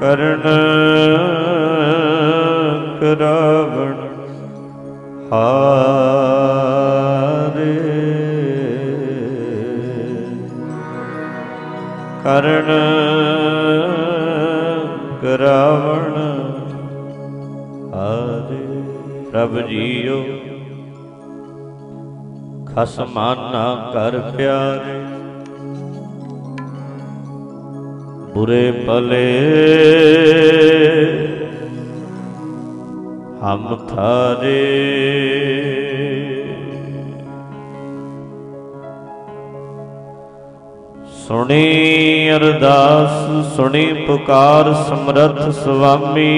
ਕਰਨ ਕਰਾਵਣ ਹਾਰੇ। ਕਰਨ ਕਰਾਵਣ ਹਾਰੇ। ਪ੍ਰਭ ਜੀਓ ਖਸਮਾਨਾ ਕਰ ਪਿਆਰੇ। ਬੁਰੇ ਭਲੇ। ਹਮ ਥਾਰੇ ਸੁਣੀ ਅਰਦਾਸ ਸੁਣੀ ਪੁਕਾਰ ਸਮਰੱਥ ਸੁਆਮੀ।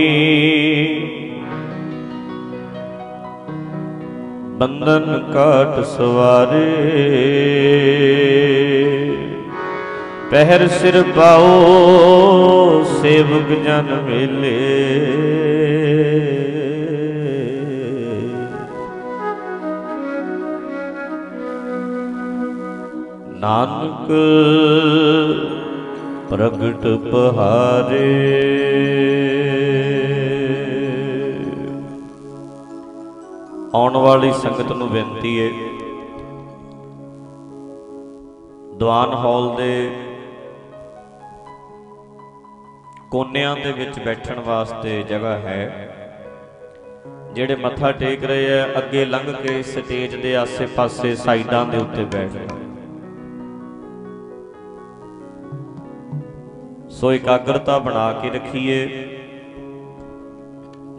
ਬੰਦਨ ਕਾਟ ਸਵਾਰੇ। ਪਹਿਰ ਸਿਰ ਪਾਓ, ਸੇਵਕ ਜਨ ਮੇਲੇ। ਨਾਨਕ ਪ੍ਰਗਟ ਪਹਾਰੇ। ਆਉਣ ਵਾਲੀ ਸੰਗਤ ਨੂੰ ਬੇਨਤੀ ਏ, ਦੀਵਾਨ ਹਾਲ ਦੇ ਕੋਨਿਆਂ ਦੇ ਵਿੱਚ ਬੈਠਣ ਵਾਸਤੇ ਜਗ੍ਹਾ ਹੈ, ਜਿਹੜੇ ਮੱਥਾ ਟੇਕ ਰਹੇ ਆ, ਅੱਗੇ ਲੰਘ ਕੇ ਸਟੇਜ ਦੇ ਆਸੇ-ਪਾਸੇ ਸਾਈਡਾਂ ਦੇ ਉੱਤੇ ਬੈਠ ਜਾਓ ਸੋ ਇਕਾਗਰਤਾ ਬਣਾ ਕੇ ਰੱਖੀਏ।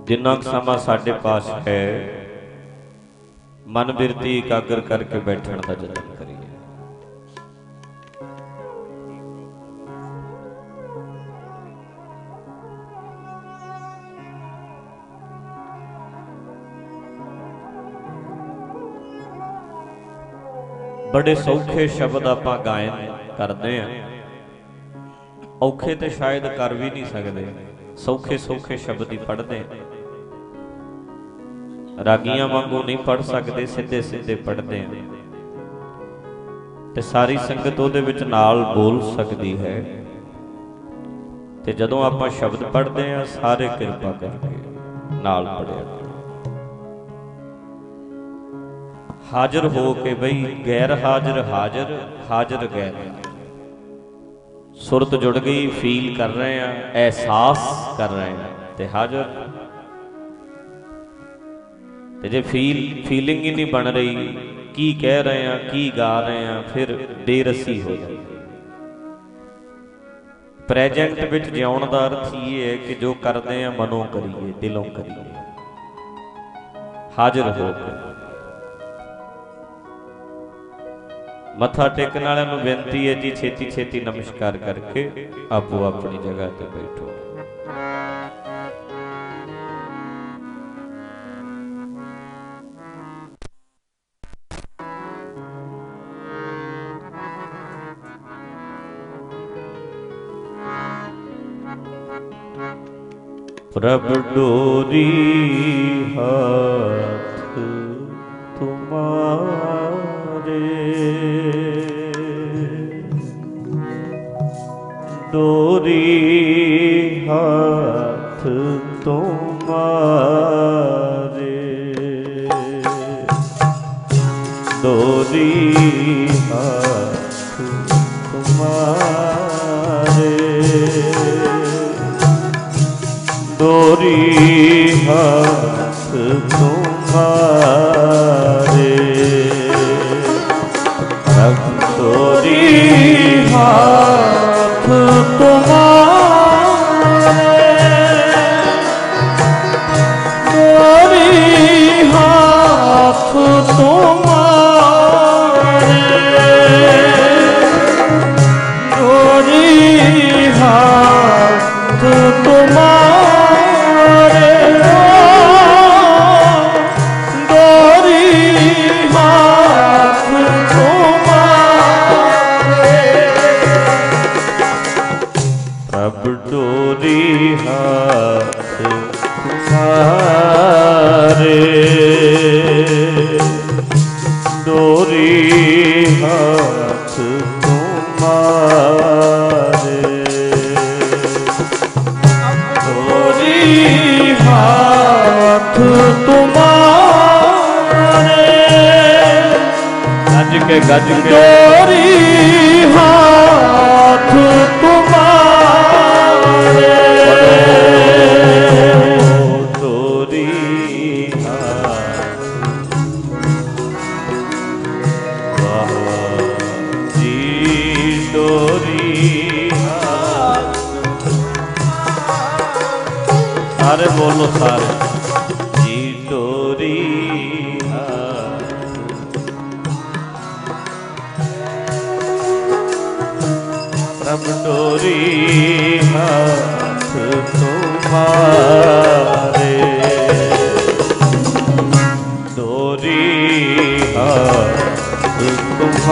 ਜਿੰਨਾ ਕੁ ਸਮਾਂ ਸਾਡੇ ਪਾਸ ਹੈ, ਮਨ ਬਿਰਤੀ ਇਕਾਗਰ ਕਰਕੇ ਬੈਠਣ ਦਾ ਯਤਨ ਬੜੇ ਸੌਖੇ ਸ਼ਬਦ ਆਪਾਂ ਗਾਇਨ ਕਰਦੇ ਆਂ ਔਖੇ ਤੇ ਸ਼ਾਇਦ ਕਰ ਵੀ ਨਹੀਂ ਸਕਦੇ। ਸੌਖੇ ਸੌਖੇ ਸ਼ਬਦ ਹੀ ਪੜ੍ਹਦੇ ਆਂ ਰਾਗੀਆਂ ਵਾਂਗੂ ਨਹੀਂ ਪੜ ਸਕਦੇ, ਸਿੱਧੇ ਸਿੱਧੇ ਪੜਦੇ ਆ ਤੇ ਸਾਰੀ ਸੰਗਤ ਉਹਦੇ ਵਿੱਚ ਨਾਲ ਬੋਲ ਸਕਦੀ ਹੈ। ਤੇ ਜਦੋਂ ਆਪਾਂ ਸ਼ਬਦ ਪੜਦੇ ਆ ਸਾਰੇ ਕਿਰਪਾ ਕਰਕੇ ਨਾਲ ਪੜਿਆ ਹਾਜ਼ਰ ਹੋ ਕੇ ਬਈ ਗੈਰ ਹਾਜ਼ਰ ਹਾਜ਼ਰ ਹਾਜ਼ਰ ਗੈਰ। ਸੁਰਤ ਜੁੜ ਗਈ, ਫੀਲ ਕਰ ਰਹੇ ਆ ਅਹਿਸਾਸ ਕਰ ਰਹੇ ਆ ਤੇ ਹਾਜ਼ਰ। ਤੇ ਜੇ ਫੀਲ, ਫੀਲਿੰਗ ਹੀ ਨਹੀਂ ਬਣ ਰਹੀ, ਕੀ ਕਹਿ ਰਹੇ ਆ ਕੀ ਗਾ ਰਹੇ ਆ ਫਿਰ ਬੇਰਸੀ ਹੋ ਜਾਂਦੀ ਪ੍ਰੈਜੈਂਟ ਵਿੱਚ ਜਿਉਣ ਦਾ ਅਰਥ ਇਹ ਹੈ ਕਿ ਜੋ ਕਰਦੇ ਆ ਮਨੋਂ ਕਰੀਏ, ਦਿਲੋਂ ਕਰੀਏ। ਹਾਜ਼ਰ ਹੋ ਕੇ। ਮੱਥਾ ਟੇਕਣ ਵਾਲਿਆਂ ਨੂੰ ਬੇਨਤੀ ਹੈ ਜੀ, ਛੇਤੀ ਛੇਤੀ ਨਮਸਕਾਰ ਕਰਕੇ ਆਪੋ ਆਪਣੀ ਜਗ੍ਹਾ ਤੇ ਬੈਠੋ। ਪ੍ਰਭ ਡੋਰੀ ਹੱਥ ਤੁਮਾਰੇ ਡੋਰੀ ਹੱਥ ਤੋਂ ਮਾਰੇ। ਡੋਰੀ ਹੱਥ ਤੋਂ ਮਾਰੇ। ਡੋਰੀ ਹੱਥ ਤੋਂ ਮਾਰੇ। ਰਖ ਡੋਰੀ ਹੱਥ ਤੁਮਾਰੇ ਕੇ ਗੱਜ ਕੇ। ਡੋਰੀ ਹੱਥ ਤੁਮਾਰੇ। ਡੋਰੀ ਹੱਥ। ਵਾਹ ਜੀ ਡੋਰੀ ਹੱਥ। ਸਾਰੇ ਬੋਲੋ ਸਾਰੇ।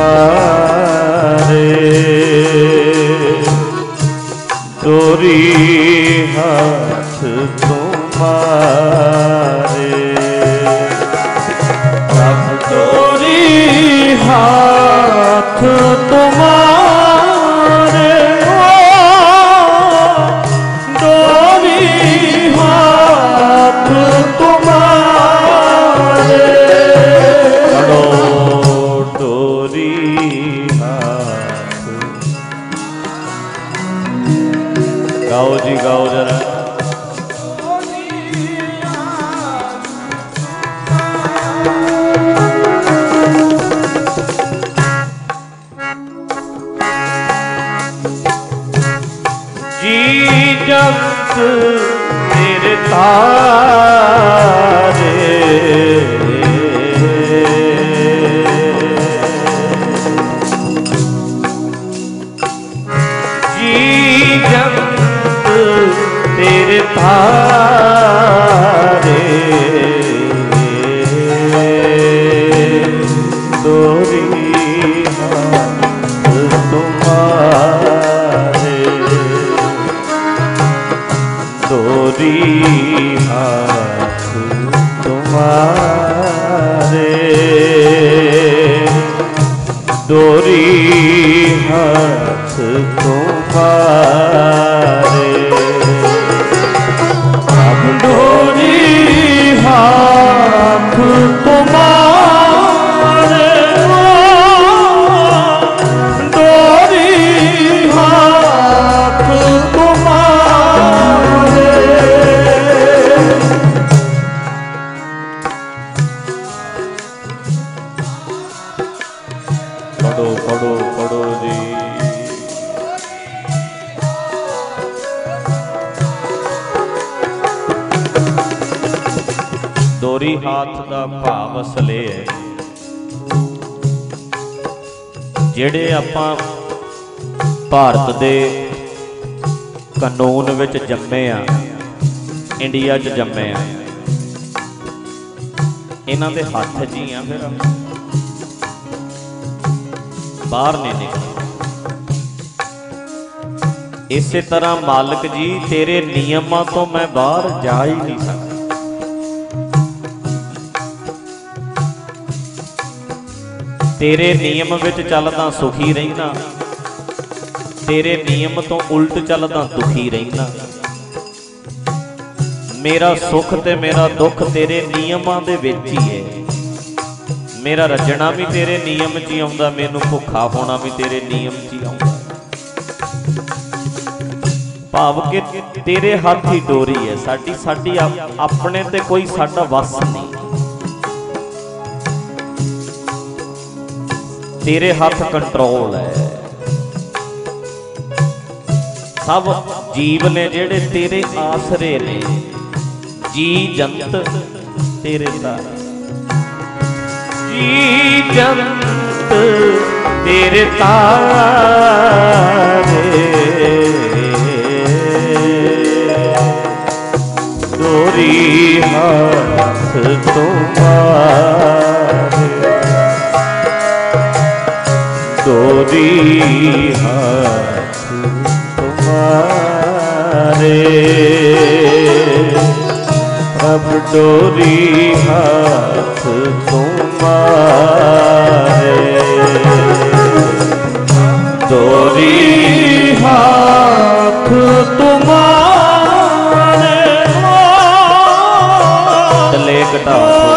ਤੁਮਾਰੇ ਤੋਰੀ ਹੱਥ ਇੰਡੀਆ 'ਚ ਜੰਮੇ ਆ। ਇਹਨਾਂ ਦੇ ਹੱਥ 'ਚ ਆ ਫਿਰ। ਬਾਹਰ ਨਹੀਂ ਨਿਕਲਦੇ ਇਸੇ ਤਰ੍ਹਾਂ ਮਾਲਕ ਜੀ, ਤੇਰੇ ਨਿਯਮਾਂ ਤੋਂ ਮੈਂ ਬਾਹਰ ਜਾ ਹੀ ਨਹੀਂ ਸਕਦਾ। ਤੇਰੇ ਨਿਯਮ ਵਿੱਚ ਚੱਲਦਾ ਸੁਖੀ ਰਹਿਣਾ। ਤੇਰੇ ਨਿਯਮ ਤੋਂ ਉਲਟ ਚੱਲਦਾ ਦੁਖੀ ਰਹਿਣਾ। ਮੇਰਾ ਸੁੱਖ ਤੇ ਮੇਰਾ ਦੁੱਖ ਤੇਰੇ ਨਿਯਮਾਂ ਦੇ ਵਿੱਚ ਹੀ ਹੈ। ਮੇਰਾ ਰੱਜਣਾ ਵੀ ਤੇਰੇ ਨਿਯਮ 'ਚ ਹੀ ਆਉਂਦਾ, ਮੈਨੂੰ ਭੁੱਖਾ ਹੋਣਾ ਵੀ ਤੇਰੇ ਨਿਯਮ 'ਚ ਹੀ ਆਉਂਦਾ। ਭਾਵ ਕਿ ਤੇਰੇ ਹੱਥ ਹੀ ਡੋਰੀ ਹੈ, ਸਾਡੀ ਸਾਡੀ ਆਪਣੇ ਤੇ ਕੋਈ ਸਾਡਾ ਵਸ ਨਹੀਂ। ਤੇਰੇ ਹੱਥ ਕੰਟਰੋਲ ਹੈ। ਸਭ ਜੀਵ ਨੇ ਜਿਹੜੇ ਤੇਰੇ ਆਸਰੇ ਨੇ। ਜੀ ਜੰਤ ਤੇਰੇ ਤਾਰੇ ਜੀ ਜੰਤ ਤੇਰੇ ਤਾਰੇ ਦੋਰੀ ਹੱਥ ਤੁਮਾਰੇ ਦੋਰੀ ਹੱਥ ਤੁਮਾਰੇ ਅਬ ਡੋਰੀ ਹੱਥ ਤੁਮਾਰੇ ਦੋਰੀ ਹੱਥ ਤੁਮਾਰੇ ਤਲੇ ਘਟਾ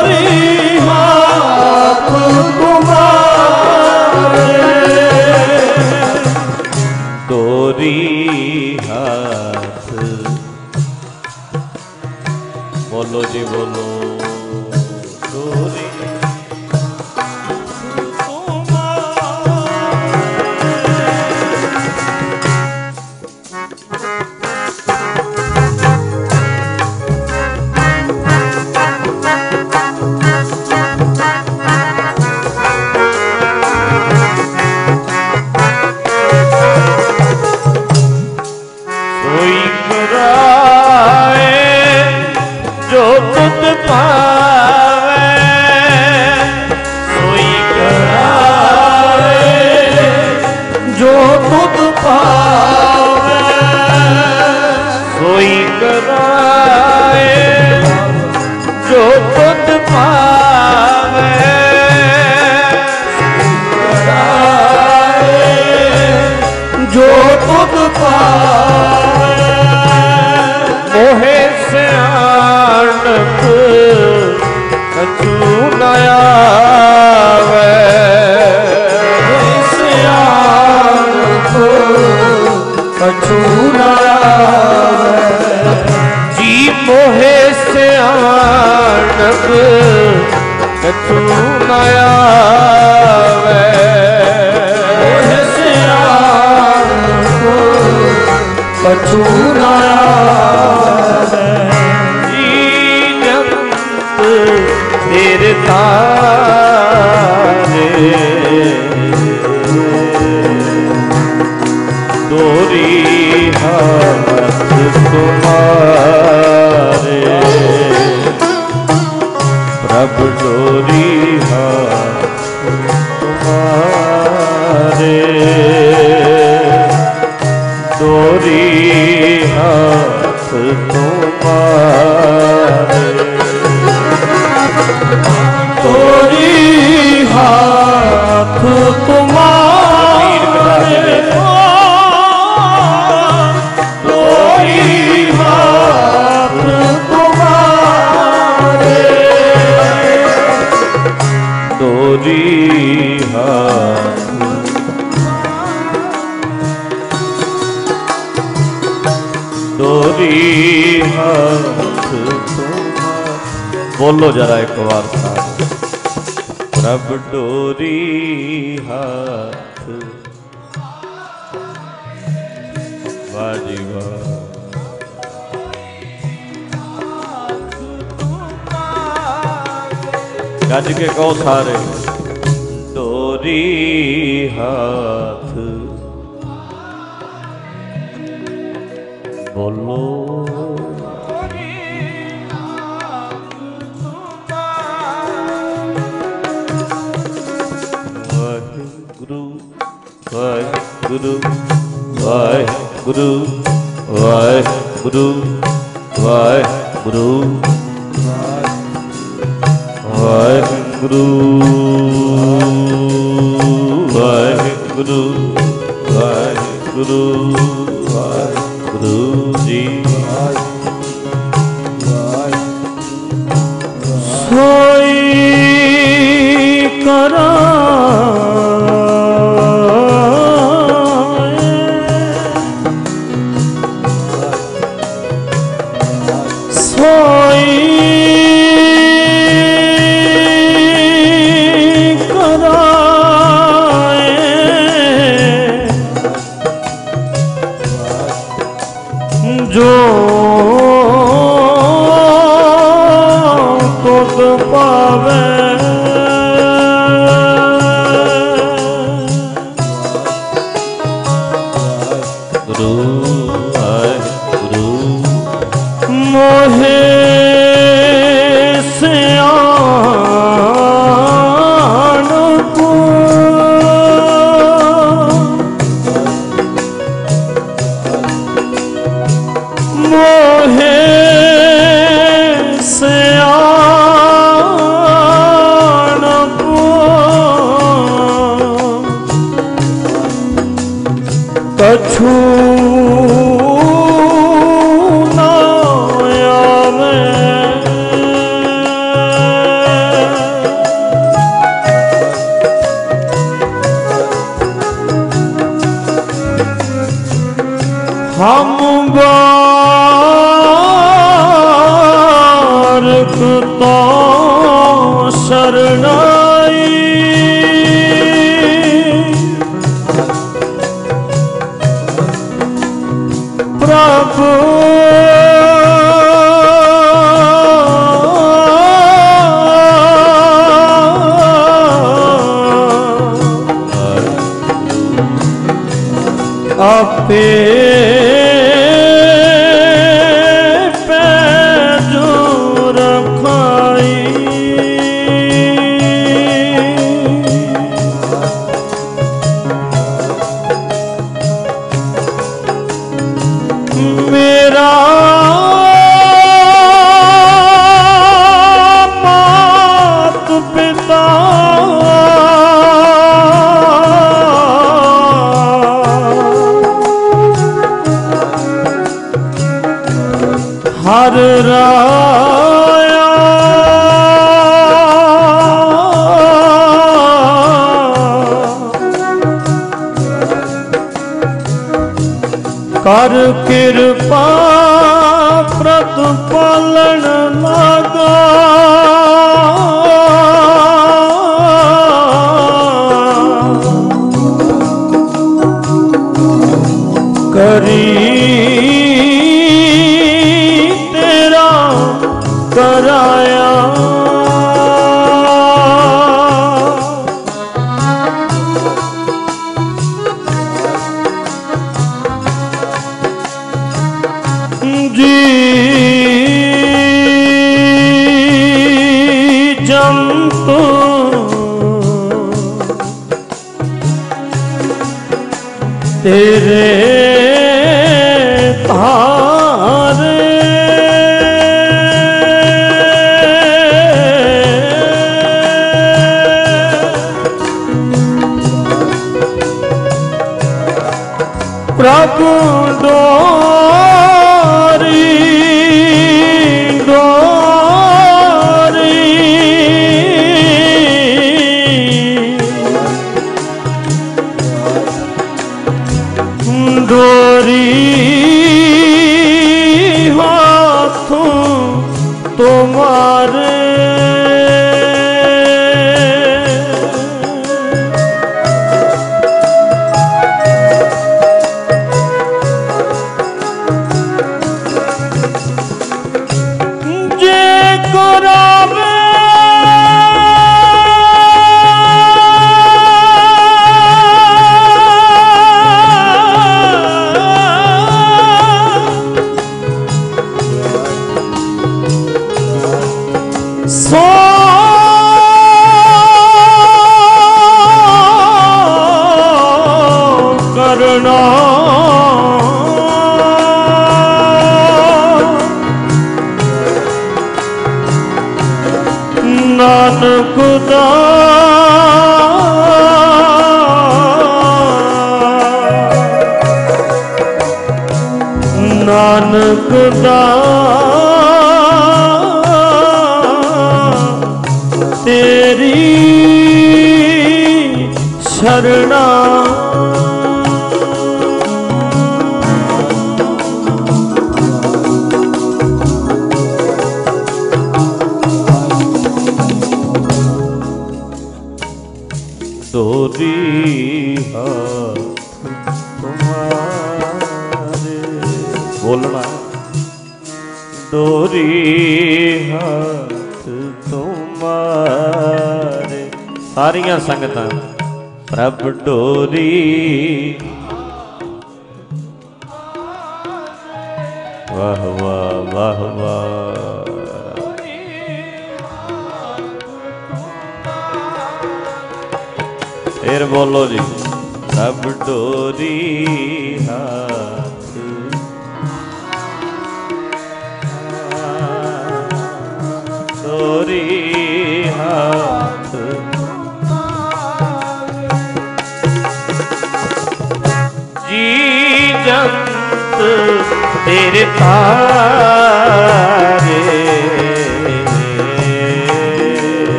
ਆਪੇ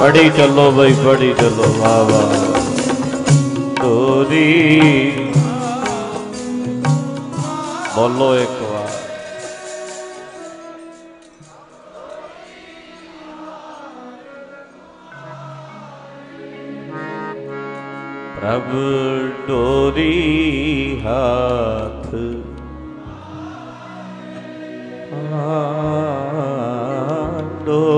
પડી चलो ભાઈ પડી चलो બાબા તોરી બોલો એક વાર પ્રભુ ડોરી हाथ આ ડોરી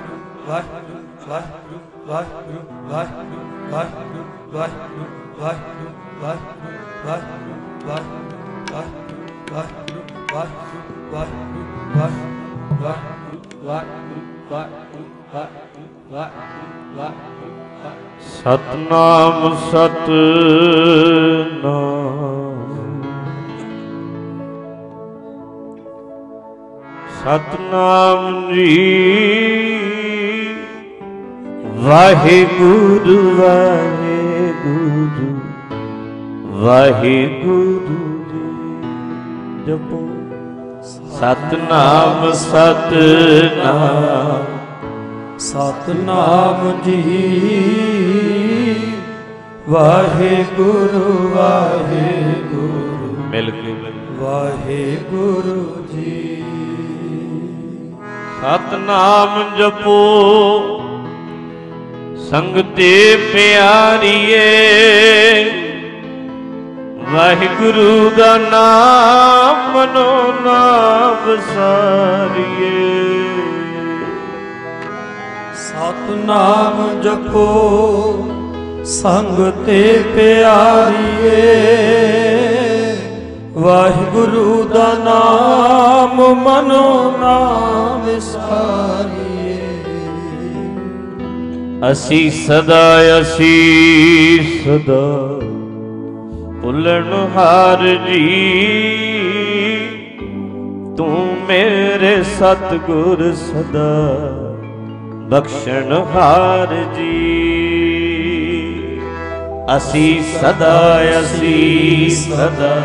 ਸਤਨਾਮ ਸਤਨਾਮ। ਸਤਨਾਮ ਜੀ। ਵਾਹਿਗੁਰੂ ਵਾਹਿਗੁਰੂ ਵਾਹਿਗੁਰੂ ਜੀ ਜਪੋ। ਸਤਨਾਮ ਸਤਨਾਮ ਸਤਨਾਮ ਜੀ। ਵਾਹਿਗੁਰੂ ਵਾਹਿਗੁਰੂ ਮਿਲ ਕੇ ਵਾਹਿਗੁਰੂ ਜੀ। ਸਤਨਾਮ ਜਪੋ। ਸੰਗਤੇ ਪਿਆਰੀਏ, ਵਾਹਿਗੁਰੂ ਦਾ ਨਾਮ ਮਨੋ ਨਾਮ ਸਾਰੀਏ। ਸਤਨਾਮ ਜਪੋ ਸੰਗਤੇ ਪਿਆਰੀਏ, ਵਾਹਿਗੁਰੂ ਦਾ ਨਾਮ ਮਨੋ ਨਾਮ ਸਾਰੀਏ। ਅਸੀਂ ਸਦਾ ਅਸੀਂ ਸਦਾ ਭੁੱਲਣ ਹਾਰ ਜੀ, ਤੂੰ ਮੇਰੇ ਸਤਗੁਰ ਸਦਾ। ਬਖਸ਼ਣ ਹਾਰ ਜੀ, ਅਸੀਂ ਸਦਾ ਅਸੀਂ ਸਦਾ।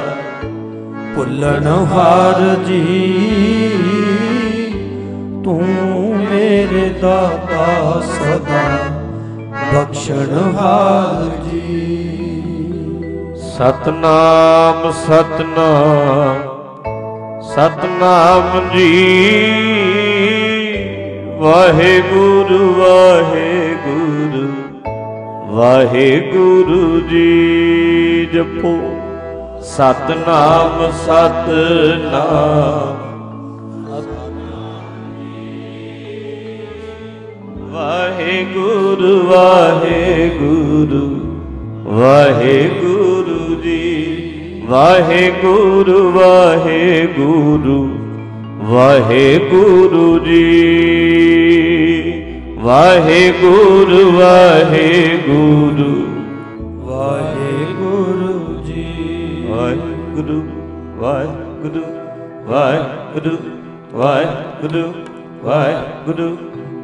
ਭੁੱਲਣ ਹਾਰ ਜੀ, ਤੂੰ ਮੇਰੇ ਦਾਤਾ ਸਦਾ ਬਖਸ਼ਣ ਜੀ। ਸਤਨਾਮ ਸਤਨਾਮ ਸਤਨਾਮ ਜੀ। ਵਾਹਿਗੁਰੂ ਵਾਹਿਗੁਰੂ ਵਾਹਿਗੁਰੂ ਜੀ ਜਪੋ। ਸਤਨਾਮ ਸਤਨਾਮ। ਵਾਹਿਗੁਰੂ ਵਾਹਿਗੁਰੂ ਵਾਹਿਗੁਰੂ ਜੀ, ਵਾਹਿਗੁਰੂ ਵਾਹਿਗੁਰੂ ਵਾਹਿਗੁਰੂ ਜੀ, ਵਾਹਿਗੁਰੂ ਵਾਹਿਗੁਰੂ ਵਾਹਿਗੁਰੂ ਜੀ, ਵਾਹਿਗੁਰੂ ਵਾਹਿਗੁਰੂ ਵਾਹਿਗੁਰੂ ਵਾਹਿਗੁਰੂ ਵਾਹਿਗੁਰੂ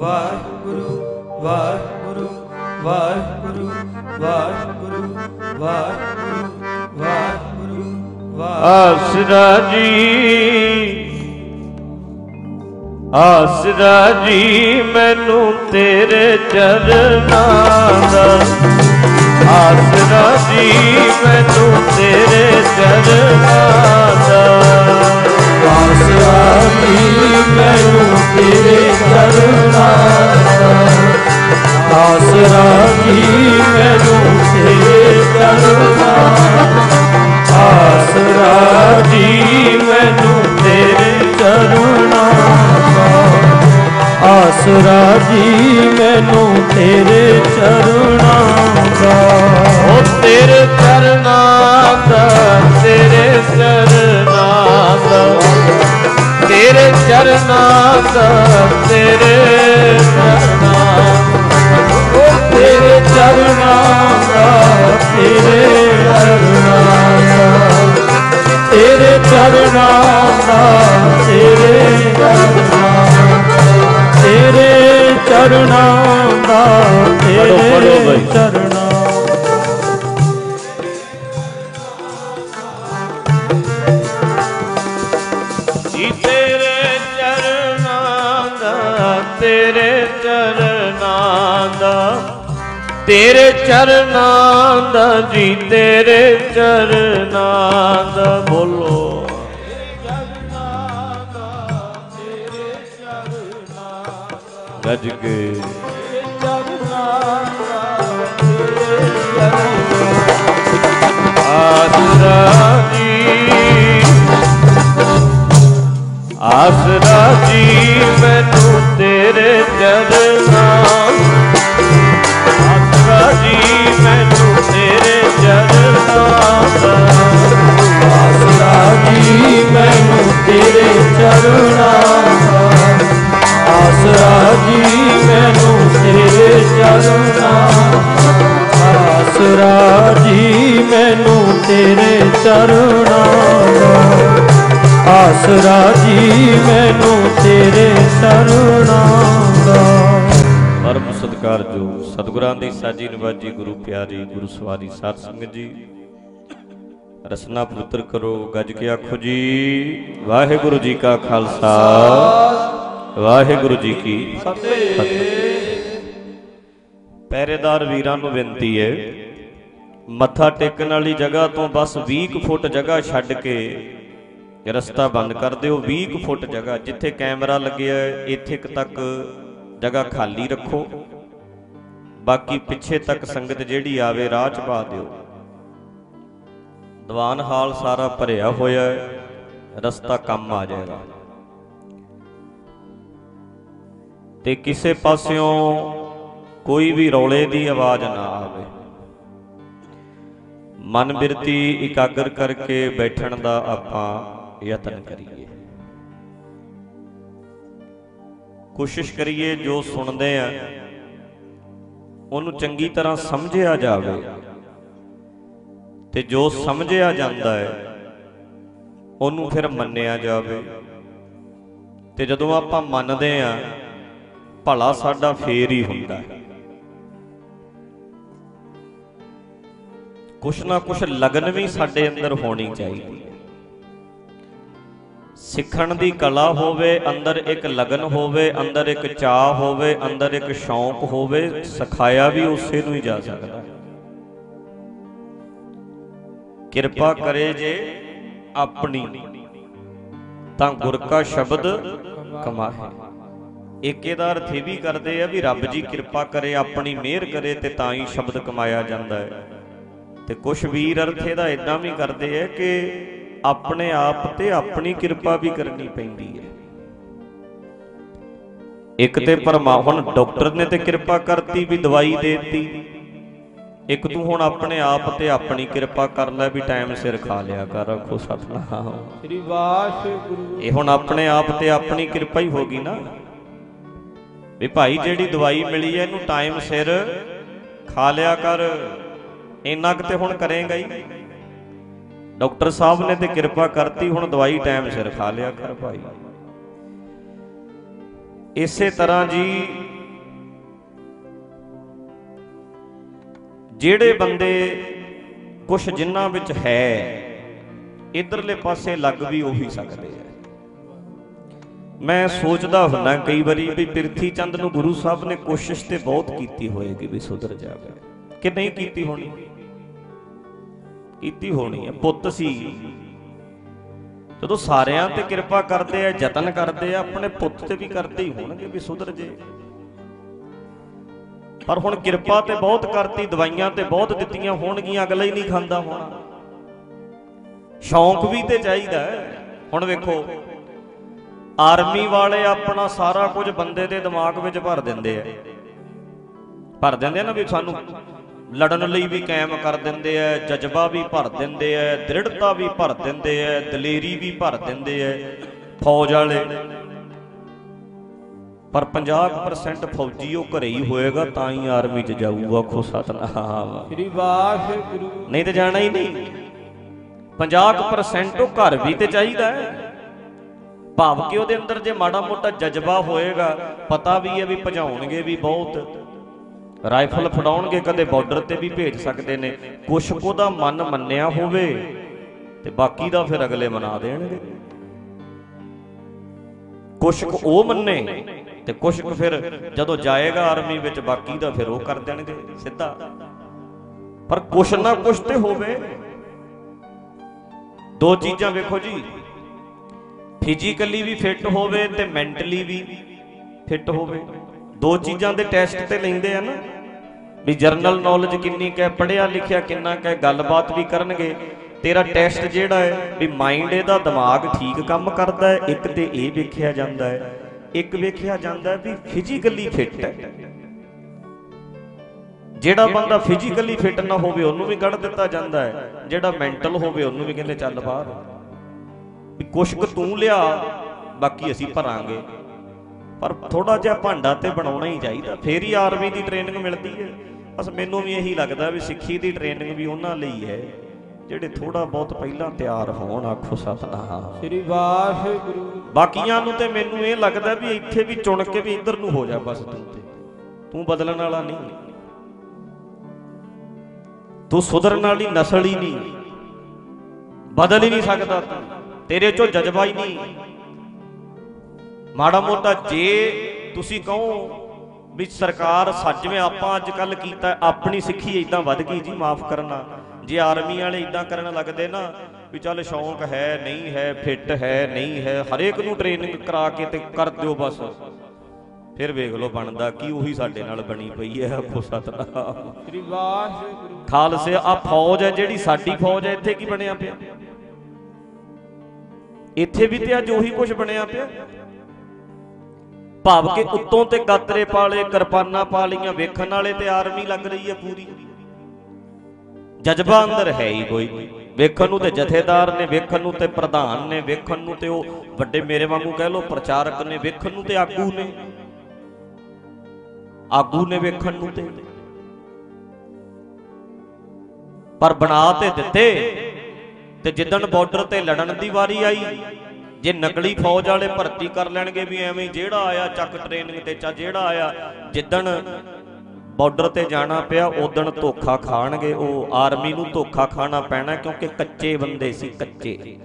ਵਾਹਿਗੁਰੂ ਵਾਹਿਗੁਰੂ ਵਾਹਿਗੁਰੂ ਵਾਹਿਗੁਰੂ ਵਾਹਿਗੁਰੂ ਵਾਹਿਗੁਰੂ। ਆਸਰਾ ਜੀ ਆਸਰਾ ਜੀ, ਮੈਨੂੰ ਤੇਰੇ ਚਰਨਾਂ ਦਾ। ਆਸਰਾ ਜੀ, ਮੈਨੂੰ ਤੇਰੇ ਚਰਨਾਂ ਦਾ। ਆਸਰਾ ਤੇਰੇ ਚਰਨਾਂ ਦਾ ਤੇਰੇ ਚਰਨਾਂ ਉਹ ਤੇਰੇ ਚਰਨਾਂ ਦਾ ਤੇਰੇ ਚਰਨਾਂ ਦਾ ਤੇਰੇ ਚਰਨਾਂ ਦਾ ਤੇਰੇ ਚਰਨਾਂ ਤੇਰੇ ਚਰਨਾਂ ਦਾ ਤੇਰੇ। ਚਰਨਾਂ ਤੇਰੇ ਚਰਨਾਂ ਦਾ, ਤੇਰੇ ਚਰਨਾਂ ਦਾ ਜੀ, ਤੇਰੇ ਚਰਨਾਂ ਦਾ, ਬੋਲੋ। ਗੱਜ ਕੇ। ਆਸਰਾ ਜੀ। ਆਸਰਾ ਜੀ, ਮੈਨੂੰ ਚਰਨਾ ਆਸਰਾ ਜੀ, ਮੈਨੂੰ ਤੇਰੇ ਚਰਨਾ ਦਾ ਆਸਰਾ ਜੀ, ਮੈਨੂੰ ਤੇਰੇ ਚਰਨਾ ਦਾ ਆਸਰਾ ਜੀ, ਮੈਨੂੰ ਤੇਰੇ ਚਰਨਾਂ ਆਸਰਾ ਜੀ, ਮੈਨੂੰ ਤੇਰੇ ਚਰਨਾ ਆਸਰਾ ਜੀ, ਮੈਨੂੰ ਤੇਰੇ ਚਰਨਾਂ ਸਤਿਕਾਰ ਪਰਮ ਸਤਿਗੁਰਾਂ ਦੀ ਸਾਜੀ ਨਿਵਾਜ਼ੀ ਗੁਰੂ ਪਿਆਰੀ ਗੁਰੂ ਸਵਾਰੀ ਸਾਧ ਸੰਗਤ ਜੀ। ਰਸਨਾ ਪਵਿੱਤਰ ਕਰੋ, ਗੱਜ ਕੇ ਆਖੋ ਜੀ, ਵਾਹਿਗੁਰੂ ਜੀ ਕਾ ਖਾਲਸਾ। ਵਾਹਿਗੁਰੂ ਜੀ ਕੀ ਫਤਿਹ। ਪਹਿਰੇਦਾਰ ਵੀਰਾਂ ਨੂੰ ਬੇਨਤੀ ਹੈ, ਮੱਥਾ ਟੇਕਣ ਵਾਲੀ ਜਗ੍ਹਾ ਤੋਂ ਬਸ 20 ਕੁ ਫੁੱਟ ਜਗ੍ਹਾ ਛੱਡ ਕੇ ਰਸਤਾ ਬੰਦ ਕਰ ਦਿਓ। 20 ਕੁ ਫੁੱਟ ਜਗ੍ਹਾ, ਜਿੱਥੇ ਕੈਮਰਾ ਲੱਗਿਆ, ਇੱਥੇ ਤੱਕ ਜਗ੍ਹਾ ਖਾਲੀ ਰੱਖੋ। ਬਾਕੀ ਪਿੱਛੇ ਤੱਕ ਸੰਗਤ ਜਿਹੜੀ ਆਵੇ ਰਾਹ ਚ ਪਾ ਦਿਓ। ਦੀਵਾਨ ਹਾਲ ਸਾਰਾ ਭਰਿਆ ਹੋਇਆ ਹੈ। ਰਸਤਾ ਕੰਮ ਆ ਜਾਏਗਾ। ਤੇ ਕਿਸੇ ਪਾਸਿਓਂ ਕੋਈ ਵੀ ਰੌਲੇ ਦੀ ਆਵਾਜ਼ ਨਾ ਆਵੇ। ਮਨ ਬਿਰਤੀ ਇਕਾਗਰ ਕਰਕੇ ਬੈਠਣ ਦਾ ਆਪਾਂ ਯਤਨ ਕਰੀਏ। ਕੋਸ਼ਿਸ਼ ਕਰੀਏ ਜੋ ਸੁਣਦੇ ਆ, ਉਹਨੂੰ ਚੰਗੀ ਤਰ੍ਹਾਂ ਸਮਝਿਆ ਜਾਵੇ। ਤੇ ਜੋ ਸਮਝਿਆ ਜਾਂਦਾ ਹੈ, ਉਹਨੂੰ ਫਿਰ ਮੰਨਿਆ ਜਾਵੇ। ਤੇ ਜਦੋਂ ਆਪਾਂ ਮੰਨਦੇ ਆ, ਭਲਾ ਸਾਡਾ ਫੇਰ ਹੀ ਹੁੰਦਾ ਹੈ। ਕੁਛ ਨਾ ਕੁਛ ਲਗਨ ਵੀ ਸਾਡੇ ਅੰਦਰ ਹੋਣੀ ਚਾਹੀਦੀ ਸਿੱਖਣ ਦੀ ਕਲਾ ਹੋਵੇ, ਅੰਦਰ ਇੱਕ ਲਗਨ ਹੋਵੇ, ਅੰਦਰ ਇੱਕ ਚਾਹ ਹੋਵੇ, ਅੰਦਰ ਇੱਕ ਸ਼ੌਂਕ ਹੋਵੇ, ਸਿਖਾਇਆ ਵੀ ਉਸੇ ਨੂੰ ਹੀ ਜਾ ਸਕਦਾ। ਕਿਰਪਾ ਕਰੇ ਜੇ ਆਪਣੀ, ਤਾਂ ਗੁਰ ਕਾ ਸ਼ਬਦ ਕਮਾਹੇ। ਇੱਕ ਇਹਦਾ ਅਰਥ ਇਹ ਵੀ ਕਰਦੇ ਆ ਵੀ ਰੱਬ ਜੀ ਕਿਰਪਾ ਕਰੇ, ਆਪਣੀ ਮਿਹਰ ਕਰੇ ਤੇ ਤਾਂ ਹੀ ਸ਼ਬਦ ਕਮਾਇਆ ਜਾਂਦਾ ਹੈ। ਤੇ ਕੁਝ ਵੀਰ ਅਰਥ ਇਹਦਾ ਇਦਾਂ ਵੀ ਕਰਦੇ ਆ ਕਿ ਆਪਣੇ ਆਪ ਤੇ ਆਪਣੀ ਕਿਰਪਾ ਵੀ ਕਰਨੀ ਪੈਂਦੀ ਹੈ। ਇੱਕ ਤੇ ਪਰਮਾ ਹੁਣ ਡਾਕਟਰ ਨੇ ਤੇ ਕਿਰਪਾ ਕਰਤੀ ਵੀ ਦਵਾਈ ਦੇਤੀ। ਇੱਕ ਤੂੰ ਹੁਣ ਆਪਣੇ ਆਪ ਤੇ ਆਪਣੀ ਕਿਰਪਾ ਕਰ ਲੈ ਵੀ ਟਾਈਮ ਸਿਰ ਖਾ ਲਿਆ ਕਰ ਰੱਖੋ ਸਤਨਾਮ। ਸ੍ਰੀ ਵਾਹਿਗੁਰੂ ਇਹ ਹੁਣ ਆਪਣੇ ਆਪ ਤੇ ਆਪਣੀ ਕਿਰਪਾ ਹੀ ਹੋ ਗਈ ਨਾ। ਵੀ ਭਾਈ ਜਿਹੜੀ ਦਵਾਈ ਮਿਲੀ ਹੈ ਇਹਨੂੰ ਟਾਈਮ ਸਿਰ ਖਾ ਲਿਆ ਕਰ। ਇੰਨਾ ਕੁ ਤੇ ਹੁਣ ਕਰੇਗਾ ਹੀ। ਡਾਕਟਰ ਸਾਹਿਬ ਨੇ ਤੇ ਕਿਰਪਾ ਕਰਤੀ, ਹੁਣ ਦਵਾਈ ਟਾਈਮ ਸਿਰ ਖਾ ਲਿਆ ਕਰ ਭਾਈ। ਇਸੇ ਤਰ੍ਹਾਂ ਜੀ, ਜਿਹੜੇ ਬੰਦੇ ਕੁਝ ਜਿਨ੍ਹਾਂ ਵਿੱਚ ਹੈ, ਇਧਰਲੇ ਪਾਸੇ ਲੱਗ ਵੀ ਉਹੀ ਸਕਦੇ ਆ। ਮੈਂ ਸੋਚਦਾ ਹੁੰਦਾ ਕਈ ਵਾਰੀ ਵੀ ਪ੍ਰਿਥੀ ਚੰਦ ਨੂੰ ਗੁਰੂ ਸਾਹਿਬ ਨੇ ਕੋਸ਼ਿਸ਼ ਤੇ ਬਹੁਤ ਕੀਤੀ ਹੋਏਗੀ ਵੀ ਸੁਧਰ ਜਾਵੇ। ਕਿ ਨਹੀਂ ਕੀਤੀ ਹੋਣੀ? ਕੀਤੀ ਹੋਣੀ ਹੈ, ਪੁੱਤ ਸੀ। ਜਦੋਂ ਸਾਰਿਆਂ ਤੇ ਕਿਰਪਾ ਕਰਦੇ ਆ, ਯਤਨ ਕਰਦੇ ਆ, ਆਪਣੇ ਪੁੱਤ ਤੇ ਵੀ ਕਰਦੇ ਹੀ ਹੋਣਗੇ ਵੀ ਸੁਧਰ ਜੇ। ਪਰ ਹੁਣ ਕਿਰਪਾ ਤੇ ਬਹੁਤ ਕਰਤੀ, ਦਵਾਈਆਂ ਤੇ ਬਹੁਤ ਦਿੱਤੀਆਂ ਹੋਣਗੀਆਂ, ਅਗਲਾ ਹੀ ਨਹੀਂ ਖਾਂਦਾ ਹੋਣਾ। ਸ਼ੌਂਕ ਵੀ ਤੇ ਚਾਹੀਦਾ ਹੁਣ ਵੇਖੋ, ਆਰਮੀ ਵਾਲੇ ਆਪਣਾ ਸਾਰਾ ਕੁਝ ਬੰਦੇ ਦੇ ਦਿਮਾਗ ਵਿੱਚ ਭਰ ਦਿੰਦੇ ਆ। ਭਰ ਦਿੰਦੇ ਆ ਨਾ ਵੀ ਸਾਨੂੰ ਲੜਨ ਲਈ ਵੀ ਕਾਇਮ ਕਰ ਦਿੰਦੇ ਆ ਜਜ਼ਬਾ ਵੀ ਭਰ ਦਿੰਦੇ ਆ ਦ੍ਰਿੜਤਾ ਵੀ ਭਰ ਦਿੰਦੇ ਆ ਦਲੇਰੀ ਵੀ ਭਰ ਦਿੰਦੇ ਆ ਫੌਜ ਵਾਲੇ ਪਰ 50% ਫੌਜੀ ਉਹ ਘਰੇ ਹੀ ਹੋਏਗਾ ਤਾਂ ਹੀ ਆਰਮੀ 'ਚ ਜਾਊਗਾ ਆਖੋ ਸਤਨਾਮ ਸ੍ਰੀ ਵਾਹਿਗੁਰੂ। ਨਹੀਂ ਤੇ ਜਾਣਾ ਹੀ ਨਹੀਂ। 50% ਉਹ ਘਰ ਵੀ ਤੇ ਚਾਹੀਦਾ ਹੈ ਭਾਵ ਕਿ ਉਹਦੇ ਅੰਦਰ ਜੇ ਮਾੜਾ ਮੋਟਾ ਜਜ਼ਬਾ ਹੋਏਗਾ ਪਤਾ ਵੀ ਹੈ ਵੀ ਭਜਾਉਣਗੇ ਵੀ ਬਹੁਤ। ਰਾਈਫਲ ਫੜਾਉਣਗੇ, ਕਦੇ ਬਾਰਡਰ ਤੇ ਵੀ ਭੇਜ ਸਕਦੇ ਨੇ। ਕੁਛ ਕੋ ਦਾ ਮਨ ਮੰਨਿਆ ਹੋਵੇ, ਤੇ ਬਾਕੀ ਦਾ ਫਿਰ ਅਗਲੇ ਮਨਾ ਦੇਣਗੇ। ਕੁਛ ਕੁ ਉਹ ਮੰਨੇ, ਤੇ ਕੁਛ ਕੁ ਫਿਰ ਜਦੋਂ ਜਾਏਗਾ ਆਰਮੀ ਵਿੱਚ, ਬਾਕੀ ਦਾ ਫਿਰ ਉਹ ਕਰ ਦੇਣਗੇ, ਸਿੱਧਾ। ਪਰ ਕੁਛ ਨਾ ਕੁਛ ਤੇ ਹੋਵੇ। ਦੋ ਚੀਜ਼ਾਂ ਵੇਖੋ ਜੀ। ਫਿਜ਼ੀਕਲੀ ਵੀ ਫਿੱਟ ਹੋਵੇ ਤੇ ਮੈਂਟਲੀ ਵੀ ਫਿੱਟ ਹੋਵੇ। ਦੋ ਚੀਜ਼ਾਂ ਦੇ ਟੈਸਟ ਤੇ ਲੈਂਦੇ ਆ ਨਾ, ਵੀ ਜਰਨਲ ਨੌਲੇਜ ਕਿੰਨੀ ਕੈ ਪੜਿਆ ਲਿਖਿਆ ਕਿੰਨਾ ਕੈ ਗੱਲਬਾਤ ਵੀ ਕਰਨਗੇ। ਤੇਰਾ ਟੈਸਟ ਜਿਹੜਾ ਹੈ, ਵੀ ਮਾਈਂਡ ਇਹਦਾ ਦਿਮਾਗ ਠੀਕ ਕੰਮ ਕਰਦਾ ਹੈ, ਇੱਕ ਤੇ ਇਹ ਵੇਖਿਆ ਜਾਂਦਾ ਹੈ, ਇੱਕ ਵੇਖਿਆ ਜਾਂਦਾ ਵੀ ਫਿਜ਼ੀਕਲੀ ਫਿੱਟ ਹੈ। ਜਿਹੜਾ ਬੰਦਾ ਫਿਜ਼ੀਕਲੀ ਫਿੱਟ ਨਾ ਹੋਵੇ, ਉਹਨੂੰ ਵੀ ਕੱਢ ਦਿੱਤਾ ਜਾਂਦਾ ਹੈ, ਜਿਹੜਾ ਮੈਂਟਲ ਹੋਵੇ, ਉਹਨੂੰ ਵੀ ਕਹਿੰਦੇ ਚੱਲ ਬਾਹਰ। ਵੀ ਕੁਛ ਕੁ ਤੂੰ ਲਿਆ, ਬਾਕੀ ਅਸੀਂ ਭਰਾਂਗੇ। ਪਰ ਥੋੜਾ ਜਿਹਾ ਭਾਂਡਾ ਤੇ ਬਣਾਉਣਾ ਹੀ ਚਾਹੀਦਾ। ਫੇਰ ਹੀ ਆਰਮੀ ਦੀ ਟ੍ਰੇਨਿੰਗ ਮਿਲਦੀ ਹੈ। ਬਸ ਮੈਨੂੰ ਵੀ ਇਹੀ ਲੱਗਦਾ ਵੀ ਸਿੱਖੀ ਦੀ ਟ੍ਰੇਨਿੰਗ ਵੀ ਉਹਨਾਂ ਲਈ ਹੈ ਜਿਹੜੇ ਥੋੜਾ ਬਹੁਤ ਪਹਿਲਾਂ ਤਿਆਰ ਹੋਣ ਆਖੋ ਸਤਨਾਮ। ਸ੍ਰੀ ਵਾਹਿਗੁਰੂ। ਬਾਕੀਆਂ ਨੂੰ ਤੇ ਮੈਨੂੰ ਇਹ ਲੱਗਦਾ ਵੀ ਇੱਥੇ ਵੀ ਚੁਣ ਕੇ ਵੀ ਇੱਧਰ ਨੂੰ ਹੋ ਜਾ ਬਸ ਤੂੰ ਤੇ। ਤੂੰ ਬਦਲਣ ਵਾਲਾ ਨਹੀਂ। ਤੂੰ ਸੁਧਰਨ ਵਾਲੀ ਨਸਲ ਹੀ ਨਹੀਂ। ਬਦਲ ਹੀ ਨਹੀਂ ਸਕਦਾ ਤੂੰ। ਤੇਰੇ ਚੋਂ ਜਜ਼ਬਾ ਹੀ ਨਹੀਂ। ਮਾੜਾ ਮੋਟਾ ਜੇ ਤੁਸੀਂ ਕਹੋ ਵੀ ਸਰਕਾਰ ਸੱਜਵੇਂ ਆਪਾਂ ਅੱਜ ਕੱਲ ਕੀਤਾ ਆਪਣੀ ਸਿੱਖੀ ਇਦਾਂ ਵੱਧ ਗਈ ਜੀ ਮਾਫ ਕਰਨਾ। ਜੇ ਆਰਮੀ ਵਾਲੇ ਇਦਾਂ ਕਰਨ ਲੱਗਦੇ ਨਾ ਵੀ ਚੱਲ ਸ਼ੌਂਕ ਹੈ ਨਹੀਂ ਹੈ ਫਿੱਟ ਹੈ ਨਹੀਂ ਹੈ ਹਰੇਕ ਨੂੰ ਟ੍ਰੇਨਿੰਗ ਕਰਾ ਕੇ ਤੇ ਕਰ ਦਿਓ ਬਸ। ਫਿਰ ਵੇਖ ਲਓ ਬਣਦਾ ਕੀ ਉਹੀ ਸਾਡੇ ਨਾਲ ਬਣੀ ਪਈ ਹੈ ਆਖੋ ਸਤਨਾਮ। ਸ੍ਰੀ ਵਾਹਿਗੁਰੂ। ਖਾਲਸੇ ਆ ਫੌਜ ਹੈ ਜਿਹੜੀ ਸਾਡੀ ਫੌਜ ਹੈ ਇੱਥੇ ਕੀ ਬਣਿਆ ਪਿਆ? ਇੱਥੇ ਵੀ ਤੇ ਅੱਜ ਉਹੀ ਕੁਝ ਬਣਿਆ ਪਿਆ। ਭਾਵ ਕਿ ਉੱਤੋਂ ਤੇ ਗਾਤਰੇ ਪਾਲੇ, ਕਿਰਪਾਨਾਂ ਪਾ ਲਈਆਂ ਵੇਖਣ ਵਾਲੇ ਤੇ ਆਰਮੀ ਲੱਗ ਰਹੀ ਹੈ ਪੂਰੀ। ਜਜ਼ਬਾ ਅੰਦਰ ਹੈ ਹੀ ਕੋਈ। ਵੇਖਣ ਨੂੰ ਤੇ ਜਥੇਦਾਰ ਨੇ, ਵੇਖਣ ਨੂੰ ਤੇ ਪ੍ਰਧਾਨ ਨੇ, ਵੇਖਣ ਨੂੰ ਤੇ ਉਹ ਵੱਡੇ ਮੇਰੇ ਵਾਂਗੂ ਕਹਿ ਲੋ ਪ੍ਰਚਾਰਕ ਨੇ, ਵੇਖਣ ਨੂੰ ਤੇ ਆਗੂ ਨੇ। ਆਗੂ ਨੇ ਵੇਖਣ ਨੂੰ ਤੇ। ਪਰ ਬਣਾ ਤੇ ਦਿੱਤੇ ਤੇ ਜਿੱਦਣ ਬਾਰਡਰ ਤੇ ਲੜਨ ਦੀ ਵਾਰੀ ਆਈ ਜੇ ਨਕਲੀ ਫੌਜ ਵਾਲੇ ਭਰਤੀ ਕਰ ਲੈਣਗੇ ਵੀ ਐਵੇਂ ਜਿਹੜਾ ਆਇਆ ਚੱਕ ਟ੍ਰੇਨਿੰਗ ਤੇ ਚਾ ਜਿਹੜਾ ਆਇਆ, ਜਿੱਦਣ ਬਾਰਡਰ ਤੇ ਜਾਣਾ ਪਿਆ ਉਦਣ ਧੋਖਾ ਖਾਣਗੇ, ਉਹ ਆਰਮੀ ਨੂੰ ਧੋਖਾ ਖਾਣਾ ਪੈਣਾ ਕਿਉਂਕਿ ਕੱਚੇ ਬੰਦੇ ਸੀ, ਕੱਚੇ।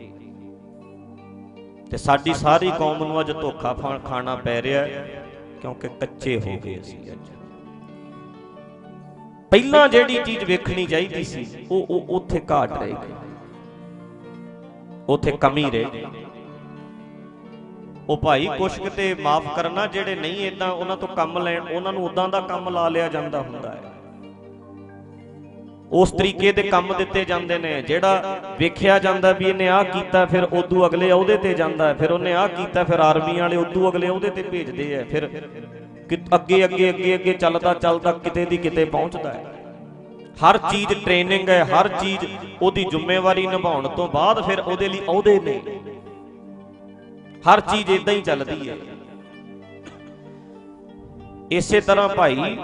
ਤੇ ਸਾਡੀ ਸਾਰੀ ਕੌਮ ਨੂੰ ਅੱਜ ਧੋਖਾ ਫਾ- ਖਾਣਾ ਪੈ ਰਿਹਾ ਕਿਉਂਕਿ ਕੱਚੇ ਹੋ ਗਏ ਸੀ ਅੱਜ। ਪਹਿਲਾਂ ਜਿਹੜੀ ਚੀਜ਼ ਵੇਖਣੀ ਚਾਹੀਦੀ ਸੀ, ਉਹ ਉਹ ਉੱਥੇ ਘਾਟ ਰਹਿ ਗਈ। ਉੱਥੇ ਕਮੀ ਰਹਿ ਉਹ ਭਾਈ, ਕੁਛ ਕਿਤੇ ਮਾਫ ਕਰਨਾ, ਜਿਹੜੇ ਨਹੀਂ ਇਦਾਂ ਉਹਨਾਂ ਤੋਂ ਕੰਮ ਲੈਣ, ਉਹਨਾਂ ਨੂੰ ਉਦਾਂ ਦਾ ਕੰਮ ਲਾ ਲਿਆ ਜਾਂਦਾ ਹੁੰਦਾ ਹੈ। ਉਸ ਤਰੀਕੇ ਦੇ ਕੰਮ ਦਿੱਤੇ ਜਾਂਦੇ ਨੇ, ਜਿਹੜਾ ਵੇਖਿਆ ਜਾਂਦਾ ਵੀ ਇਹਨੇ ਆਹ ਕੀਤਾ, ਫਿਰ ਉਦੋਂ ਅਗਲੇ ਉਹਦੇ ਤੇ ਜਾਂਦਾ ਫਿਰ ਉਹਨੇ ਆਹ ਕੀਤਾ, ਫਿਰ ਆਰਮੀ ਵਾਲੇ ਉਦੋਂ ਅਗਲੇ ਉਹਦੇ ਤੇ ਭੇਜਦੇ ਆ ਫਿਰ ਕਿ ਅੱਗੇ ਅੱਗੇ ਅੱਗੇ ਅੱਗੇ ਚੱਲਦਾ ਚੱਲਦਾ ਕਿਤੇ ਦੀ ਕਿਤੇ ਪਹੁੰਚਦਾ ਹੈ। ਹਰ ਚੀਜ਼ ਟ੍ਰੇਨਿੰਗ ਹੈ, ਹਰ ਚੀਜ਼ ਉਹਦੀ ਜ਼ਿੰਮੇਵਾਰੀ ਨਿਭਾਉਣ ਤੋਂ ਬਾਅਦ ਫਿਰ ਉਹਦੇ ਲਈ ਅਹੁਦੇ ਨੇ। ਹਰ ਚੀਜ਼ ਇਦਾਂ ਹੀ ਚੱਲਦੀ ਹੈ। ਇਸੇ ਤਰ੍ਹਾਂ ਭਾਈ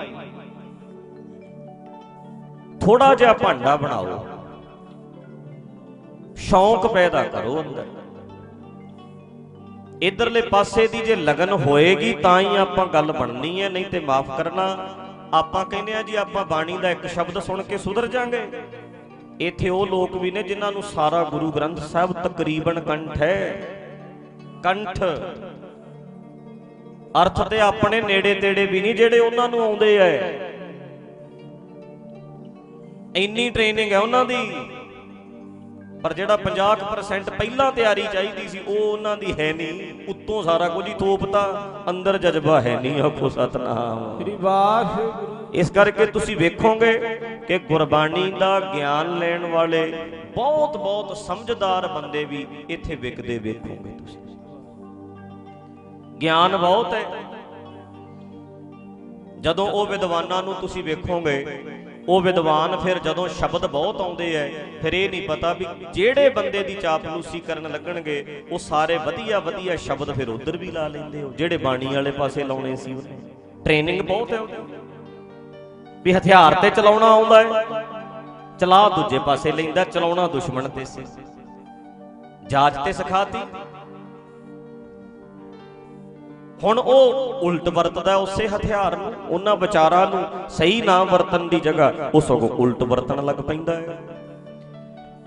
ਥੋੜਾ ਜਿਹਾ ਭਾਂਡਾ ਬਣਾਓ। ਸ਼ੌਂਕ ਪੈਦਾ ਕਰੋ ਅੰਦਰ। ਇਧਰਲੇ ਪਾਸੇ ਦੀ ਜੇ ਲਗਨ ਹੋਏਗੀ, ਤਾਂ ਹੀ ਆਪਾਂ ਗੱਲ ਬਣਨੀ ਹੈ, ਨਹੀਂ ਤੇ ਮਾਫ ਕਰਨਾ। ਆਪਾਂ ਕਹਿੰਦੇ ਆ ਜੀ, ਆਪਾਂ ਬਾਣੀ ਦਾ ਇੱਕ ਸ਼ਬਦ ਸੁਣ ਕੇ ਸੁਧਰ ਜਾਾਂਗੇ। ਇੱਥੇ ਉਹ ਲੋਕ ਵੀ ਨੇ ਜਿਨ੍ਹਾਂ ਨੂੰ ਸਾਰਾ ਗੁਰੂ ਗ੍ਰੰਥ ਸਾਹਿਬ ਤਕਰੀਬਨ ਕੰਠ ਹੈ। ਕੰਠ। ਅਰਥ ਤੇ ਆਪਣੇ ਨੇੜੇ ਤੇੜੇ ਵੀ ਨਹੀਂ ਜਿਹੜੇ ਉਹਨਾਂ ਨੂੰ ਆਉਂਦੇ ਐ। ਇੰਨੀ ਟ੍ਰੇਨਿੰਗ ਹੈ ਉਹਨਾਂ ਦੀ। ਪਰ ਜਿਹੜਾ 50% ਪਹਿਲਾਂ ਤਿਆਰੀ ਚਾਹੀਦੀ ਸੀ ਉਹ ਉਹਨਾਂ ਦੀ ਹੈ ਨਹੀਂ। ਉੱਤੋਂ ਸਾਰਾ ਕੁਝ ਹੀ ਥੋਪਤਾ ਅੰਦਰ ਜਜ਼ਬਾ ਹੈ ਨਹੀਂ ਆਖੋ ਸਤਨਾਮ। ਸ੍ਰੀ ਵਾਹਿਗੁਰੂ। ਇਸ ਕਰਕੇ ਤੁਸੀਂ ਵੇਖੋਗੇ ਕਿ ਗੁਰਬਾਣੀ ਦਾ ਗਿਆਨ ਲੈਣ ਵਾਲੇ ਬਹੁਤ ਬਹੁਤ ਸਮਝਦਾਰ ਬੰਦੇ ਵੀ ਇੱਥੇ ਵਿਕਦੇ ਵੇਖੋਗੇ ਤੁਸੀਂ। ਗਿਆਨ ਬਹੁਤ ਹੈ। ਜਦੋਂ ਉਹ ਵਿਦਵਾਨਾਂ ਨੂੰ ਤੁਸੀਂ ਵੇਖੋਗੇ, ਉਹ ਵਿਦਵਾਨ ਫਿਰ ਜਦੋਂ ਸ਼ਬਦ ਬਹੁਤ ਆਉਂਦੇ ਐ, ਫਿਰ ਇਹ ਨਹੀਂ ਪਤਾ ਵੀ ਜਿਹੜੇ ਬੰਦੇ ਦੀ ਚਾਪਲੂਸੀ ਕਰਨ ਲੱਗਣਗੇ, ਉਹ ਸਾਰੇ ਵਧੀਆ ਵਧੀਆ ਸ਼ਬਦ ਫਿਰ ਉਧਰ ਵੀ ਲਾ ਲੈਂਦੇ ਹੋ, ਜਿਹੜੇ ਬਾਣੀ ਵਾਲੇ ਪਾਸੇ ਲਾਉਣੇ ਸੀ ਉਹਨੇ। ਟ੍ਰੇਨਿੰਗ ਬਹੁਤ ਹੈ ਉਹਦੀ। ਵੀ ਹਥਿਆਰ ਤੇ ਚਲਾਉਣਾ ਆਉਂਦਾ ਹੈ ਚਲਾ ਦੂਜੇ ਪਾਸੇ ਲੈਂਦਾ, ਚਲਾਉਣਾ ਦੁਸ਼ਮਣ ਤੇ ਸੀ। ਜਾਜ ਤੇ ਸਿਖਾਤੀ। ਹੁਣ ਉਹ ਉਲਟ ਵਰਤਦਾ ਉਸੇ ਹਥਿਆਰ ਨੂੰ, ਉਹਨਾਂ ਵਿਚਾਰਾਂ ਨੂੰ ਸਹੀ ਨਾ ਵਰਤਣ ਦੀ ਜਗ੍ਹਾ ਉਹ ਸਗੋਂ ਉਲਟ ਵਰਤਣ ਲੱਗ ਪੈਂਦਾ ਹੈ।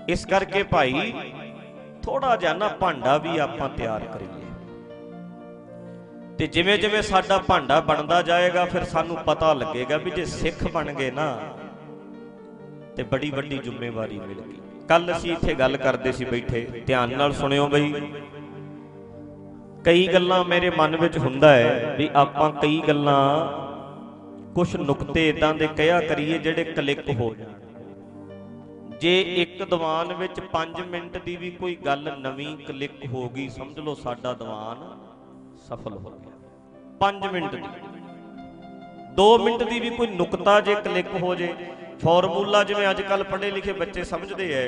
ਇਸ ਕਰਕੇ ਭਾਈ ਥੋੜਾ ਜਿਹਾ ਨਾ ਭਾਂਡਾ ਵੀ ਆਪਾਂ ਤਿਆਰ ਕਰੀਏ। ਤੇ ਜਿਵੇਂ ਜਿਵੇਂ ਸਾਡਾ ਭਾਂਡਾ ਬਣਦਾ ਜਾਏਗਾ, ਫਿਰ ਸਾਨੂੰ ਪਤਾ ਲੱਗੇਗਾ ਵੀ ਜੇ ਸਿੱਖ ਬਣ ਗਏ ਨਾ, ਤੇ ਬੜੀ ਵੱਡੀ ਜ਼ਿੰਮੇਵਾਰੀ ਮਿਲ ਗਈ। ਕੱਲ ਅਸੀਂ ਇੱਥੇ ਗੱਲ ਕਰਦੇ ਸੀ ਬੈਠੇ, ਧਿਆਨ ਨਾਲ ਸੁਣਿਓ ਬਈ। ਕਈ ਗੱਲਾਂ ਮੇਰੇ ਮਨ ਵਿੱਚ ਹੁੰਦਾ ਹੈ ਵੀ ਆਪਾਂ ਕਈ ਗੱਲਾਂ ਕੁਝ ਨੁਕਤੇ ਇਦਾਂ ਦੇ ਕਹਿਆ ਕਰੀਏ ਜਿਹੜੇ ਕਲਿੱਕ ਹੋ ਜਾਣ। ਜੇ ਇੱਕ ਦੀਵਾਨ ਵਿੱਚ 5 ਮਿੰਟ ਦੀ ਵੀ ਕੋਈ ਗੱਲ ਨਵੀਂ ਕਲਿੱਕ ਹੋ ਗਈ, ਸਮਝ ਲਓ ਸਾਡਾ ਦੀਵਾਨ ਸਫਲ ਹੋ ਗਿਆ। 5 ਮਿੰਟ ਦੀ। 2 ਮਿੰਟ ਦੀ ਵੀ ਕੋਈ ਨੁਕਤਾ ਜੇ ਕਲਿੱਕ ਹੋ ਜੇ। ਫਾਰਮੂਲਾ ਜਿਵੇਂ ਅੱਜ ਕੱਲ ਪੜ੍ਹੇ ਲਿਖੇ ਬੱਚੇ ਸਮਝਦੇ ਐ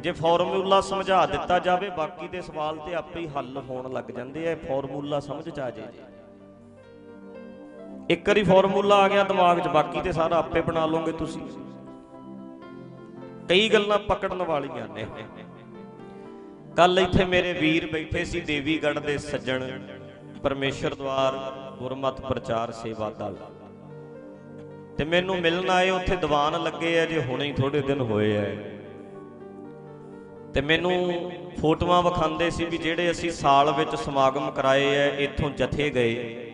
ਜੇ ਫਾਰਮੂਲਾ ਸਮਝਾ ਦਿੱਤਾ ਜਾਵੇ, ਬਾਕੀ ਦੇ ਸਵਾਲ ਤੇ ਆਪੇ ਹੀ ਹੱਲ ਹੋਣ ਲੱਗ ਜਾਂਦੇ ਐ ਫਾਰਮੂਲਾ ਸਮਝ ਚ ਆ ਜੇ। ਇੱਕ ਵਾਰੀ ਫਾਰਮੂਲਾ ਆ ਗਿਆ ਦਿਮਾਗ 'ਚ, ਬਾਕੀ ਤੇ ਸਾਰਾ ਆਪੇ ਬਣਾ ਲਓਗੇ ਤੁਸੀਂ। ਕਈ ਗੱਲਾਂ ਪਕੜਨ ਵਾਲੀਆਂ ਨੇ। ਕੱਲ ਇੱਥੇ ਮੇਰੇ ਵੀਰ ਬੈਠੇ ਸੀ, ਦੇਵੀਗੜ੍ਹ ਦੇ ਸੱਜਣ, ਪਰਮੇਸ਼ਰ ਦਵਾਰ, ਗੁਰਮਤ ਪ੍ਰਚਾਰ ਸੇਵਾ ਦਲ। ਤੇ ਮੈਨੂੰ ਮਿਲਣ ਆਏ, ਉੱਥੇ ਦੀਵਾਨ ਲੱਗੇ ਆ, ਜੇ ਹੁਣੇ ਹੀ ਥੋੜੇ ਦਿਨ ਹੋਏ ਆ। ਤੇ ਮੈਨੂੰ ਫੋਟੋਆਂ ਵਿਖਾਉਂਦੇ ਸੀ ਵੀ ਜਿਹੜੇ ਅਸੀਂ ਸਾਲ ਵਿੱਚ ਸਮਾਗਮ ਕਰਾਏ ਐ ਇੱਥੋਂ ਜਥੇ ਗਏ।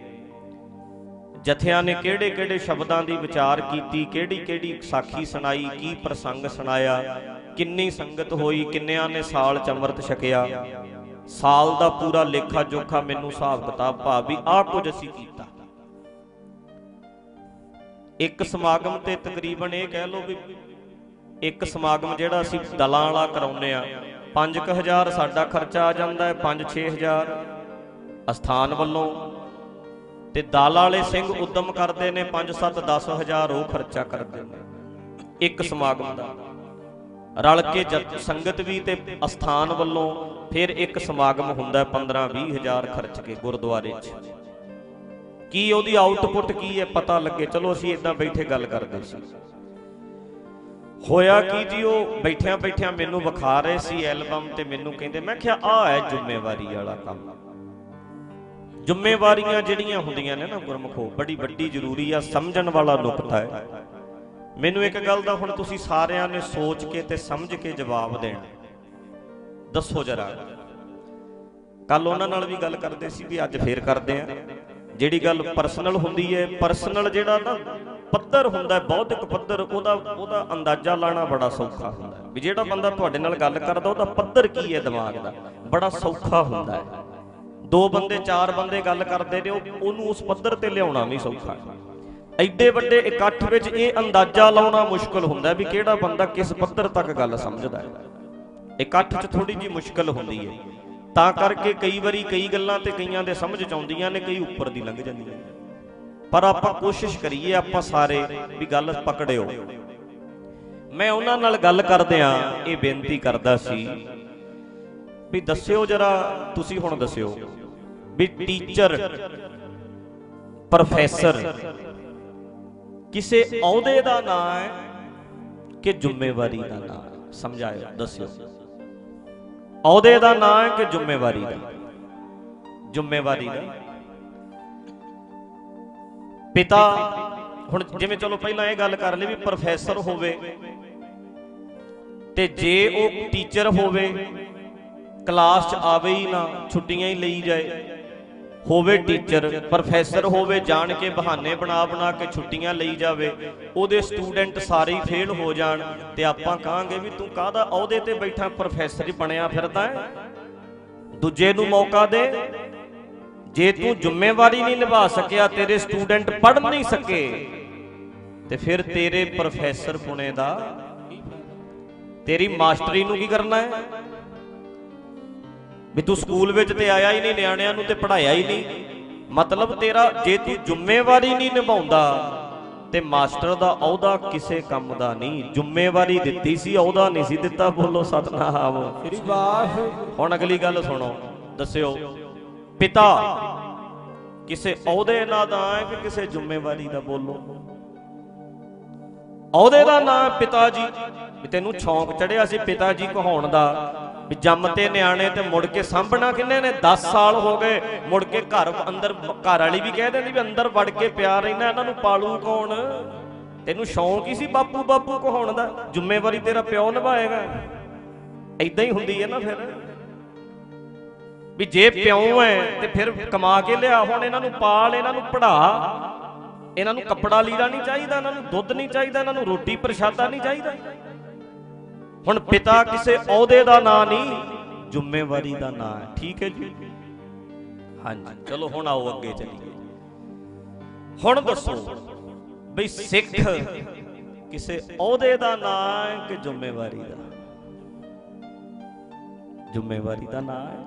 ਜਥਿਆਂ ਨੇ ਕਿਹੜੇ ਕਿਹੜੇ ਸ਼ਬਦਾਂ ਦੀ ਵਿਚਾਰ ਕੀਤੀ ਕਿਹੜੀ ਕਿਹੜੀ ਸਾਖੀ ਸੁਣਾਈ, ਕੀ ਪ੍ਰਸੰਗ ਸੁਣਾਇਆ, ਕਿੰਨੀ ਸੰਗਤ ਹੋਈ, ਕਿੰਨਿਆਂ ਨੇ ਸਾਲ ਚ ਅੰਮ੍ਰਿਤ ਛਕਿਆ। ਸਾਲ ਦਾ ਪੂਰਾ ਲੇਖਾ ਜੋਖਾ ਮੈਨੂੰ ਹਿਸਾਬ ਕਿਤਾਬ ਭਾ ਵੀ ਆਹ ਕੁਝ ਅਸੀਂ ਕੀਤਾ। ਇੱਕ ਸਮਾਗਮ ਤੇ ਤਕਰੀਬਨ ਇਹ ਕਹਿ ਲਓ ਵੀ ਇੱਕ ਸਮਾਗਮ ਜਿਹੜਾ ਅਸੀਂ ਦਲਾਂ ਵਾਲਾ ਕਰਾਉਨੇ ਆ 5000 ਸਾਡਾ ਖਰਚਾ ਆ ਜਾਂਦਾ ਹੈ 5-6000 ਅਸਥਾਨ ਵੱਲੋਂ। ਤੇ ਦਲ ਵਾਲੇ ਸਿੰਘ ਉਦਮ ਕਰਦੇ ਨੇ 5-7 10000 ਉਹ ਖਰਚਾ ਕਰਦੇ ਨੇ, ਇੱਕ ਸਮਾਗਮ ਦਾ। ਰਲ ਕੇ ਜਤ ਸੰਗਤ ਵੀ ਤੇ ਅਸਥਾਨ ਵੱਲੋਂ ਫਿਰ ਇੱਕ ਸਮਾਗਮ ਹੁੰਦਾ 15-20000 ਖਰਚ ਕੇ ਗੁਰਦੁਆਰੇ 'ਚ। ਕੀ ਉਹਦੀ ਆਊਟਪੁੱਟ ਕੀ ਹੈ, ਪਤਾ ਲੱਗੇ। ਚਲੋ ਅਸੀਂ ਇਦਾਂ ਬੈਠੇ ਗੱਲ ਕਰਦੇ ਸੀ। ਹੋਇਆ ਕੀ ਜੀ? ਉਹ ਬੈਠਿਆਂ ਬੈਠਿਆਂ ਮੈਨੂੰ ਵਿਖਾ ਰਹੇ ਸੀ ਐਲਬਮ ਤੇ ਮੈਨੂੰ ਕਹਿੰਦੇ, ਮੈਂ ਕਿਹਾ ਆ ਹੈ ਜ਼ਿੰਮੇਵਾਰੀ ਵਾਲਾ ਕੰਮ। ਜ਼ਿੰਮੇਵਾਰੀਆਂ ਜਿਹੜੀਆਂ ਹੁੰਦੀਆਂ ਨੇ ਨਾ ਗੁਰਮਖੋ, ਬੜੀ ਵੱਡੀ ਜ਼ਰੂਰੀ ਆ, ਸਮਝਣ ਵਾਲਾ ਨੁਕਤਾ ਹੈ। ਮੈਨੂੰ ਇੱਕ ਗੱਲ ਦਾ ਹੁਣ ਤੁਸੀਂ ਸਾਰਿਆਂ ਨੇ ਸੋਚ ਕੇ ਤੇ ਸਮਝ ਕੇ ਜਵਾਬ ਦੇਣਾ। ਦੱਸੋ ਜਰਾ। ਕੱਲ ਉਹਨਾਂ ਨਾਲ ਵੀ ਗੱਲ ਕਰਦੇ ਸੀ ਵੀ ਅੱਜ ਫੇਰ ਕਰਦੇ ਆ। ਜਿਹੜੀ ਗੱਲ ਪਰਸਨਲ ਹੁੰਦੀ ਹੈ ਪਰਸਨਲ ਜਿਹੜਾ ਨਾ ਪੱਧਰ ਹੁੰਦਾ ਹੈ, ਬੌਧਿਕ ਪੱਧਰ, ਉਹਦਾ ਉਹਦਾ ਅੰਦਾਜ਼ਾ ਲਾਣਾ ਬੜਾ ਸੌਖਾ ਹੁੰਦਾ ਹੈ। ਵੀ ਜਿਹੜਾ ਬੰਦਾ ਤੁਹਾਡੇ ਨਾਲ ਗੱਲ ਕਰਦਾ, ਉਹਦਾ ਪੱਧਰ ਕੀ ਹੈ ਦਿਮਾਗ ਦਾ? ਬੜਾ ਸੌਖਾ ਹੁੰਦਾ ਹੈ। ਦੋ ਬੰਦੇ, ਚਾਰ ਬੰਦੇ ਗੱਲ ਕਰਦੇ ਨੇ, ਉਹ- ਉਹਨੂੰ ਉਸ ਪੱਧਰ ਤੇ ਲਿਆਉਣਾ ਵੀ ਸੌਖਾ ਹੈ। ਐਡੇ ਵੱਡੇ ਇਕੱਠ ਵਿੱਚ ਇਹ ਅੰਦਾਜ਼ਾ ਲਾਉਣਾ ਮੁਸ਼ਕਲ ਹੁੰਦਾ ਵੀ ਕਿਹੜਾ ਬੰਦਾ ਕਿਸ ਪੱਧਰ ਤੱਕ ਗੱਲ ਸਮਝਦਾ ਹੈ। ਇਕੱਠ 'ਚ ਥੋੜੀ ਜੀ ਮੁਸ਼ਕਲ ਹੁੰਦੀ ਹੈ। ਤਾਂ ਕਰਕੇ ਕਈ ਵਾਰੀ ਕਈ ਗੱਲਾਂ ਤੇ ਕਈਆਂ ਦੇ ਸਮਝ ਚ ਆਉਂਦੀਆਂ ਨੇ, ਕਈ ਉੱਪਰ ਦੀ ਲੰਘ ਜਾਂਦੀਆਂ ਨੇ। ਪਰ ਆਪਾਂ ਕੋਸ਼ਿਸ਼ ਕਰੀਏ ਆਪਾਂ ਸਾਰੇ ਵੀ ਗੱਲ ਪਕੜਿਓ। ਮੈਂ ਉਹਨਾਂ ਨਾਲ ਗੱਲ ਕਰਦਿਆਂ ਇਹ ਬੇਨਤੀ ਕਰਦਾ ਸੀ ਵੀ ਦੱਸਿਓ ਜਰਾ, ਤੁਸੀਂ ਹੁਣ ਦੱਸਿਓ ਵੀ ਟੀਚਰ, ਪ੍ਰੋਫੈਸਰ ਕਿਸੇ ਅਹੁਦੇ ਦਾ ਨਾਂ ਹੈ ਕਿ ਜ਼ਿੰਮੇਵਾਰੀ ਦਾ ਨਾਂ? ਸਮਝਾਇਓ, ਦੱਸਿਓ। ਅਹੁਦੇ ਦਾ ਨਾਂ ਹੈ ਕਿ ਜ਼ਿੰਮੇਵਾਰੀ ਦਾ? ਜ਼ਿੰਮੇਵਾਰੀ ਦਾ। ਪਿਤਾ, ਹੁਣ ਜਿਵੇਂ ਚਲੋ ਪਹਿਲਾਂ ਇਹ ਗੱਲ ਕਰ ਲਈ ਵੀ ਪ੍ਰੋਫੈਸਰ ਹੋਵੇ ਤੇ ਜੇ ਉਹ ਟੀਚਰ ਹੋਵੇ ਕਲਾਸ 'ਚ ਆਵੇ ਹੀ ਨਾ, ਛੁੱਟੀਆਂ ਹੀ ਲਈ ਜਾਏ, ਹੋਵੇ ਟੀਚਰ ਪ੍ਰੋਫੈਸਰ ਹੋਵੇ, ਜਾਣ ਕੇ ਬਹਾਨੇ ਬਣਾ ਬਣਾ ਕੇ ਛੁੱਟੀਆਂ ਲਈ ਜਾਵੇ, ਉਹਦੇ ਸਟੂਡੈਂਟ ਸਾਰੇ ਹੀ ਫੇਲ ਹੋ ਜਾਣ ਤੇ ਆਪਾਂ ਕਹਾਂਗੇ ਵੀ ਤੂੰ ਕਾਹਦਾ ਅਹੁਦੇ ਤੇ ਬੈਠਾ ਪ੍ਰੋਫੈਸਰ ਹੀ ਬਣਿਆ ਫਿਰਦਾ ਹੈ। ਦੂਜੇ ਨੂੰ ਮੌਕਾ ਦੇ ਜੇ ਤੂੰ ਜ਼ਿੰਮੇਵਾਰੀ ਨਹੀਂ ਨਿਭਾ ਸਕਿਆ ਤੇਰੇ ਸਟੂਡੈਂਟ ਪੜ੍ਹ ਨਹੀਂ ਸਕੇ ਤੇ ਫਿਰ ਤੇਰੇ ਪ੍ਰੋਫੈਸਰ ਪੁਣੇ ਦਾ ਤੇਰੀ ਮਾਸਟਰੀ ਨੂੰ ਕੀ ਕਰਨਾ ਹੈ? ਵੀ ਤੂੰ ਸਕੂਲ ਵਿੱਚ ਤੇ ਆਇਆ ਹੀ ਨਹੀਂ ਨਿਆਣਿਆਂ ਨੂੰ ਤੇ ਪੜਾਇਆ ਹੀ ਨਹੀਂ। ਮਤਲਬ ਤੇਰਾ ਜੇ ਤੂੰ ਜ਼ਿੰਮੇਵਾਰੀ ਨਹੀਂ ਨਿਭਾਉਂਦਾ ਤੇ ਮਾਸਟਰ ਦਾ ਅਹੁਦਾ ਕਿਸੇ ਕੰਮ ਦਾ ਨਹੀਂ। ਜ਼ਿੰਮੇਵਾਰੀ ਦਿੱਤੀ ਸੀ ਅਹੁਦਾ ਨਹੀਂ ਸੀ ਦਿੱਤਾ ਬੋਲੋ ਸਤਨਾਮ। ਸ੍ਰੀ ਵਾਹਿਗੁਰੂ ਹੁਣ ਅਗਲੀ ਗੱਲ ਸੁਣੋ ਦੱਸਿਓ। ਪਿਤਾ, ਕਿਸੇ ਅਹੁਦੇ ਨਾਲ ਦਾ ਹੈ ਕਿ ਕਿਸੇ ਜ਼ਿੰਮੇਵਾਰੀ ਦਾ ਬੋਲੋ। ਅਹੁਦੇ ਦਾ ਨਾਮ ਪਿਤਾ ਜੀ। ਵੀ ਤੈਨੂੰ ਸ਼ੌਂਕ ਚੜਿਆ ਸੀ ਪਿਤਾ ਜੀ ਕਹਾਉਣ ਦਾ। ਵੀ ਜੰਮ ਤੇ ਨਿਆਣੇ ਤੇ ਮੁੜ ਕੇ ਸਾਂਭਣਾ ਕਿੰਨੇ ਨੇ? 10 ਸਾਲ ਹੋ ਗਏ। ਮੁੜ ਕੇ ਘਰ ਅੰਦਰ, ਘਰ ਵਾਲੀ ਵੀ ਕਹਿ ਦਿੰਦੀ ਵੀ ਅੰਦਰ ਵੜ ਕੇ ਪਿਆ ਰਹਿਣਾ ਇਹਨਾਂ ਨੂੰ ਪਾਲੂ ਕੌਣ? ਤੈਨੂੰ ਸ਼ੌਂਕ ਹੀ ਸੀ ਬਾਪੂ ਬਾਪੂ ਕਹਾਉਣ ਦਾ? ਜ਼ਿੰਮੇਵਾਰੀ ਤੇਰਾ ਪਿਓ ਨਿਭਾਏਗਾ। ਐਦਾਂ ਹੀ ਹੁੰਦੀ ਹੈ ਨਾ ਫਿਰ। ਵੀ ਜੇ ਪਿਓ ਹੈ ਤੇ ਫਿਰ ਕਮਾ ਕੇ ਲਿਆ। ਹੁਣ ਇਹਨਾਂ ਨੂੰ ਪਾਲ, ਇਹਨਾਂ ਨੂੰ ਪੜਾ। ਇਹਨਾਂ ਨੂੰ ਕੱਪੜਾ ਲੀੜਾ ਨਹੀਂ ਚਾਹੀਦਾ, ਇਹਨਾਂ ਨੂੰ ਦੁੱਧ ਨਹੀਂ ਚਾਹੀਦਾ, ਇਹਨਾਂ ਨੂੰ ਰੋਟੀ ਪ੍ਰਸ਼ਾਦਾ ਨਹੀਂ ਚਾਹੀਦਾ। ਹੁਣ ਪਿਤਾ ਕਿਸੇ ਅਹੁਦੇ ਦਾ ਨਾਂ ਨਹੀਂ, ਜ਼ਿੰਮੇਵਾਰੀ ਦਾ ਨਾਂ ਹੈ। ਠੀਕ ਹੈ ਜੀ? ਹਾਂਜੀ, ਚਲੋ ਹੁਣ ਆਓ ਅੱਗੇ ਚੱਲੀਏ। ਹੁਣ ਦੱਸੋ ਬਈ ਸਿੱਖ ਕਿਸੇ ਅਹੁਦੇ ਦਾ ਨਾਂ ਹੈ ਕਿ ਜ਼ਿੰਮੇਵਾਰੀ ਦਾ? ਜ਼ਿੰਮੇਵਾਰੀ ਦਾ ਨਾਂ ਹੈ।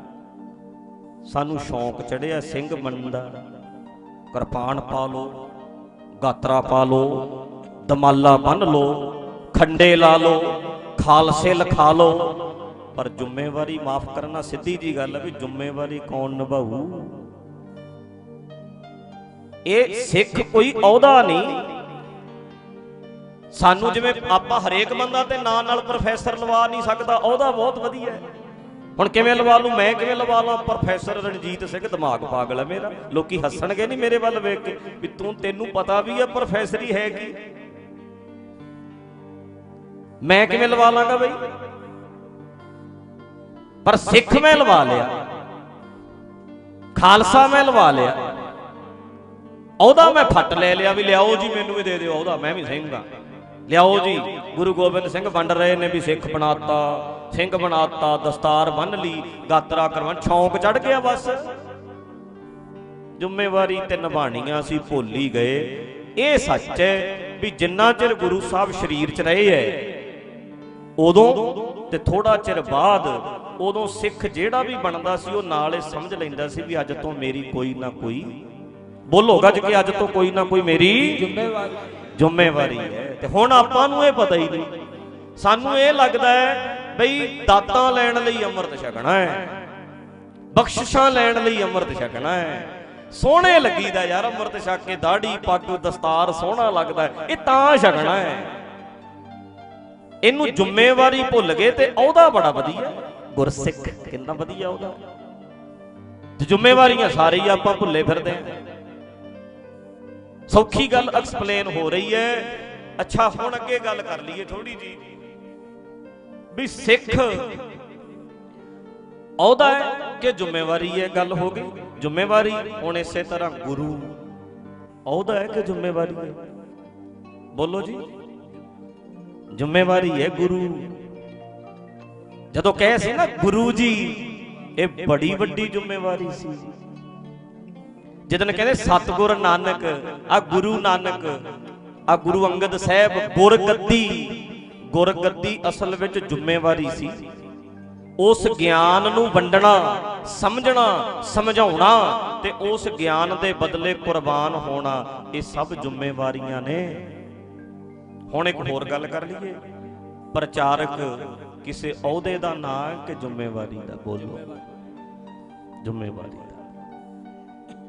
ਸਾਨੂੰ ਸ਼ੌਂਕ ਚੜਿਆ ਸਿੰਘ ਬਣਨ ਦਾ। ਕਿਰਪਾਨ ਪਾ ਲੋ ਗਾਤਰਾ ਪਾ ਲੋ ਦਮਾਲਾ ਬੰਨ ਲੋ ਖੰਡੇ ਲਾ ਲੋ ਖਾਲਸੇ ਲਿਖਾ ਲੋ ਪਰ ਜ਼ਿੰਮੇਵਾਰੀ ਮਾਫ ਕਰਨਾ ਸਿੱਧੀ ਜੀ ਗੱਲ ਹੈ ਵੀ ਜ਼ਿੰਮੇਵਾਰੀ ਕੌਣ ਨਿਭਾਊ? ਇਹ ਸਿੱਖ ਕੋਈ ਅਹੁਦਾ ਨਹੀਂ। ਸਾਨੂੰ ਜਿਵੇਂ ਆਪਾਂ ਹਰੇਕ ਬੰਦਾ ਤੇ ਨਾਂ ਨਾਲ ਪ੍ਰੋਫੈਸਰ ਲਵਾ ਨਹੀਂ ਸਕਦਾ ਉਹਦਾ ਬਹੁਤ ਵਧੀਆ ਹੈ। ਹੁਣ ਕਿਵੇਂ ਲਵਾ ਲੂ ਮੈਂ ਕਿਵੇਂ ਲਵਾ ਲਾਂ ਪ੍ਰੋਫੈਸਰ ਰਣਜੀਤ ਸਿੰਘ ਦਿਮਾਗ ਪਾਗਲ ਹੈ ਮੇਰਾ। ਲੋਕੀ ਹੱਸਣਗੇ ਨਹੀਂ ਮੇਰੇ ਵੱਲ ਵੇਖ ਕੇ ਵੀ ਤੂੰ ਤੈਨੂੰ ਪਤਾ ਵੀ ਹੈ ਪ੍ਰੋਫੈਸਰੀ ਹੈ ਕੀ ਮੈਂ ਕਿਵੇਂ ਲਵਾ ਲਾਂਗਾ ਬਈ? ਪਰ ਸਿੱਖ ਮੈਂ ਲਵਾ ਲਿਆ। ਖਾਲਸਾ ਮੈਂ ਲਵਾ ਲਿਆ। ਉਹਦਾ ਮੈਂ ਫੱਟ ਲੈ ਲਿਆ ਵੀ ਲਿਆਓ ਜੀ ਮੈਨੂੰ ਵੀ ਦੇ ਦਿਓ, ਉਹਦਾ ਮੈਂ ਵੀ ਸਿੰਘ ਲਿਆਓ ਜੀ। ਗੁਰੂ ਗੋਬਿੰਦ ਸਿੰਘ ਵੰਡ ਰਹੇ ਨੇ ਵੀ ਸਿੱਖ ਬਣਾਤਾ, ਸਿੰਘ ਬਣਾਤਾ, ਦਸਤਾਰ ਬੰਨ ਲਈ, ਗਾਤਰਾ ਕਰਵਾਉਣ ਸ਼ੌਂਕ ਚੜ ਗਿਆ ਬਸ। ਜ਼ਿੰਮੇਵਾਰੀ ਤੇ ਨਿਭਾਣੀਆਂ ਸੀ, ਭੁੱਲ ਹੀ ਗਏ। ਇਹ ਸੱਚ ਹੈ ਵੀ ਜਿੰਨਾ ਚਿਰ ਗੁਰੂ ਸਾਹਿਬ ਸਰੀਰ 'ਚ ਰਹੇ ਹੈ ਉਦੋਂ ਤੇ ਥੋੜਾ ਚਿਰ ਬਾਅਦ ਉਦੋਂ ਸਿੱਖ ਜਿਹੜਾ ਵੀ ਬਣਦਾ ਸੀ, ਉਹ ਨਾਲ ਇਹ ਸਮਝ ਲੈਂਦਾ ਸੀ ਵੀ ਅੱਜ ਤੋਂ ਮੇਰੀ ਕੋਈ ਨਾ ਕੋਈ ਬੋਲੋ ਗੱਜ ਕਿ ਅੱਜ ਤੋਂ ਕੋਈ ਨਾ ਕੋਈ ਮੇਰੀ ਜ਼ਿੰਮੇਵਾਰੀ। ਜ਼ਿੰਮੇਵਾਰੀ ਹੈ। ਤੇ ਹੁਣ ਆਪਾਂ ਨੂੰ ਇਹ ਪਤਾ ਹੀ ਨਹੀਂ। ਸਾਨੂੰ ਇਹ ਲੱਗਦਾ ਹੈ ਬਈ ਦਾਤਾਂ ਲੈਣ ਲਈ ਅੰਮ੍ਰਿਤ ਛਕਣਾ ਹੈ। ਬਖਸ਼ਿਸ਼ਾਂ ਲੈਣ ਲਈ ਅੰਮ੍ਰਿਤ ਛਕਣਾ ਹੈ। ਸੋਹਣੇ ਲੱਗੀਦਾ ਯਾਰ ਅੰਮ੍ਰਿਤ ਛਕ ਕੇ, ਦਾੜੀ, ਪੱਗ, ਦਸਤਾਰ ਸੋਹਣਾ ਲੱਗਦਾ ਇਹ ਤਾਂ ਛਕਣਾ ਹੈ। ਇਹਨੂੰ ਜ਼ਿੰਮੇਵਾਰੀ ਭੁੱਲ ਗਏ ਤੇ ਉਹਦਾ ਬੜਾ ਵਧੀਆ ਗੁਰਸਿੱਖ ਕਿੰਨਾ ਵਧੀਆ ਉਹਦਾ। ਤੇ ਜ਼ਿੰਮੇਵਾਰੀਆਂ ਸਾਰੇ ਹੀ ਆਪਾਂ ਭੁੱਲੇ ਫਿਰਦੇ ਆਂ ਸੌਖੀ ਗੱਲ ਐਕਸਪਲੇਨ ਹੋ ਰਹੀ ਹੈ। ਅੱਛਾ ਹੁਣ ਅੱਗੇ ਗੱਲ ਕਰ ਲਈਏ ਥੋੜੀ ਜੀ। ਵੀ ਸਿੱਖ ਅਹੁਦਾ ਹੈ ਕਿ ਜ਼ਿੰਮੇਵਾਰੀ ਹੈ ਗੱਲ ਹੋ ਗਈ? ਜ਼ਿੰਮੇਵਾਰੀ ਹੁਣ ਇਸੇ ਤਰ੍ਹਾਂ ਗੁਰੂ। ਅਹੁਦਾ ਹੈ ਕਿ ਜ਼ਿੰਮੇਵਾਰੀ ਹੈ? ਬੋਲੋ ਜੀ। ਜ਼ਿੰਮੇਵਾਰੀ ਹੈ ਗੁਰੂ। ਜਦੋਂ ਕਹੇ ਸੀ ਨਾ ਗੁਰੂ ਜੀ ਇਹ ਬੜੀ ਵੱਡੀ ਜ਼ਿੰਮੇਵਾਰੀ ਸੀ। ਜਦੋਂ ਕਹਿੰਦੇ ਸਤਗੁਰ ਨਾਨਕ, ਆ ਗੁਰੂ ਨਾਨਕ, ਆ ਗੁਰੂ ਅੰਗਦ ਸਾਹਿਬ ਗੁਰਗੱਦੀ ਗੁਰਗੱਦੀ ਅਸਲ ਵਿੱਚ ਜ਼ਿੰਮੇਵਾਰੀ ਸੀ। ਉਸ ਗਿਆਨ ਨੂੰ ਵੰਡਣਾ, ਸਮਝਣਾ, ਸਮਝਾਉਣਾ ਤੇ ਉਸ ਗਿਆਨ ਦੇ ਬਦਲੇ ਕੁਰਬਾਨ ਹੋਣਾ, ਇਹ ਸਭ ਜ਼ਿੰਮੇਵਾਰੀਆਂ ਨੇ। ਹੁਣ ਇੱਕ ਹੋਰ ਗੱਲ ਕਰ ਲਈਏ। ਪ੍ਰਚਾਰਕ ਕਿਸੇ ਅਹੁਦੇ ਦਾ ਨਾਂ ਕਿ ਜ਼ਿੰਮੇਵਾਰੀ ਦਾ ਬੋਲੋ? ਜ਼ਿੰਮੇਵਾਰੀ।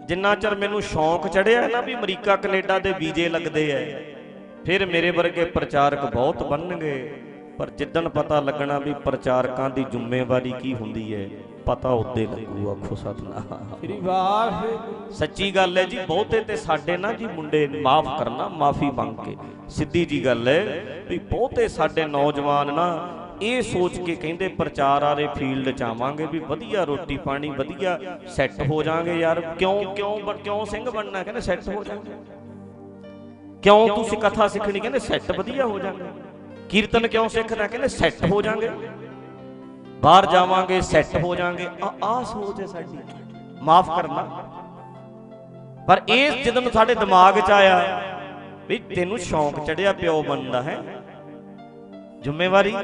ਜਿੰਨਾ ਚਿਰ ਮੈਨੂੰ ਸ਼ੌਂਕ ਚੜਿਆ ਹੈ ਨਾ ਵੀ ਅਮਰੀਕਾ ਕੈਨੇਡਾ ਦੇ ਵੀਜ਼ੇ ਲੱਗਦੇ ਐ ਫਿਰ ਮੇਰੇ ਵਰਗੇ ਪ੍ਰਚਾਰਕ ਬਹੁਤ ਬਣਨਗੇ। ਪਰ ਜਿੱਦਣ ਪਤਾ ਲੱਗਣਾ ਵੀ ਪ੍ਰਚਾਰਕਾਂ ਦੀ ਜ਼ਿੰਮੇਵਾਰੀ ਕੀ ਹੁੰਦੀ ਹੈ ਪਤਾ ਉੱਤੇ ਲੱਗੂ ਆਖੋ ਸਤਨਾਮ। ਸ੍ਰੀ ਵਾਹਿਗੁਰੂ। ਸੱਚੀ ਗੱਲ ਹੈ ਜੀ ਬਹੁਤੇ ਤੇ ਸਾਡੇ ਨਾ ਜੀ ਮੁੰਡੇ ਮਾਫ ਕਰਨਾ ਮਾਫੀ ਮੰਗ ਕੇ। ਸਿੱਧੀ ਜੀ ਗੱਲ ਹੈ ਵੀ ਬਹੁਤੇ ਸਾਡੇ ਨੌਜਵਾਨ ਨਾ ਇਹ ਸੋਚ ਕੇ ਕਹਿੰਦੇ ਪ੍ਰਚਾਰ ਵਾਲੇ ਫੀਲਡ ਚ ਆਵਾਂਗੇ ਵੀ ਵਧੀਆ ਰੋਟੀ ਪਾਣੀ, ਵਧੀਆ ਸੈੱਟ ਹੋ ਜਾਾਂਗੇ ਯਾਰ। ਕਿਉਂ ਕਿਉਂ ਬਣ- ਕਿਉਂ ਸਿੰਘ ਬਣਨਾ? ਕਹਿੰਦੇ ਸੈੱਟ ਹੋ ਜਾਾਂਗੇ ਕਿਉਂ ਤੁਸੀਂ ਕਥਾ ਸਿੱਖਣੀ? ਕਹਿੰਦੇ ਸੈੱਟ ਵਧੀਆ ਹੋ ਜਾਾਂਗੇ ਕੀਰਤਨ ਕਿਉਂ ਸਿੱਖਣਾ? ਕਹਿੰਦੇ ਸੈੱਟ ਹੋ ਜਾਾਂਗੇ ਬਾਹਰ ਜਾਵਾਂਗੇ ਸੈੱਟ ਹੋ ਜਾਾਂਗੇ ਆ ਆ ਸੋਚ ਹੈ ਸਾਡੀ। ਮਾਫ ਕਰਨਾ। ਪਰ ਇਹ ਜਦੋਂ ਸਾਡੇ ਦਿਮਾਗ 'ਚ ਆਇਆ ਵੀ ਤੈਨੂੰ ਸ਼ੌਂਕ ਚੜਿਆ ਪਿਓ ਬਣਦਾ ਹੈ? ਜ਼ਿੰਮੇਵਾਰੀ?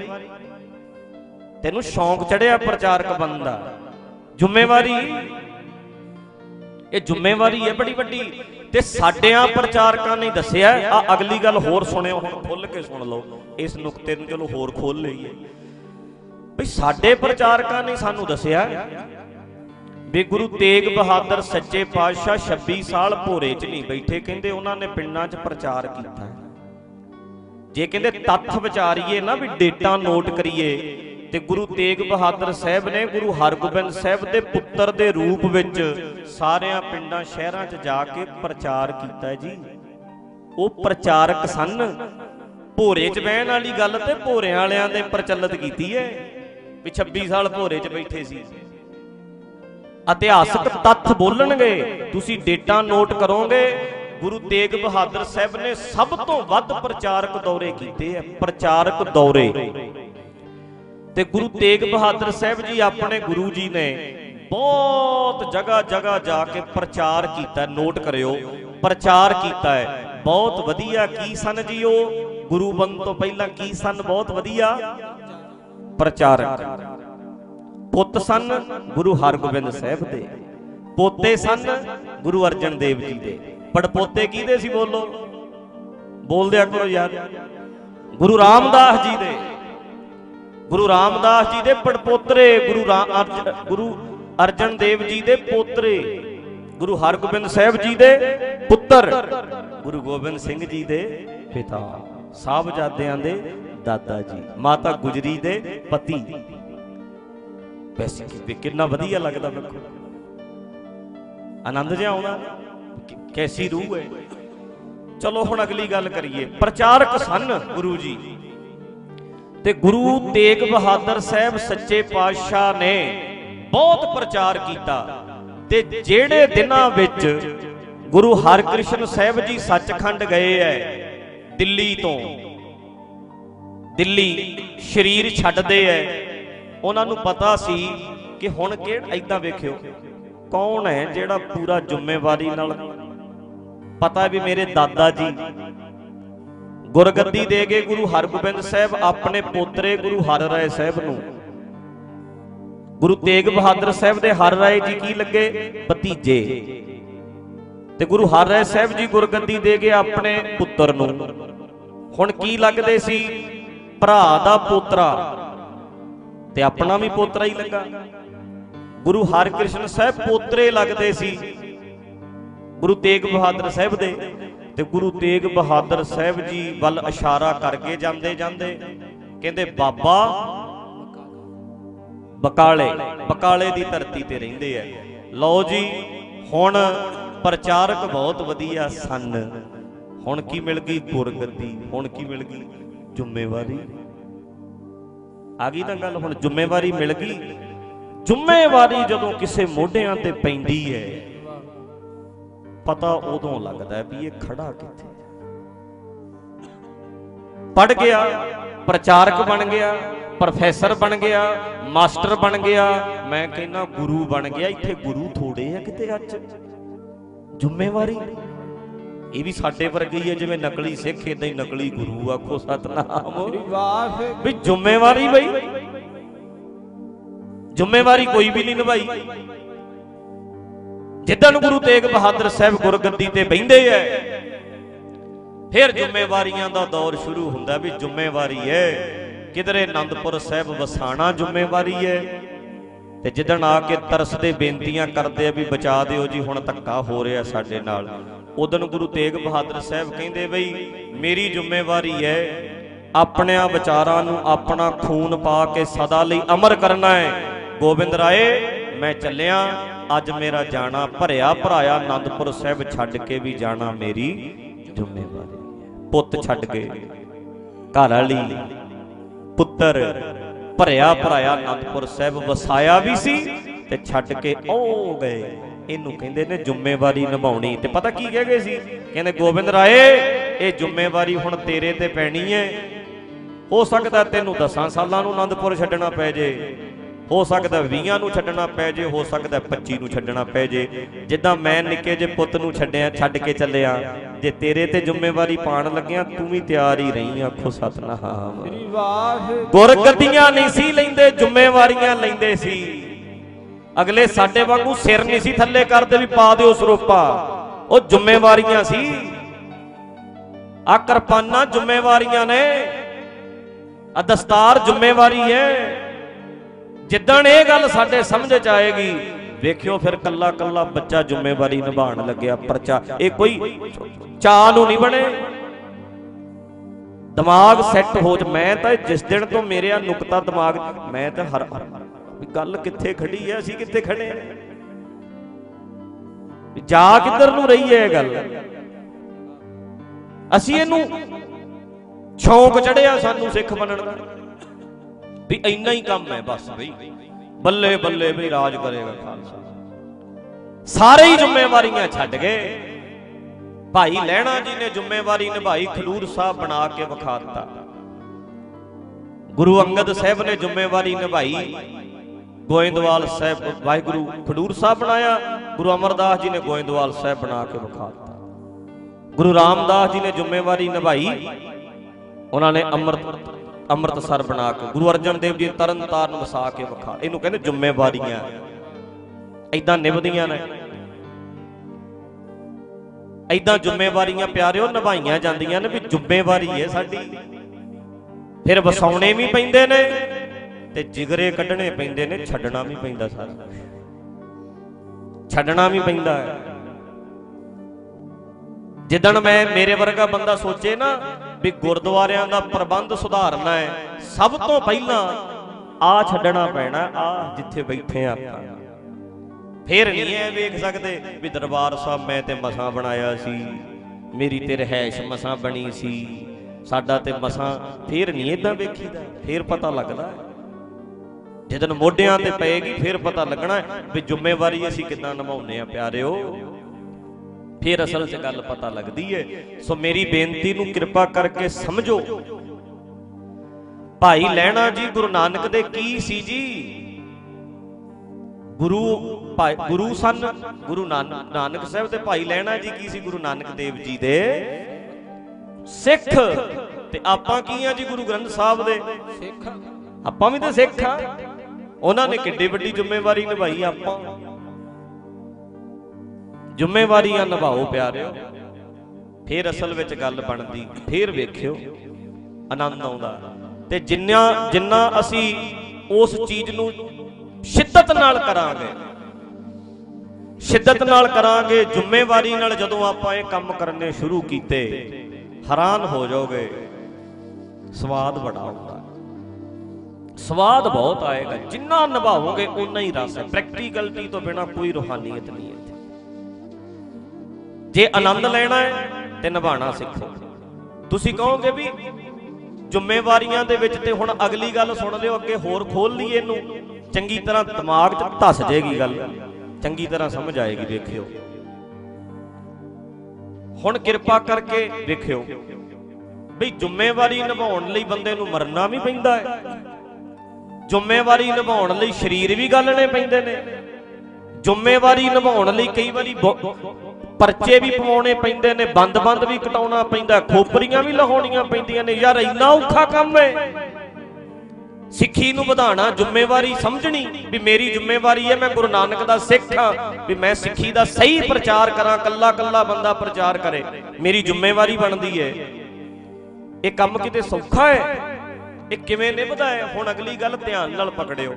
ਤੈਨੂੰ ਸ਼ੌਂਕ ਚੜਿਆ ਪ੍ਰਚਾਰਕ ਬਣਦਾ ਜ਼ਿੰਮੇਵਾਰੀ? ਇਹ ਜ਼ਿੰਮੇਵਾਰੀ ਹੈ ਬੜੀ ਵੱਡੀ। ਤੇ ਸਾਡਿਆਂ ਪ੍ਰਚਾਰਕਾਂ ਨੇ ਦੱਸਿਆ, ਆ ਅਗਲੀ ਗੱਲ ਹੋਰ ਸੁਣਿਓ, ਹੁਣ ਖੁੱਲ ਕੇ ਸੁਣ ਲਓ। ਇਸ ਨੁਕਤੇ ਨੂੰ ਚਲੋ ਹੋਰ ਖੋਲ ਲਈਏ। ਵੀ ਸਾਡੇ ਪ੍ਰਚਾਰਕਾਂ ਨੇ ਸਾਨੂੰ ਦੱਸਿਆ ਵੀ ਗੁਰੂ ਤੇਗ ਬਹਾਦਰ ਸੱਚੇ ਪਾਤਸ਼ਾਹ 26 ਸਾਲ ਭੋਰੇ 'ਚ ਨਹੀਂ ਬੈਠੇ, ਕਹਿੰਦੇ ਉਹਨਾਂ ਨੇ ਪਿੰਡਾਂ 'ਚ ਪ੍ਰਚਾਰ ਕੀਤਾ। ਜੇ ਕਹਿੰਦੇ ਤੱਥ ਵਿਚਾਰੀਏ ਨਾ ਵੀ ਡੇਟਾ ਨੋਟ ਕਰੀਏ, ਤੇ ਗੁਰੂ ਤੇਗ ਬਹਾਦਰ ਸਾਹਿਬ ਨੇ ਗੁਰੂ ਹਰਗੋਬਿੰਦ ਸਾਹਿਬ ਦੇ ਪੁੱਤਰ ਦੇ ਰੂਪ ਵਿੱਚ ਸਾਰਿਆਂ ਪਿੰਡਾਂ ਸ਼ਹਿਰਾਂ 'ਚ ਜਾ ਕੇ ਪ੍ਰਚਾਰ ਕੀਤਾ ਜੀ। ਉਹ ਪ੍ਰਚਾਰਕ ਸਨ। ਭੋਰੇ 'ਚ ਬਹਿਣ ਵਾਲੀ ਗੱਲ ਤੇ ਭੋਰਿਆਂ ਵਾਲਿਆਂ ਦੇ ਪ੍ਰਚਲਿਤ ਕੀਤੀ ਹੈ ਵੀ 26 ਸਾਲ ਭੋਰੇ 'ਚ ਬੈਠੇ ਸੀ। ਇਤਿਹਾਸਕ ਤੱਥ ਬੋਲਣਗੇ, ਤੁਸੀਂ ਡੇਟਾ ਨੋਟ ਕਰੋਗੇ ਗੁਰੂ ਤੇਗ ਬਹਾਦਰ ਸਾਹਿਬ ਨੇ ਸਭ ਤੋਂ ਵੱਧ ਪ੍ਰਚਾਰਕ ਦੌਰੇ ਕੀਤੇ ਆ, ਪ੍ਰਚਾਰਕ ਦੌਰੇ। ਤੇ ਗੁਰੂ ਤੇਗ ਬਹਾਦਰ ਸਾਹਿਬ ਜੀ ਆਪਣੇ ਗੁਰੂ ਜੀ ਨੇ ਬਹੁਤ ਜਗ੍ਹਾ ਜਗ੍ਹਾ ਜਾ ਕੇ ਪ੍ਰਚਾਰ ਕੀਤਾ, ਨੋਟ ਕਰਿਓ, ਪ੍ਰਚਾਰ ਕੀਤਾ ਹੈ। ਬਹੁਤ ਵਧੀਆ, ਕੀ ਸਨ ਜੀ ਉਹ? ਗੁਰੂ ਬਣ ਤੋਂ ਪਹਿਲਾਂ ਕੀ ਸਨ? ਬਹੁਤ ਵਧੀਆ। ਪ੍ਰਚਾਰਕ। ਪੁੱਤ ਸਨ ਗੁਰੂ ਹਰਗੋਬਿੰਦ ਸਾਹਿਬ ਦੇ। ਪੋਤੇ ਸਨ ਗੁਰੂ ਅਰਜਨ ਦੇਵ ਜੀ ਦੇ। ਪੜਪੋਤੇ ਕਿਹਦੇ ਸੀ ਬੋਲੋ? ਬੋਲਦਿਆ ਕਰੋ ਯਾਰ। ਗੁਰੂ ਰਾਮਦਾਸ ਜੀ ਦੇ। ਗੁਰੂ ਰਾਮਦਾਸ ਜੀ ਦੇ ਪੜਪੋਤਰੇ ਗੁਰੂ ਰਾਮ ਅਰਜ- ਗੁਰੂ ਅਰਜਨ ਦੇਵ ਜੀ ਦੇ ਪੋਤਰੇ, ਗੁਰੂ ਹਰਗੋਬਿੰਦ ਸਾਹਿਬ ਜੀ ਦੇ ਪੁੱਤਰ, ਗੁਰੂ ਗੋਬਿੰਦ ਸਿੰਘ ਜੀ ਦੇ ਪਿਤਾ, ਸਾਹਿਬਜ਼ਾਦਿਆਂ ਦੇ ਦਾਦਾ ਜੀ, ਮਾਤਾ ਗੁਜਰੀ ਦੇ ਪਤੀ। ਵੈਸੇ ਕਿੰਨਾ ਵਧੀਆ ਲੱਗਦਾ ਵੇਖੋ। ਆਨੰਦ ਜਿਹਾ ਆਉਂਦਾ ਕੈਸੀ ਰੂਹ ਹੈ? ਚਲੋ ਹੁਣ ਅਗਲੀ ਗੱਲ ਕਰੀਏ। ਪ੍ਰਚਾਰਕ ਸਨ ਗੁਰੂ ਜੀ। ਤੇ ਗੁਰੂ ਤੇਗ ਬਹਾਦਰ ਸਾਹਿਬ ਸੱਚੇ ਪਾਤਸ਼ਾਹ ਨੇ ਬਹੁਤ ਪ੍ਰਚਾਰ ਕੀਤਾ। ਤੇ ਜਿਹੜੇ ਦਿਨਾਂ ਵਿੱਚ ਗੁਰੂ ਹਰਕ੍ਰਿਸ਼ਨ ਸਾਹਿਬ ਜੀ ਸੱਚਖੰਡ ਗਏ ਐ ਦਿੱਲੀ ਤੋਂ ਦਿੱਲੀ ਸ਼ਰੀਰ ਛੱਡਦੇ ਐ ਉਹਨਾਂ ਨੂੰ ਪਤਾ ਸੀ ਕਿ ਹੁਣ ਕਿਹੜਾ ਐਦਾਂ ਵੇਖਿਓ ਕੌਣ ਹੈ ਜਿਹੜਾ ਪੂਰਾ ਜ਼ਿੰਮੇਵਾਰੀ ਨਾਲ ਪਤਾ ਵੀ ਮੇਰੇ ਦਾਦਾ ਜੀ। ਗੁਰਗੱਦੀ ਦੇ ਗਏ ਗੁਰੂ ਹਰਗੋਬਿੰਦ ਸਾਹਿਬ ਆਪਣੇ ਪੋਤਰੇ ਗੁਰੂ ਹਰ ਰਾਏ ਸਾਹਿਬ ਨੂੰ। ਗੁਰੂ ਤੇਗ ਬਹਾਦਰ ਸਾਹਿਬ ਦੇ ਹਰ ਰਾਏ ਜੀ ਕੀ ਲੱਗੇ? ਭਤੀਜੇ। ਤੇ ਗੁਰੂ ਹਰ ਰਾਏ ਸਾਹਿਬ ਜੀ ਗੁਰਗੱਦੀ ਦੇ ਗਏ ਆਪਣੇ ਪੁੱਤਰ ਨੂੰ। ਹੁਣ ਕੀ ਲੱਗਦੇ ਸੀ? ਭਰਾ ਦਾ ਪੋਤਰਾ। ਤੇ ਆਪਣਾ ਵੀ ਪੋਤਰਾ ਹੀ ਲੱਗਾ। ਗੁਰੂ ਹਰਕ੍ਰਿਸ਼ਨ ਸਾਹਿਬ ਪੋਤਰੇ ਲੱਗਦੇ ਸੀ। ਗੁਰੂ ਤੇਗ ਬਹਾਦਰ ਸਾਹਿਬ ਦੇ ਤੇ ਗੁਰੂ ਤੇਗ ਬਹਾਦਰ ਸਾਹਿਬ ਜੀ ਵੱਲ ਇਸ਼ਾਰਾ ਕਰਕੇ ਜਾਂਦੇ ਜਾਂਦੇ ਕਹਿੰਦੇ, ਬਾਬਾ, ਬਕਾਲੇ ਬਕਾਲੇ ਦੀ ਧਰਤੀ ਤੇ ਰਹਿੰਦੇ ਆ। ਲਓ ਜੀ, ਹੁਣ ਪ੍ਰਚਾਰਕ ਬਹੁਤ ਵਧੀਆ ਸਨ। ਹੁਣ ਕੀ ਮਿਲ ਗਈ ਗੁਰਗੱਦੀ ਹੁਣ ਕੀ ਮਿਲ ਗਈ ਜ਼ਿੰਮੇਵਾਰੀ? ਆ ਗਈ ਤਾਂ ਗੱਲ, ਹੁਣ ਜ਼ਿੰਮੇਵਾਰੀ ਮਿਲ ਗਈ। ਜ਼ਿੰਮੇਵਾਰੀ ਜਦੋਂ ਕਿਸੇ ਮੋਢਿਆਂ ਤੇ ਪੈਂਦੀ ਹੈ ਪਤਾ ਉਦੋਂ ਲੱਗਦਾ ਵੀ ਇਹ ਖੜਾ ਕਿੱਥੇ ਪੜ ਗਿਆ ਪ੍ਰਚਾਰਕ ਬਣ ਗਿਆ ਪ੍ਰੋਫੈਸਰ ਬਣ ਗਿਆ ਮਾਸਟਰ ਬਣ ਗਿਆ ਮੈਂ ਕਹਿੰਦਾ ਗੁਰੂ ਬਣ ਗਿਆ ਇੱਥੇ ਗੁਰੂ ਥੋੜੇ ਆ ਕਿਤੇ ਅੱਜ। ਜ਼ਿੰਮੇਵਾਰੀ? ਇਹ ਵੀ ਸਾਡੇ ਵਰਗੀ ਹੀ ਹੈ ਜਿਵੇਂ ਨਕਲੀ ਸਿੱਖ ਇਦਾਂ ਹੀ ਨਕਲੀ ਗੁਰੂ ਆਖੋ ਸਤਨਾਮ। ਵੀ ਜ਼ਿੰਮੇਵਾਰੀ ਬਈ। ਜ਼ਿੰਮੇਵਾਰੀ ਕੋਈ ਵੀ ਨਹੀਂ ਨਿਭਾਈ। ਜਿੱਦਣ ਗੁਰੂ ਤੇਗ ਬਹਾਦਰ ਸਾਹਿਬ ਗੁਰਗੱਦੀ ਤੇ ਬੈੰਦੇ ਐ, ਫਿਰ ਜ਼ਿੰਮੇਵਾਰੀਆਂ ਦਾ ਦੌਰ ਸ਼ੁਰੂ ਹੁੰਦਾ ਵੀ ਜ਼ਿੰਮੇਵਾਰੀ ਹੈ ਕਿਧਰੇ ਆਨੰਦਪੁਰ ਸਾਹਿਬ ਵਸਾਣਾ ਜ਼ਿੰਮੇਵਾਰੀ ਹੈ ਤੇ ਜਿੱਦਣ ਆ ਕੇ ਤਰਸਦੇ ਬੇਨਤੀਆਂ ਕਰਦੇ ਆ ਵੀ ਬਚਾ ਦਿਓ ਜੀ, ਹੁਣ ਧੱਕਾ ਹੋ ਰਿਹਾ ਸਾਡੇ ਨਾਲ। ਉਦਣ ਗੁਰੂ ਤੇਗ ਬਹਾਦਰ ਸਾਹਿਬ ਕਹਿੰਦੇ ਬਈ, ਮੇਰੀ ਜ਼ਿੰਮੇਵਾਰੀ ਹੈ ਆਪਣਿਆਂ ਵਿਚਾਰਾਂ ਨੂੰ ਆਪਣਾ ਖੂਨ ਪਾ ਕੇ ਸਦਾ ਲਈ ਅਮਰ ਕਰਨਾ ਹੈ ਗੋਬਿੰਦ ਰਾਏ, ਮੈਂ ਚੱਲਿਆ। ਅੱਜ ਮੇਰਾ ਜਾਣਾ ਭਰਿਆ ਭਰਾਇਆ ਆਨੰਦਪੁਰ ਸਾਹਿਬ ਛੱਡ ਕੇ ਵੀ ਜਾਣਾ ਮੇਰੀ ਜ਼ਿੰਮੇਵਾਰੀ ਹੈ। ਪੁੱਤ ਛੱਡ ਕੇ, ਘਰ ਵਾਲੀ, ਪੁੱਤਰ ਭਰਿਆ ਭਰਾਇਆ ਆਨੰਦਪੁਰ ਸਾਹਿਬ ਵਸਾਇਆ ਵੀ ਸੀ ਤੇ ਛੱਡ ਕੇ ਉਹ ਗਏ। ਇਹਨੂੰ ਕਹਿੰਦੇ ਨੇ ਜ਼ਿੰਮੇਵਾਰੀ ਨਿਭਾਉਣੀ ਤੇ ਪਤਾ ਕੀ ਕਹਿ ਗਏ ਸੀ? ਕਹਿੰਦੇ, ਗੋਬਿੰਦ ਰਾਏ, ਇਹ ਜ਼ਿੰਮੇਵਾਰੀ ਹੁਣ ਤੇਰੇ ਤੇ ਪੈਣੀ ਹੈ। ਹੋ ਸਕਦਾ ਤੈਨੂੰ 10 ਸਾਲਾਂ ਨੂੰ ਆਨੰਦਪੁਰ ਛੱਡਣਾ ਪੈ ਜੇ। ਹੋ ਸਕਦਾ 20 ਨੂੰ ਛੱਡਣਾ ਪੈ ਜੇ ਹੋ ਸਕਦਾ 25 ਨੂੰ ਛੱਡਣਾ ਪੈ ਜੇ। ਜਿੱਦਾਂ ਮੈਂ ਨਿੱਕੇ ਜੇ ਪੁੱਤ ਨੂੰ ਛੱਡਿਆ ਛੱਡ ਕੇ ਚੱਲਿਆ ਜੇ ਤੇਰੇ ਤੇ ਜ਼ਿੰਮੇਵਾਰੀ ਪਾਣ ਲੱਗਿਆ ਤੂੰ ਵੀ ਤਿਆਰ ਹੀ ਰਹੀ ਆਖੋ ਸਤਨਾਮ ਗੁਰਗੱਦੀਆਂ ਨਹੀਂ ਸੀ ਲੈਂਦੇ ਜ਼ਿੰਮੇਵਾਰੀਆਂ ਲੈਂਦੇ ਸੀ। ਅਗਲੇ ਸਾਡੇ ਵਾਂਗੂ ਸਿਰ ਨਹੀਂ ਸੀ ਥੱਲੇ ਕਰਦੇ ਵੀ ਪਾ ਦਿਓ ਸਰੋਪਾ। ਉਹ ਜ਼ਿੰਮੇਵਾਰੀਆਂ ਸੀ। ਆ ਕਿਰਪਾਨਾਂ ਜ਼ਿੰਮੇਵਾਰੀਆਂ ਨੇ। ਆ ਦਸਤਾਰ ਜ਼ਿੰਮੇਵਾਰੀ ਹੈ। ਜਿੱਦਣ ਇਹ ਗੱਲ ਸਾਡੇ ਸਮਝ ਚ ਆਏਗੀ, ਵੇਖਿਓ ਫਿਰ ਕੱਲਾ ਕੱਲਾ ਬੱਚਾ ਜ਼ਿੰਮੇਵਾਰੀ ਨਿਭਾਉਣ ਲੱਗਿਆ ਪਰਚਾ। ਇਹ ਕੋਈ ਚਾਹ ਨੂੰ ਨਹੀਂ ਬਣੇ। ਦਿਮਾਗ ਸੈੱਟ ਹੋ ਚ ਮੈਂ ਤਾਂ ਜਿਸ ਦਿਨ ਤੋਂ ਮੇਰੇ ਆ ਨੁਕਤਾ ਦਿਮਾਗ, ਮੈਂ ਤਾਂ ਹਰ ਗੱਲ ਕਿੱਥੇ ਖੜੀ ਐ, ਅਸੀਂ ਕਿੱਥੇ ਖੜੇ ਆ ਜਾ ਕਿੱਧਰ ਨੂੰ ਰਹੀ ਹੈ ਇਹ ਗੱਲ? ਅਸੀਂ ਇਹਨੂੰ ਸ਼ੌਂਕ ਚੜਿਆ ਸਾਨੂੰ ਸਿੱਖ ਬਣਨ ਦਾ। ਵੀ ਇੰਨਾ ਹੀ ਕੰਮ ਹੈ ਬਸ ਬਈ। ਬੱਲੇ ਬੱਲੇ ਬਈ ਰਾਜ ਕਰੇਗਾ ਖਾਲਸਾ। ਸਾਰੇ ਹੀ ਜ਼ਿੰਮੇਵਾਰੀਆਂ ਛੱਡ ਗਏ। ਭਾਈ ਲਹਿਣਾ ਜੀ ਨੇ ਜ਼ਿੰਮੇਵਾਰੀ ਨਿਭਾਈ, ਖਡੂਰ ਸਾਹਿਬ ਬਣਾ ਕੇ ਵਿਖਾ ਦਿੱਤਾ। ਗੁਰੂ ਅੰਗਦ ਸਾਹਿਬ ਨੇ ਜ਼ਿੰਮੇਵਾਰੀ ਨਿਭਾਈ। ਗੋਇੰਦਵਾਲ ਸਾਹਿਬ, ਵਾਹਿਗੁਰੂ ਖਡੂਰ ਸਾਹਿਬ ਬਣਾਇਆ। ਗੁਰੂ ਅਮਰਦਾਸ ਜੀ ਨੇ ਗੋਇੰਦਵਾਲ ਸਾਹਿਬ ਬਣਾ ਕੇ ਵਿਖਾ ਦਿੱਤਾ। ਗੁਰੂ ਰਾਮਦਾਸ ਜੀ ਨੇ ਜ਼ਿੰਮੇਵਾਰੀ ਨਿਭਾਈ। ਉਹਨਾਂ ਨੇ ਅੰਮ੍ਰਿਤ ਅੰਮ੍ਰਿਤਸਰ ਬਣਾ ਕੇ, ਗੁਰੂ ਅਰਜਨ ਦੇਵ ਜੀ ਤਰਨ ਤਾਰਨ ਵਸਾ ਕੇ ਵਿਖਾ। ਇਹਨੂੰ ਕਹਿੰਦੇ ਜ਼ਿੰਮੇਵਾਰੀਆਂ। ਐਦਾਂ ਨਿਭਦੀਆਂ ਨੇ। ਐਦਾਂ ਜ਼ਿੰਮੇਵਾਰੀਆਂ ਪਿਆਰਿਓ, ਨਿਭਾਈਆਂ ਜਾਂਦੀਆਂ ਨੇ ਵੀ ਜ਼ਿੰਮੇਵਾਰੀ ਹੈ ਸਾਡੀ। ਫਿਰ ਵਸਾਉਣੇ ਵੀ ਪੈਂਦੇ ਨੇ ਤੇ ਜਿਗਰੇ ਕੱਢਣੇ ਪੈਂਦੇ ਨੇ, ਛੱਡਣਾ ਵੀ ਪੈਂਦਾ ਸਾਰਾ। ਛੱਡਣਾ ਵੀ ਪੈਂਦਾ ਹੈ। ਜਿੱਦਣ ਮੈਂ ਮੇਰੇ ਵਰਗਾ ਬੰਦਾ ਸੋਚੇ ਨਾ ਵੀ ਗੁਰਦੁਆਰਿਆਂ ਦਾ ਪ੍ਰਬੰਧ ਸੁਧਾਰਨਾ ਹੈ। ਸਭ ਤੋਂ ਪਹਿਲਾਂ ਆ ਛੱਡਣਾ ਪੈਣਾ, ਆ ਜਿੱਥੇ ਬੈਠੇ ਆ ਆਪਾਂ। ਫੇਰ ਨਹੀਂ ਐ ਵੇਖ ਸਕਦੇ ਵੀ ਦਰਬਾਰ ਸਾਹਿਬ ਮੈਂ ਤੇ ਮਸਾਂ ਬਣਾਇਆ ਸੀ, ਮੇਰੀ ਤੇ ਰਹਿائش ਮਸਾਂ ਬਣੀ ਸੀ, ਸਾਡਾ ਤੇ ਮਸਾਂ ਫੇਰ ਨਹੀਂ ਇਦਾਂ ਵੇਖੀਦਾ, ਫੇਰ ਪਤਾ ਲੱਗਦਾ। ਜਦੋਂ ਮੋਢਿਆਂ ਤੇ ਪਏਗੀ, ਫੇਰ ਪਤਾ ਲੱਗਣਾ ਵੀ ਜ਼ਿੰਮੇਵਾਰੀ ਅਸੀਂ ਕਿੱਦਾਂ ਨਿਭਾਉਂਦੇ ਆ, ਪਿਆਰਿਓ। ਫਿਰ ਅਸਲ 'ਚ ਗੱਲ ਪਤਾ ਲੱਗਦੀ ਹੈ ਸੋ ਮੇਰੀ ਬੇਨਤੀ ਨੂੰ ਕਿਰਪਾ ਕਰਕੇ ਸਮਝੋ। ਭਾਈ ਲੈਣਾ ਜੀ, ਗੁਰੂ ਨਾਨਕ ਦੇ ਕੀ ਸੀ ਜੀ? ਗੁਰੂ ਗੁਰੂ ਸਨ। ਗੁਰੂ ਨਾਨਕ ਨਾਨਕ ਸਾਹਿਬ ਤੇ ਭਾਈ ਲੈਣਾ ਜੀ ਕੀ ਸੀ? ਗੁਰੂ ਨਾਨਕ ਦੇਵ ਜੀ ਦੇ ਸਿੱਖ। ਤੇ ਆਪਾਂ ਕੀ ਆ ਜੀ ਗੁਰੂ ਗ੍ਰੰਥ ਸਾਹਿਬ ਦੇ? ਸਿੱਖ ਆਪਾਂ ਵੀ ਤਾਂ ਸਿੱਖ ਆ। ਉਹਨਾਂ ਨੇ ਕਿੱਡੀ ਵੱਡੀ ਜ਼ਿੰਮੇਵਾਰੀ ਨਿਭਾਈ ਆਪਾਂ। ਜ਼ਿੰਮੇਵਾਰੀਆਂ ਨਿਭਾਓ ਪਿਆਰਿਓ। ਫਿਰ ਅਸਲ ਵਿੱਚ ਗੱਲ ਬਣਦੀ, ਫਿਰ ਵੇਖਿਓ, ਆਨੰਦ ਆਉਂਦਾ। ਤੇ ਜਿੰਨਾ ਜਿੰਨਾ ਅਸੀਂ ਉਸ ਚੀਜ਼ ਨੂੰ ਸ਼ਿੱਦਤ ਨਾਲ ਕਰਾਂਗੇ, ਸ਼ਿੱਦਤ ਨਾਲ ਕਰਾਂਗੇ, ਜ਼ਿੰਮੇਵਾਰੀ ਨਾਲ ਜਦੋਂ ਆਪਾਂ ਇਹ ਕੰਮ ਕਰਨੇ ਸ਼ੁਰੂ ਕੀਤੇ, ਹੈਰਾਨ ਹੋ ਜਾਓਗੇ, ਸਵਾਦ ਬੜਾ ਆਉਂਦਾ। ਸਵਾਦ ਬਹੁਤ ਆਏਗਾ, ਜਿੰਨਾ ਨਿਭਾਵੋਗੇ ਉਨਾ ਹੀ ਰਸ ਹੈ। ਪ੍ਰੈਕਟੀਕਲਟੀ ਤੋਂ ਬਿਨਾ ਕੋਈ ਰੂਹਾਨੀਅਤ ਨਹੀਂ ਹੈ। ਜੇ ਆਨੰਦ ਲੈਣਾ ਹੈ, ਤੇ ਨਿਭਾਣਾ ਸਿੱਖੋ। ਤੁਸੀਂ ਕਹੋਗੇ ਵੀ ਜ਼ਿੰਮੇਵਾਰੀਆਂ ਦੇ ਵਿੱਚ ਤੇ ਹੁਣ ਅਗਲੀ ਗੱਲ ਸੁਣ ਲਿਓ, ਅੱਗੇ ਹੋਰ ਖੋਲ ਲਈ ਇਹਨੂੰ। ਚੰਗੀ ਤਰ੍ਹਾਂ ਦਿਮਾਗ 'ਚ ਧੱਸ ਜਾਏਗੀ ਗੱਲ। ਚੰਗੀ ਤਰ੍ਹਾਂ ਸਮਝ ਆਏਗੀ, ਦੇਖਿਓ। ਹੁਣ ਕਿਰਪਾ ਕਰਕੇ ਦੇਖਿਓ ਵੀ ਜ਼ਿੰਮੇਵਾਰੀ ਨਿਭਾਉਣ ਲਈ ਬੰਦੇ ਨੂੰ ਮਰਨਾ ਵੀ ਪੈਂਦਾ ਹੈ। ਜ਼ਿੰਮੇਵਾਰੀ ਨਿਭਾਉਣ ਲਈ ਸਰੀਰ ਵੀ ਗਾਲਣੇ ਪੈਂਦੇ ਨੇ। ਜ਼ਿੰਮੇਵਾਰੀ ਨਿਭਾਉਣ ਲਈ ਕਈ ਵਾਰੀ ਬਹੁ- ਪਰਚੇ ਵੀ ਪਵਾਉਣੇ ਪੈਂਦੇ ਨੇ, ਬੰਦ-ਬੰਦ ਵੀ ਕਟਾਉਣਾ ਪੈਂਦਾ, ਖੋਪਰੀਆਂ ਵੀ ਲਹਾਉਣੀਆਂ ਪੈਂਦੀਆਂ ਨੇ। ਯਾਰ, ਇੰਨਾ ਔਖਾ ਕੰਮ ਹੈ। ਸਿੱਖੀ ਨੂੰ ਵਧਾਣਾ ਜ਼ਿੰਮੇਵਾਰੀ ਸਮਝਣੀ, ਵੀ ਮੇਰੀ ਜ਼ਿੰਮੇਵਾਰੀ ਹੈ, ਮੈਂ ਗੁਰੂ ਨਾਨਕ ਦਾ ਸਿੱਖ ਹਾਂ, ਵੀ ਮੈਂ ਸਿੱਖੀ ਦਾ ਸਹੀ ਪ੍ਰਚਾਰ ਕਰਾਂ ਕੱਲਾ ਕੱਲਾ ਬੰਦਾ ਪ੍ਰਚਾਰ ਕਰੇ। ਮੇਰੀ ਜ਼ਿੰਮੇਵਾਰੀ ਬਣਦੀ ਹੈ। ਇਹ ਕੰਮ ਕਿਤੇ ਸੌਖਾ ਹੈ? ਇਹ ਕਿਵੇਂ ਨਿਭਦਾ ਹੈ? ਹੁਣ ਅਗਲੀ ਗੱਲ ਧਿਆਨ ਨਾਲ ਪਕੜਿਓ।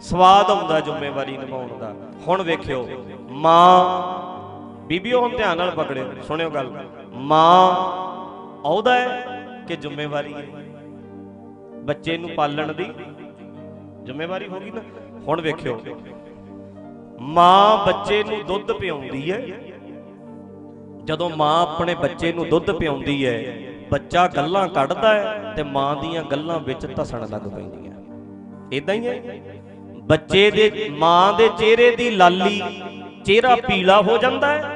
ਸਵਾਦ ਆਉਂਦਾ ਜ਼ਿੰਮੇਵਾਰੀ ਨਿਭਾਉਣ ਦਾ। ਹੁਣ ਵੇਖਿਓ, ਮਾਂ ਬੀਬੀਓ ਹੁਣ ਧਿਆਨ ਨਾਲ ਪਕੜਿਓ ਸੁਣਿਓ ਗੱਲ। ਮਾਂ ਆਉਦਾ ਹੈ ਕਿ ਜ਼ਿੰਮੇਵਾਰੀ ਹੈ? ਬੱਚੇ ਨੂੰ ਪਾਲਣ ਦੀ ਜ਼ਿੰਮੇਵਾਰੀ ਹੋ ਗਈ ਨਾ ਹੁਣ ਵੇਖਿਓ। ਮਾਂ ਬੱਚੇ ਨੂੰ ਦੁੱਧ ਪਿਆਉਂਦੀ ਹੈ। ਜਦੋਂ ਮਾਂ ਆਪਣੇ ਬੱਚੇ ਨੂੰ ਦੁੱਧ ਪਿਆਉਂਦੀ ਹੈ ਬੱਚਾ ਗੱਲਾਂ ਕੱਢਦਾ ਹੈ ਤੇ ਮਾਂ ਦੀਆਂ ਗੱਲਾਂ ਵਿੱਚ ਧਸਣ ਲੱਗ ਪੈਂਦੀਆਂ। ਇਦਾਂ ਹੀ ਹੈ। ਬੱਚੇ ਦੇ ਮਾਂ ਦੇ ਚਿਹਰੇ ਦੀ ਲਾਲੀ ਚਿਹਰਾ ਪੀਲਾ ਹੋ ਜਾਂਦਾ ਹੈ।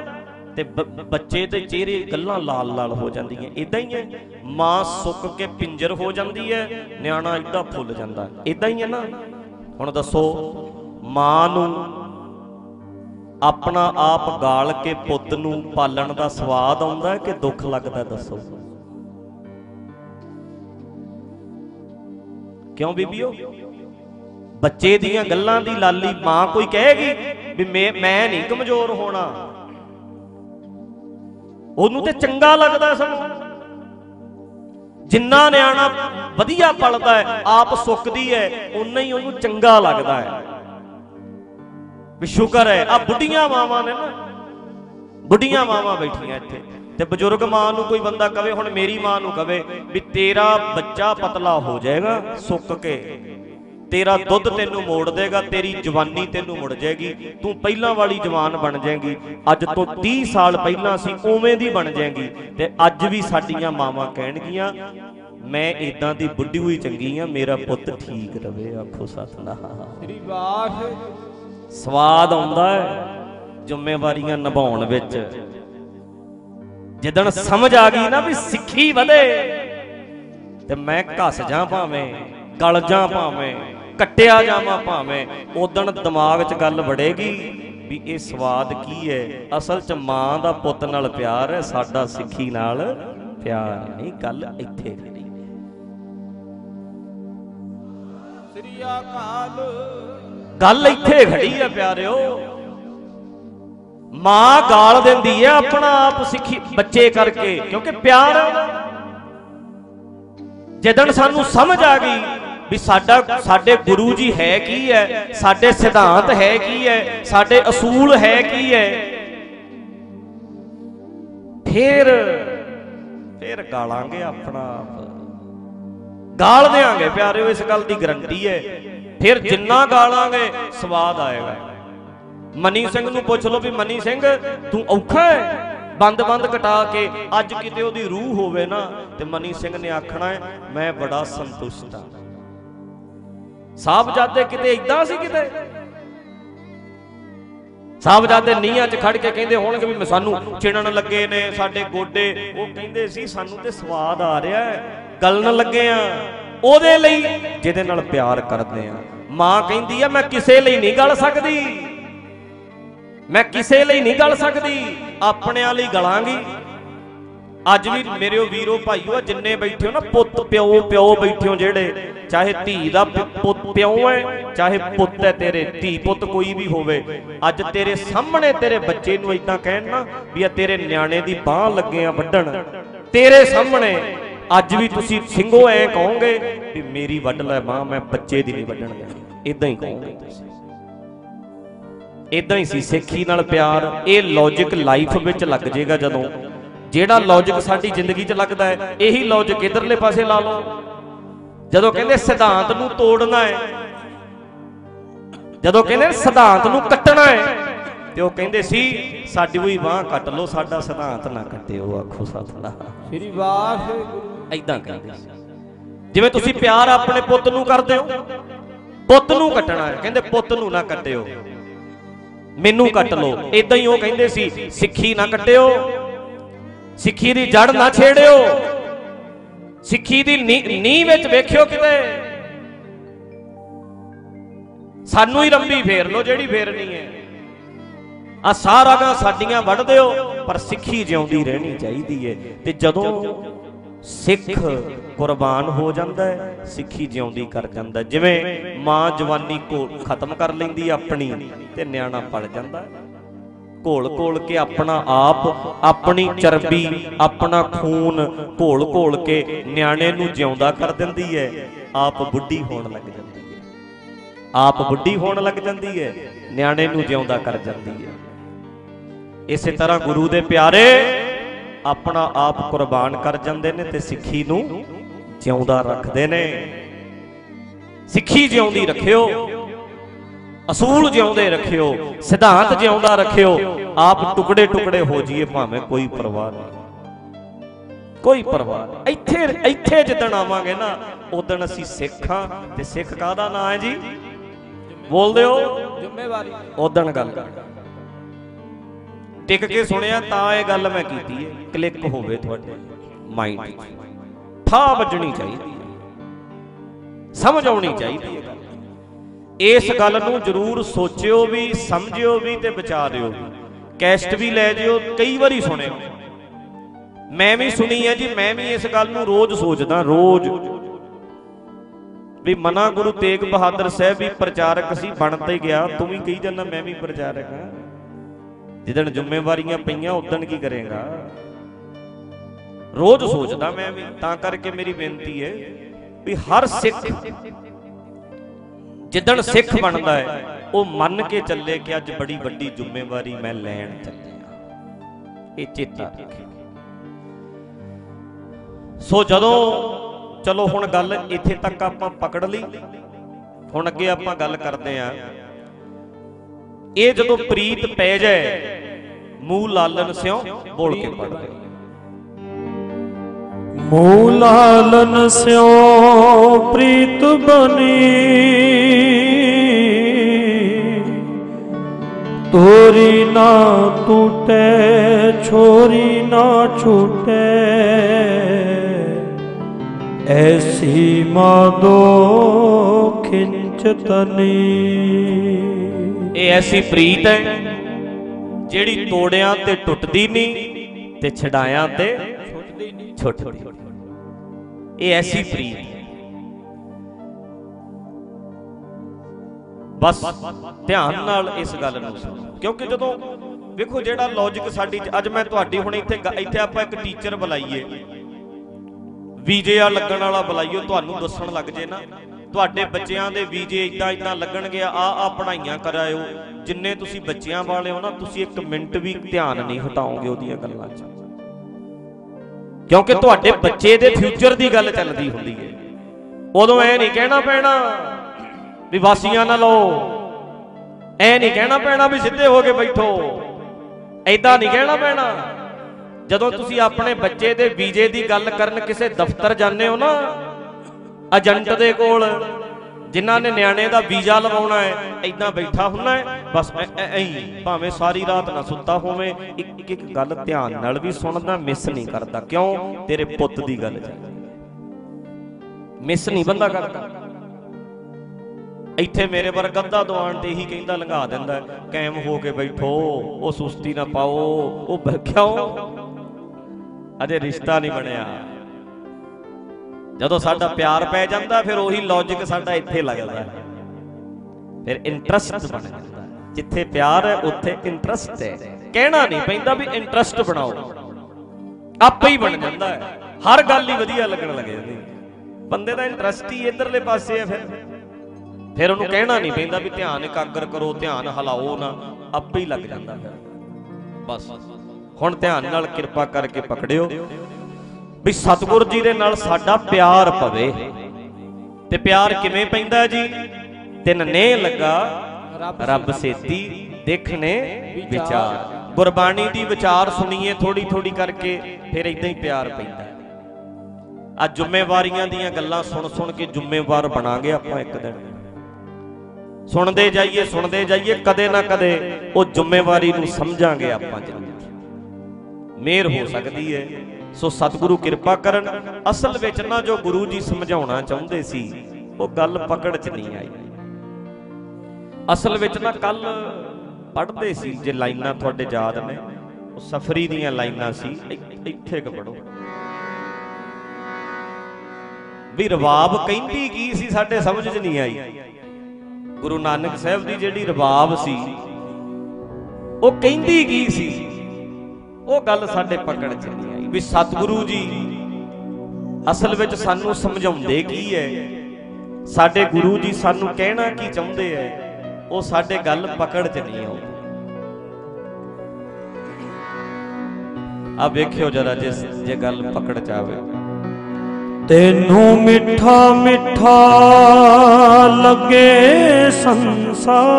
ਤੇ ਬੱਚੇ ਦੇ ਚਿਹਰੇ ਗੱਲਾਂ ਲਾਲ ਲਾਲ ਹੋ ਜਾਂਦੀਆਂ। ਇਦਾਂ ਹੀ ਹੈ, ਮਾਂ ਸੁੱਕ ਕੇ ਪਿੰਜਰ ਹੋ ਜਾਂਦੀ ਹੈ, ਨਿਆਣਾ ਇੱਦਾਂ ਫੁੱਲ ਜਾਂਦਾ। ਇਦਾਂ ਹੀ ਹੈ ਨਾ। ਹੁਣ ਦੱਸੋ, ਮਾਂ ਨੂੰ ਆਪਣਾ ਆਪ ਗਾਲ ਕੇ ਪੁੱਤ ਨੂੰ ਪਾਲਣ ਦਾ ਸਵਾਦ ਆਉਂਦਾ ਕਿ ਦੁੱਖ ਲੱਗਦਾ ਦੱਸੋ? ਕਿਉਂ ਬੀਬੀਓ? ਬੱਚੇ ਦੀਆਂ ਗੱਲਾਂ ਦੀ ਲਾਲੀ ਮਾਂ ਕੋਈ ਕਹੇਗੀ ਵੀ ਮੈਂ ਮੈਂ ਨਹੀਂ ਕਮਜ਼ੋਰ ਹੋਣਾ। ਉਹਨੂੰ ਤੇ ਚੰਗਾ ਲੱਗਦਾ ਸਗੋਂ। ਜਿੰਨਾ ਨਿਆਣਾ ਵਧੀਆ ਪਲਦਾ ਹੈ, ਆਪ ਸੁੱਕਦੀ ਹੈ ਉਨਾ ਹੀ ਉਹਨੂੰ ਚੰਗਾ ਲੱਗਦਾ ਹੈ। ਵੀ ਸ਼ੁਕਰ ਹੈ ਆ ਬੁੱਢੀਆਂ ਮਾਵਾਂ ਨੇ ਨਾ। ਬੁੱਢੀਆਂ ਮਾਵਾਂ ਬੈਠੀਆਂ ਇੱਥੇ। ਤੇ ਬਜ਼ੁਰਗ ਮਾਂ ਨੂੰ ਕੋਈ ਬੰਦਾ ਕਵੇ, ਹੁਣ ਮੇਰੀ ਮਾਂ ਨੂੰ ਕਵੇ ਵੀ ਤੇਰਾ ਬੱਚਾ ਪਤਲਾ ਹੋ ਜਾਏਗਾ, ਸੁੱਕ ਕੇ। ਤੇਰਾ ਦੁੱਧ ਤੈਨੂੰ ਮੋੜ ਦੇਗਾ ਤੇਰੀ ਜਵਾਨੀ ਤੈਨੂੰ ਮੁੜ ਜਾਏਗੀ ਤੂੰ ਪਹਿਲਾਂ ਵਾਲੀ ਜਵਾਨ ਬਣ ਜਾਏਗੀ। ਅੱਜ ਤੋਂ 30 ਸਾਲ ਪਹਿਲਾਂ ਸੀ ਉਵੇਂ ਦੀ ਬਣ ਜਾਏਗੀ ਤੇ ਅੱਜ ਵੀ ਸਾਡੀਆਂ ਮਾਵਾਂ ਕਹਿਣਗੀਆਂ ਮੈਂ ਇਦਾਂ ਦੀ ਬੁੱਢੀ ਹੋਈ ਚੰਗੀ ਆ ਮੇਰਾ ਪੁੱਤ ਠੀਕ ਰਵੇ ਆਖੋ ਸਤਨਾਮ। ਸ੍ਰੀ ਵਾਹਿ ਸਵਾਦ ਆਉਂਦਾ ਹੈ ਜ਼ਿੰਮੇਵਾਰੀਆਂ ਨਿਭਾਉਣ ਵਿੱਚ। ਜਿੱਦਣ ਸਮਝ ਆ ਗਈ ਨਾ ਵੀ ਸਿੱਖੀ ਵਧੇ ਤੇ ਮੈਂ ਘਸ ਜਾ ਭਾਵੇਂ ਗਲ ਜਾ ਭਾਵੇਂ ਕੱਟਿਆ ਜਾਵਾਂ ਭਾਵੇਂ ਉਦਣ ਦਿਮਾਗ 'ਚ ਗੱਲ ਵੜੇਗੀ ਵੀ ਇਹ ਸਵਾਦ ਕੀ ਹੈ। ਅਸਲ 'ਚ ਮਾਂ ਦਾ ਪੁੱਤ ਨਾਲ ਪਿਆਰ ਹੈ ਸਾਡਾ ਸਿੱਖੀ ਨਾਲ ਪਿਆਰ ਨਹੀਂ ਗੱਲ ਇੱਥੇ ਹੈ ਸ੍ਰੀ ਅਕਾਲ। ਗੱਲ ਇੱਥੇ ਖੜੀ ਆ ਪਿਆਰਿਓ। ਮਾਂ ਗਾਲ ਦਿੰਦੀ ਹੈ ਆਪਣਾ ਆਪ ਸਿੱਖੀ ਬੱਚੇ ਕਰਕੇ ਕਿਉਂਕਿ ਪਿਆਰ ਹੈ। ਜਦੋਂ ਸਾਨੂੰ ਸਮਝ ਆ ਗਈ ਵੀ ਸਾਡਾ ਸਾਡੇ ਗੁਰੂ ਜੀ ਹੈ ਕੀ ਹੈ? ਸਾਡੇ ਸਿਧਾਂਤ ਹੈ ਕੀ ਹੈ? ਸਾਡੇ ਅਸੂਲ ਹੈ ਕੀ ਹੈ? ਫਿਰ ਫਿਰ ਗਾਲਾਂਗੇ ਆਪਣਾ ਆਪ। ਗਾਲ ਦੇਾਂਗੇ ਪਿਆਰਿਓ, ਇਸ ਗੱਲ ਦੀ ਗਰੰਟੀ ਹੈ। ਫਿਰ ਜਿੰਨਾ ਗਾਲਾਂਗੇ, ਸਵਾਦ ਆਏਗਾ। ਮਨੀ ਸਿੰਘ ਨੂੰ ਪੁੱਛ ਲਓ ਵੀ, ਮਨੀ ਸਿੰਘ, ਤੂੰ ਔਖਾ ਹੈ? ਬੰਦ-ਬੰਦ ਕਟਾ ਕੇ ਅੱਜ ਕਿਤੇ ਉਹਦੀ ਰੂਹ ਹੋਵੇ ਨਾ, ਤੇ ਮਨੀ ਸਿੰਘ ਨੇ ਆਖਣਾ ਹੈ, ਮੈਂ ਬੜਾ ਸੰਤੁਸ਼ਟ ਹਾਂ। ਸਾਹਿਬਜ਼ਾਦੇ ਕਿਤੇ ਇਦਾਂ ਸੀ ਕਿਤੇ? ਸਾਹਿਬਜ਼ਾਦੇ ਨੀਹਾਂ 'ਚ ਖੜ ਕੇ ਕਹਿੰਦੇ ਹੋਣਗੇ ਵੀ ਸਾਨੂੰ ਚਿਣਨ ਲੱਗੇ ਨੇ, ਸਾਡੇ ਗੋਡੇ। ਉਹ ਕਹਿੰਦੇ ਸੀ, ਸਾਨੂੰ ਤੇ ਸਵਾਦ ਆ ਰਿਹਾ ਹੈ, ਗਲਣ ਲੱਗੇ ਆ। ਉਹਦੇ ਲਈ ਜਿਹਦੇ ਨਾਲ ਪਿਆਰ ਕਰਦੇ ਆ। ਮਾਂ ਕਹਿੰਦੀ ਆ, ਮੈਂ ਕਿਸੇ ਲਈ ਨਹੀਂ ਗਲ ਸਕਦੀ। ਮੈਂ ਕਿਸੇ ਲਈ ਨਹੀਂ ਗਲ ਸਕਦੀ। ਆਪਣਿਆਂ ਲਈ ਗਲਾਂਗੀ। ਅੱਜ ਵੀ ਮੇਰੇ ਵੀਰੋ ਭਾਈਓ ਜਿੰਨੇ ਬੈਠੇ ਹੋ ਨਾ, ਪੁੱਤ, ਪਿਓ ਪਿਓ ਬੈਠੇ ਹੋ ਜਿਹੜੇ, ਚਾਹੇ ਧੀ ਦਾ ਪੁੱਤ, ਪਿਓ ਹੈ, ਚਾਹੇ ਪੁੱਤ ਹੈ ਤੇਰੇ, ਧੀ ਪੁੱਤ ਕੋਈ ਵੀ ਹੋਵੇ, ਅੱਜ ਤੇਰੇ ਸਾਹਮਣੇ ਤੇਰੇ ਬੱਚੇ ਨੂੰ ਇਦਾਂ ਕਹਿਣ ਨਾ ਵੀ ਆ ਤੇਰੇ ਨਿਆਣੇ ਦੀ ਬਾਹ ਲੱਗੇ ਆ ਵੱਢਣ। ਤੇਰੇ ਸਾਹਮਣੇ ਅੱਜ ਵੀ ਤੁਸੀਂ ਸਿੰਘੋ ਐ ਕਹੋਗੇ ਵੀ ਮੇਰੀ ਵੱਢ ਲੈ ਬਾਹ, ਮੈਂ ਬੱਚੇ ਦੀ ਨਹੀਂ ਵੱਢਣ ਦੇਣੀ। ਇਦਾਂ ਹੀ ਕਹੋਗੇ ਤੁਸੀਂ। ਇਦਾਂ ਹੀ ਸੀ, ਸਿੱਖੀ ਨਾਲ ਪਿਆਰ, ਇਹ ਲੌਜੀਕ ਲਾਈਫ ਵਿੱਚ ਲੱਗ ਜਾਏਗਾ ਜਦੋਂ ਜਿਹੜਾ ਲੌਜੀਕ ਸਾਡੀ ਜ਼ਿੰਦਗੀ 'ਚ ਲੱਗਦਾ ਹੈ ਇਹੀ ਲੌਜੀਕ ਇਧਰਲੇ ਪਾਸੇ ਲਾ ਲਓ। ਜਦੋਂ ਕਹਿੰਦੇ ਸਿਧਾਂਤ ਨੂੰ ਤੋੜਨਾ ਹੈ ਜਦੋਂ ਕਹਿੰਦੇ ਸਿਧਾਂਤ ਨੂੰ ਕੱਟਣਾ ਹੈ ਤੇ ਉਹ ਕਹਿੰਦੇ ਸੀ ਸਾਡੀ ਵੀ ਬਾਹ ਕੱਟ ਲਓ ਸਾਡਾ ਸਿਧਾਂਤ ਨਾ ਕੱਟਿਓ ਆਖੋ ਸਤਿਨਾਮ ਸ੍ਰੀ ਵਾਹਿਗੁਰੂ ਐਦਾਂ ਕਹਿੰਦੇ ਜਿਵੇਂ ਤੁਸੀਂ ਪਿਆਰ ਆਪਣੇ ਪੁੱਤ ਨੂੰ ਕਰਦੇ ਹੋ ਪੁੱਤ ਨੂੰ ਕੱਟਣਾ ਹੈ ਕਹਿੰਦੇ ਪੁੱਤ ਨੂੰ ਨਾ ਕੱਟਿਓ। ਮੈਨੂੰ ਕੱਟ ਲਓ। ਇਦਾਂ ਹੀ ਉਹ ਕਹਿੰਦੇ ਸੀ ਸਿੱਖੀ ਨਾ ਕੱਟਿਓ ਸਿੱਖੀ ਦੀ ਜੜ ਨਾ ਛੇੜਿਓ। ਸਿੱਖੀ ਦੀ ਨੀ- ਨੀਂਹ ਵਿੱਚ ਵੇਖਿਓ ਕਿਤੇ। ਸਾਨੂੰ ਹੀ ਰੰਬੀ ਫੇਰ ਲਓ, ਜਿਹੜੀ ਫੇਰਨੀ ਹੈ। ਆ ਸਾਰਾ ਗਾ ਸਾਡੀਆਂ ਵੱਢ ਦਿਓ, ਪਰ ਸਿੱਖੀ ਜਿਉਂਦੀ ਰਹਿਣੀ ਚਾਹੀਦੀ ਹੈ ਤੇ ਜਦੋਂ ਸਿੱਖ ਕੁਰਬਾਨ ਹੋ ਜਾਂਦਾ ਹੈ ਸਿੱਖੀ ਜਿਉਂਦੀ ਕਰ ਜਾਂਦਾ ਜਿਵੇਂ ਮਾਂ ਜਵਾਨੀ ਕੋ ਖਤਮ ਕਰ ਲੈਂਦੀ ਆਪਣੀ, ਤੇ ਨਿਆਣਾ ਪੜ ਜਾਂਦਾ ਘੋਲ ਘੋਲ ਕੇ ਆਪਣਾ ਆਪ, ਆਪਣੀ ਚਰਬੀ, ਆਪਣਾ ਖੂਨ ਘੋਲ ਘੋਲ ਕੇ ਨਿਆਣੇ ਨੂੰ ਜਿਉਂਦਾ ਕਰ ਦਿੰਦੀ ਹੈ। ਆਪ ਬੁੱਢੀ ਹੋਣ ਲੱਗ ਜਾਂਦੀ ਹੈ। ਆਪ ਬੁੱਢੀ ਹੋਣ ਲੱਗ ਜਾਂਦੀ ਹੈ, ਨਿਆਣੇ ਨੂੰ ਜਿਉਂਦਾ ਕਰ ਜਾਂਦੀ ਹੈ। ਇਸੇ ਤਰ੍ਹਾਂ ਗੁਰੂ ਦੇ ਪਿਆਰੇ ਆਪਣਾ ਆਪ ਕੁਰਬਾਨ ਕਰ ਜਾਂਦੇ ਨੇ ਤੇ ਸਿੱਖੀ ਨੂੰ ਜਿਉਂਦਾ ਰੱਖਦੇ ਨੇ। ਸਿੱਖੀ ਜਿਉਂਦੀ ਰੱਖਿਓ। ਅਸੂਲ ਜਿਉਂਦੇ ਰੱਖਿਓ ਸਿਧਾਂਤ ਜਿਉਂਦਾ ਰੱਖਿਓ ਆਪ ਟੁਕੜੇ ਟੁਕੜੇ ਹੋ ਜਾਈਏ ਭਾਵੇਂ ਕੋਈ ਪਰਵਾਹ ਨਹੀਂ। ਕੋਈ ਪਰਵਾਹ ਨਹੀਂ। ਇੱਥੇ ਇੱਥੇ ਜਿੱਦਣ ਆਵਾਂਗੇ ਨਾ ਉਦੋਂ ਅਸੀਂ ਸਿੱਖਾਂ ਤੇ ਸਿੱਖ ਕਾਹਦਾ ਨਾਂ ਹੈ ਜੀ? ਬੋਲਦੇ ਹੋ? ਜ਼ਿੰਮੇਵਾਰੀ। ਉਦੋਂ ਗੱਲ ਟਿਕ ਕੇ ਸੁਣਿਆ ਤਾਂ ਇਹ ਗੱਲ ਮੈਂ ਕੀਤੀ ਹੈ ਕਲਿੱਕ ਹੋਵੇ ਤੁਹਾਡੇ ਮਾਈਂਡ ਠਾ ਵੱਜਣੀ ਚਾਹੀਦੀ ਹੈ। ਸਮਝ ਆਉਣੀ ਚਾਹੀਦੀ ਹੈ। ਇਸ ਗੱਲ ਨੂੰ ਜਰੂਰ ਸੋਚਿਓ ਵੀ, ਸਮਝਿਓ ਵੀ ਤੇ ਵਿਚਾਰਿਓ ਵੀ ਕੈਸਟ ਵੀ ਲੈ ਜਿਓ, ਕਈ ਵਾਰੀ ਸੁਣਿਓ। ਮੈਂ ਵੀ ਸੁਣੀ ਹੈ ਜੀ, ਮੈਂ ਵੀ ਇਸ ਗੱਲ ਨੂੰ ਰੋਜ਼ ਸੋਚਦਾ, ਰੋਜ਼। ਵੀ ਮਨਾ ਗੁਰੂ ਤੇਗ ਬਹਾਦਰ ਸਾਹਿਬ ਵੀ ਪ੍ਰਚਾਰਕ ਸੀ ਬਣ ਤੇ ਗਿਆ। ਤੂੰ ਵੀ ਕਹੀ ਜਾਂਦਾ, ਮੈਂ ਵੀ ਪ੍ਰਚਾਰਕ ਹਾਂ। ਜਿੱਦਣ ਜ਼ਿੰਮੇਵਾਰੀਆਂ ਪਈਆਂ ਉਦੋਂ ਕੀ ਕਰੇਗਾ? ਰੋਜ਼ ਸੋਚਦਾ ਮੈਂ ਵੀ, ਤਾਂ ਕਰਕੇ ਮੇਰੀ ਬੇਨਤੀ ਹੈ ਵੀ ਹਰ ਸਿੱਖ ਜਿੱਦਣ ਸਿੱਖ ਬਣਦਾ ਹੈ, ਉਹ ਮੰਨ ਕੇ ਚੱਲੇ ਕਿ ਅੱਜ ਬੜੀ ਵੱਡੀ ਜ਼ਿੰਮੇਵਾਰੀ ਮੈਂ ਲੈਣ ਚੱਲਿਆ। ਇਹ ਚੇਤਾ ਰੱਖੇ ਸੋ ਜਦੋਂ, ਚਲੋ ਹੁਣ ਗੱਲ ਇੱਥੇ ਤੱਕ ਆਪਾਂ ਪਕੜ ਲਈ। ਹੁਣ ਅੱਗੇ ਆਪਾਂ ਗੱਲ ਕਰਦੇ ਆਂ ਇਹ ਜਦੋਂ ਪ੍ਰੀਤ ਪੈ ਜਾਏ, ਮੂੰਹ ਲਾਲਨ ਸਿਓ ਬੋਲ ਕੇ ਪੜਦੇ ਮੂਲਾਲਨ ਸਿਓ ਪ੍ਰੀਤ ਬਨੀ। ਤੋਰੀ ਨਾ ਟੂਟੇ, ਛੋਰੀ ਨਾ ਛੂਟੇ। ਐਸੀ ਮਾਦੋ ਖਿੰਚ ਤਨੀ। ਇਹ ਐਸੀ ਪ੍ਰੀਤ ਹੈ ਜਿਹੜੀ ਤੋੜਿਆਂ ਤੇ ਟੁੱਟਦੀ ਨਹੀਂ ਤੇ ਛਡਾਇਆਂ ਤੇ ਛੁੱਟਦੀ ਨਹੀਂ ਇਹ ਐਸੀ ਪ੍ਰੀਤ। ਬਸ ਧਿਆਨ ਨਾਲ ਇਸ ਗੱਲ ਨੂੰ ਸੁਣੋ। ਕਿਉਂਕਿ ਜਦੋਂ ਵੇਖੋ ਜਿਹੜਾ ਲੌਜੀਕ ਸਾਡੀ ਅੱਜ ਮੈਂ ਤੁਹਾਡੀ ਹੁਣ ਇੱਥੇ ਇੱਥੇ ਆਪਾਂ ਇੱਕ ਟੀਚਰ ਬੁਲਾਈਏ। ਵੀਜੇ ਆ ਲੱਗਣ ਵਾਲਾ ਬੁਲਾਈਓ, ਤੁਹਾਨੂੰ ਦੱਸਣ ਲੱਗ ਜੇ ਨਾ। ਤੁਹਾਡੇ ਬੱਚਿਆਂ ਦੇ ਵੀਜੇ ਇਦਾਂ ਇਦਾਂ ਲੱਗਣਗੇ, ਆ ਆ ਪੜ੍ਹਾਈਆਂ ਕਰਾਇਓ। ਜਿੰਨੇ ਤੁਸੀਂ ਬੱਚਿਆਂ ਵਾਲੇ ਹੋ ਨਾ, ਤੁਸੀਂ ਇੱਕ ਮਿੰਟ ਵੀ ਧਿਆਨ ਨਹੀਂ ਹਟਾਓਗੇ ਉਹਦੀਆਂ ਗੱਲਾਂ 'ਚ। ਕਿਉਂਕਿ ਤੁਹਾਡੇ ਬੱਚੇ ਦੇ ਫਿਊਚਰ ਦੀ ਗੱਲ ਚੱਲਦੀ ਹੁੰਦੀ ਹੈ। ਉਦੋਂ ਐ ਨਹੀਂ ਕਹਿਣਾ ਪੈਣਾ ਵੀ ਵਾਸੀਆਂ ਨਾ ਲਓ ਐ ਨਹੀਂ ਕਹਿਣਾ ਪੈਣਾ ਵੀ ਸਿੱਧੇ ਹੋ ਕੇ ਬੈਠੋ। ਐਦਾਂ ਨਹੀਂ ਕਹਿਣਾ ਪੈਣਾ। ਜਦੋਂ ਤੁਸੀਂ ਆਪਣੇ ਬੱਚੇ ਦੇ ਵੀਜ਼ੇ ਦੀ ਗੱਲ ਕਰਨ ਕਿਸੇ ਦਫ਼ਤਰ ਜਾਂਦੇ ਹੋ ਨਾ ਏਜੰਟ ਦੇ ਕੋਲ ਜਿਨ੍ਹਾਂ ਨੇ ਨਿਆਣੇ ਦਾ ਵੀਜ਼ਾ ਲਵਾਉਣਾ ਹੈ ਐਦਾਂ ਬੈਠਾ ਹੁੰਨਾ ਹੈ ਬਸ ਐਂ ਭਾਵੇਂ ਸਾਰੀ ਰਾਤ ਨਾ ਸੁੱਤਾ ਹੋਵੇ ਇੱਕ ਇੱਕ ਗੱਲ ਧਿਆਨ ਨਾਲ ਵੀ ਸੁਣਦਾ ਮਿਸ ਨਹੀਂ ਕਰਦਾ। ਕਿਉਂ? ਤੇਰੇ ਪੁੱਤ ਦੀ ਗੱਲ ਚੱਲਦੀ ਮਿਸ ਨਹੀਂ ਬੰਦਾ ਕਰਦਾ। ਇੱਥੇ ਮੇਰੇ ਵਰਗਾ ਅੱਧਾ ਦੁਆਨ ਤੇ ਹੀ ਕਹਿੰਦਾ ਲੰਘਾ ਦਿੰਦਾ ਹੈ, ਕਾਇਮ ਹੋ ਕੇ ਬੈਠੋ ਉਹ ਸੁਸਤੀ ਨਾ ਪਾਓ ਉਹ ਬ- ਕਿਉਂ? ਅਜੇ ਰਿਸ਼ਤਾ ਨਹੀਂ ਬਣਿਆ। ਜਦੋਂ ਸਾਡਾ ਪਿਆਰ ਪੈ ਜਾਂਦਾ, ਫਿਰ ਉਹੀ ਲੌਜੀਕ ਸਾਡਾ ਇੱਥੇ ਲੱਗਦਾ ਹੈ। ਫਿਰ ਇੰਟਰਸਟ ਬਣ ਜਾਂਦਾ ਜਿੱਥੇ ਪਿਆਰ ਹੈ, ਉੱਥੇ ਇੰਟਰਸਟ ਹੈ। ਕਹਿਣਾ ਨਹੀਂ ਪੈਂਦਾ ਵੀ ਇੰਟਰਸਟ ਬਣਾਓ। ਆਪੇ ਹੀ ਬਣ ਜਾਂਦਾ ਹੈ। ਹਰ ਗੱਲ ਹੀ ਵਧੀਆ ਲੱਗਣ ਲੱਗ ਜਾਂਦੀ ਬੰਦੇ ਦਾ ਇੰਟਰਸਟ ਹੀ ਇਧਰਲੇ ਪਾਸੇ ਹੈ ਫਿਰ। ਫਿਰ ਉਹਨੂੰ ਕਹਿਣਾ ਨਹੀਂ ਪੈਂਦਾ ਵੀ ਧਿਆਨ ਇਕਾਗਰ ਕਰੋ, ਧਿਆਨ ਹਲਾਓ ਨਾ। ਆਪੇ ਹੀ ਲੱਗ ਜਾਂਦਾ ਫਿਰ ਬਸ। ਹੁਣ ਧਿਆਨ ਨਾਲ ਕਿਰਪਾ ਕਰਕੇ ਪਕੜਿਓ। ਵੀ ਸਤਿਗੁਰ ਜੀ ਦੇ ਨਾਲ ਸਾਡਾ ਪਿਆਰ ਪਵੇ। ਤੇ ਪਿਆਰ ਕਿਵੇਂ ਪੈਂਦਾ ਜੀ? ਤਿੰਨ ਨੇ ਲੱਗਾ, ਰੱਬ ਸੇਤੀ ਦੇਖਣੇ ਵਿਚਾਰ। ਗੁਰਬਾਣੀ ਦੀ ਵਿਚਾਰ ਸੁਣੀਏ ਥੋੜੀ ਥੋੜੀ ਕਰਕੇ, ਫਿਰ ਇਦਾਂ ਹੀ ਪਿਆਰ ਪੈਂਦਾ। ਆ ਜ਼ਿੰਮੇਵਾਰੀਆਂ ਦੀਆਂ ਗੱਲਾਂ ਸੁਣ ਸੁਣ ਕੇ ਜ਼ਿੰਮੇਵਾਰ ਬਣਾਂਗੇ ਆਪਾਂ ਇੱਕ ਦਿਨ। ਸੁਣਦੇ ਜਾਈਏ ਸੁਣਦੇ ਜਾਈਏ, ਕਦੇ ਨਾ ਕਦੇ ਉਹ ਜ਼ਿੰਮੇਵਾਰੀ ਨੂੰ ਸਮਝਾਂਗੇ ਆਪਾਂ ਜ਼ਰੂਰ ਮਿਹਰ ਹੋ ਸਕਦੀ ਹੈ। ਸੋ ਸਤਿਗੁਰੂ ਕਿਰਪਾ ਕਰਨ, ਅਸਲ ਵਿੱਚ ਨਾ ਜੋ ਗੁਰੂ ਜੀ ਸਮਝਾਉਣਾ ਚਾਹੁੰਦੇ ਸੀ, ਉਹ ਗੱਲ ਪਕੜ 'ਚ ਨਹੀਂ ਆਈ। ਅਸਲ ਵਿੱਚ ਨਾ ਕੱਲ ਪੜ੍ਹਦੇ ਸੀ ਜੇ ਲਾਈਨਾਂ ਤੁਹਾਡੇ ਯਾਦ ਨੇ, ਉਹ ਸਫਰੀ ਦੀਆਂ ਲਾਈਨਾਂ ਸੀ ਇੱਥੇ ਕ ਪੜੋ ਵੀ ਰਵਾਬ ਕਹਿੰਦੀ ਕੀ ਸੀ ਸਾਡੇ ਸਮਝ 'ਚ ਨਹੀਂ ਆਈ। ਗੁਰੂ ਨਾਨਕ ਸਾਹਿਬ ਦੀ ਜਿਹੜੀ ਰਵਾਬ ਸੀ, ਉਹ ਕਹਿੰਦੀ ਕੀ ਸੀ? ਉਹ ਗੱਲ ਸਾਡੇ ਪਕੜ 'ਚ ਨਹੀਂ ਆਈ। ਵੀ ਸਤਿਗੁਰੂ ਜੀ ਅਸਲ ਵਿੱਚ ਸਾਨੂੰ ਸਮਝਾਉਂਦੇ ਕੀ ਹੈ ਸਾਡੇ ਗੁਰੂ ਜੀ ਸਾਨੂੰ ਕਹਿਣਾ ਕੀ ਚਾਹੁੰਦੇ ਐ? ਉਹ ਸਾਡੇ ਗੱਲ ਪਕੜ 'ਚ ਨਹੀਂ ਆਉਂਦੀ। ਆ ਵੇਖਿਓ ਜਰਾ ਜੇ ਜੇ ਗੱਲ ਪਕੜ 'ਚ ਆਵੇ। ਤੈਨੂੰ ਮਿੱਠਾ ਮਿੱਠਾ ਲੱਗੇ ਸੰਸਾਰ।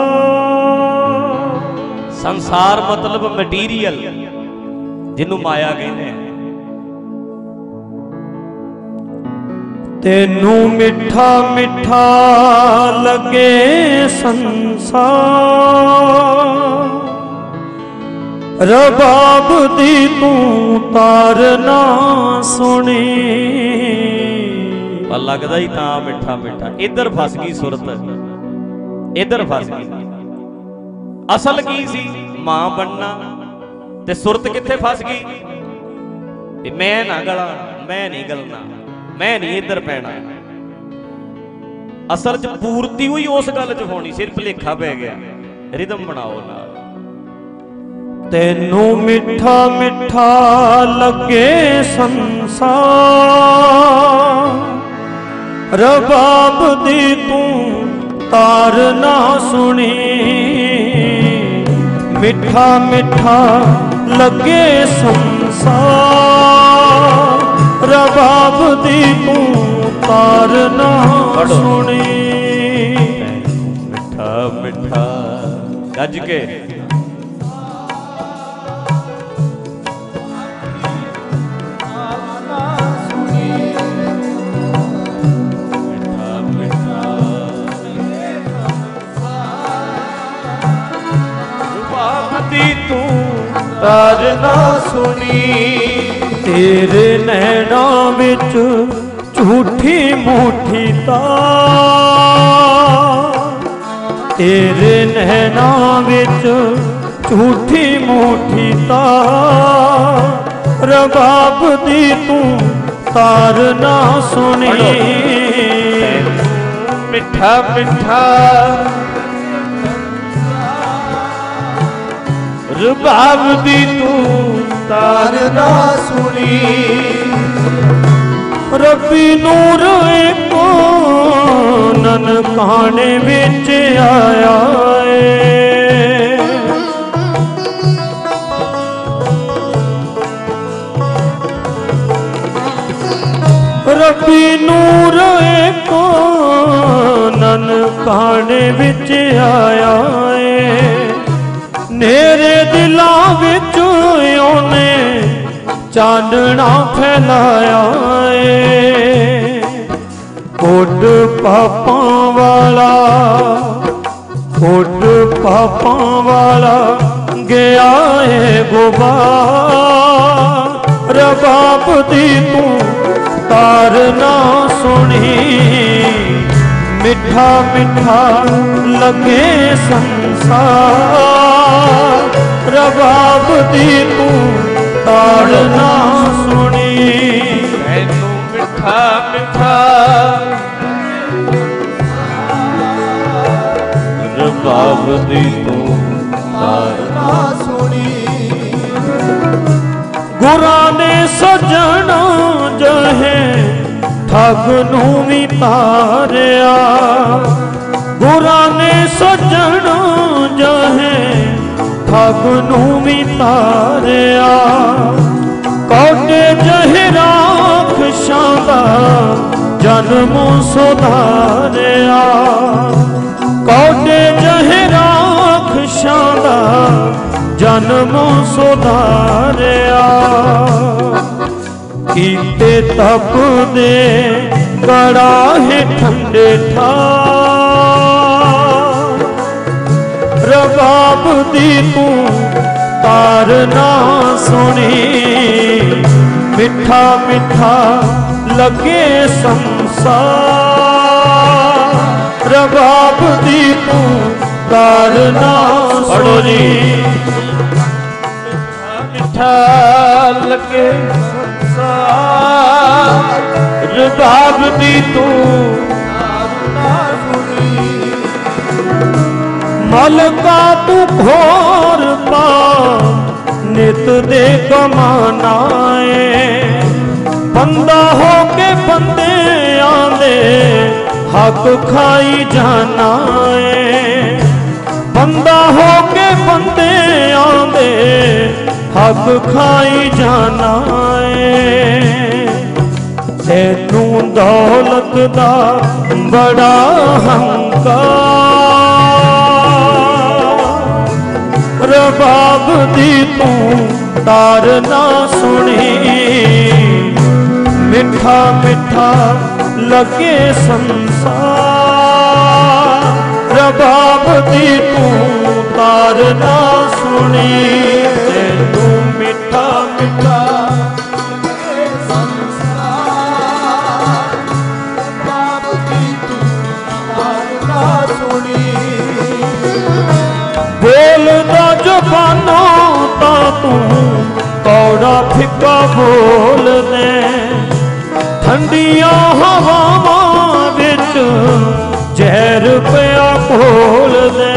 ਸੰਸਾਰ ਮਤਲਬ ਮਟੀਰੀਅਲ ਜਿਹਨੂੰ ਮਾਇਆ ਕਹਿੰਦੇ ਆ। ਤੈਨੂੰ ਮਿੱਠਾ ਮਿੱਠਾ ਲੱਗੇ ਸੰਸਾਰ। ਰਬਾਬ ਦੀ ਤੂੰ ਤਾਰ ਨਾ ਸੁਣੀ। ਪਰ ਲੱਗਦਾ ਹੀ ਤਾਂ ਮਿੱਠਾ ਮਿੱਠਾ। ਇੱਧਰ ਫਸ ਗਈ ਸੁਰਤ। ਇੱਧਰ ਫਸ ਗਈ। ਅਸਲ ਕੀ ਸੀ? ਮਾਂ ਬਣਨਾ। ਤੇ ਸੁਰਤ ਕਿੱਥੇ ਫਸ ਗਈ? ਵੀ ਮੈਂ ਨਾ ਗਲਾ, ਮੈਂ ਨਹੀਂ ਗਲਣਾ। ਮੈਂ ਨਹੀਂ ਇੱਧਰ ਪੈਣਾ। ਅਸਲ 'ਚ ਪੂਰਤੀ ਹੋਈ ਉਸ ਗੱਲ 'ਚ ਹੋਣੀ ਸਿਰ ਭਲੇਖਾ ਪੈ ਗਿਆ। ਰਿਦਮ ਬਣਾਓ ਨਾਲ। ਤੈਨੂੰ ਮਿੱਠਾ ਮਿੱਠਾ ਲੱਗੇ ਸੰਸਾਰ। ਰਬਾਬ ਦੀ ਤੂੰ ਤਾਰ ਨਾ ਸੁਣੀ। ਮਿੱਠਾ ਮਿੱਠਾ ਲੱਗੇ ਸੰਸਾਰ। ਰਬਾਬ ਦੀ ਤੂੰ ਤਾਰ ਨਾ ਸੁਣੀ। ਮਿੱਠਾ ਮਿੱਠਾ ਗੱਜ ਕੇ। ਦੀ ਤੂੰ ਤਾਰ ਨਾ ਸੁਣੀ। ਤੇਰੇ ਨੈਣਾਂ ਵਿੱਚ ਝੂਠੀ ਮੂਠੀ ਤਾ। ਤੇਰੇ ਨੈਣਾਂ ਵਿੱਚ ਝੂਠੀ ਮੂਠੀ ਤਾ। ਰਬਾਬ ਦੀ ਤੂੰ ਤਾਰ ਨਾ ਸੁਣੀ। ਮਿੱਠਾ ਮਿੱਠਾ। ਰਬਾਬ ਦੀ ਤੂੰ ਤਾਰ ਨਾ ਸੁਣੀ। ਰੱਬੀ ਨੂਰ ਏਕੋ ਨਨਕਾਣੇ ਵਿੱਚ ਆਇਆ ਏ। ਰੱਬੀ ਨੂਰ ਏਕੋ ਨਨਕਾਣੇ ਵਿੱਚ ਆਇਆ ਏ। ਨੇਰੇ ਦਿਲਾਂ ਵਿੱਚ ਉਹਨੇ ਚਾਨਣਾ ਫੈਲਾਇਆ ਏ। ਕੋਟ ਪਾਪਾਂ ਵਾਲਾ ਕੋਟ ਪਾਪਾਂ ਵਾਲਾ ਗਿਆ ਏ ਗੁਬਾਰ ਰਬਾਬ ਦੀ ਤੂੰ ਤਾਰ ਨਾ ਸੁਣੀ। ਮਿੱਠਾ ਮਿੱਠਾ ਲੱਗੇ ਸੰਸਾਰ। ਰਬਾਬ ਦੀ ਤੂੰ ਤਾੜ ਨਾ ਸੁਣੀ। ਤੈਨੂੰ ਮਿੱਠਾ ਮਿੱਠਾ। ਰਬਾਬ ਦੀ ਤੂੰ ਤਾਰ ਨਾ ਗੁਰਾਂ ਨੇ ਸਜਣਾ ਜਹੇ ਠੱਗ ਨੂੰ ਵੀ ਤਾਰਿਆ ਗੁਰਾਂ ਨੇ ਸਜਣਾ ਜਹੇ ਠੱਗ ਨੂੰ ਵੀ ਤਾਰਿਆ ਕੋਟੇ ਜਹੇ ਰਾਖ ਦਾ ਜਨਮ ਸੁਧਾਰਿਆ। ਕੋਟੇ ਜਹ ਰਾਖਸ਼ਾਂ ਦਾ ਜਨਮ ਸੁਧਾਰਿਆ। ਕੀਤੇ ਤਪ ਦੇ ਕੜਾਹੇ ਠੰਡੇ ਠਾਰ ਰਬਾਬ ਦੀ ਤੂੰ ਤਾਰ ਨਾ ਸੁਣੀ। ਮਿੱਠਾ ਮਿੱਠਾ ਲੱਗੇ ਸੰਸਾਰ। ਰਬਾਬ ਦੀ ਤੂੰ ਤਾਰ ਨਾ ਜੀ। ਮਿੱਠਾ ਲੱਗੇ ਸੰਸਾਰ। ਰਬਾਬ ਦੀ ਤੂੰ ਮਲਕਾ ਤੂੰ ਘੋਰ ਪਾ ਨਿਤ ਦੇ ਕਮਾਨਾਏ ਬੰਦਾ ਹੋ ਕੇ ਬੰਦਿਆਂ ਦੇ ਹੱਕ ਖਾਈ ਜਾਣਾ ਏ ਬੰਦਾ ਹੋ ਕੇ ਬੰਦਿਆਂ ਦੇ ਹੱਕ ਖਾਈ ਜਾਣਾ ਏ ਤੈਨੂੰ ਦੌਲਤ ਦਾ ਬੜਾ ਹੰਕਾਰ ਰਬਾਬ ਦੀ ਤੂੰ ਤਾਰ ਨਾ ਸੁਣੀ। ਮਿੱਠਾ ਮਿੱਠਾ ਲੱਗੇ ਸੰਸਾਰ। ਰਬਾਬ ਦੀ ਤੂੰ ਤਾਰ ਨਾ ਸੁਣੀ। ਤੈਨੂੰ ਮਿੱਠਾ ਮਿੱਠਾ ਕੌੜਾ ਫਿੱਕਾ ਬੋਲਦੇ ਠੰਡੀਆਂ ਹਵਾਵਾਂ ਵਿੱਚ ਜ਼ਹਿਰ ਪਿਆ ਘੋਲਦੇ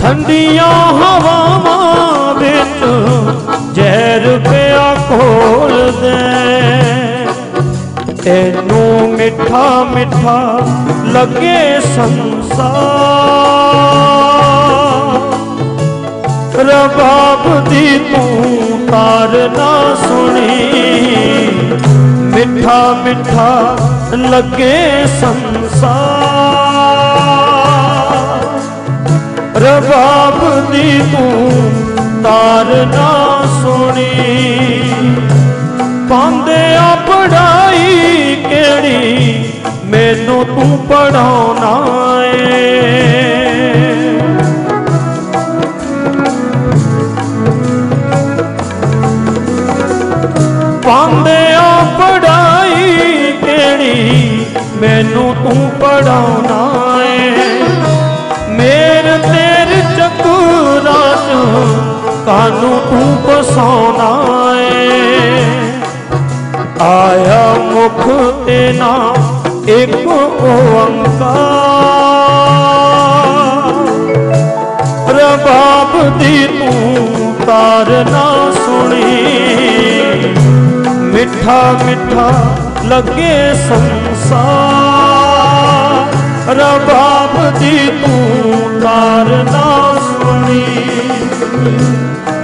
ਠੰਡੀਆਂ ਹਵਾਵਾਂ ਵਿੱਚ ਜ਼ਹਿਰ ਪਿਆ ਘੋਲਦੇ ਤੈਨੂੰ ਮਿੱਠਾ ਮਿੱਠਾ ਲੱਗੇ ਸੰਸਾਰ। ਰਬਾਬ ਦੀ ਤੂੰ ਤਾਰ ਨਾ ਸੁਣੀ। ਮਿੱਠਾ ਮਿੱਠਾ ਲੱਗੇ ਸੰਸਾਰ। ਰਬਾਬ ਦੀ ਤੂੰ ਤਾਰ ਨਾ ਸੁਣੀ। ਪਾਉਂਦੇ ਆ ਪੜਾਈ ਕਿਹੜੀ? ਮੈਨੂੰ ਤੂੰ ਪੜਾਉਣਾ ਏ। ਪਾਉਂਦਿਆਂ ਆ ਪੜਾਈ ਕਿਹੜੀ? ਮੈਨੂੰ ਤੂੰ ਪੜਾਉਣਾ ਏ। ਮੇਰ ਤੇਰੇ ਚੱਕਰਾਂ ਚ ਕਾਨੂੰ ਤੂੰ ਬਸਾਉਣਾ ਏ। ਆਇਆ ਮੁਖ ਤੇ ਨਾ ਇੱਕ ਓੰਕਾਰ। ਰਬਾਬ ਦੀ ਤੂੰ ਤਾਰ ਨਾ ਸੁਣੀ। ਮਿੱਠਾ ਮਿੱਠਾ ਲੱਗੇ ਸੰਸਾਰ। ਰਬਾਬ ਦੀ ਤੂੰ ਤਾਰ ਨਾ ਸੁਣੀ।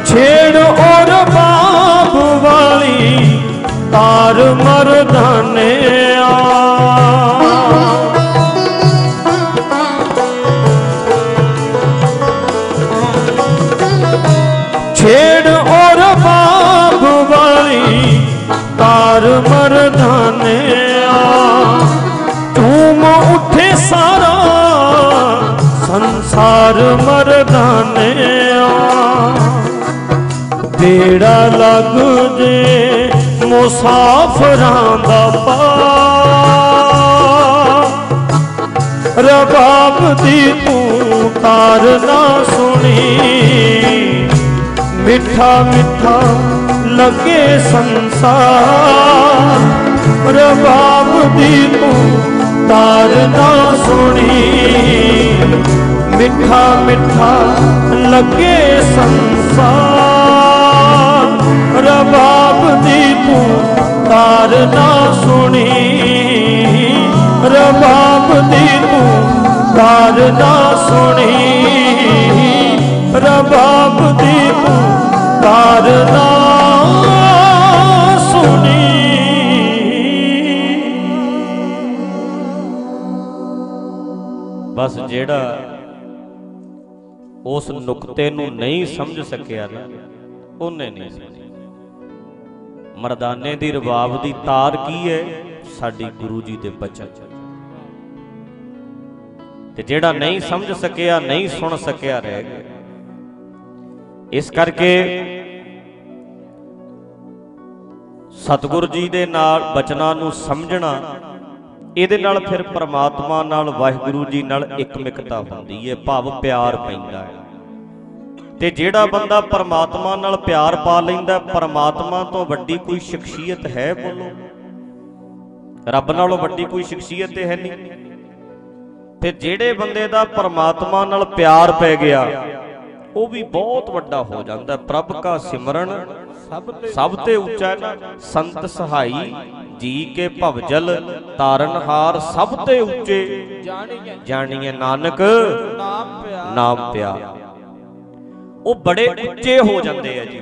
ਛੇੜ ਔਰ ਬਾਬ ਵਾਲੀ ਤਾਰ ਮਰਦਾਨੇ ਆ। ਛੇੜ ਤਾਰ ਮਰਦਾਨੇ ਧੂਮ ਉੱਠੇ ਸਾਰਾ ਸੰਸਾਰ ਮਰਦਾਨੇ ਤੇੜਾ ਬੇੜਾ ਲੱਗ ਜੇ ਮੁਸਾਫਰਾਂ ਦਾ ਪਾ ਰਬਾਬ ਦੀ ਤੂੰ ਤਾਰ ਨਾ ਸੁਣੀ। ਮਿੱਠਾ ਮਿੱਠਾ ਲੱਗੇ ਸੰਸਾਰ ਰਬਾਬ ਦੀ ਤੂੰ ਤਾਰ ਸੁਣੀ। ਮਿੱਠਾ ਮਿੱਠਾ ਲੱਗੇ ਸੰਸਾਰ ਰਬਾਬ ਦੀ ਤੂੰ ਤਾਰ ਸੁਣੀ। ਰਬਾਬ ਦੀ ਤੂੰ ਤਾਰ ਸੁਣੀ। ਰਬਾਬ ਦੀ ਤੂੰ ਬਸ ਜਿਹੜਾ ਉਸ ਨੁਕਤੇ ਨੂੰ ਨਹੀਂ ਸਮਝ ਸਕਿਆ ਨਾ, ਉਹਨੇ ਨਹੀਂ ਸਮਝਿਆ। ਮਰਦਾਨੇ ਦੀ ਰਵਾਬ ਦੀ ਤਾਰ ਕੀ ਹੈ? ਸਾਡੀ ਗੁਰੂ ਜੀ ਦੇ ਬਚਨ। ਤੇ ਜਿਹੜਾ ਨਹੀਂ ਸਮਝ ਸਕਿਆ, ਨਹੀਂ ਸੁਣ ਸਕਿਆ ਰਹਿ ਗਿਆ। ਇਸ ਕਰਕੇ ਸਤਿਗੁਰ ਜੀ ਦੇ ਨਾਲ ਬਚਨਾਂ ਨੂੰ ਸਮਝਣਾ, ਇਹਦੇ ਨਾਲ ਫਿਰ ਪ੍ਰਮਾਤਮਾ ਨਾਲ, ਵਾਹਿਗੁਰੂ ਜੀ ਨਾਲ ਇਕਮਿਕਤਾ ਹੁੰਦੀ ਹੈ ਭਾਵ ਪਿਆਰ ਪੈਂਦਾ ਹੈ ਤੇ ਜਿਹੜਾ ਬੰਦਾ ਪਰਮਾਤਮਾ ਨਾਲ ਪਿਆਰ ਪਾ ਲੈਂਦਾ, ਪਰਮਾਤਮਾ ਤੋਂ ਵੱਡੀ ਕੋਈ ਸ਼ਖਸੀਅਤ ਹੈ ਬੋਲੋ? ਰੱਬ ਨਾਲੋਂ ਵੱਡੀ ਕੋਈ ਸ਼ਖਸੀਅਤ ਤੇ ਹੈ ਨਹੀਂ। ਤੇ ਜਿਹੜੇ ਬੰਦੇ ਦਾ ਪਰਮਾਤਮਾ ਨਾਲ ਪਿਆਰ ਪੈ ਗਿਆ ਉਹ ਵੀ ਬਹੁਤ ਵੱਡਾ ਹੋ ਜਾਂਦਾ ਪ੍ਰਭ ਕਾ ਸਿਮਰਨ, ਸਭ ਤੇ ਉੱਚਾ ਹੈ ਨਾ, ਸੰਤ ਸਹਾਈ ਜੀ ਕੇ ਭਵਜਲ ਤਾਰਨਹਾਰ ਸਭ ਤੇ ਉੱਚੇ ਜਾਣੀਏ ਨਾਨਕ ਨਾਮ ਪਿਆ। ਨਾਮ ਪਿਆ ਉਹ ਬੜੇ ਉੱਚੇ ਹੋ ਜਾਂਦੇ ਆ ਜੀ।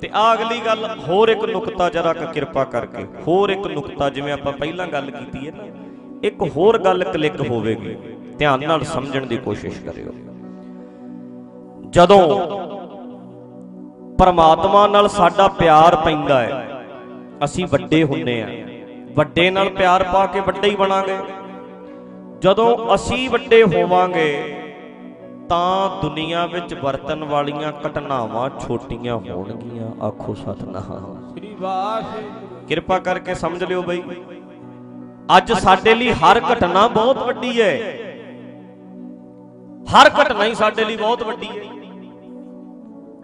ਤੇ ਆ ਅਗਲੀ ਗੱਲ, ਹੋਰ ਇੱਕ ਨੁਕਤਾ ਜਰਾ ਕਿਰਪਾ ਕਰਕੇ, ਹੋਰ ਇੱਕ ਨੁਕਤਾ ਜਿਵੇਂ ਆਪਾਂ ਪਹਿਲਾਂ ਗੱਲ ਕੀਤੀ ਹੈ ਨਾ, ਇੱਕ ਹੋਰ ਗੱਲ ਕਲਿੱਕ ਹੋਵੇਗੀ। ਧਿਆਨ ਨਾਲ ਸਮਝਣ ਦੀ ਕੋਸ਼ਿਸ਼ ਕਰਿਓ। ਜਦੋਂ ਪਰਮਾਤਮਾ ਨਾਲ ਸਾਡਾ ਪਿਆਰ ਪੈਂਦਾ ਹੈ, ਅਸੀਂ ਵੱਡੇ ਹੁੰਨੇ ਆ ਵੱਡੇ ਨਾਲ ਪਿਆਰ ਪਾ ਕੇ ਵੱਡੇ ਹੀ ਬਣਾਂਗੇ। ਜਦੋਂ ਅਸੀਂ ਵੱਡੇ ਹੋਵਾਂਗੇ, ਤਾਂ ਦੁਨੀਆ ਵਿੱਚ ਵਰਤਣ ਵਾਲੀਆਂ ਘਟਨਾਵਾਂ ਛੋਟੀਆਂ ਹੋਣਗੀਆਂ। ਆਖੋ ਸਤਨਾਮ। ਸ੍ਰੀ ਵਾਹਿਗੁਰੂ ਕਿਰਪਾ ਕਰਕੇ ਸਮਝ ਲਿਓ ਬਈ। ਅੱਜ ਸਾਡੇ ਲਈ ਹਰ ਘਟਨਾ ਬਹੁਤ ਵੱਡੀ ਹੈ। ਹਰ ਘਟਨਾ ਹੀ ਸਾਡੇ ਲਈ ਬਹੁਤ ਵੱਡੀ ਹੈ।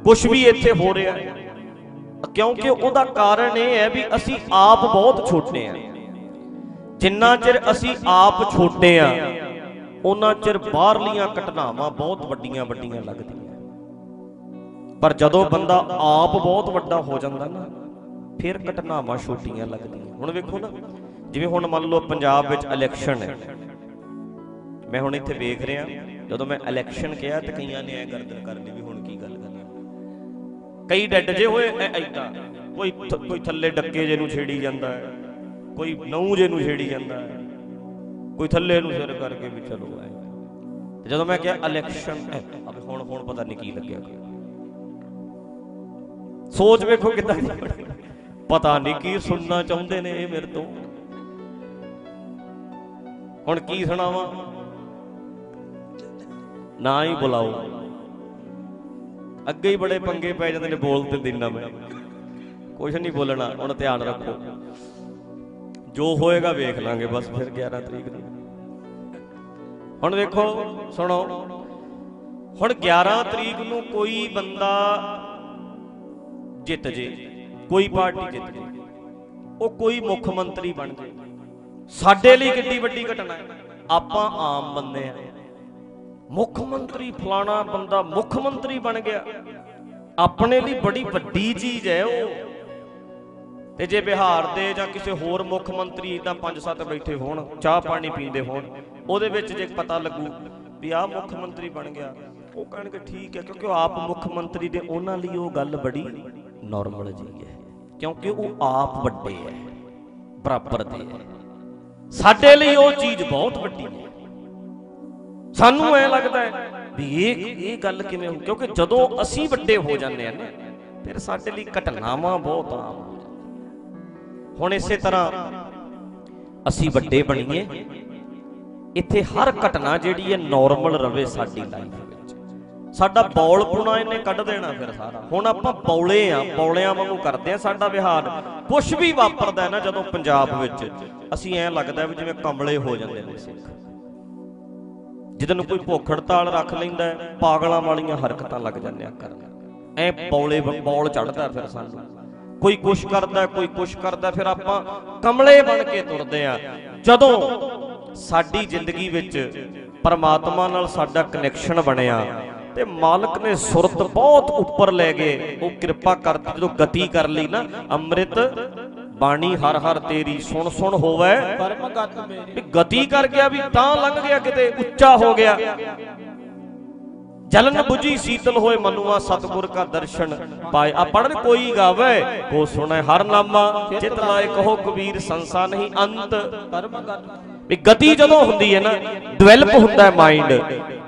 ਕੁਝ ਵੀ ਇੱਥੇ ਹੋ ਰਿਹਾ ਹੈ। ਕਿਉਂਕਿ ਉਹਦਾ ਕਾਰਨ ਇਹ ਹੈ ਵੀ ਅਸੀਂ ਆਪ ਬਹੁਤ ਛੋਟੇ ਆ ਜਿੰਨਾ ਚਿਰ ਅਸੀਂ ਆਪ ਛੋਟੇ ਆ ਉਹਨਾਂ ਚਿਰ ਬਾਹਰਲੀਆਂ ਘਟਨਾਵਾਂ ਬਹੁਤ ਵੱਡੀਆਂ ਵੱਡੀਆਂ ਲੱਗਦੀਆਂ ਪਰ ਜਦੋਂ ਬੰਦਾ ਆਪ ਬਹੁਤ ਵੱਡਾ ਹੋ ਜਾਂਦਾ ਨਾ, ਫਿਰ ਘਟਨਾਵਾਂ ਛੋਟੀਆਂ ਲੱਗਦੀਆਂ ਹੁਣ ਵੇਖੋ ਨਾ, ਜਿਵੇਂ ਹੁਣ ਮੰਨ ਲਓ ਪੰਜਾਬ ਵਿੱਚ ਇਲੈਕਸ਼ਨ ਹੈ। ਮੈਂ ਹੁਣ ਇੱਥੇ ਵੇਖ ਰਿਹਾ, ਜਦੋਂ ਮੈਂ ਇਲੈਕਸ਼ਨ ਕਿਹਾ ਤੇ ਕਈਆਂ ਨੇ ਐ ਗਰਦਨ ਕਰ ਲਈ ਵੀ ਹੁਣ ਕਈ ਡੱਡ ਜੇ ਹੋਏ ਐਦਾਂ ਕੋਈ ਕੋਈ ਥੱਲੇ ਡੱਕੇ ਜੇ ਨੂੰ ਛੇੜੀ ਜਾਂਦਾ ਹੈ, ਕੋਈ ਨੌ ਜੇ ਨੂੰ ਛੇੜੀ ਜਾਂਦਾ ਹੈ, ਕੋਈ ਥੱਲੇ ਨੂੰ ਸਿਰ ਕਰਕੇ ਵੀ ਚਲੋ ਆਏ ਤੇ ਜਦੋਂ ਮੈਂ ਕਿਹਾ ਇਲੈਕਸ਼ਨ ਹੈ ਅਬੇ ਹੁਣ ਹੁਣ ਪਤਾ ਨਹੀਂ ਕੀ ਲੱਗਿਆ। ਸੋਚ ਵੇਖੋ ਕਿਦਾਂ ਪਤਾ ਨਹੀਂ ਕੀ ਸੁਣਨਾ ਚਾਹੁੰਦੇ ਨੇ ਇਹ ਮੇਰੇ ਤੋਂ। ਹੁਣ ਕੀ ਸੁਣਾਵਾਂ? ਨਾ ਹੀ ਬੁਲਾਓ। ਅੱਗੇ ਹੀ ਬੜੇ ਪੰਗੇ ਪੈ ਜਾਂਦੇ ਨੇ ਬੋਲ ਤੇ ਦਿਨਾ ਮੈਂ ਕੁਝ ਨਹੀਂ ਬੋਲਣਾ, ਹੁਣ ਧਿਆਨ ਰੱਖੋ। ਜੋ ਹੋਏਗਾ ਵੇਖ ਲਾਂਗੇ, ਬਸ ਫਿਰ 11 ਤਰੀਕ ਨੂੰ। ਹੁਣ ਵੇਖੋ, ਸੁਣੋ। ਹੁਣ 11 ਤਰੀਕ ਨੂੰ ਕੋਈ ਬੰਦਾ ਜਿੱਤ ਜੇ, ਕੋਈ ਪਾਰਟੀ ਜਿੱਤ ਜੇ, ਉਹ ਕੋਈ ਮੁੱਖ ਮੰਤਰੀ ਬਣ ਜੇ। ਸਾਡੇ ਲਈ ਕਿੰਨੀ ਵੱਡੀ ਘਟਨਾ ਹੈ। ਆਪਾਂ ਆਮ ਬੰਦੇ ਆ ਮੁੱਖ ਮੰਤਰੀ ਫਲਾਣਾ ਬੰਦਾ ਮੁੱਖ ਮੰਤਰੀ ਬਣ ਗਿਆ। ਆਪਣੇ ਲਈ ਬੜੀ ਵੱਡੀ ਚੀਜ਼ ਹੈ ਉਹ। ਤੇ ਜੇ ਬਿਹਾਰ ਦੇ ਜਾਂ ਕਿਸੇ ਹੋਰ ਮੁੱਖ ਮੰਤਰੀ ਇਦਾਂ ਪੰਜ ਸੱਤ ਬੈਠੇ ਹੋਣ, ਚਾਹ ਪਾਣੀ ਪੀਂਦੇ ਹੋਣ, ਉਹਦੇ ਵਿੱਚ ਜੇ ਪਤਾ ਲੱਗੂ ਵੀ ਆਹ ਮੁੱਖ ਮੰਤਰੀ ਬਣ ਗਿਆ, ਉਹ ਕਹਿਣਗੇ ਠੀਕ ਹੈ, ਕਿਉਂਕਿ ਉਹ ਆਪ ਮੁੱਖ ਮੰਤਰੀ ਦੇ ਉਹਨਾਂ ਲਈ ਉਹ ਗੱਲ ਬੜੀ ਨਾਰਮਲ ਜੀ ਹੈ। ਕਿਉਂਕਿ ਉਹ ਆਪ ਵੱਡੇ ਹੈ, ਬਰਾਬਰ ਦੇ ਹੈ। ਸਾਡੇ ਲਈ ਉਹ ਚੀਜ਼ ਬਹੁਤ ਵੱਡੀ ਹੈ। ਸਾਨੂੰ ਐ ਲੱਗਦਾ ਹੈ ਵੀ ਇਹ ਇਹ ਗੱਲ ਕਿਵੇਂ ਹੋ ਕਿਉਂਕਿ ਜਦੋਂ ਅਸੀਂ ਵੱਡੇ ਹੋ ਜਾਂਦੇ ਆ ਨਾ ਫਿਰ ਸਾਡੇ ਲਈ ਘਟਨਾਵਾਂ ਬਹੁਤ ਆਮ ਹੋ ਜਾਂਦੀਆਂ। ਹੁਣ ਇਸੇ ਤਰ੍ਹਾਂ ਅਸੀਂ ਵੱਡੇ ਬਣੀਏ ਇੱਥੇ ਹਰ ਘਟਨਾ ਜਿਹੜੀ ਹੈ ਨਾਰਮਲ ਰਵੇ ਸਾਡੀ ਲਾਈਫ ਵਿੱਚ। ਸਾਡਾ ਬੌਲਪੁਣਾ ਇਹਨੇ ਕੱਢ ਦੇਣਾ ਫਿਰ ਸਾਰਾ। ਹੁਣ ਆਪਾਂ ਬੌਲੇ ਆ ਬੌਲਿਆਂ ਵਾਂਗੂ ਕਰਦੇ ਆ ਸਾਡਾ ਵਿਹਾਰ। ਕੁਝ ਵੀ ਵਾਪਰਦਾ ਹੈ ਨਾ ਜਦੋਂ ਪੰਜਾਬ ਵਿੱਚ ਅਸੀਂ ਐਂ ਲੱਗਦਾ ਵੀ ਜਿਵੇਂ ਕਮਲੇ ਹੋ ਜਾਂਦੇ ਨੇ ਸਿੱਖ। ਜਦੋਂ ਨੂੰ ਕੋਈ ਭੁੱਖ ਹੜਤਾਲ ਰੱਖ ਲੈਂਦਾ ਪਾਗਲਾਂ ਵਾਲੀਆਂ ਹਰਕਤਾਂ ਲੱਗ ਜਾਂਦੀਆਂ ਕਰਨ। ਐ ਬੌਲੇ ਬੌਲ ਚੜਦਾ ਫਿਰ ਸਾਨੂੰ। ਕੋਈ ਕੁਛ ਕਰਦਾ, ਕੋਈ ਕੁਛ ਕਰਦਾ, ਫਿਰ ਆਪਾਂ ਕਮਲੇ ਬਣ ਕੇ ਤੁਰਦੇ ਆ ਜਦੋਂ ਸਾਡੀ ਜ਼ਿੰਦਗੀ ਵਿੱਚ ਪਰਮਾਤਮਾ ਨਾਲ ਸਾਡਾ ਕਨੈਕਸ਼ਨ ਬਣਿਆ, ਤੇ ਮਾਲਕ ਨੇ ਸੁਰਤ ਬਹੁਤ ਉੱਪਰ ਲੈ ਗਏ ਉਹ ਕਿਰਪਾ ਕਰਦੀ ਜਦੋਂ ਗਤੀ ਕਰ ਲਈ ਨਾ, ਅੰਮ੍ਰਿਤ ਬਾਣੀ ਹਰ ਹਰ ਤੇਰੀ ਸੁਣ ਸੁਣ ਹੋਵੇ। ਪਰਮ ਗਤ ਮੇਰੀ ਗਤੀ ਕਰ ਗਿਆ ਵੀ ਤਾਂ ਲੰਘ ਗਿਆ ਕਿਤੇ ਉੱਚਾ ਹੋ ਗਿਆ। ਜਲਨ 부ਜੀ ਸੀਤਲ ਹੋਏ ਮਨੁਆ ਸਤਗੁਰ ਕਾ ਦਰਸ਼ਨ ਪਾਏ। ਆ ਪੜਨ ਕੋਈ ਗਾਵੇ ਕੋ ਸੁਣੇ ਹਰ ਨਾਮਾ ਚਿਤ ਲਾਇ ਕਹੋ ਕਬੀਰ ਸੰਸਾ ਨਹੀਂ ਅੰਤ। ਪਰਮ ਗਤ ਵੀ ਗਤੀ ਜਦੋਂ ਹੁੰਦੀ ਹੈ ਨਾ ਡਿਵੈਲਪ ਹੁੰਦਾ ਹੈ ਮਾਈਂਡ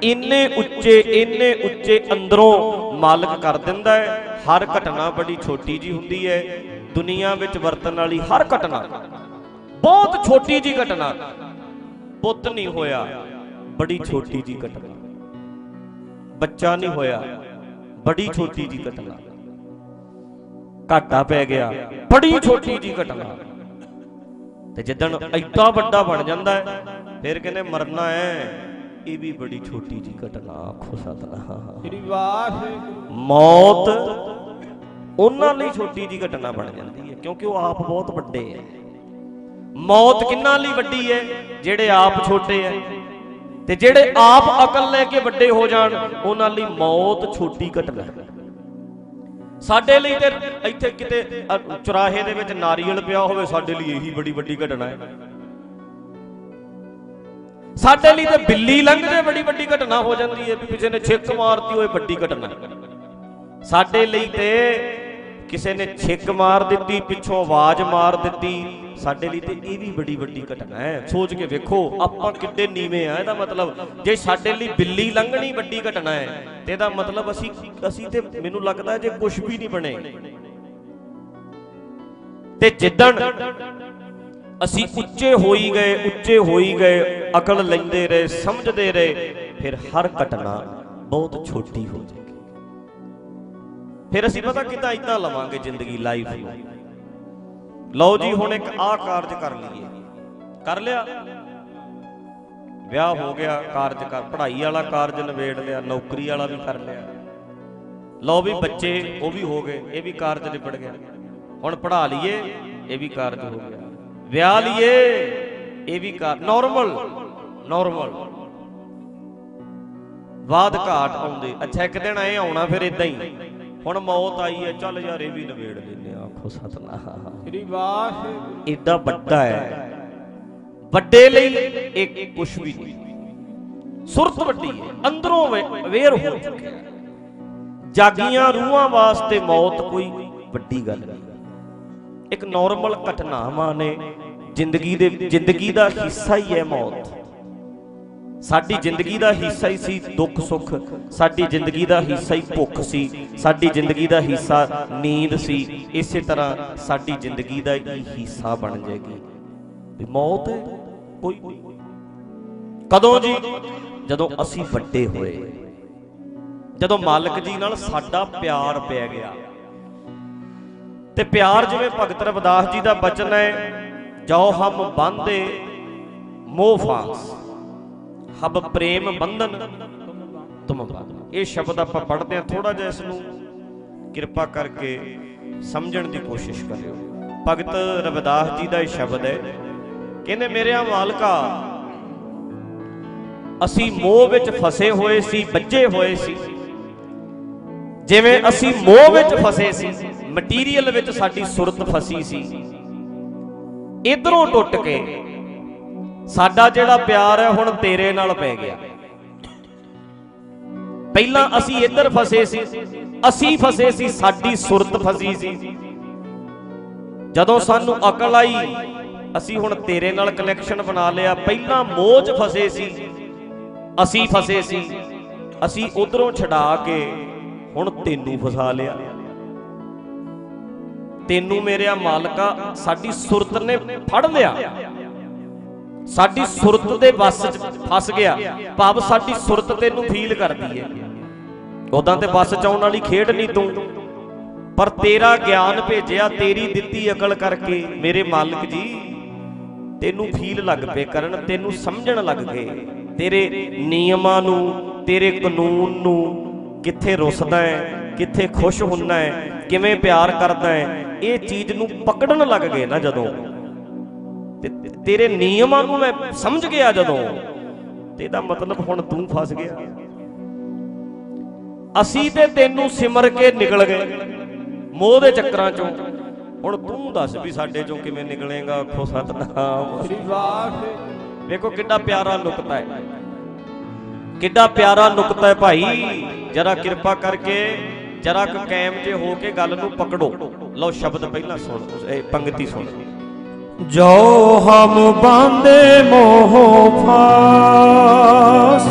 ਇੰਨੇ ਉੱਚੇ ਇੰਨੇ ਉੱਚੇ ਅੰਦਰੋਂ ਮਾਲਕ ਕਰ ਦਿੰਦਾ ਹੈ। ਹਰ ਘਟਨਾ ਬੜੀ ਛੋਟੀ ਜੀ ਹੁੰਦੀ ਹੈ। ਦੁਨੀਆ ਵਿੱਚ ਵਰਤਣ ਵਾਲੀ ਹਰ ਘਟਨਾ ਬਹੁਤ ਛੋਟੀ ਜੀ ਘਟਨਾ ਪੁੱਤ ਨਹੀਂ ਹੋਇਆ ਬੜੀ ਛੋਟੀ ਜੀ ਘਟਨਾ। ਬੱਚਾ ਨਹੀਂ ਹੋਇਆ ਬੜੀ ਛੋਟੀ ਜੀ ਘਟਨਾ। ਘਾਟਾ ਪੈ ਗਿਆ ਬੜੀ ਛੋਟੀ ਜੀ ਘਟਨਾ। ਤੇ ਜਿੱਦਣ ਐਡਾ ਵੱਡਾ ਬਣ ਜਾਂਦਾ ਹੈ ਫਿਰ ਕਹਿੰਦੇ ਮਰਨਾ ਹੈ ਇਹ ਵੀ ਬੜੀ ਛੋਟੀ ਜੀ ਘਟਨਾ ਆਖੋ ਸਤਨਾਮ। ਸ੍ਰੀ ਵਾਹਿਗੁਰੂ। ਮੌਤ ਉਹਨਾਂ ਲਈ ਛੋਟੀ ਜੀ ਘਟਨਾ ਬਣ ਜਾਂਦੀ ਹੈ ਕਿਉਂਕਿ ਉਹ ਆਪ ਬਹੁਤ ਵੱਡੇ ਹੈ। ਮੌਤ ਕਿੰਨਾਂ ਲਈ ਵੱਡੀ ਹੈ? ਜਿਹੜੇ ਆਪ ਛੋਟੇ ਹੈ। ਤੇ ਜਿਹੜੇ ਆਪ ਅਕਲ ਲੈ ਕੇ ਵੱਡੇ ਹੋ ਜਾਣ ਉਹਨਾਂ ਲਈ ਮੌਤ ਛੋਟੀ ਘਟਨਾ ਹੈ। ਸਾਡੇ ਲਈ ਤੇ ਇੱਥੇ ਕਿਤੇ ਚੁਰਾਹੇ ਦੇ ਵਿੱਚ ਨਾਰੀਅਲ ਪਿਆ ਹੋਵੇ ਸਾਡੇ ਲਈ ਇਹੀ ਬੜੀ ਵੱਡੀ ਘਟਨਾ ਹੈ। ਸਾਡੇ ਲਈ ਤੇ ਬਿੱਲੀ ਲੰਘ ਜੇ ਬੜੀ ਵੱਡੀ ਘਟਨਾ ਹੋ ਜਾਂਦੀ ਹੈ ਵੀ ਕਿਸੇ ਨੇ ਛਿੱਕ ਮਾਰਤੀ ਹੋਏ ਵੱਡੀ ਘਟਨਾ ਸਾਡੇ ਲਈ ਤੇ ਕਿਸੇ ਨੇ ਛਿੱਕ ਮਾਰ ਦਿੱਤੀ, ਪਿੱਛੋਂ ਆਵਾਜ਼ ਮਾਰ ਦਿੱਤੀ। ਸਾਡੇ ਲਈ ਤੇ ਇਹ ਵੀ ਬੜੀ ਵੱਡੀ ਘਟਨਾ ਹੈ। ਸੋਚ ਕੇ ਵੇਖੋ, ਆਪਾਂ ਕਿੱਡੇ ਨੀਵੇਂ ਆ, ਇਹਦਾ ਮਤਲਬ ਜੇ ਸਾਡੇ ਲਈ ਬਿੱਲੀ ਲੰਘਣੀ ਵੱਡੀ ਘਟਨਾ ਹੈ, ਤੇ ਇਹਦਾ ਮਤਲਬ ਅਸੀਂ ਅਸੀਂ ਤੇ ਮੈਨੂੰ ਲੱਗਦਾ ਜੇ ਕੁਝ ਵੀ ਨਹੀਂ ਬਣੇ। ਤੇ ਜਿੱਦਣ ਅਸੀਂ ਉੱਚੇ ਹੋਈ ਗਏ, ਉੱਚੇ ਹੋਈ ਗਏ, ਅਕਲ ਲੈਂਦੇ ਰਹੇ, ਸਮਝਦੇ ਰਹੇ, ਫਿਰ ਹਰ ਘਟਨਾ ਬਹੁਤ ਛੋਟੀ ਹੋ ਜਾਏਗੀ ਫਿਰ ਅਸੀਂ ਪਤਾ ਕਿੱਦਾਂ ਇਦਾਂ ਲਵਾਂਗੇ ਜ਼ਿੰਦਗੀ ਲਾਈਫ ਨੂੰ। ਲਓ ਜੀ, ਹੁਣ ਇੱਕ ਆਹ ਕਾਰਜ ਕਰ ਲਈਏ। ਕਰ ਲਿਆ? ਵਿਆਹ ਹੋ ਗਿਆ, ਕਾਰਜ ਕਰ, ਪੜ੍ਹਾਈ ਵਾਲਾ ਕਾਰਜ ਨਿਬੇੜ ਲਿਆ, ਨੌਕਰੀ ਵਾਲਾ ਵੀ ਕਰ ਲਿਆ। ਲਓ ਵੀ ਬੱਚੇ, ਉਹ ਵੀ ਹੋ ਗਏ, ਇਹ ਵੀ ਕਾਰਜ ਨਿਬੜ ਗਿਆ। ਹੁਣ ਪੜ੍ਹਾ ਲਈਏ, ਇਹ ਵੀ ਕਾਰਜ ਹੋ ਗਿਆ। ਵਿਆਹ ਲਈਏ, ਇਹ ਵੀ ਕਾਰ ਨਾਰਮਲ ਨਾਰਮਲ ਬਾਦ ਘਾਟ ਆਉਂਦੇ। ਅੱਛਾ, ਇੱਕ ਦਿਨ ਐ ਆਉਣਾ ਫਿਰ ਇਦਾਂ ਹੀ। ਹੁਣ ਮੌਤ ਆਈ ਹੈ ਚੱਲ ਯਾਰ ਇਹ ਵੀ ਨਵੇੜ ਲੈਨੇ ਆਖੋ ਸਤਨਾਮ। ਸ੍ਰੀ ਵਾਹਿਗੁਰੂ। ਏਡਾ ਵੱਡਾ ਹੈ। ਵੱਡੇ ਲਈ ਇੱਕ ਕੁਛ ਵੀ ਨਹੀਂ। ਸੁਰਤ ਵੱਡੀ ਹੈ। ਅੰਦਰੋਂ ਅਵੇਅਰ ਹੋ ਚੁੱਕਿਆ ਜਾਗੀਆਂ ਰੂਹਾਂ ਵਾਸਤੇ ਮੌਤ ਕੋਈ ਵੱਡੀ ਗੱਲ ਨਹੀਂ। ਇੱਕ ਨਾਰਮਲ ਘਟਨਾਵਾਂ ਨੇ। ਜ਼ਿੰਦਗੀ ਦੇ ਜ਼ਿੰਦਗੀ ਦਾ ਹਿੱਸਾ ਹੀ ਹੈ ਮੌਤ। ਸਾਡੀ ਜ਼ਿੰਦਗੀ ਦਾ ਹਿੱਸਾ ਹੀ ਸੀ ਦੁੱਖ, ਸੁੱਖ। ਸਾਡੀ ਜ਼ਿੰਦਗੀ ਦਾ ਹਿੱਸਾ ਹੀ ਭੁੱਖ ਸੀ। ਸਾਡੀ ਜ਼ਿੰਦਗੀ ਦਾ ਹਿੱਸਾ ਨੀਂਦ ਸੀ। ਇਸੇ ਤਰ੍ਹਾਂ ਸਾਡੀ ਜ਼ਿੰਦਗੀ ਦਾ ਹੀ ਹਿੱਸਾ ਬਣ ਜਾਏਗੀ। ਵੀ ਮੌਤ ਕੋਈ। ਕਦੋਂ ਜੀ? ਜਦੋਂ ਅਸੀਂ ਵੱਡੇ ਹੋਏ। ਜਦੋਂ ਮਾਲਕ ਜੀ ਨਾਲ ਸਾਡਾ ਪਿਆਰ ਪੈ ਗਿਆ। ਤੇ ਪਿਆਰ ਜਿਵੇਂ ਭਗਤ ਰਵਿਦਾਸ ਜੀ ਦਾ ਬਚਨ ਹੈ ਜੋ ਹਮ ਬੰਦੇ ਮੋਹ ਫਾਸ। ਹਬ ਪ੍ਰੇਮ ਬੰਧਨ ਤੁਮ ਬੰਧ ਇਹ ਸ਼ਬਦ ਆਪਾਂ ਪੜ੍ਹਦੇ ਹਾਂ ਥੋੜਾ ਜਿਹਾ ਇਸ ਨੂੰ ਕਿਰਪਾ ਕਰਕੇ ਸਮਝਣ ਦੀ ਕੋਸ਼ਿਸ਼ ਕਰਿਓ। ਭਗਤ ਰਵਿਦਾਸ ਜੀ ਦਾ ਇਹ ਸ਼ਬਦ ਹੈ, ਕਹਿੰਦੇ ਮੇਰਿਆ ਮਾਲਕਾ, ਅਸੀਂ ਮੋਹ ਵਿੱਚ ਫਸੇ ਹੋਏ ਸੀ, ਬੱਝੇ ਹੋਏ ਸੀ। ਜਿਵੇਂ ਅਸੀਂ ਮੋਹ ਵਿੱਚ ਫਸੇ ਸੀ ਮਟੀਰੀਅਲ ਵਿੱਚ ਸਾਡੀ ਸੁਰਤ ਫਸੀ ਸੀ। ਇਧਰੋਂ ਟੁੱਟ ਕੇ ਸਾਡਾ ਜਿਹੜਾ ਪਿਆਰ ਹੈ ਹੁਣ ਤੇਰੇ ਨਾਲ ਪੈ ਗਿਆ। ਪਹਿਲਾਂ ਅਸੀਂ ਇੱਧਰ ਫਸੇ ਸੀ, ਅਸੀਂ ਫਸੇ ਸੀ, ਸਾਡੀ ਸੁਰਤ ਫਸੀ ਸੀ। ਜਦੋਂ ਸਾਨੂੰ ਅਕਲ ਆਈ, ਅਸੀਂ ਹੁਣ ਤੇਰੇ ਨਾਲ ਕਨੈਕਸ਼ਨ ਬਣਾ ਲਿਆ। ਪਹਿਲਾਂ ਮੋਹ 'ਚ ਫਸੇ ਸੀ, ਅਸੀਂ ਫਸੇ ਸੀ। ਅਸੀਂ ਉਧਰੋਂ ਛਡਾ ਕੇ ਹੁਣ ਤੈਨੂੰ ਫਸਾ ਲਿਆ। ਤੈਨੂੰ ਮੇਰਿਆ ਮਾਲਕਾ, ਸਾਡੀ ਸੁਰਤ ਨੇ ਫੜ ਲਿਆ। ਸਾਡੀ ਸੁਰਤ ਦੇ ਵੱਸ 'ਚ ਫਸ ਗਿਆ, ਭਾਵ ਸਾਡੀ ਸੁਰਤ ਤੈਨੂੰ ਫੀਲ ਕਰਦੀ ਹੈ ਉਦਾਂ ਤੇ ਵੱਸ 'ਚ ਆਉਣ ਵਾਲੀ ਖੇਡ ਨਹੀਂ ਤੂੰ। ਪਰ ਤੇਰਾ ਗਿਆਨ ਭੇਜਿਆ, ਤੇਰੀ ਦਿੱਤੀ ਅਕਲ ਕਰਕੇ, ਮੇਰੇ ਮਾਲਕ ਜੀ, ਤੈਨੂੰ ਫੀਲ ਲੱਗ ਪਏ ਕਰਨ, ਤੈਨੂੰ ਸਮਝਣ ਲੱਗ ਗਏ। ਤੇਰੇ ਨਿਯਮਾਂ ਨੂੰ, ਤੇਰੇ ਕਾਨੂੰਨ ਨੂੰ ਕਿੱਥੇ ਰੁੱਸਦਾ ਹੈ ਕਿੱਥੇ ਖੁਸ਼ ਹੁੰਦਾ ਹੈ ਕਿਵੇਂ ਪਿਆਰ ਕਰਦਾ ਹੈ ਇਹ ਚੀਜ਼ ਨੂੰ ਪਕੜਨ ਲੱਗ ਗਏ ਨਾ ਜਦੋਂ। ਤੇਰੇ ਨਿਯਮਾਂ ਨੂੰ ਮੈਂ ਸਮਝ ਗਿਆ ਜਦੋਂ। ਤੇ ਇਹਦਾ ਮਤਲਬ ਹੁਣ ਤੂੰ ਫਸ ਗਿਆ। ਅਸੀਂ ਤੇ ਤੈਨੂੰ ਸਿਮਰ ਕੇ ਨਿਕਲ ਗਏ। ਮੋਹ ਦੇ ਚੱਕਰਾਂ ਚੋਂ। ਹੁਣ ਤੂੰ ਦੱਸ ਵੀ ਸਾਡੇ ਚੋਂ ਕਿਵੇਂ ਨਿਕਲੇਗਾ ਆਖੋ ਸਤਨਾਮ। ਸ੍ਰੀ ਵਾਹਿਗੁਰੂ ਵੇਖੋ ਕਿੱਡਾ ਪਿਆਰਾ ਨੁਕਤਾ ਹੈ। ਕਿੱਡਾ ਪਿਆਰਾ ਨੁਕਤਾ ਹੈ ਭਾਈ। ਜਰਾ ਕਿਰਪਾ ਕਰਕੇ, ਜਰਾ ਕੁ ਕਾਇਮ ਜੇ ਹੋ ਕੇ ਗੱਲ ਨੂੰ ਪਕੜੋ। ਲਓ ਸ਼ਬਦ ਪਹਿਲਾਂ ਸੁਣ, ਇਹ ਪੰਕਤੀ ਸੁਣ। ਜੋ ਹਮ ਬਾਂਦੇ ਮੋਹ ਫਾਸ,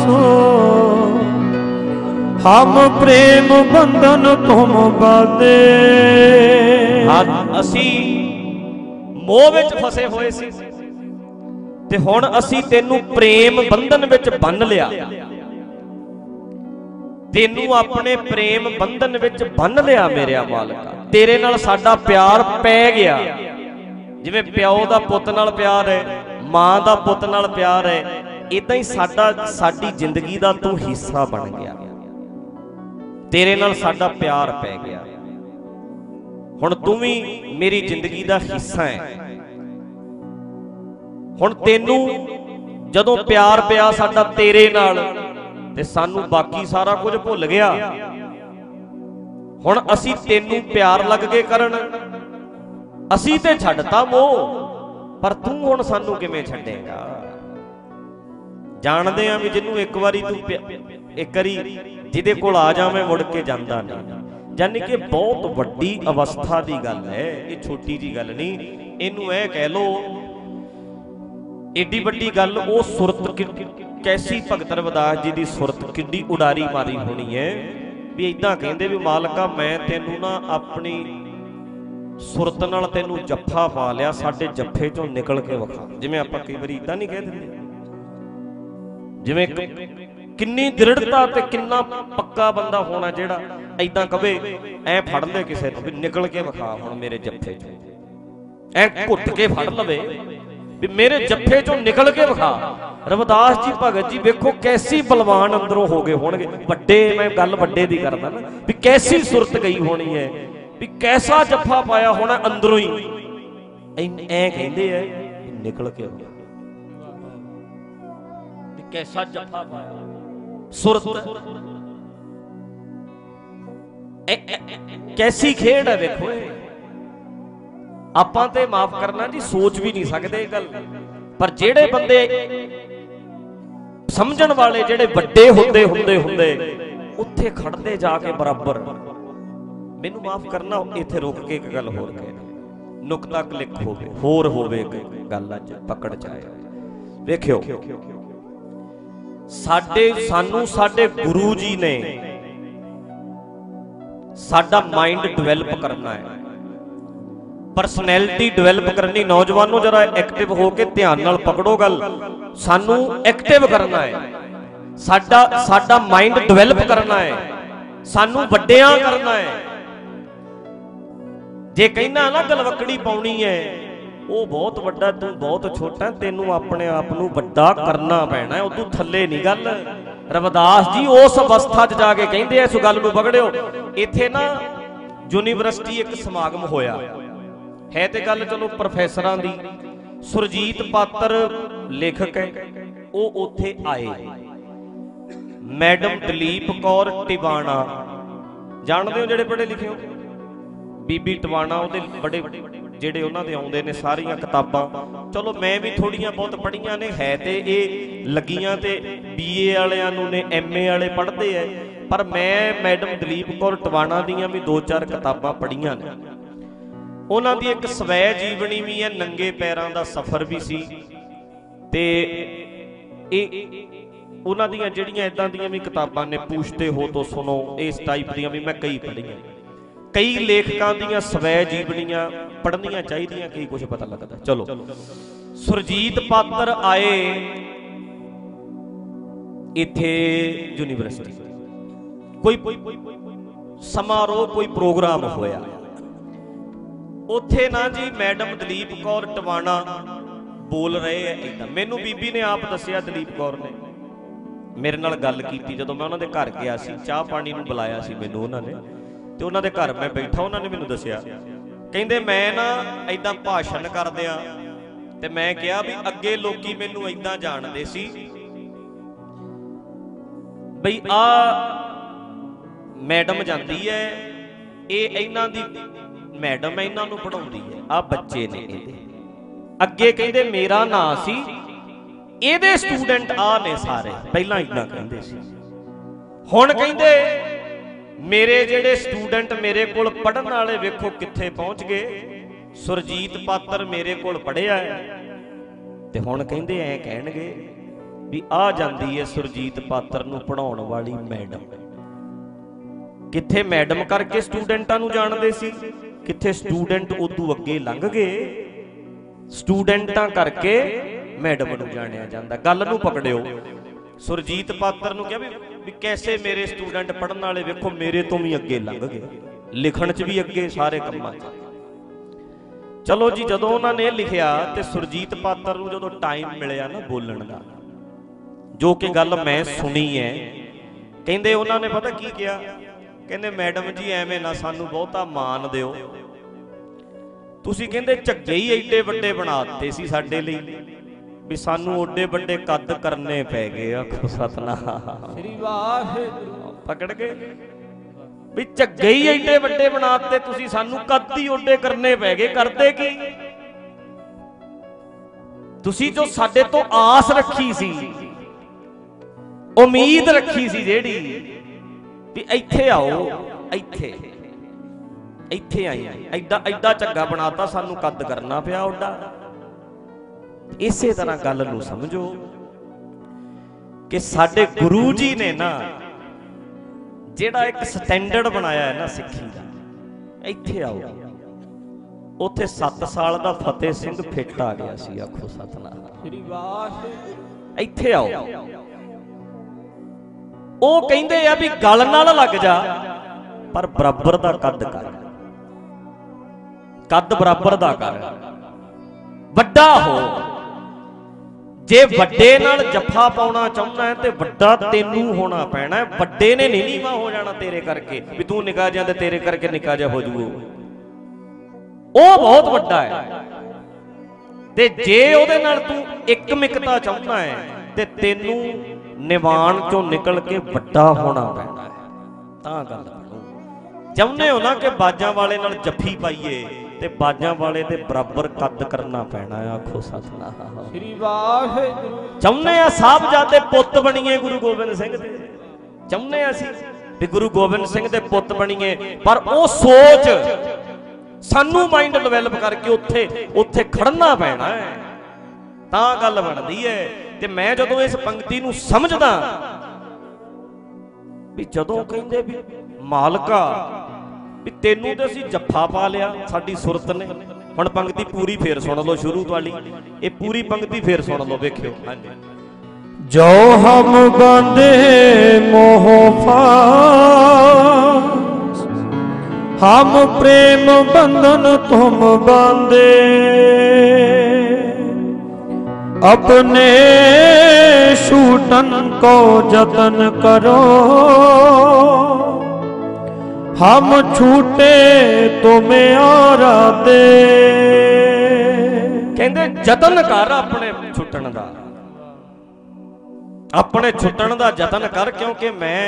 ਹਮ ਪ੍ਰੇਮ ਬੰਧਨ ਤੁਮ ਬਾਦੇ। ਅਸੀਂ ਮੋਹ ਵਿੱਚ ਫਸੇ ਹੋਏ ਸੀ। ਤੇ ਹੁਣ ਅਸੀਂ ਤੈਨੂੰ ਪ੍ਰੇਮ ਬੰਧਨ ਵਿੱਚ ਬੰਨ ਲਿਆ। ਤੈਨੂੰ ਆਪਣੇ ਪ੍ਰੇਮ ਬੰਧਨ ਵਿੱਚ ਬੰਨ ਲਿਆ, ਮੇਰਿਆ ਮਾਲਕਾ। ਤੇਰੇ ਨਾਲ ਸਾਡਾ ਪਿਆਰ ਪੈ ਗਿਆ। ਜਿਵੇਂ ਪਿਓ ਦਾ ਪੁੱਤ ਨਾਲ ਪਿਆਰ ਹੈ, ਮਾਂ ਦਾ ਪੁੱਤ ਨਾਲ ਪਿਆਰ ਹੈ ਇਦਾਂ ਹੀ ਸਾਡਾ, ਸਾਡੀ ਜ਼ਿੰਦਗੀ ਦਾ ਤੂੰ ਹਿੱਸਾ ਬਣ ਗਿਆ। ਤੇਰੇ ਨਾਲ ਸਾਡਾ ਪਿਆਰ ਪੈ ਗਿਆ। ਹੁਣ ਤੂੰ ਵੀ ਮੇਰੀ ਜ਼ਿੰਦਗੀ ਦਾ ਹਿੱਸਾ ਹੈ। ਹੁਣ ਤੈਨੂੰ ਜਦੋਂ ਪਿਆਰ ਪਿਆ ਸਾਡਾ ਤੇਰੇ ਨਾਲ, ਤੇ ਸਾਨੂੰ ਬਾਕੀ ਸਾਰਾ ਕੁਝ ਭੁੱਲ ਗਿਆ। ਹੁਣ ਅਸੀਂ ਤੈਨੂੰ ਪਿਆਰ ਲੱਗ ਕੇ ਕਰਨ ਅਸੀਂ ਤੇ ਛੱਡਤਾ ਮੋਹ, ਪਰ ਤੂੰ ਹੁਣ ਸਾਨੂੰ ਕਿਵੇਂ ਛੱਡੇਗਾ? ਜਾਣਦੇ ਆ ਵੀ ਜਿਹਨੂੰ ਇੱਕ ਵਾਰੀ ਤੂੰ ਇੱਕ ਵਾਰੀ ਜਿਹਦੇ ਕੋਲ ਆ ਜਾਵੇਂ, ਮੁੜ ਕੇ ਜਾਂਦਾ ਨਹੀਂ। ਯਾਨੀ ਕਿ ਬਹੁਤ ਵੱਡੀ ਅਵਸਥਾ ਦੀ ਗੱਲ ਹੈ, ਇਹ ਛੋਟੀ ਜੀ ਗੱਲ ਨਹੀਂ। ਇਹਨੂੰ ਇਹ ਕਹਿ ਲੋ ਏਡੀ ਵੱਡੀ ਗੱਲ, ਉਹ ਸੁਰਤ ਕਿ- ਕੈਸੀ ਭਗਤ ਰਵਿਦਾਸ ਜੀ ਦੀ ਸੁਰਤ ਕਿੱਡੀ ਉਡਾਰੀ ਮਾਰੀ ਹੋਣੀ ਹੈ, ਵੀ ਇਦਾਂ ਕਹਿੰਦੇ ਵੀ ਮਾਲਕਾ, ਮੈਂ ਤੈਨੂੰ ਨਾ ਆਪਣੀ ਸੁਰਤ ਨਾਲ ਤੈਨੂੰ ਜੱਫਾ ਪਾ ਲਿਆ, ਸਾਡੇ ਜੱਫੇ ਚੋਂ ਨਿਕਲ ਕੇ ਵਿਖਾ। ਜਿਵੇਂ ਆਪਾਂ ਕਈ ਵਾਰੀ ਇਦਾਂ ਨਹੀਂ ਕਹਿ ਦਿੰਦੇ। ਜਿਵੇਂ ਕਿੰਨੀ ਦ੍ਰਿੜਤਾ ਤੇ ਕਿੰਨਾ ਪੱਕਾ ਬੰਦਾ ਹੋਣਾ ਜਿਹੜਾ ਐਦਾਂ ਕਵੇ, ਐ ਫੜ ਲੈ ਕਿਸੇ ਨੂੰ ਵੀ ਨਿਕਲ ਕੇ ਵਿਖਾ ਹੁਣ ਮੇਰੇ ਜੱਫੇ ਚੋਂ। ਐ ਘੁੱਟ ਕੇ ਫੜ ਲਵੇ ਵੀ ਮੇਰੇ ਜੱਫੇ ਚੋਂ ਨਿਕਲ ਕੇ ਵਿਖਾ। ਰਵਿਦਾਸ ਜੀ, ਭਗਤ ਜੀ, ਵੇਖੋ ਕੈਸੀ ਬਲਵਾਨ ਅੰਦਰੋਂ ਹੋ ਗਏ ਹੋਣਗੇ। ਵੱਡੇ, ਮੈਂ ਗੱਲ ਵੱਡੇ ਦੀ ਕਰਦਾ ਨਾ, ਵੀ ਕੈਸੀ ਸੁਰਤ ਗਈ ਹੋਣੀ ਹੈ। ਵੀ ਕੈਸਾ ਜੱਫਾ ਪਾਇਆ ਹੋਣਾ ਅੰਦਰੋਂ ਹੀ। ਐ ਕਹਿੰਦੇ ਐ ਨਿਕਲ ਕੇ ਵਿਖਾ ਵੀ ਕੈਸਾ ਜੱਫਾ ਪਾਇਆ ਸੁਰਤ। ਕੈਸੀ ਖੇਡ ਹੈ ਵੇਖੋ ਆਪਾਂ ਤੇ ਮਾਫ ਕਰਨਾ ਜੀ ਸੋਚ ਵੀ ਨਹੀਂ ਸਕਦੇ ਇਹ ਗੱਲ। ਪਰ ਜਿਹੜੇ ਬੰਦੇ ਸਮਝਣ ਵਾਲੇ ਜਿਹੜੇ ਵੱਡੇ ਹੁੰਦੇ ਹੁੰਦੇ ਹੁੰਦੇ ਉੱਥੇ ਖੜਦੇ ਜਾ ਕੇ ਬਰਾਬਰ। ਮੈਨੂੰ ਮਾਫ ਕਰਨਾ, ਇੱਥੇ ਰੁਕ ਕੇ ਇੱਕ ਗੱਲ ਹੋਰ ਕਹਿਣਾ ਨੁਕਤਾ ਕਲਿੱਕ ਹੋਵੇ, ਹੋਰ ਹੋਵੇ ਗੱਲ ਅੱਜ ਪਕੜ ਚ ਆਏ ਵੇਖਿਓ, ਸਾਡੇ, ਸਾਨੂੰ ਸਾਡੇ ਗੁਰੂ ਜੀ ਨੇ ਸਾਡਾ ਮਾਈਂਡ ਡਿਵੈਲਪ ਕਰਨਾ ਹੈ। ਪਰਸਨੈਲਿਟੀ ਡਿਵੈਲਪ ਕਰਨੀ, ਨੌਜਵਾਨੋ ਜਰਾ ਐਕਟਿਵ ਹੋ ਕੇ ਧਿਆਨ ਨਾਲ ਪਕੜੋ ਗੱਲ। ਸਾਨੂੰ ਐਕਟਿਵ ਕਰਨਾ ਹੈ। ਸਾਡਾ ਸਾਡਾ ਮਾਈਂਡ ਡਿਵੈਲਪ ਕਰਨਾ ਹੈ। ਸਾਨੂੰ ਵੱਡਿਆਂ ਕਰਨਾ ਹੈ। ਜੇ ਕਹਿੰਦਾ ਨਾ ਗਲਵਕੜੀ ਪਾਉਣੀ ਹੈ ਉਹ ਬਹੁਤ ਵੱਡਾ, ਤੂੰ ਬਹੁਤ ਛੋਟਾ, ਤੈਨੂੰ ਆਪਣੇ ਆਪ ਨੂੰ ਵੱਡਾ ਕਰਨਾ ਪੈਣਾ ਹੈ ਉਦੋਂ ਥੱਲੇ ਨਹੀਂ ਗੱਲ। ਰਵਿਦਾਸ ਜੀ, ਉਸ ਅਵਸਥਾ 'ਚ ਜਾ ਕੇ ਕਹਿੰਦੇ ਐ ਇਸ ਗੱਲ ਨੂੰ ਪਕੜਿਓ ਇੱਥੇ ਨਾ ਯੂਨੀਵਰਸਿਟੀ ਇੱਕ ਸਮਾਗਮ ਹੋਇਆ। ਹੈ ਤੇ ਗੱਲ ਚਲੋ ਪ੍ਰੋਫੈਸਰਾਂ ਦੀ। ਸੁਰਜੀਤ ਪਾਤਰ ਲੇਖਕ ਹੈ ਉਹ ਉੱਥੇ ਆਏ। ਮੈਡਮ ਦਲੀਪ ਕੌਰ ਟਿਵਾਣਾ। ਜਾਣਦੇ ਹੋ ਜਿਹੜੇ ਪੜ੍ਹੇ ਲਿਖੇ ਹੋ? ਬੀਬੀ ਟਵਾਣਾ ਉਹਦੇ ਬੜੇ ਜਿਹੜੇ ਉਹਨਾਂ ਦੇ ਆਉਂਦੇ ਨੇ ਸਾਰੀਆਂ ਕਿਤਾਬਾਂ। ਚਲੋ ਮੈਂ ਵੀ ਥੋੜੀਆਂ ਬਹੁਤ ਪੜ੍ਹੀਆਂ ਨੇ, ਹੈ ਤੇ ਇਹ ਲੱਗੀਆਂ ਤੇ ਬੀਏ ਵਾਲਿਆਂ ਨੂੰ ਨੇ ਐਮਏ ਵਾਲੇ ਪੜ੍ਹਦੇ ਐ। ਪਰ ਮੈਂ ਮੈਡਮ ਦਲੀਪ ਕੌਰ ਟਵਾਣਾ ਦੀਆਂ ਵੀ ਦੋ ਚਾਰ ਕਿਤਾਬਾਂ ਪੜ੍ਹੀਆਂ ਨੇ। ਉਹਨਾਂ ਦੀ ਇੱਕ ਸਵੈ ਜੀਵਨੀ ਵੀ ਹੈ ਨੰਗੇ ਪੈਰਾਂ ਦਾ ਸਫ਼ਰ ਵੀ ਸੀ। ਤੇ ਇਹ ਉਹਨਾਂ ਦੀਆਂ ਜਿਹੜੀਆਂ ਇਦਾਂ ਦੀਆਂ ਵੀ ਕਿਤਾਬਾਂ ਨੇ ਪੁੱਛਤੇ ਹੋ ਤੋ ਸੁਣੋ, ਇਸ ਟਾਈਪ ਦੀਆਂ ਵੀ ਮੈਂ ਕਈ ਪੜ੍ਹੀਆਂ। ਕਈ ਲੇਖਕਾਂ ਦੀਆਂ ਸਵੈ ਜੀਵਨੀਆਂ ਪੜ੍ਹਨੀਆਂ ਚਾਹੀਦੀਆਂ, ਕੀ ਕੁਝ ਪਤਾ ਲੱਗਦਾ। ਚਲੋ। ਸੁਰਜੀਤ ਪਾਤਰ ਆਏ ਇੱਥੇ ਯੂਨੀਵਰਸਿਟੀ। ਕੋਈ ਸਮਾਰੋਹ, ਕੋਈ ਪ੍ਰੋਗਰਾਮ ਹੋਇਆ। ਉੱਥੇ ਨਾ ਜੀ ਮੈਡਮ ਦਲੀਪ ਕੌਰ ਟਵਾਣਾ ਬੋਲ ਰਹੇ ਐ ਇਦਾਂ ਮੈਨੂੰ ਬੀਬੀ ਨੇ ਆਪ ਦੱਸਿਆ ਦਲੀਪ ਕੌਰ ਨੇ। ਮੇਰੇ ਨਾਲ ਗੱਲ ਕੀਤੀ। ਜਦੋਂ ਮੈਂ ਉਹਨਾਂ ਦੇ ਘਰ ਗਿਆ ਸੀ, ਚਾਹ ਪਾਣੀ ਨੂੰ ਬੁਲਾਇਆ ਸੀ ਮੈਨੂੰ ਉਹਨਾਂ ਨੇ। ਤੇ ਉਹਨਾਂ ਦੇ ਘਰ ਮੈਂ ਬੈਠਾ, ਉਹਨਾਂ ਨੇ ਮੈਨੂੰ ਦੱਸਿਆ। ਕਹਿੰਦੇ, ਮੈਂ ਨਾ ਇਦਾਂ ਭਾਸ਼ਣ ਕਰਦਿਆਂ ਤੇ ਮੈਂ ਕਿਹਾ ਵੀ ਅੱਗੇ ਲੋਕੀ ਮੈਨੂੰ ਇਦਾਂ ਜਾਣਦੇ ਸੀ। ਬਈ ਆ ਮੈਡਮ ਜਾਂਦੀ ਐ, ਇਹ ਇਹਨਾਂ ਦੀ ਮੈਡਮ ਇਹਨਾਂ ਨੂੰ ਪੜਾਉਂਦੀ ਹੈ ਆ ਬੱਚੇ ਨੇ ਇਹਦੇ। ਅੱਗੇ ਕਹਿੰਦੇ, ਮੇਰਾ ਨਾਂ ਸੀ। ਇਹਦੇ ਸਟੂਡੈਂਟ ਆ ਨੇ ਸਾਰੇ, ਪਹਿਲਾਂ ਇਦਾਂ ਕਹਿੰਦੇ ਸੀ। ਹੁਣ ਕਹਿੰਦੇ ਮੇਰੇ ਜਿਹੜੇ ਸਟੂਡੈਂਟ ਮੇਰੇ ਕੋਲ ਪੜਨ ਵਾਲੇ ਵੇਖੋ ਕਿੱਥੇ ਪਹੁੰਚ ਗਏ। ਸੁਰਜੀਤ ਪਾਤਰ ਮੇਰੇ ਕੋਲ ਪੜਿਆ ਹੈ। ਤੇ ਹੁਣ ਕਹਿੰਦੇ ਐ ਕਹਿਣਗੇ ਵੀ ਆ ਜਾਂਦੀ ਹੈ ਸੁਰਜੀਤ ਪਾਤਰ ਨੂੰ ਪੜਾਉਣ ਵਾਲੀ ਮੈਡਮ। ਕਿੱਥੇ ਮੈਡਮ ਕਰਕੇ ਸਟੂਡੈਂਟਾਂ ਨੂੰ ਜਾਣਦੇ ਸੀ? ਕਿੱਥੇ ਸਟੂਡੈਂਟ ਉਦੋਂ ਅੱਗੇ ਲੰਘ ਗਏ? ਸਟੂਡੈਂਟਾਂ ਕਰਕੇ ਮੈਡਮ ਨੂੰ ਜਾਣਿਆ ਜਾਂਦਾ। ਗੱਲ ਨੂੰ ਪਕੜਿਓ। ਸੁਰਜੀਤ ਪਾਤਰ ਨੂੰ ਕਿਹਾ ਵੀ ਵੀ ਕੈਸੇ ਮੇਰੇ ਸਟੂਡੈਂਟ ਪੜਨ ਵਾਲੇ ਵੇਖੋ ਮੇਰੇ ਤੋਂ ਵੀ ਅੱਗੇ ਲੰਘ ਗਏ। ਲਿਖਣ 'ਚ ਵੀ ਅੱਗੇ ਸਾਰੇ ਕੰਮਾਂ 'ਚ। ਚਲੋ ਜੀ, ਜਦੋਂ ਉਹਨਾਂ ਨੇ ਲਿਖਿਆ ਤੇ ਸੁਰਜੀਤ ਪਾਤਰ ਨੂੰ ਜਦੋਂ ਟਾਈਮ ਮਿਲਿਆ ਨਾ ਬੋਲਣ ਦਾ, ਜੋ ਕਿ ਗੱਲ ਮੈਂ ਸੁਣੀ ਹੈ, ਕਹਿੰਦੇ ਉਹਨਾਂ ਨੇ ਪਤਾ ਕੀ ਕਿਹਾ? ਕਹਿੰਦੇ, ਮੈਡਮ ਜੀ, ਐਵੇਂ ਨਾ ਸਾਨੂੰ ਬਹੁਤਾ ਮਾਨ ਦਿਓ। ਤੁਸੀਂ ਕਹਿੰਦੇ, ਝੱਗੇ ਹੀ ਐਡੇ ਵੱਡੇ ਬਣਾ ਦਿੱਤੇ ਸੀ ਸਾਡੇ ਲਈ। ਵੀ ਸਾਨੂੰ ਓਡੇ ਵੱਡੇ ਕੱਦ ਕਰਨੇ ਪੈ ਗਏ ਆਖੋ ਸਤਨਾਮ। ਸ੍ਰੀ ਵਾਹਿਗੁਰੂ। ਪਕੜ ਕੇ। ਵੀ ਝੱਗੇ ਹੀ ਐਡੇ ਵੱਡੇ ਬਣਾ ਦਿੱਤੇ ਤੁਸੀਂ ਸਾਨੂੰ ਕੱਦ ਹੀ ਓਡੇ ਕਰਨੇ ਪੈ ਗਏ ਕਰਦੇ ਕੀ? ਤੁਸੀਂ ਜੋ ਸਾਡੇ ਤੋਂ ਆਸ ਰੱਖੀ ਸੀ ਉਮੀਦ ਰੱਖੀ ਸੀ ਜਿਹੜੀ ਵੀ ਇੱਥੇ ਆਓ ਇੱਥੇ। ਇੱਥੇ ਆਈ। ਐਡਾ ਐਡਾ ਝੱਗਾ ਬਣਾਤਾ ਸਾਨੂੰ ਕੱਦ ਕਰਨਾ ਪਿਆ ਓਡਾ। ਇਸੇ ਤਰ੍ਹਾਂ ਗੱਲ ਨੂੰ ਸਮਝੋ ਕਿ ਸਾਡੇ ਗੁਰੂ ਜੀ ਨੇ ਨਾ ਜਿਹੜਾ ਇੱਕ ਸਟੈਂਡਰਡ ਬਣਾਇਆ ਹੈ ਨਾ ਸਿੱਖੀ ਦਾ, ਇੱਥੇ ਆਓ। ਉੱਥੇ 7 ਸਾਲ ਦਾ ਫਤਿਹ ਸਿੰਘ ਫਿੱਟ ਆ ਗਿਆ ਸੀ, ਆਖੋ ਸਤਨਾਮ। ਸ੍ਰੀ ਵਾਹਿਗੁਰੂ ਇੱਥੇ ਆਓ। ਉਹ ਕਹਿੰਦੇ ਆ ਵੀ ਗਲ ਨਾਲ ਲੱਗ ਜਾ, ਪਰ ਬਰਾਬਰ ਦਾ ਕੱਦ ਕਰ। ਕੱਦ ਬਰਾਬਰ ਦਾ ਕਰ। ਵੱਡਾ ਹੋ। ਜੇ ਵੱਡੇ ਨਾਲ ਜੱਫਾ ਪਾਉਣਾ ਚਾਹੁੰਦਾ ਹੈ ਤੇ ਵੱਡਾ ਤੈਨੂੰ ਹੋਣਾ ਪੈਣਾ ਹੈ। ਵੱਡੇ ਨੇ ਨਹੀਂ ਨੀਵਾ ਹੋ ਜਾਣਾ ਤੇਰੇ ਕਰਕੇ, ਵੀ ਤੂੰ ਨਿਕਾ ਜਾਂ ਤੇ ਤੇਰੇ ਕਰਕੇ ਨਿਕਾ ਜਾ ਹੋ ਜੂਓ ਉਹ ਬਹੁਤ ਵੱਡਾ ਹੈ। ਤੇ ਜੇ ਉਹਦੇ ਨਾਲ ਤੂੰ ਇੱਕ ਮਿਕਤਾ ਚਾਹੁੰਦਾ ਹੈ, ਤੇ ਤੈਨੂੰ ਨਿਵਾਨ ਚੋਂ ਨਿਕਲ ਕੇ ਵੱਡਾ ਹੋਣਾ ਪੈਣਾ ਹੈ। ਤਾਂ ਗੱਲ ਬਣੂ ਚਾਹੁੰਦੇ ਹੋ ਨਾ ਕਿ ਬਾਜਾਂ ਵਾਲੇ ਨਾਲ ਜੱਫੀ ਪਾਈਏ? ਤੇ ਬਾਜਾਂ ਵਾਲੇ ਦੇ ਬਰਾਬਰ ਕੱਦ ਕਰਨਾ ਪੈਣਾ ਆਖੋ ਸਤਨਾਮ। ਸ੍ਰੀ ਵਾਹਿਗੁਰੂ। ਚਾਹੁੰਦੇ ਆ ਸਾਹਿਬਜ਼ਾਦੇ ਪੁੱਤ ਬਣੀਏ ਗੁਰੂ ਗੋਬਿੰਦ ਸਿੰਘ ਦੇ। ਚਾਹੁੰਦੇ ਆ ਅਸੀਂ ਵੀ ਗੁਰੂ ਗੋਬਿੰਦ ਸਿੰਘ ਦੇ ਪੁੱਤ ਬਣੀਏ ਪਰ ਉਹ ਸੋਚ ਸਾਨੂੰ ਮਾਈਂਡ ਡਿਵੈਲਪ ਕਰਕੇ ਉੱਥੇ ਉੱਥੇ ਖੜਨਾ ਪੈਣਾ ਹੈ। ਤਾਂ ਗੱਲ ਬਣਦੀ ਹੈ ਤੇ ਮੈਂ ਜਦੋਂ ਇਸ ਪੰਕਤੀ ਨੂੰ ਸਮਝਦਾ ਵੀ ਜਦੋਂ ਕਹਿੰਦੇ ਵੀ ਮਾਲਕਾ ਵੀ ਤੈਨੂੰ ਤੇ ਅਸੀਂ ਜੱਫਾ ਪਾ ਲਿਆ, ਸਾਡੀ ਸੁਰਤ ਨੇ। ਹੁਣ ਪੰਗਤੀ ਪੂਰੀ ਫੇਰ ਸੁਣ ਲਓ ਸ਼ੁਰੂ ਵਾਲੀ ਇਹ ਪੂਰੀ ਪੰਗਤੀ ਫੇਰ ਸੁਣ ਲਓ, ਵੇਖਿਓ। ਜੋ ਹਮ ਬੰਦੇ ਮੋਹ ਫਾਸ, ਹਮ ਪ੍ਰੇਮ ਬੰਧਨ ਤੁਮ ਬੰਦੇ। ਆਪਣੇ ਛੂਟਨ ਕੋ ਯਤਨ ਕਰੋ। हम छूटे तुम्हें आराधे ਕਹਿੰਦੇ ਯਤਨ ਕਰ ਆਪਣੇ ਛੁੱਟਣ ਦਾ ਆਪਣੇ ਛੁੱਟਣ ਦਾ ਯਤਨ ਕਰ ਕਿਉਂਕਿ ਮੈਂ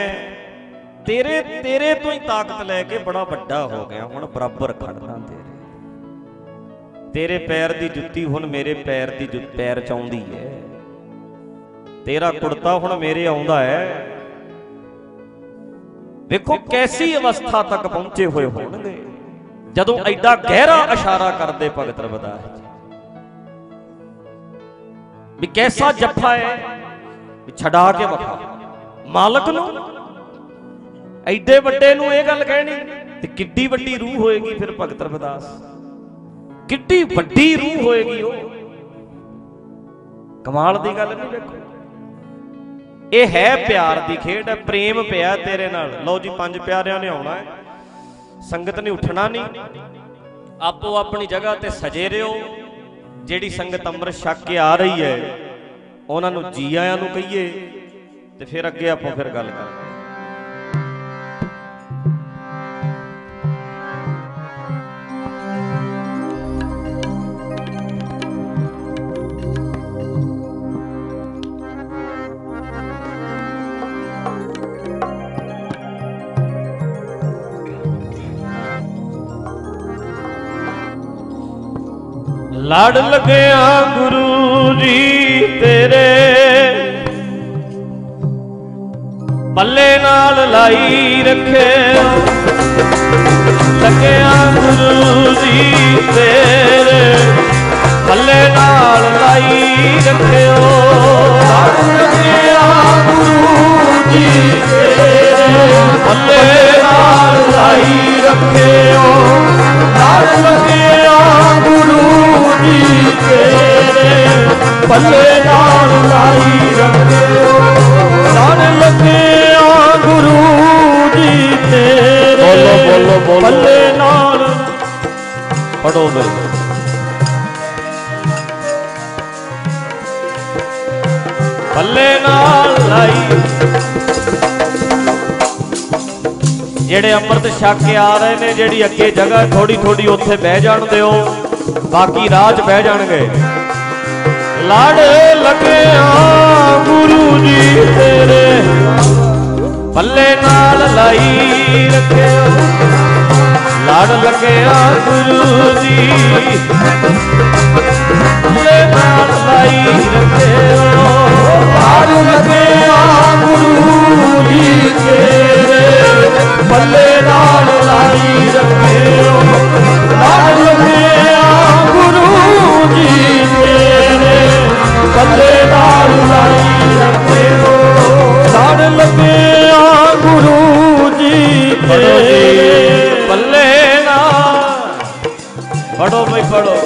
ਤੇਰੇ ਤੇਰੇ ਤੋਂ ਹੀ ਤਾਕਤ ਲੈ ਕੇ ਬੜਾ ਵੱਡਾ ਹੋ ਗਿਆ ਹੁਣ ਬਰਾਬਰ ਖੜਨਾ ਤੇਰੇ ਤੇਰੇ ਪੈਰ ਦੀ ਜੁੱਤੀ ਹੁਣ ਮੇਰੇ ਪੈਰ ਦੀ ਜੁੱਤ ਪੈਰ ਚ ਆਉਂਦੀ ਹੈ ਤੇਰਾ ਕੁੜਤਾ ਹੁਣ ਮੇਰੇ ਆਉਂਦਾ ਹੈ ਵੇਖੋ ਕੈਸੀ ਅਵਸਥਾ ਤੱਕ ਪਹੁੰਚੇ ਹੋਏ ਹੋਣਗੇ। ਜਦੋਂ ਐਡਾ ਗਹਿਰਾ ਇਸ਼ਾਰਾ ਕਰਦੇ ਭਗਤ ਰਵਿਦਾਸ ਜੀ। ਵੀ ਕੈਸਾ ਜੱਫਾ ਹੈ ਵੀ ਛਡਾ ਕੇ ਵਖਾ। ਮਾਲਕ ਨੂੰ। ਐਡੇ ਵੱਡੇ ਨੂੰ ਇਹ ਗੱਲ ਕਹਿਣੀ। ਤੇ ਕਿੱਡੀ ਵੱਡੀ ਰੂਹ ਹੋਏਗੀ ਫਿਰ ਭਗਤ ਰਵਿਦਾਸ। ਕਿੱਡੀ ਵੱਡੀ ਰੂਹ ਹੋਏਗੀ ਉਹ। ਕਮਾਲ ਦੀ ਗੱਲ ਨਹੀਂ ਵੇਖੋ। ਇਹ ਹੈ ਪਿਆਰ ਦੀ ਖੇਡ ਹੈ ਪ੍ਰੇਮ ਪਿਆ ਤੇਰੇ ਨਾਲ। ਲਓ ਜੀ, ਪੰਜ ਪਿਆਰਿਆਂ ਨੇ ਆਉਣਾ ਹੈ। ਸੰਗਤ ਨੇ ਉੱਠਣਾ ਨਹੀਂ। ਆਪੋ ਆਪਣੀ ਜਗ੍ਹਾ ਤੇ ਸਜੇ ਰਿਓ। ਜਿਹੜੀ ਸੰਗਤ ਅੰਮ੍ਰਿਤ ਛਕ ਕੇ ਆ ਰਹੀ ਹੈ, ਉਹਨਾਂ ਨੂੰ ਜੀ ਆਇਆਂ ਨੂੰ ਕਹੀਏ ਤੇ ਫਿਰ ਅੱਗੇ ਆਪਾਂ ਫਿਰ ਗੱਲ ਕਰਾਂਗੇ। ਲੜ ਲੱਗਿਆ ਗੁਰੂ ਜੀ ਤੇਰੇ। ਪੱਲੇ ਨਾਲ ਲਾਈ ਰੱਖੇ ਲੱਗਿਆ ਗੁਰੂ ਜੀ ਤੇਰੇ। ਪੱਲੇ ਨਾਲ ਲਾਈ ਰੱਖਿਓ ਲੜ ਲੱਗਿਆ ਗੁਰੂ ਜੀ ਤੇਰੇ। ਪੱਲੇ ਨਾਲ ਲਾਈ ਰੱਖਿਓ ਲੜ ਲੱਗਿਆ ਗੁਰੂ ਤੇਰੇ ਪੱਲੇ ਨਾਲ ਲਾਈ ਰੱਖਿਓ ਲੜ ਲੱਗਿਆ ਗੁਰੂ ਜੀ ਤੇਰੇ ਬੋਲੋ, ਬੋਲੋ, ਬੋਲੋ। ਪੱਲੇ ਨਾਲ ਪੜੋ ਬਈ ਪੱਲੇ ਨਾਲ ਲਾਈ ਜਿਹੜੇ ਅੰਮ੍ਰਿਤ ਛਕ ਕੇ ਆ ਰਹੇ ਨੇ ਜਿਹੜੀ ਅੱਗੇ ਜਗ੍ਹਾ ਥੋੜੀ ਥੋੜੀ ਉੱਥੇ ਬਹਿ ਜਾਣ ਦਿਓ ਬਾਕੀ ਰਾਹ 'ਚ ਬਹਿ ਜਾਣਗੇ। ਲੜ ਲੱਗਿਆ ਗੁਰੂ ਜੀ ਤੇਰੇ। ਪੱਲੇ ਨਾਲ ਲਾਈ ਰੱਖਿਓ ਲੜ ਲੱਗਿਆ ਗੁਰੂ ਜੀ। ਪੱਲੇ ਨਾਲ ਲਾਈ ਰੱਖਿਓ ਲੜ ਲੱਗਿਆ ਗੁਰੂ ਜੀ ਤੇਰੇ। ਪੱਲੇ ਨਾਲ ਲਾਈ ਰੱਖਿਓ ਲੜ ਲੱਗਿਆ ਜੀ ਤੇਰੇ ਪੱਲੇ ਨਾਲ ਲਾਈ ਰੱਖਿਓ ਲੜ ਲੱਗਿਆ ਗੁਰੂ ਜੀ ਤੇਰੇ ਪੱਲੇ ਨਾਲ ਪੜੋ ਬਈ ਪੜੋ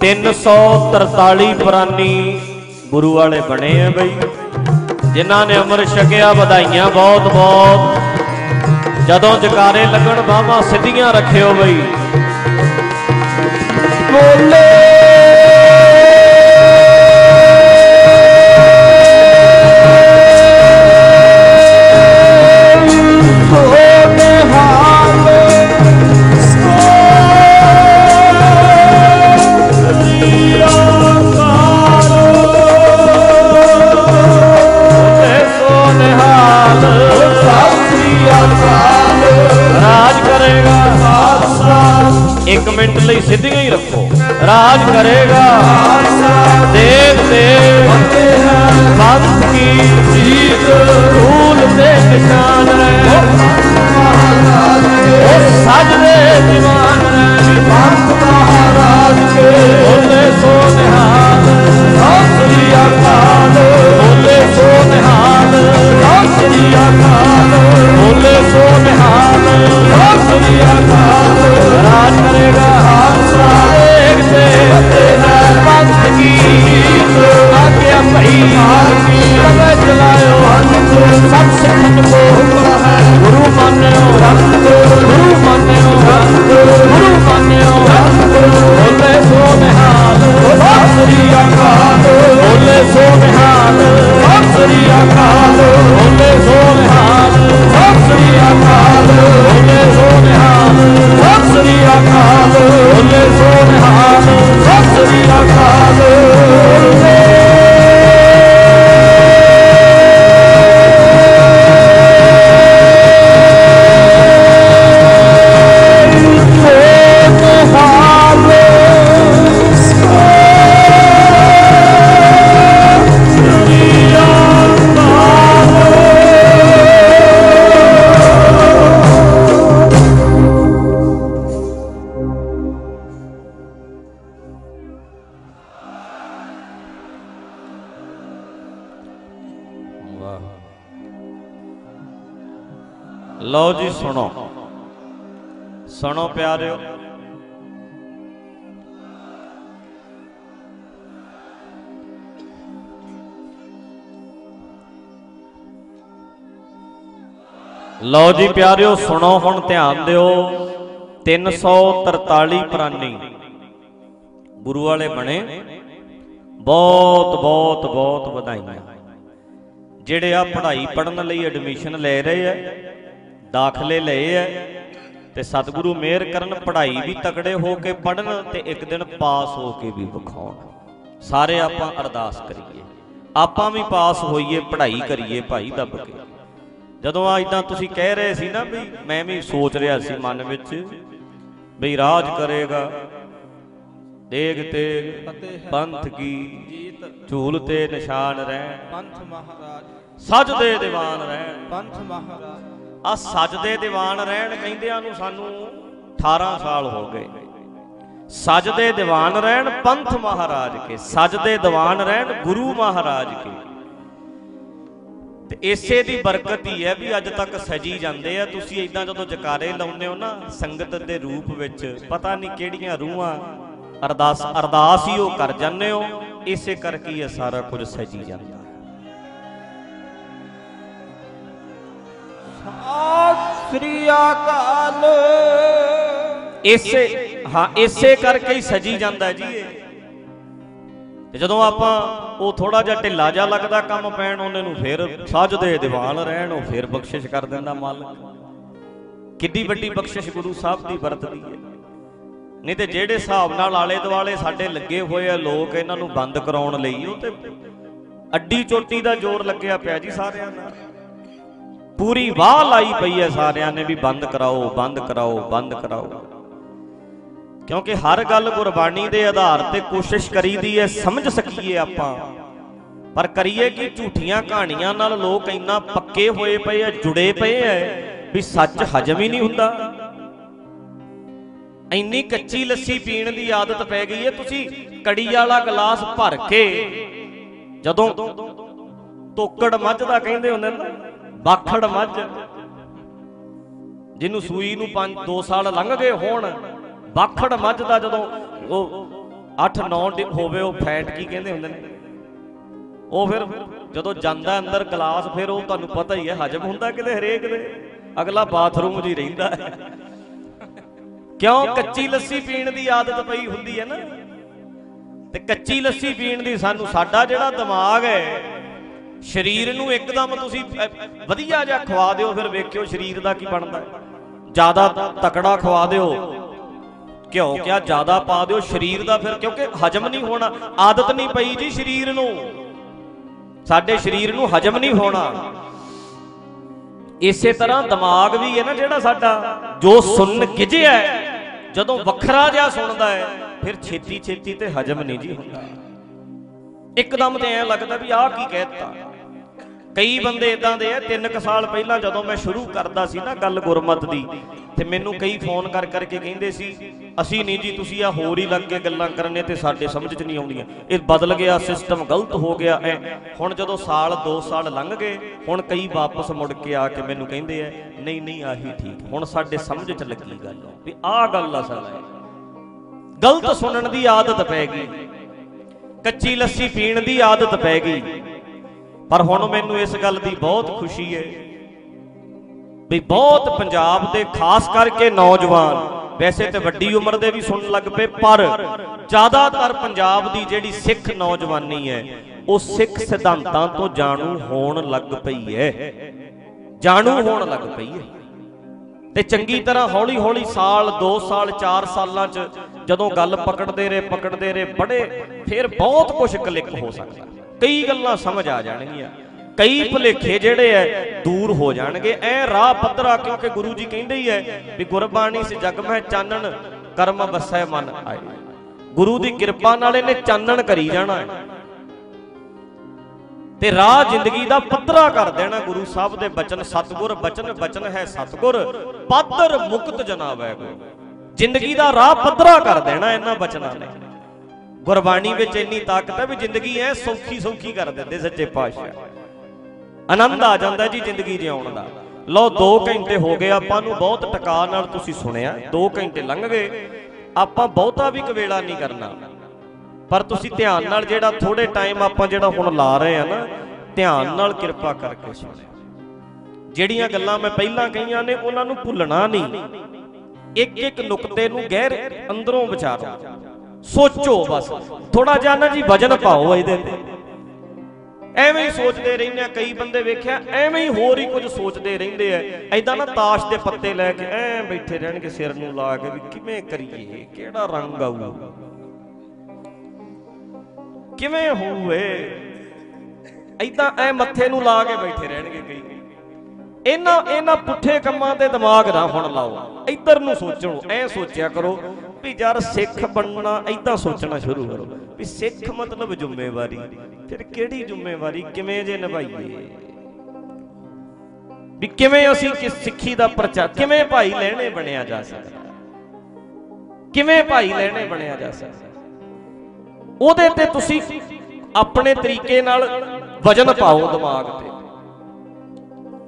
343 ਪ੍ਰਾਨੀ ਗੁਰੂ ਵਾਲੇ ਬਣੇ ਆ ਬਈ। ਜਿਨ੍ਹਾਂ ਨੇ ਅੰਮ੍ਰਿਤ ਛਕਿਆ, ਵਧਾਈਆਂ ਬਹੁਤ ਬਹੁਤ। ਜਦੋਂ ਜਕਾਰੇ ਲੱਗਣ, ਬਾਹਾਂ ਸਿੱਧੀਆਂ ਰੱਖਿਓ ਬਈ। ਬੋਲੇ ਇੱਕ ਮਿੰਟ ਲਈ ਸਿੱਧੀਆਂ ਹੀ ਰੱਖੋ। ਰਾਜ ਕਰੇਗਾ। ਦੇਵ ਦੇਵ ਪੰਥ ਕੀ ਜੀਤ ਧੂਲ ਤੇ ਨਿਸ਼ਾਨ ਰਹਿ ਉਹ ਸਜਦੇ ਦੀਵਾਨ ਰਹਿ ਪੰਥ ਮਹਾਰਾਜ ਕੇ ਬੋਲੇ ਸੋ ਨਿਹਾਲ। ਸਤਿ ਸ੍ਰੀ ਅਕਾਲ। ਸ੍ਰੀ ਅਕਾਲ ਬੋਲੇ ਸੋ ਨਿਹਾਲ ਸਤਿ ਸ੍ਰੀ ਅਕਾਲ ਰਾਜ ਕਰੇਗਾ ਹਾਸਾ ਏਕ ਤੇ ਪੰਥ ਕੀ ਆਗਿਆ ਭਈ ਮਾਰ ਕੀ ਰਵੇ ਚਲਾਇਓ ਅੰਤ ਸਭ ਸਿੱਖਨ ਕੋ ਹੁਕਮ ਹੈ ਗੁਰੂ ਮੰਨਿਓ ਰੰਗ ਗੁਰੂ ਮੰਨਿਓ ਗੁਰੂ ਮੰਨਿਓ ਰੰਗ ਬੋਲੇ ਸੋ ਨਿਹਾਲ ਸਤਿ ਸ੍ਰੀ ਅਕਾਲ ਬੋਲੇ ਸੋ ਨਿਹਾਲ ਸਤਿ ਸ੍ਰੀ ਅਕਾਲ ਬੋਲੇ ਸੋ ਨਿਹਾਲ ਸਤਿ ਸ੍ਰੀ ਅਕਾਲ ਬੋਲੇ ਸੋ ਨਿਹਾਲ ਸਤਿ ਸ੍ਰੀ ਅਕਾਲ ਬੋਲੇ ਸੋ ਨਿਹਾਲ ਸ੍ਰੀ ਅਕਾਲ ਲਓ ਜੀ ਪਿਆਰਿਓ, ਸੁਣੋ ਹੁਣ ਧਿਆਨ ਦਿਓ। 343 ਪ੍ਰਾਨੀ। ਗੁਰੂ ਵਾਲੇ ਬਣੇ। ਬਹੁਤ ਬਹੁਤ ਬਹੁਤ ਵਧਾਈਆਂ। ਜਿਹੜੇ ਆ ਪੜ੍ਹਾਈ ਪੜਨ ਲਈ ਐਡਮਿਸ਼ਨ ਲੈ ਰਹੇ ਆ, ਦਾਖਲੇ ਲਏ ਆ, ਤੇ ਸਤਿਗੁਰੂ ਮਿਹਰ ਕਰਨ ਪੜ੍ਹਾਈ ਵੀ ਤਕੜੇ ਹੋ ਕੇ ਪੜਨ ਤੇ ਇੱਕ ਦਿਨ ਪਾਸ ਹੋ ਕੇ ਵੀ ਵਿਖਾਉਣ। ਸਾਰੇ ਆਪਾਂ ਅਰਦਾਸ ਕਰੀਏ। ਆਪਾਂ ਵੀ ਪਾਸ ਹੋਈਏ, ਪੜ੍ਹਾਈ ਕਰੀਏ, ਭਾਈ ਦੱਬ ਕੇ। ਜਦੋਂ ਆ ਇਦਾਂ ਤੁਸੀਂ ਕਹਿ ਰਹੇ ਸੀ ਨਾ ਵੀ ਮੈਂ ਵੀ ਸੋਚ ਰਿਹਾ ਸੀ ਮਨ ਵਿੱਚ ਵੀ ਰਾਜ ਕਰੇਗਾ। ਦੇਗ ਤੇ ਪੰਥ ਕੀ ਝੂਲ ਤੇ ਨਿਸ਼ਾਨ ਰਹਿ ਪੰਥ ਮਹਾਰਾਜ। ਸਜਦੇ ਦੀਵਾਨ ਰਹਿ ਪੰਥ ਮਹਾਰਾਜ। ਆ ਸਜਦੇ ਦੀਵਾਨ ਰਹਿਣ ਕਹਿੰਦਿਆਂ ਨੂੰ ਸਾਨੂੰ 18 ਸਾਲ ਹੋ ਗਏ। ਸਜਦੇ ਦੀਵਾਨ ਰਹਿਣ ਪੰਥ ਮਹਾਰਾਜ ਕੇ। ਸਜਦੇ ਦੀਵਾਨ ਰਹਿਣ ਗੁਰੂ ਮਹਾਰਾਜ ਕੇ। ਤੇ ਇਸੇ ਦੀ ਬਰਕਤ ਹੀ ਹੈ ਵੀ ਅੱਜ ਤੱਕ ਸਜੀ ਜਾਂਦੇ ਆ। ਤੁਸੀਂ ਇਦਾਂ ਜਦੋਂ ਜਕਾਰੇ ਲਾਉਂਦੇ ਹੋ ਨਾ ਸੰਗਤ ਦੇ ਰੂਪ ਵਿੱਚ ਪਤਾ ਨਹੀਂ ਕਿਹੜੀਆਂ ਰੂਹਾਂ ਅਰਦਾਸ ਅਰਦਾਸ ਹੀ ਉਹ ਕਰ ਜਾਂਦੇ ਹੋ। ਇਸੇ ਕਰਕੇ ਇਹ ਸਾਰਾ ਕੁਝ ਸਜੀ ਜਾਂਦਾ। ਸ੍ਰੀ ਅਕਾਲ। ਇਸੇ ਹਾਂ ਇਸੇ ਕਰਕੇ ਹੀ ਸਜੀ ਜਾਂਦਾ ਜੀ ਇਹ। ਤੇ ਜਦੋਂ ਆਪਾਂ ਉਹ ਥੋੜਾ ਜਿਹਾ ਢਿੱਲਾ ਜਿਹਾ ਲੱਗਦਾ ਕੰਮ ਪੈਣ, ਉਹਨੇ ਨੂੰ ਫਿਰ ਸਜਦੇ ਦੀਵਾਨ ਰਹਿਣ, ਉਹ ਫਿਰ ਬਖਸ਼ਿਸ਼ ਕਰ ਦਿੰਦਾ ਮਾਲਕ। ਕਿੱਡੀ ਵੱਡੀ ਬਖਸ਼ਿਸ਼ ਗੁਰੂ ਸਾਹਿਬ ਦੀ ਵਰਤਦੀ ਹੈ। ਨਹੀਂ ਤੇ ਜਿਹੜੇ ਹਿਸਾਬ ਨਾਲ ਆਲੇ ਦੁਆਲੇ ਸਾਡੇ ਲੱਗੇ ਹੋਏ ਆ ਲੋਕ, ਇਹਨਾਂ ਨੂੰ ਬੰਦ ਕਰਾਉਣ ਲਈ ਉਹ ਤੇ ਅੱਡੀ ਚੋਟੀ ਦਾ ਜ਼ੋਰ ਲੱਗਿਆ ਪਿਆ ਜੀ ਸਾਰਿਆਂ ਦਾ। ਪੂਰੀ ਵਾਹ ਲਾਈ ਪਈ ਹੈ ਸਾਰਿਆਂ ਨੇ ਵੀ ਬੰਦ ਕਰਾਓ ਬੰਦ ਕਰਾਓ ਬੰਦ ਕਰਾਓ। ਕਿਉਂਕਿ ਹਰ ਗੱਲ ਗੁਰਬਾਣੀ ਦੇ ਆਧਾਰ ਤੇ ਕੋਸ਼ਿਸ਼ ਕਰੀਦੀ ਹੈ ਸਮਝ ਸਕੀਏ ਆਪਾਂ। ਪਰ ਕਰੀਏ ਕਿ, ਝੂਠੀਆਂ ਕਹਾਣੀਆਂ ਨਾਲ ਲੋਕ ਇੰਨਾ ਪੱਕੇ ਹੋਏ ਪਏ ਆ, ਜੁੜੇ ਪਏ ਆ ਵੀ ਸੱਚ ਹਜਮ ਹੀ ਨਹੀਂ ਹੁੰਦਾ। ਇੰਨੀ ਕੱਚੀ ਲੱਸੀ ਪੀਣ ਦੀ ਆਦਤ ਪੈ ਗਈ ਹੈ ਤੁਸੀਂ ਕੜੀ ਵਾਲਾ ਗਲਾਸ ਭਰ ਕੇ ਜਦੋਂ ਤੋਕੜ ਮੱਝ ਦਾ ਕਹਿੰਦੇ ਹੁੰਦੇ ਨੇ ਬਾਖੜ ਮੱਝ, ਜਿਹਨੂੰ ਸੂਈ ਨੂੰ 5 2 ਸਾਲ ਲੰਘ ਗਏ ਹੋਣ ਬਾਖੜ ਮੱਝ ਦਾ ਜਦੋਂ ਉਹ 8 9 ਹੋਵੇ, ਉਹ ਫੈਟ ਕੀ ਕਹਿੰਦੇ ਹੁੰਦੇ ਨੇ? ਉਹ ਫਿਰ ਜਦੋਂ ਜਾਂਦਾ ਅੰਦਰ ਗਲਾਸ, ਫਿਰ ਉਹ ਤੁਹਾਨੂੰ ਪਤਾ ਹੀ ਹੈ, ਹਜਮ ਹੁੰਦਾ ਕਿਤੇ ਹਰੇਕ ਦੇ? ਅਗਲਾ ਬਾਥਰੂਮ 'ਚ ਹੀ ਰਹਿੰਦਾ ਹੈ। ਕਿਉਂ? ਕੱਚੀ ਲੱਸੀ ਪੀਣ ਦੀ ਆਦਤ ਪਈ ਹੁੰਦੀ ਹੈ ਨਾ। ਤੇ ਕੱਚੀ ਲੱਸੀ ਪੀਣ ਦੀ ਸਾਨੂੰ, ਸਾਡਾ ਜਿਹੜਾ ਦਿਮਾਗ ਹੈ, ਸਰੀਰ ਨੂੰ ਇੱਕਦਮ ਤੁਸੀਂ ਵਧੀਆ ਜਿਹਾ ਖਵਾ ਦਿਓ, ਫਿਰ ਵੇਖਿਓ ਸਰੀਰ ਦਾ ਕੀ ਬਣਦਾ ਜ਼ਿਆਦਾ ਤਕੜਾ ਖਵਾ ਦਿਓ ਘਿਓ ਕਿਆ ਜ਼ਿਆਦਾ ਪਾ ਦਿਓ ਸਰੀਰ ਦਾ ਫਿਰ ਕਿਉਂਕਿ ਹਜਮ ਨਹੀਂ ਹੋਣਾ। ਆਦਤ ਨਹੀਂ ਪਈ ਜੀ ਸਰੀਰ ਨੂੰ। ਸਾਡੇ ਸਰੀਰ ਨੂੰ ਹਜਮ ਨਹੀਂ ਹੋਣਾ। ਇਸੇ ਤਰ੍ਹਾਂ ਦਿਮਾਗ ਵੀ ਹੈ ਨਾ ਜਿਹੜਾ ਸਾਡਾ ਜੋ ਸੁਣਨ ਗਿਜਿਆ ਹੈ, ਜਦੋਂ ਵੱਖਰਾ ਜਿਹਾ ਸੁਣਦਾ ਹੈ ਫਿਰ ਛੇਤੀ ਛੇਤੀ ਤੇ ਹਜਮ ਨਹੀਂ ਜੀ ਹੁੰਦਾ। ਇੱਕਦਮ ਤੇ ਐਂ ਲੱਗਦਾ ਵੀ ਆਹ ਕੀ ਕਹਿਤਾ। ਕਈ ਬੰਦੇ ਇਦਾਂ ਦੇ ਆ, ਤਿੰਨ ਕੁ ਸਾਲ ਪਹਿਲਾਂ ਜਦੋਂ ਮੈਂ ਸ਼ੁਰੂ ਕਰਦਾ ਸੀ ਨਾ ਗੱਲ ਗੁਰਮਤ ਦੀ, ਤੇ ਮੈਨੂੰ ਕਈ ਫੋਨ ਕਰ ਕਰਕੇ ਕਹਿੰਦੇ ਸੀ, ਅਸੀਂ ਨਹੀਂ ਜੀ, ਤੁਸੀਂ ਆ ਹੋਰ ਹੀ ਲੱਗ ਕੇ ਗੱਲਾਂ ਕਰਨੇ ਤੇ ਸਾਡੇ ਸਮਝ 'ਚ ਨਹੀਂ ਆਉਂਦੀਆਂ। ਇਹ ਬਦਲ ਗਿਆ ਸਿਸਟਮ ਗਲਤ ਹੋ ਗਿਆ, ਐ। ਹੁਣ ਜਦੋਂ ਸਾਲ 2 ਸਾਲ ਲੰਘ ਗਏ, ਹੁਣ ਕਈ ਵਾਪਸ ਮੁੜ ਕੇ ਆ ਕੇ ਮੈਨੂੰ ਕਹਿੰਦੇ ਐ ਨਹੀਂ ਨਹੀਂ, ਆਹੀ ਠੀਕ। ਹੁਣ ਸਾਡੇ ਸਮਝ 'ਚ ਲੱਗੀ ਗੱਲ ਵੀ ਆਹ ਗੱਲ ਅਸਲ ਹੈ ਗਲਤ ਸੁਣਨ ਦੀ ਆਦਤ ਪੈ ਗਈ। ਕੱਚੀ ਲੱਸੀ ਪੀਣ ਦੀ ਆਦਤ ਪੈ ਗਈ। ਪਰ ਹੁਣ ਮੈਨੂੰ ਇਸ ਗੱਲ ਦੀ ਬਹੁਤ ਖੁਸ਼ੀ ਹੈ ਵੀ ਬਹੁਤ ਪੰਜਾਬ ਦੇ ਖਾਸ ਕਰਕੇ ਨੌਜਵਾਨ, ਵੈਸੇ ਤੇ ਵੱਡੀ ਉਮਰ ਦੇ ਵੀ ਸੁਣਨ ਲੱਗ ਪਏ, ਪਰ ਜ਼ਿਆਦਾਤਰ ਪੰਜਾਬ ਦੀ ਜਿਹੜੀ ਸਿੱਖ ਨੌਜਵਾਨੀ ਹੈ, ਉਹ ਸਿੱਖ ਸਿਧਾਂਤਾਂ ਤੋਂ ਜਾਣੂ ਹੋਣ ਲੱਗ ਪਈ ਹੈ। ਜਾਣੂ ਹੋਣ ਲੱਗ ਪਈ ਹੈ। ਤੇ ਚੰਗੀ ਤਰ੍ਹਾਂ ਹੌਲੀ ਹੌਲੀ ਸਾਲ 2 ਸਾਲ 4 ਸਾਲਾਂ ਚ ਜਦੋਂ ਗੱਲ ਪਕੜਦੇ ਰਹੇ ਪਕੜਦੇ ਰਹੇ, ਬੜੇ ਫਿਰ ਬਹੁਤ ਕੁਝ ਕਲਿੱਕ ਹੋ ਸਕਦਾ। ਕਈ ਗੱਲਾਂ ਸਮਝ ਆ ਜਾਣਗੀਆਂ। ਕਈ ਭੁਲੇਖੇ ਜਿਹੜੇ ਐ ਦੂਰ ਹੋ ਜਾਣਗੇ। ਐ ਰਾਹ ਪੱਧਰਾ ਕਿਉਂਕਿ ਗੁਰੂ ਜੀ ਕਹਿੰਦੇ ਹੀ ਐ ਵੀ ਗੁਰਬਾਣੀ ਸੇ ਜਗ ਮਹਿ ਚਾਨਣ, ਕਰਮ ਵਸੈ ਮਨ ਆਏ। ਗੁਰੂ ਦੀ ਕਿਰਪਾ ਨਾਲ ਇਹਨੇ ਚਾਨਣ ਕਰੀ ਜਾਣਾ ਹੈ ਤੇ ਰਾਹ ਜ਼ਿੰਦਗੀ ਦਾ ਪੱਧਰਾ ਕਰ ਦੇਣਾ ਗੁਰੂ ਸਾਹਿਬ ਦੇ ਬਚਨ, ਸਤਗੁਰ ਬਚਨ ਬਚਨ ਹੈ ਸਤਗੁਰ ਪਾਤਰ ਮੁਕਤ ਜਨਾਵੈ ਕੋ ਜ਼ਿੰਦਗੀ ਦਾ ਰਾਹ ਪੱਧਰਾ ਕਰ ਦੇਣਾ ਇਹਨਾਂ ਬਚਨਾਂ ਨੇ। ਗੁਰਬਾਣੀ ਵਿੱਚ ਇੰਨੀ ਤਾਕਤ ਹੈ ਵੀ ਜ਼ਿੰਦਗੀ ਐ ਸੌਖੀ ਸੌਖੀ ਕਰ ਦਿੰਦੇ ਸੱਚੇ ਪਾਤਸ਼ਾਹ। ਆਨੰਦ ਆ ਜਾਂਦਾ ਜੀ ਜ਼ਿੰਦਗੀ ਜਿਉਣ ਦਾ। ਲਓ 2 ਘੰਟੇ ਹੋ ਗਏ, ਆਪਾਂ ਨੂੰ ਬਹੁਤ ਟਕਾ ਨਾਲ ਤੁਸੀਂ ਸੁਣਿਆ 2 ਘੰਟੇ ਲੰਘ ਗਏ। ਆਪਾਂ ਬਹੁਤਾ ਵੀ ਕਵੇਲਾ ਨਹੀਂ ਕਰਨਾ। ਪਰ ਤੁਸੀਂ ਧਿਆਨ ਨਾਲ ਜਿਹੜਾ ਥੋੜੇ ਟਾਈਮ ਆਪਾਂ ਜਿਹੜਾ ਹੁਣ ਲਾ ਰਹੇ ਆ ਨਾ, ਧਿਆਨ ਨਾਲ ਕਿਰਪਾ ਕਰਕੇ ਸੁਣਿਓ ਜਿਹੜੀਆਂ ਗੱਲਾਂ ਮੈਂ ਪਹਿਲਾਂ ਕਹੀਆਂ ਨੇ, ਉਹਨਾਂ ਨੂੰ ਭੁੱਲਣਾ ਨਹੀਂ। ਇੱਕ ਇੱਕ ਨੁਕਤੇ ਨੂੰ ਗਹਿਰ ਅੰਦਰੋਂ ਵਿਚਾਰੋ। ਸੋਚੋ ਬਸ। ਥੋੜਾ ਜਿਹਾ ਨਾ ਜੀ ਵਜਨ ਪਾਓ ਇਹਦੇ ਤੇ। ਐਵੇਂ ਹੀ ਸੋਚਦੇ ਰਹਿੰਦੇ ਆ, ਕਈ ਬੰਦੇ ਵੇਖਿਆ, ਐਵੇਂ ਹੀ ਹੋਰ ਹੀ ਕੁਝ ਸੋਚਦੇ ਰਹਿੰਦੇ ਆ। ਐਦਾਂ ਨਾ ਤਾਸ਼ ਦੇ ਪੱਤੇ ਲੈ ਕੇ ਐ ਬੈਠੇ ਰਹਿਣਗੇ ਸਿਰ ਨੂੰ ਲਾ ਕੇ ਵੀ ਕਿਵੇਂ ਕਰੀਏ, ਕਿਹੜਾ ਰੰਗ ਆਊ। ਕਿਵੇਂ ਹੋਵੇ ਐਦਾਂ ਐ ਮੱਥੇ ਨੂੰ ਲਾ ਕੇ ਬੈਠੇ ਰਹਿਣਗੇ ਕਈ। ਇਹਨਾਂ ਇਹਨਾਂ ਪੁੱਠੇ ਕੰਮਾਂ ਤੇ ਦਿਮਾਗ ਨਾ ਹੁਣ ਲਾਓ। ਇੱਧਰ ਨੂੰ ਸੋਚੋ, ਐ ਸੋਚਿਆ ਕਰੋ। ਵੀ ਯਾਰ ਸਿੱਖ ਬਣਨਾ ਐਦਾਂ ਸੋਚਣਾ ਸ਼ੁਰੂ ਕਰੋ। ਵੀ ਸਿੱਖ ਮਤਲਬ ਜ਼ਿੰਮੇਵਾਰੀ। ਫਿਰ ਕਿਹੜੀ ਜ਼ਿੰਮੇਵਾਰੀ? ਕਿਵੇਂ ਜੇ ਨਿਭਾਈਏ? ਵੀ ਕਿਵੇਂ ਅਸੀਂ ਕਿਸ ਸਿੱਖੀ ਦਾ ਪ੍ਰਚਾਰ ਕਿਵੇਂ ਭਾਈ ਲੈਣੇ ਬਣਿਆ ਜਾ ਸਕਦਾ? ਕਿਵੇਂ ਭਾਈ ਲੈਣੇ ਬਣਿਆ ਜਾ ਸਕਦਾ? ਉਹਦੇ ਤੇ ਤੁਸੀਂ ਆਪਣੇ ਤਰੀਕੇ ਨਾਲ ਵਜਨ ਪਾਓ ਦਿਮਾਗ ਤੇ।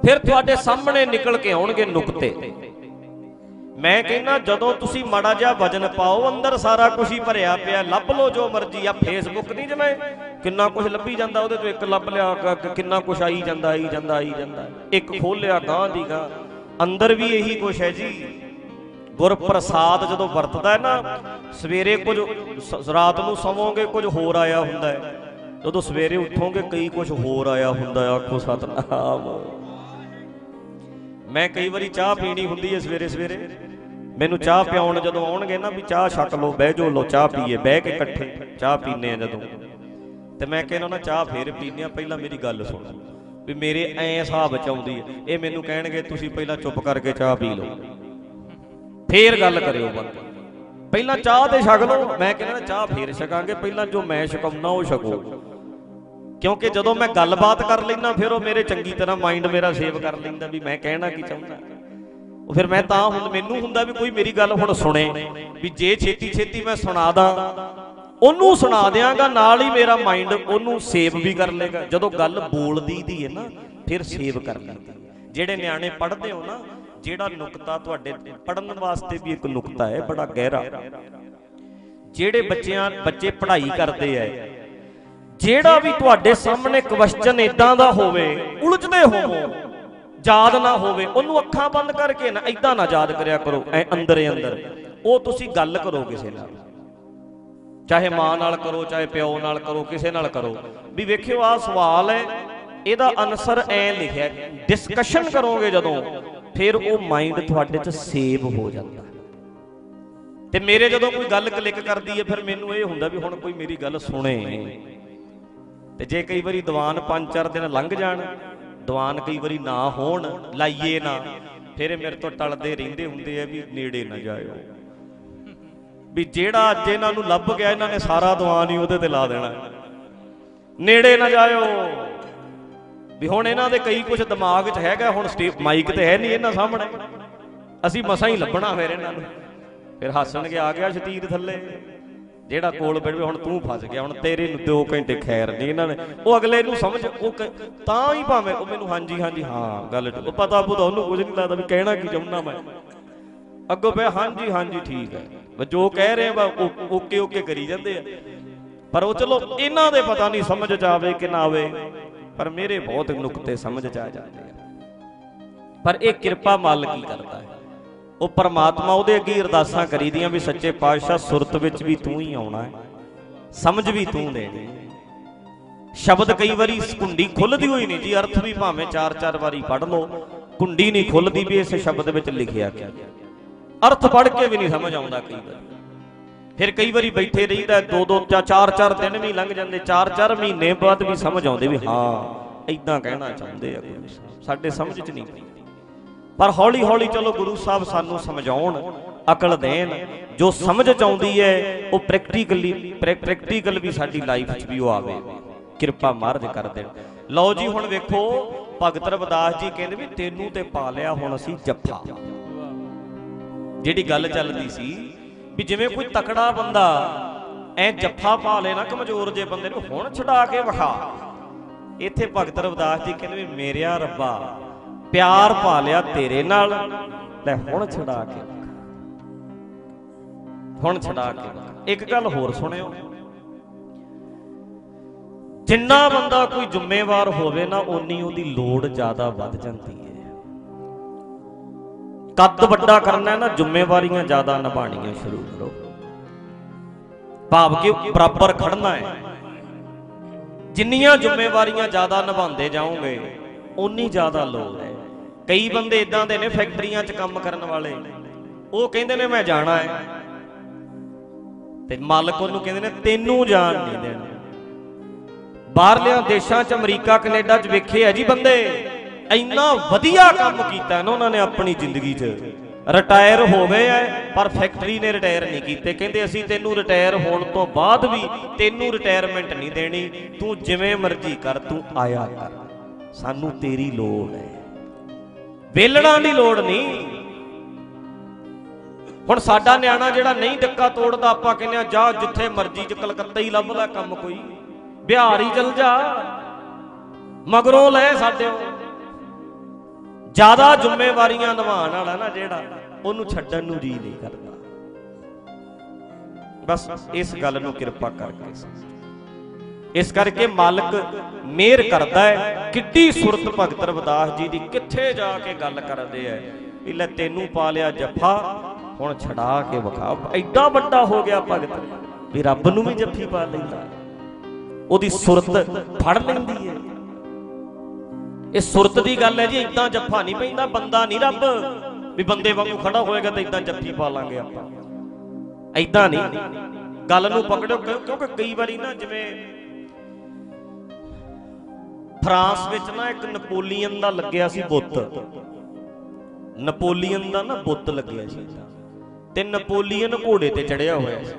ਫਿਰ ਤੁਹਾਡੇ ਸਾਹਮਣੇ ਨਿਕਲ ਕੇ ਆਉਣਗੇ ਨੁਕਤੇ। ਮੈਂ ਕਹਿੰਦਾ ਜਦੋਂ ਤੁਸੀਂ ਮਾੜਾ ਜਿਹਾ ਵਜਨ ਪਾਓ, ਅੰਦਰ ਸਾਰਾ ਕੁਝ ਹੀ ਭਰਿਆ ਪਿਆ, ਲੱਭ ਲਓ ਜੋ ਮਰਜ਼ੀ ਆ ਫੇਸਬੁੱਕ ਨਹੀਂ ਜਿਵੇਂ ਕਿੰਨਾ ਕੁਝ ਲੱਭੀ ਜਾਂਦਾ, ਉਹਦੇ ਤੋਂ ਇੱਕ ਲੱਭ ਲਿਆ ਕਿੰਨਾ ਕੁਝ ਆਈ ਜਾਂਦਾ ਆਈ ਜਾਂਦਾ ਆਈ ਜਾਂਦਾ। ਇੱਕ ਖੋਲਿਆ ਗਾਂ ਦੀ ਗਾਂ ਅੰਦਰ ਵੀ ਇਹੀ ਕੁਝ ਹੈ ਜੀ। ਗੁਰ ਪ੍ਰਸਾਦ ਜਦੋਂ ਵਰਤਦਾ ਹੈ ਨਾ, ਸਵੇਰੇ ਕੁਝ ਰਾਤ ਨੂੰ ਸੌਵੋਗੇ, ਕੁਝ ਹੋਰ ਆਇਆ ਹੁੰਦਾ ਹੈ। ਜਦੋਂ ਸਵੇਰੇ ਉੱਠੋਗੇ, ਕਈ ਕੁਝ ਹੋਰ ਆਇਆ ਹੁੰਦਾ ਆਖੋ ਸਤਨਾਮ। ਮੈਂ ਕਈ ਵਾਰੀ ਚਾਹ ਪੀਣੀ ਹੁੰਦੀ ਹੈ ਸਵੇਰੇ ਸਵੇਰੇ। ਮੈਨੂੰ ਚਾਹ ਪਿਆਉਣ ਜਦੋਂ ਆਉਣਗੇ ਨਾ ਵੀ ਚਾਹ ਛਕ ਲਓ, ਬਹਿ ਜਾਓ, ਲਓ, ਚਾਹ ਪੀਏ, ਬਹਿ ਕੇ ਇਕੱਠੇ ਚਾਹ ਪੀਨੇ ਆ ਜਦੋਂ। ਤੇ ਮੈਂ ਕਹਿੰਦਾ ਨਾ ਚਾਹ ਫੇਰ ਪੀਨੇ ਆ ਪਹਿਲਾਂ ਮੇਰੀ ਗੱਲ ਸੁਣੋ। ਵੀ ਮੇਰੇ ਐ ਹਿਸਾਬ ਚ ਆਉਂਦੀ ਹੈ, ਇਹ ਮੈਨੂੰ ਕਹਿਣਗੇ ਤੁਸੀਂ ਪਹਿਲਾਂ ਚੁੱਪ ਕਰਕੇ ਚਾਹ ਪੀ ਲਓ। ਫੇਰ ਗੱਲ ਕਰਿਓ ਬੰਦ। ਪਹਿਲਾਂ ਚਾਹ ਤੇ ਛਕ ਲਓ, ਮੈਂ ਕਹਿੰਦਾ ਨਾ ਚਾਹ ਫੇਰ ਛਕਾਂਗੇ, ਪਹਿਲਾਂ ਜੋ ਮੈਂ ਛਕਾਉਣਾ ਉਹ ਛਕੋ। ਕਿਉਂਕਿ ਜਦੋਂ ਮੈਂ ਗੱਲਬਾਤ ਕਰ ਲੈਣਾ ਫਿਰ ਉਹ ਮੇਰੇ ਚੰਗੀ ਤਰ੍ਹਾਂ ਮਾਈਂਡ ਮੇਰਾ ਸੇਵ ਕਰ ਲੈਂਦਾ ਵੀ ਮੈਂ ਕਹਿਣਾ ਕੀ ਚਾਹੁੰਦਾ। ਉਹ ਫਿਰ ਮੈਂ ਤਾਂ ਹੁਣ ਮੈਨੂੰ ਹੁੰਦਾ ਵੀ ਕੋਈ ਮੇਰੀ ਗੱਲ ਹੁਣ ਸੁਣੇ ਵੀ ਜੇ ਛੇਤੀ ਛੇਤੀ ਮੈਂ ਸੁਣਾ ਦਾਂ ਉਹਨੂੰ ਸੁਣਾ ਦਿਆਂਗਾ ਨਾਲ ਹੀ ਮੇਰਾ ਮਾਈਂਡ ਉਹਨੂੰ ਸੇਵ ਵੀ ਕਰ ਲੇਗਾ ਜਦੋਂ ਗੱਲ ਬੋਲਦੀ ਦੀ ਹੈ ਨਾ ਫਿਰ ਸੇਵ ਕਰ ਲੈਂਦਾ। ਜਿਹੜੇ ਨਿਆਣੇ ਪੜ੍ਹਦੇ ਹੋ ਨਾ ਜਿਹੜਾ ਨੁਕਤਾ ਤੁਹਾਡੇ ਪੜਨ ਵਾਸਤੇ ਵੀ ਇੱਕ ਨੁਕਤਾ ਹੈ ਬੜਾ ਗਹਿਰਾ। ਜਿਹੜੇ ਬੱਚਿਆਂ ਬੱਚੇ ਪੜ੍ਹਾਈ ਕਰਦੇ ਐ ਜਿਹੜਾ ਵੀ ਤੁਹਾਡੇ ਸਾਹਮਣੇ ਕੁਐਸਚਨ ਇਦਾਂ ਦਾ ਹੋਵੇ, ਉਲਝਦੇ ਹੋਵੋ, ਯਾਦ ਨਾ ਹੋਵੇ, ਉਹਨੂੰ ਅੱਖਾਂ ਬੰਦ ਕਰਕੇ ਨਾ ਇਦਾਂ ਨਾ ਯਾਦ ਕਰਿਆ ਕਰੋ, ਐ ਅੰਦਰੇ ਅੰਦਰ। ਉਹ ਤੁਸੀਂ ਗੱਲ ਕਰੋ ਕਿਸੇ ਨਾਲ। ਚਾਹੇ ਮਾਂ ਨਾਲ ਕਰੋ, ਚਾਹੇ ਪਿਓ ਨਾਲ ਕਰੋ, ਕਿਸੇ ਨਾਲ ਕਰੋ। ਵੀ ਵੇਖਿਓ, ਆਹ ਸਵਾਲ ਹੈ, ਇਹਦਾ ਆਨਸਰ ਐ ਲਿਖਿਆ ਡਿਸਕਸ਼ਨ ਕਰੋਗੇ ਜਦੋਂ, ਫਿਰ ਉਹ ਮਾਈਂਡ ਤੁਹਾਡੇ 'ਚ ਸੇਵ ਹੋ ਜਾਂਦਾ। ਤੇ ਮੇਰੇ ਜਦੋਂ ਕੋਈ ਗੱਲ ਕਲਿੱਕ ਕਰਦੀ ਹੈ, ਫਿਰ ਮੈਨੂੰ ਇਹ ਹੁੰਦਾ ਵੀ ਹੁਣ ਕੋਈ ਮੇਰੀ ਗੱਲ ਸੁਣੇ। ਤੇ ਜੇ ਕਈ ਵਾਰੀ ਦੀਵਾਨ 5-4 ਦਿਨ ਲੰਘ ਜਾਣ, ਦੀਵਾਨ ਕਈ ਵਾਰੀ ਨਾ ਹੋਣ, ਲਾਈਏ ਨਾ, ਫਿਰ ਮੇਰੇ ਤੋਂ ਟਲਦੇ ਰਹਿੰਦੇ ਹੁੰਦੇ ਆ ਵੀ ਨੇੜੇ ਨਾ ਜਾਇਓ। ਵੀ ਜਿਹੜਾ ਅੱਜ ਇਹਨਾਂ ਨੂੰ ਲੱਭ ਗਿਆ, ਇਹਨਾਂ ਨੇ ਸਾਰਾ ਦੀਵਾਨ ਹੀ ਉਹਦੇ ਤੇ ਲਾ ਦੇਣਾ। ਨੇੜੇ ਨਾ ਜਾਇਓ। ਵੀ ਹੁਣ ਇਹਨਾਂ ਦੇ ਕਈ ਕੁਝ ਦਿਮਾਗ 'ਚ ਹੈਗਾ, ਹੁਣ ਸਟੇਪ ਮਾਈਕ ਤੇ ਹੈ ਨਹੀਂ ਇਹਨਾਂ ਸਾਹਮਣੇ। ਅਸੀਂ ਮਸਾਂ ਹੀ ਲੱਭਣਾ ਫਿਰ ਇਹਨਾਂ ਨੂੰ। ਫਿਰ ਹੱਸਣਗੇ, ਆ ਗਿਆ ਸ਼ਤੀਰ ਥੱਲੇ। ਜਿਹੜਾ ਕੋਲ ਬੈਠੇ ਹੁਣ ਤੂੰ ਫਸ ਗਿਆ, ਹੁਣ ਤੇਰੇ ਨੂੰ 2 ਘੰਟੇ ਖੈਰ ਨਹੀਂ ਇਹਨਾਂ ਨੇ। ਉਹ ਅਗਲੇ ਨੂੰ ਸਮਝ, ਉਹ ਤਾਂ ਹੀ ਭਾਵੇਂ ਉਹ ਮੈਨੂੰ ਹਾਂਜੀ ਹਾਂਜੀ, ਹਾਂ, ਗੱਲ ਠੀਕ। ਉਹ ਪਤਾ ਪੁਤਾ ਉਹਨੂੰ ਕੁਝ ਨਹੀਂ ਲੱਗਦਾ ਵੀ ਕਹਿਣਾ ਕੀ ਚਾਹੁੰਦਾ ਮੈਂ। ਅੱਗੋਂ ਪਿਆ ਹਾਂਜੀ ਹਾਂਜੀ, ਠੀਕ ਹੈ। ਜੋ ਕਹਿ ਰਹੇ ਆ ਉਹ- ਓਕੇ ਓਕੇ ਕਰੀ ਜਾਂਦੇ ਆ। ਪਰ ਉਹ ਚਲੋ ਇਹਨਾਂ ਦੇ ਪਤਾ ਨਹੀਂ ਸਮਝ ਚ ਆਵੇ ਕਿ ਨਾ ਆਵੇ, ਪਰ ਮੇਰੇ ਬਹੁਤ ਨੁਕਤੇ ਸਮਝ ਚ ਆ ਜਾਂਦੇ ਆ। ਪਰ ਇਹ ਕਿਰਪਾ ਮਾਲਕ ਹੀ ਕਰਦਾ ਹੈ। ਉਹ ਪਰਮਾਤਮਾ ਉਹਦੇ ਅੱਗੇ ਅਰਦਾਸਾਂ ਕਰੀਦੀਆਂ ਵੀ ਸੱਚੇ ਪਾਤਸ਼ਾਹ ਸੁਰਤ ਵਿੱਚ ਵੀ ਤੂੰ ਹੀ ਆਉਣਾ ਹੈ। ਸਮਝ ਵੀ ਤੂੰ ਦੇਣੀ ਸ਼ਬਦ ਕਈ ਵਾਰੀ ਕੁੰਡੀ ਖੁੱਲਦੀ ਹੋਈ ਨਹੀਂ ਜੀ, ਅਰਥ ਵੀ ਭਾਵੇਂ ਚਾਰ ਚਾਰ ਵਾਰੀ ਪੜ੍ਹ ਲਓ। ਕੁੰਡੀ ਨਹੀਂ ਖੁੱਲਦੀ ਵੀ ਇਸ ਸ਼ਬਦ ਵਿੱਚ ਲਿਖਿਆ ਕੀ ਅਰਥ ਪੜ੍ਹ ਕੇ ਵੀ ਨਹੀਂ ਸਮਝ ਆਉਂਦਾ ਕਈ ਵਾਰੀ। ਫਿਰ ਕਈ ਵਾਰੀ ਬੈਠੇ ਰਹੀਦਾ, ਦੋ ਦੋ, ਚਾ- ਚਾਰ ਚਾਰ ਦਿਨ ਵੀ ਲੰਘ ਜਾਂਦੇ, ਚਾਰ ਚਾਰ ਮਹੀਨੇ ਬਾਅਦ ਵੀ ਸਮਝ ਆਉਂਦੇ ਵੀ ਹਾਂ ਇਦਾਂ ਕਹਿਣਾ ਚਾਹੁੰਦੇ ਆ ਸਾਡੇ ਸਮਝ 'ਚ ਨਹੀਂ ਪਰ ਹੌਲੀ ਹੌਲੀ ਚਲੋ ਗੁਰੂ ਸਾਹਿਬ ਸਾਨੂੰ ਸਮਝਾਉਣ, ਅਕਲ ਦੇਣ। ਜੋ ਸਮਝ ਚ ਆਉਂਦੀ ਹੈ, ਉਹ ਪ੍ਰੈਕਟੀਕਲੀ ਪ੍ਰੈਕਟੀਕਲ ਵੀ ਸਾਡੀ ਲਾਈਫ 'ਚ ਵੀ ਉਹ ਆਵੇ। ਕਿਰਪਾ ਮਹਾਰਾਜ ਕਰ ਦੇਣ। ਲਓ ਜੀ, ਹੁਣ ਵੇਖੋ, ਭਗਤ ਰਵਿਦਾਸ ਜੀ ਕਹਿੰਦੇ ਵੀ ਤੈਨੂੰ ਤੇ ਪਾ ਲਿਆ ਹੁਣ ਅਸੀਂ ਜੱਫਾ। ਜਿਹੜੀ ਗੱਲ ਚੱਲਦੀ ਸੀ ਵੀ ਜਿਵੇਂ ਕੋਈ ਤਕੜਾ ਬੰਦਾ ਐ ਜੱਫਾ ਪਾ ਲੇ ਨਾ, ਕਮਜ਼ੋਰ ਜੇ ਬੰਦੇ ਨੂੰ ਹੁਣ ਛਡਾ ਕੇ ਵਿਖਾ। ਇੱਥੇ ਭਗਤ ਰਵਿਦਾਸ ਜੀ ਕਹਿੰਦੇ ਵੀ, ਮੇਰਿਆ ਰੱਬਾ ਪਿਆਰ ਪਾ ਲਿਆ ਤੇਰੇ ਨਾਲ। ਲੈ, ਹੁਣ ਛਡਾ ਕੇ ਵਿਖਾ। ਹੁਣ ਛਡਾ ਕੇ ਵਿਖਾ। ਇੱਕ ਗੱਲ ਹੋਰ ਸੁਣਿਓ। ਜਿੰਨਾ ਬੰਦਾ ਕੋਈ ਜ਼ਿੰਮੇਵਾਰ ਹੋਵੇ ਨਾ, ਓਨੀ ਉਹਦੀ ਲੋੜ ਜ਼ਿਆਦਾ ਵੱਧ ਜਾਂਦੀ ਹੈ। ਕੱਦ ਵੱਡਾ ਕਰਨਾ ਹੈ ਨਾ, ਜ਼ਿੰਮੇਵਾਰੀਆਂ ਜ਼ਿਆਦਾ ਨਿਭਾਣੀਆਂ ਸ਼ੁਰੂ ਕਰੋ। ਭਾਵ ਕਿ ਬਰਾਬਰ ਖੜਨਾ ਹੈ। ਜਿੰਨੀਆਂ ਜ਼ਿੰਮੇਵਾਰੀਆਂ ਜ਼ਿਆਦਾ ਨਿਭਾਉਂਦੇ ਜਾਓਗੇ, ਓਨੀ ਜ਼ਿਆਦਾ ਲੋੜ ਹੈ। ਕਈ ਬੰਦੇ ਇਦਾਂ ਦੇ ਨੇ ਫੈਕਟਰੀਆਂ 'ਚ ਕੰਮ ਕਰਨ ਵਾਲੇ। ਉਹ ਕਹਿੰਦੇ ਨੇ, ਮੈਂ ਜਾਣਾ ਹੈ। ਤੇ ਮਾਲਕ ਉਹਨੂੰ ਕਹਿੰਦੇ ਨੇ, ਤੈਨੂੰ ਜਾਣ ਨਹੀਂ ਦੇਣਾ। ਬਾਹਰਲਿਆਂ ਦੇਸ਼ਾਂ 'ਚ, ਅਮਰੀਕਾ, ਕੈਨੇਡਾ 'ਚ ਵੇਖੇ ਆ ਜੀ ਬੰਦੇ, ਇੰਨਾ ਵਧੀਆ ਕੰਮ ਕੀਤਾ ਨਾ ਉਹਨਾਂ ਨੇ ਆਪਣੀ ਜ਼ਿੰਦਗੀ 'ਚ। ਰਿਟਾਇਰ ਹੋ ਗਏ ਐ ਪਰ ਫੈਕਟਰੀ ਨੇ ਰਿਟਾਇਰ ਨਹੀਂ ਕੀਤੇ। ਕਹਿੰਦੇ, ਅਸੀਂ ਤੈਨੂੰ ਰਿਟਾਇਰ ਹੋਣ ਤੋਂ ਬਾਅਦ ਵੀ ਤੈਨੂੰ ਰਿਟਾਇਰਮੈਂਟ ਨਹੀਂ ਦੇਣੀ। ਤੂੰ ਜਿਵੇਂ ਮਰਜ਼ੀ ਕਰ, ਤੂੰ ਆਇਆ ਕਰ। ਸਾਨੂੰ ਤੇਰੀ ਲੋੜ ਹੈ। ਵੇਲਣਾ ਦੀ ਲੋੜ ਨਹੀਂ। ਹੁਣ ਸਾਡਾ ਨਿਆਣਾ ਜਿਹੜਾ ਨਹੀਂ ਡੱਕਾ ਤੋੜਦਾ, ਆਪਾਂ ਕਹਿੰਦੇ ਆ ਜਾ ਜਿੱਥੇ ਮਰਜ਼ੀ ਚ ਕਲਕੱਤਾ ਹੀ ਲੱਭ ਲੈ ਕੰਮ ਕੋਈ। ਬਿਹਾਰ ਹੀ ਚਲ ਜਾ। ਮਗਰੋਂ ਲੈ ਸਾਡੇ ਜ਼ਿਆਦਾ ਜ਼ਿੰਮੇਵਾਰੀਆਂ ਨਿਭਾਉਣ ਵਾਲਾ ਨਾ ਜਿਹੜਾ, ਉਹਨੂੰ ਛੱਡਣ ਨੂੰ ਜੀ ਨਹੀਂ ਕਰਦਾ। ਬਸ ਇਸ ਗੱਲ ਨੂੰ ਕਿਰਪਾ ਕਰਕੇ ਇਸ ਕਰਕੇ ਮਾਲਕ ਮਿਹਰ ਕਰਦਾ ਹੈ। ਕਿੱਡੀ ਸੁਰਤ ਭਗਤ ਰਵਿਦਾਸ ਜੀ ਦੀ, ਕਿੱਥੇ ਜਾ ਕੇ ਗੱਲ ਕਰਦੇ ਐ? ਵੀ ਲੈ ਤੈਨੂੰ ਪਾ ਲਿਆ ਜੱਫਾ, ਹੁਣ ਛਡਾ ਕੇ ਵਿਖਾ। ਐਡਾ ਵੱਡਾ ਹੋ ਗਿਆ ਭਗਤ, ਵੀ ਰੱਬ ਨੂੰ ਵੀ ਜੱਫੀ ਪਾ ਲੈਂਦਾ। ਉਹਦੀ ਸੁਰਤ ਫੜ ਲੈਂਦੀ ਹੈ ਇਹ ਸੁਰਤ ਦੀ ਗੱਲ ਹੈ ਜੀ ਇਦਾਂ ਜੱਫਾ ਨਹੀਂ ਪੈਂਦਾ, ਬੰਦਾ ਨਹੀਂ ਰੱਬ। ਵੀ ਬੰਦੇ ਵਾਂਗੂ ਖੜਾ ਹੋਏਗਾ ਤਾਂ ਇਦਾਂ ਜੱਫੀ ਪਾ ਲਾਂਗੇ ਆਪਾਂ। ਇਦਾਂ ਨਹੀਂ। ਗੱਲ ਨੂੰ ਪਕੜੋ, ਕਿਉਂਕਿ ਕਈ ਵਾਰੀ ਨਾ ਜਿਵੇਂ ਫਰਾਂਸ ਵਿੱਚ ਨਾ ਇੱਕ ਨਪੋਲੀਅਨ ਦਾ ਲੱਗਿਆ ਸੀ ਬੁੱਤ। ਨਪੋਲੀਅਨ ਦਾ ਨਾ ਬੁੱਤ ਲੱਗਿਆ ਸੀ। ਤੇ ਨਪੋਲੀਅਨ ਘੋੜੇ ਤੇ ਚੜਿਆ ਹੋਇਆ ਸੀ।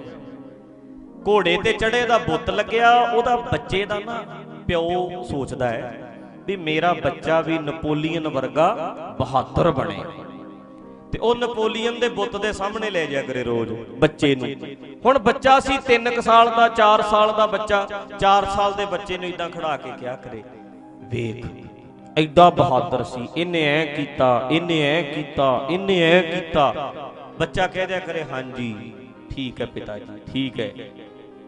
ਘੋੜੇ ਤੇ ਚੜੇ ਦਾ ਬੁੱਤ ਲੱਗਿਆ, ਉਹਦਾ ਬੱਚੇ ਦਾ ਨਾ ਪਿਓ ਸੋਚਦਾ ਹੈ ਵੀ ਮੇਰਾ ਬੱਚਾ ਵੀ ਨਪੋਲੀਅਨ ਵਰਗਾ ਬਹਾਦਰ ਬਣੇ। ਤੇ ਉਹ ਨਪੋਲੀਅਨ ਦੇ ਬੁੱਤ ਦੇ ਸਾਹਮਣੇ ਲੈ ਜਾ ਕਰੇ ਰੋਜ਼ ਬੱਚੇ ਨੂੰ। ਹੁਣ ਬੱਚਾ ਸੀ 3 ਸਾਲ ਦਾ 4 ਸਾਲ ਦਾ ਬੱਚਾ 4 ਸਾਲ ਦੇ ਬੱਚੇ ਨੂੰ ਇਦਾਂ ਖੜਾ ਕੇ ਕਿਹਾ ਕਰੇ। ਵੇਖ। ਐਡਾ ਬਹਾਦਰ ਸੀ। ਇਹਨੇ ਐ ਕੀਤਾ, ਇਹਨੇ ਐ ਕੀਤਾ, ਇਹਨੇ ਐ ਕੀਤਾ। ਬੱਚਾ ਕਹਿ ਦਿਆ ਕਰੇ, ਹਾਂਜੀ, ਠੀਕ ਹੈ ਪਿਤਾ ਜੀ ਠੀਕ ਹੈ।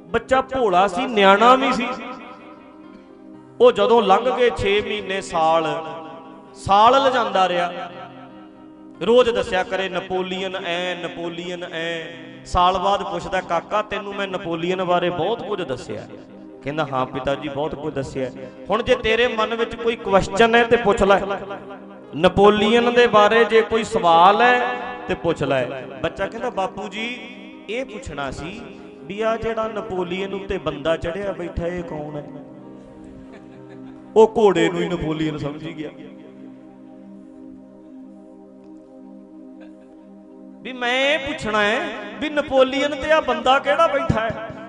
ਬੱਚਾ ਭੋਲਾ ਸੀ, ਨਿਆਣਾ ਵੀ ਸੀ। ਉਹ ਜਦੋਂ ਲੰਘ ਗਏ 6 ਮਹੀਨੇ ਸਾਲ ਸਾਲ ਲਜਾਂਦਾ ਰਿਹਾ। ਰੋਜ਼ ਦੱਸਿਆ ਕਰੇ, ਨਪੋਲੀਅਨ ਐ ਨਪੋਲੀਅਨ ਐ। ਸਾਲ ਬਾਅਦ ਪੁੱਛਦਾ, ਕਾਕਾ, ਤੈਨੂੰ ਮੈਂ ਨਪੋਲੀਅਨ ਬਾਰੇ ਬਹੁਤ ਕੁਝ ਦੱਸਿਆ। ਕਹਿੰਦਾ, ਹਾਂ ਪਿਤਾ ਜੀ, ਬਹੁਤ ਕੁਝ ਦੱਸਿਆ ਹੁਣ ਜੇ ਤੇਰੇ ਮਨ ਵਿੱਚ ਕੋਈ ਕੁਐਸਚਨ ਹੈ ਤੇ ਪੁੱਛ ਲੈ। ਨਪੋਲੀਅਨ ਦੇ ਬਾਰੇ ਜੇ ਕੋਈ ਸਵਾਲ ਹੈ ਤੇ ਪੁੱਛ ਲੈ। ਬੱਚਾ ਕਹਿੰਦਾ, ਬਾਪੂ ਜੀ, ਇਹ ਪੁੱਛਣਾ ਸੀ ਵੀ ਆ ਜਿਹੜਾ ਨਪੋਲੀਅਨ ਉੱਤੇ ਬੰਦਾ ਚੜਿਆ ਬੈਠਾ, ਇਹ ਕੌਣ ਹੈ? ਉਹ ਘੋੜੇ ਨੂੰ ਹੀ ਨਪੋਲੀਅਨ ਸਮਝੀ ਗਿਆ। ਵੀ ਮੈਂ ਇਹ ਪੁੱਛਣਾ ਹੈ ਵੀ ਨਪੋਲੀਅਨ ਤੇ ਆ ਬੰਦਾ ਕਿਹੜਾ ਬੈਠਾ ਹੈ?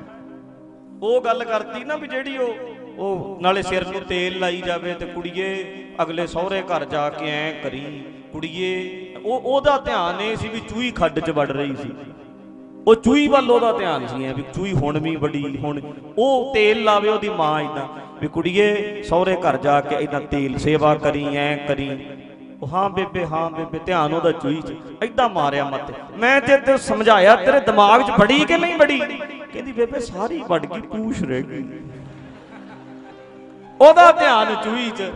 ਉਹ ਗੱਲ ਕਰਤੀ ਨਾ ਵੀ ਜਿਹੜੀ ਉਹ ਉਹ ਨਾਲੇ ਸਿਰ ਨੂੰ ਤੇਲ ਲਾਈ ਜਾਵੇ ਤੇ ਕੁੜੀਏ ਅਗਲੇ ਸਹੁਰੇ ਘਰ ਜਾ ਕੇ ਐ ਕਰੀ। ਕੁੜੀਏ, ਉਹ, ਉਹਦਾ ਧਿਆਨ ਇਹ ਸੀ ਵੀ ਚੂਹੀ ਖੱਡ 'ਚ ਵੜ ਰਹੀ ਸੀ। ਉਹ ਚੂਹੀ ਵੱਲ ਉਹਦਾ ਧਿਆਨ ਸੀ ਐ ਵੀ ਚੂਹੀ ਹੁਣ ਵੀ ਵੱਡੀ, ਹੁਣ ਉਹ ਤੇਲ ਲਾਵੇ ਉਹਦੀ ਮਾਂ ਇਦਾਂ ਵੀ ਕੁੜੀਏ, ਸਹੁਰੇ ਘਰ ਜਾ ਕੇ ਇਦਾਂ ਤੇਲ ਸੇਵਾ ਕਰੀ, ਐ ਕਰੀ। ਉਹ ਹਾਂ ਬੇਬੇ ਹਾਂ ਬੇਬੇ, ਧਿਆਨ ਉਹਦਾ ਚੂਹੀ 'ਚ। ਇਦਾਂ ਮਾਰਿਆ ਮੱਤੇ ਮੈਂ ਤੇ ਤੇ ਸਮਝਾਇਆ, ਤੇਰੇ ਦਿਮਾਗ 'ਚ ਬੜੀ ਕਿ ਨਹੀਂ ਬੜੀ? ਕਹਿੰਦੀ, ਬੇਬੇ, ਸਾਰੀ ਵੜ ਗਈ, ਪੂਛ ਰਹਿ ਗਈ। ਉਹਦਾ ਧਿਆਨ ਚੂਹੀ 'ਚ।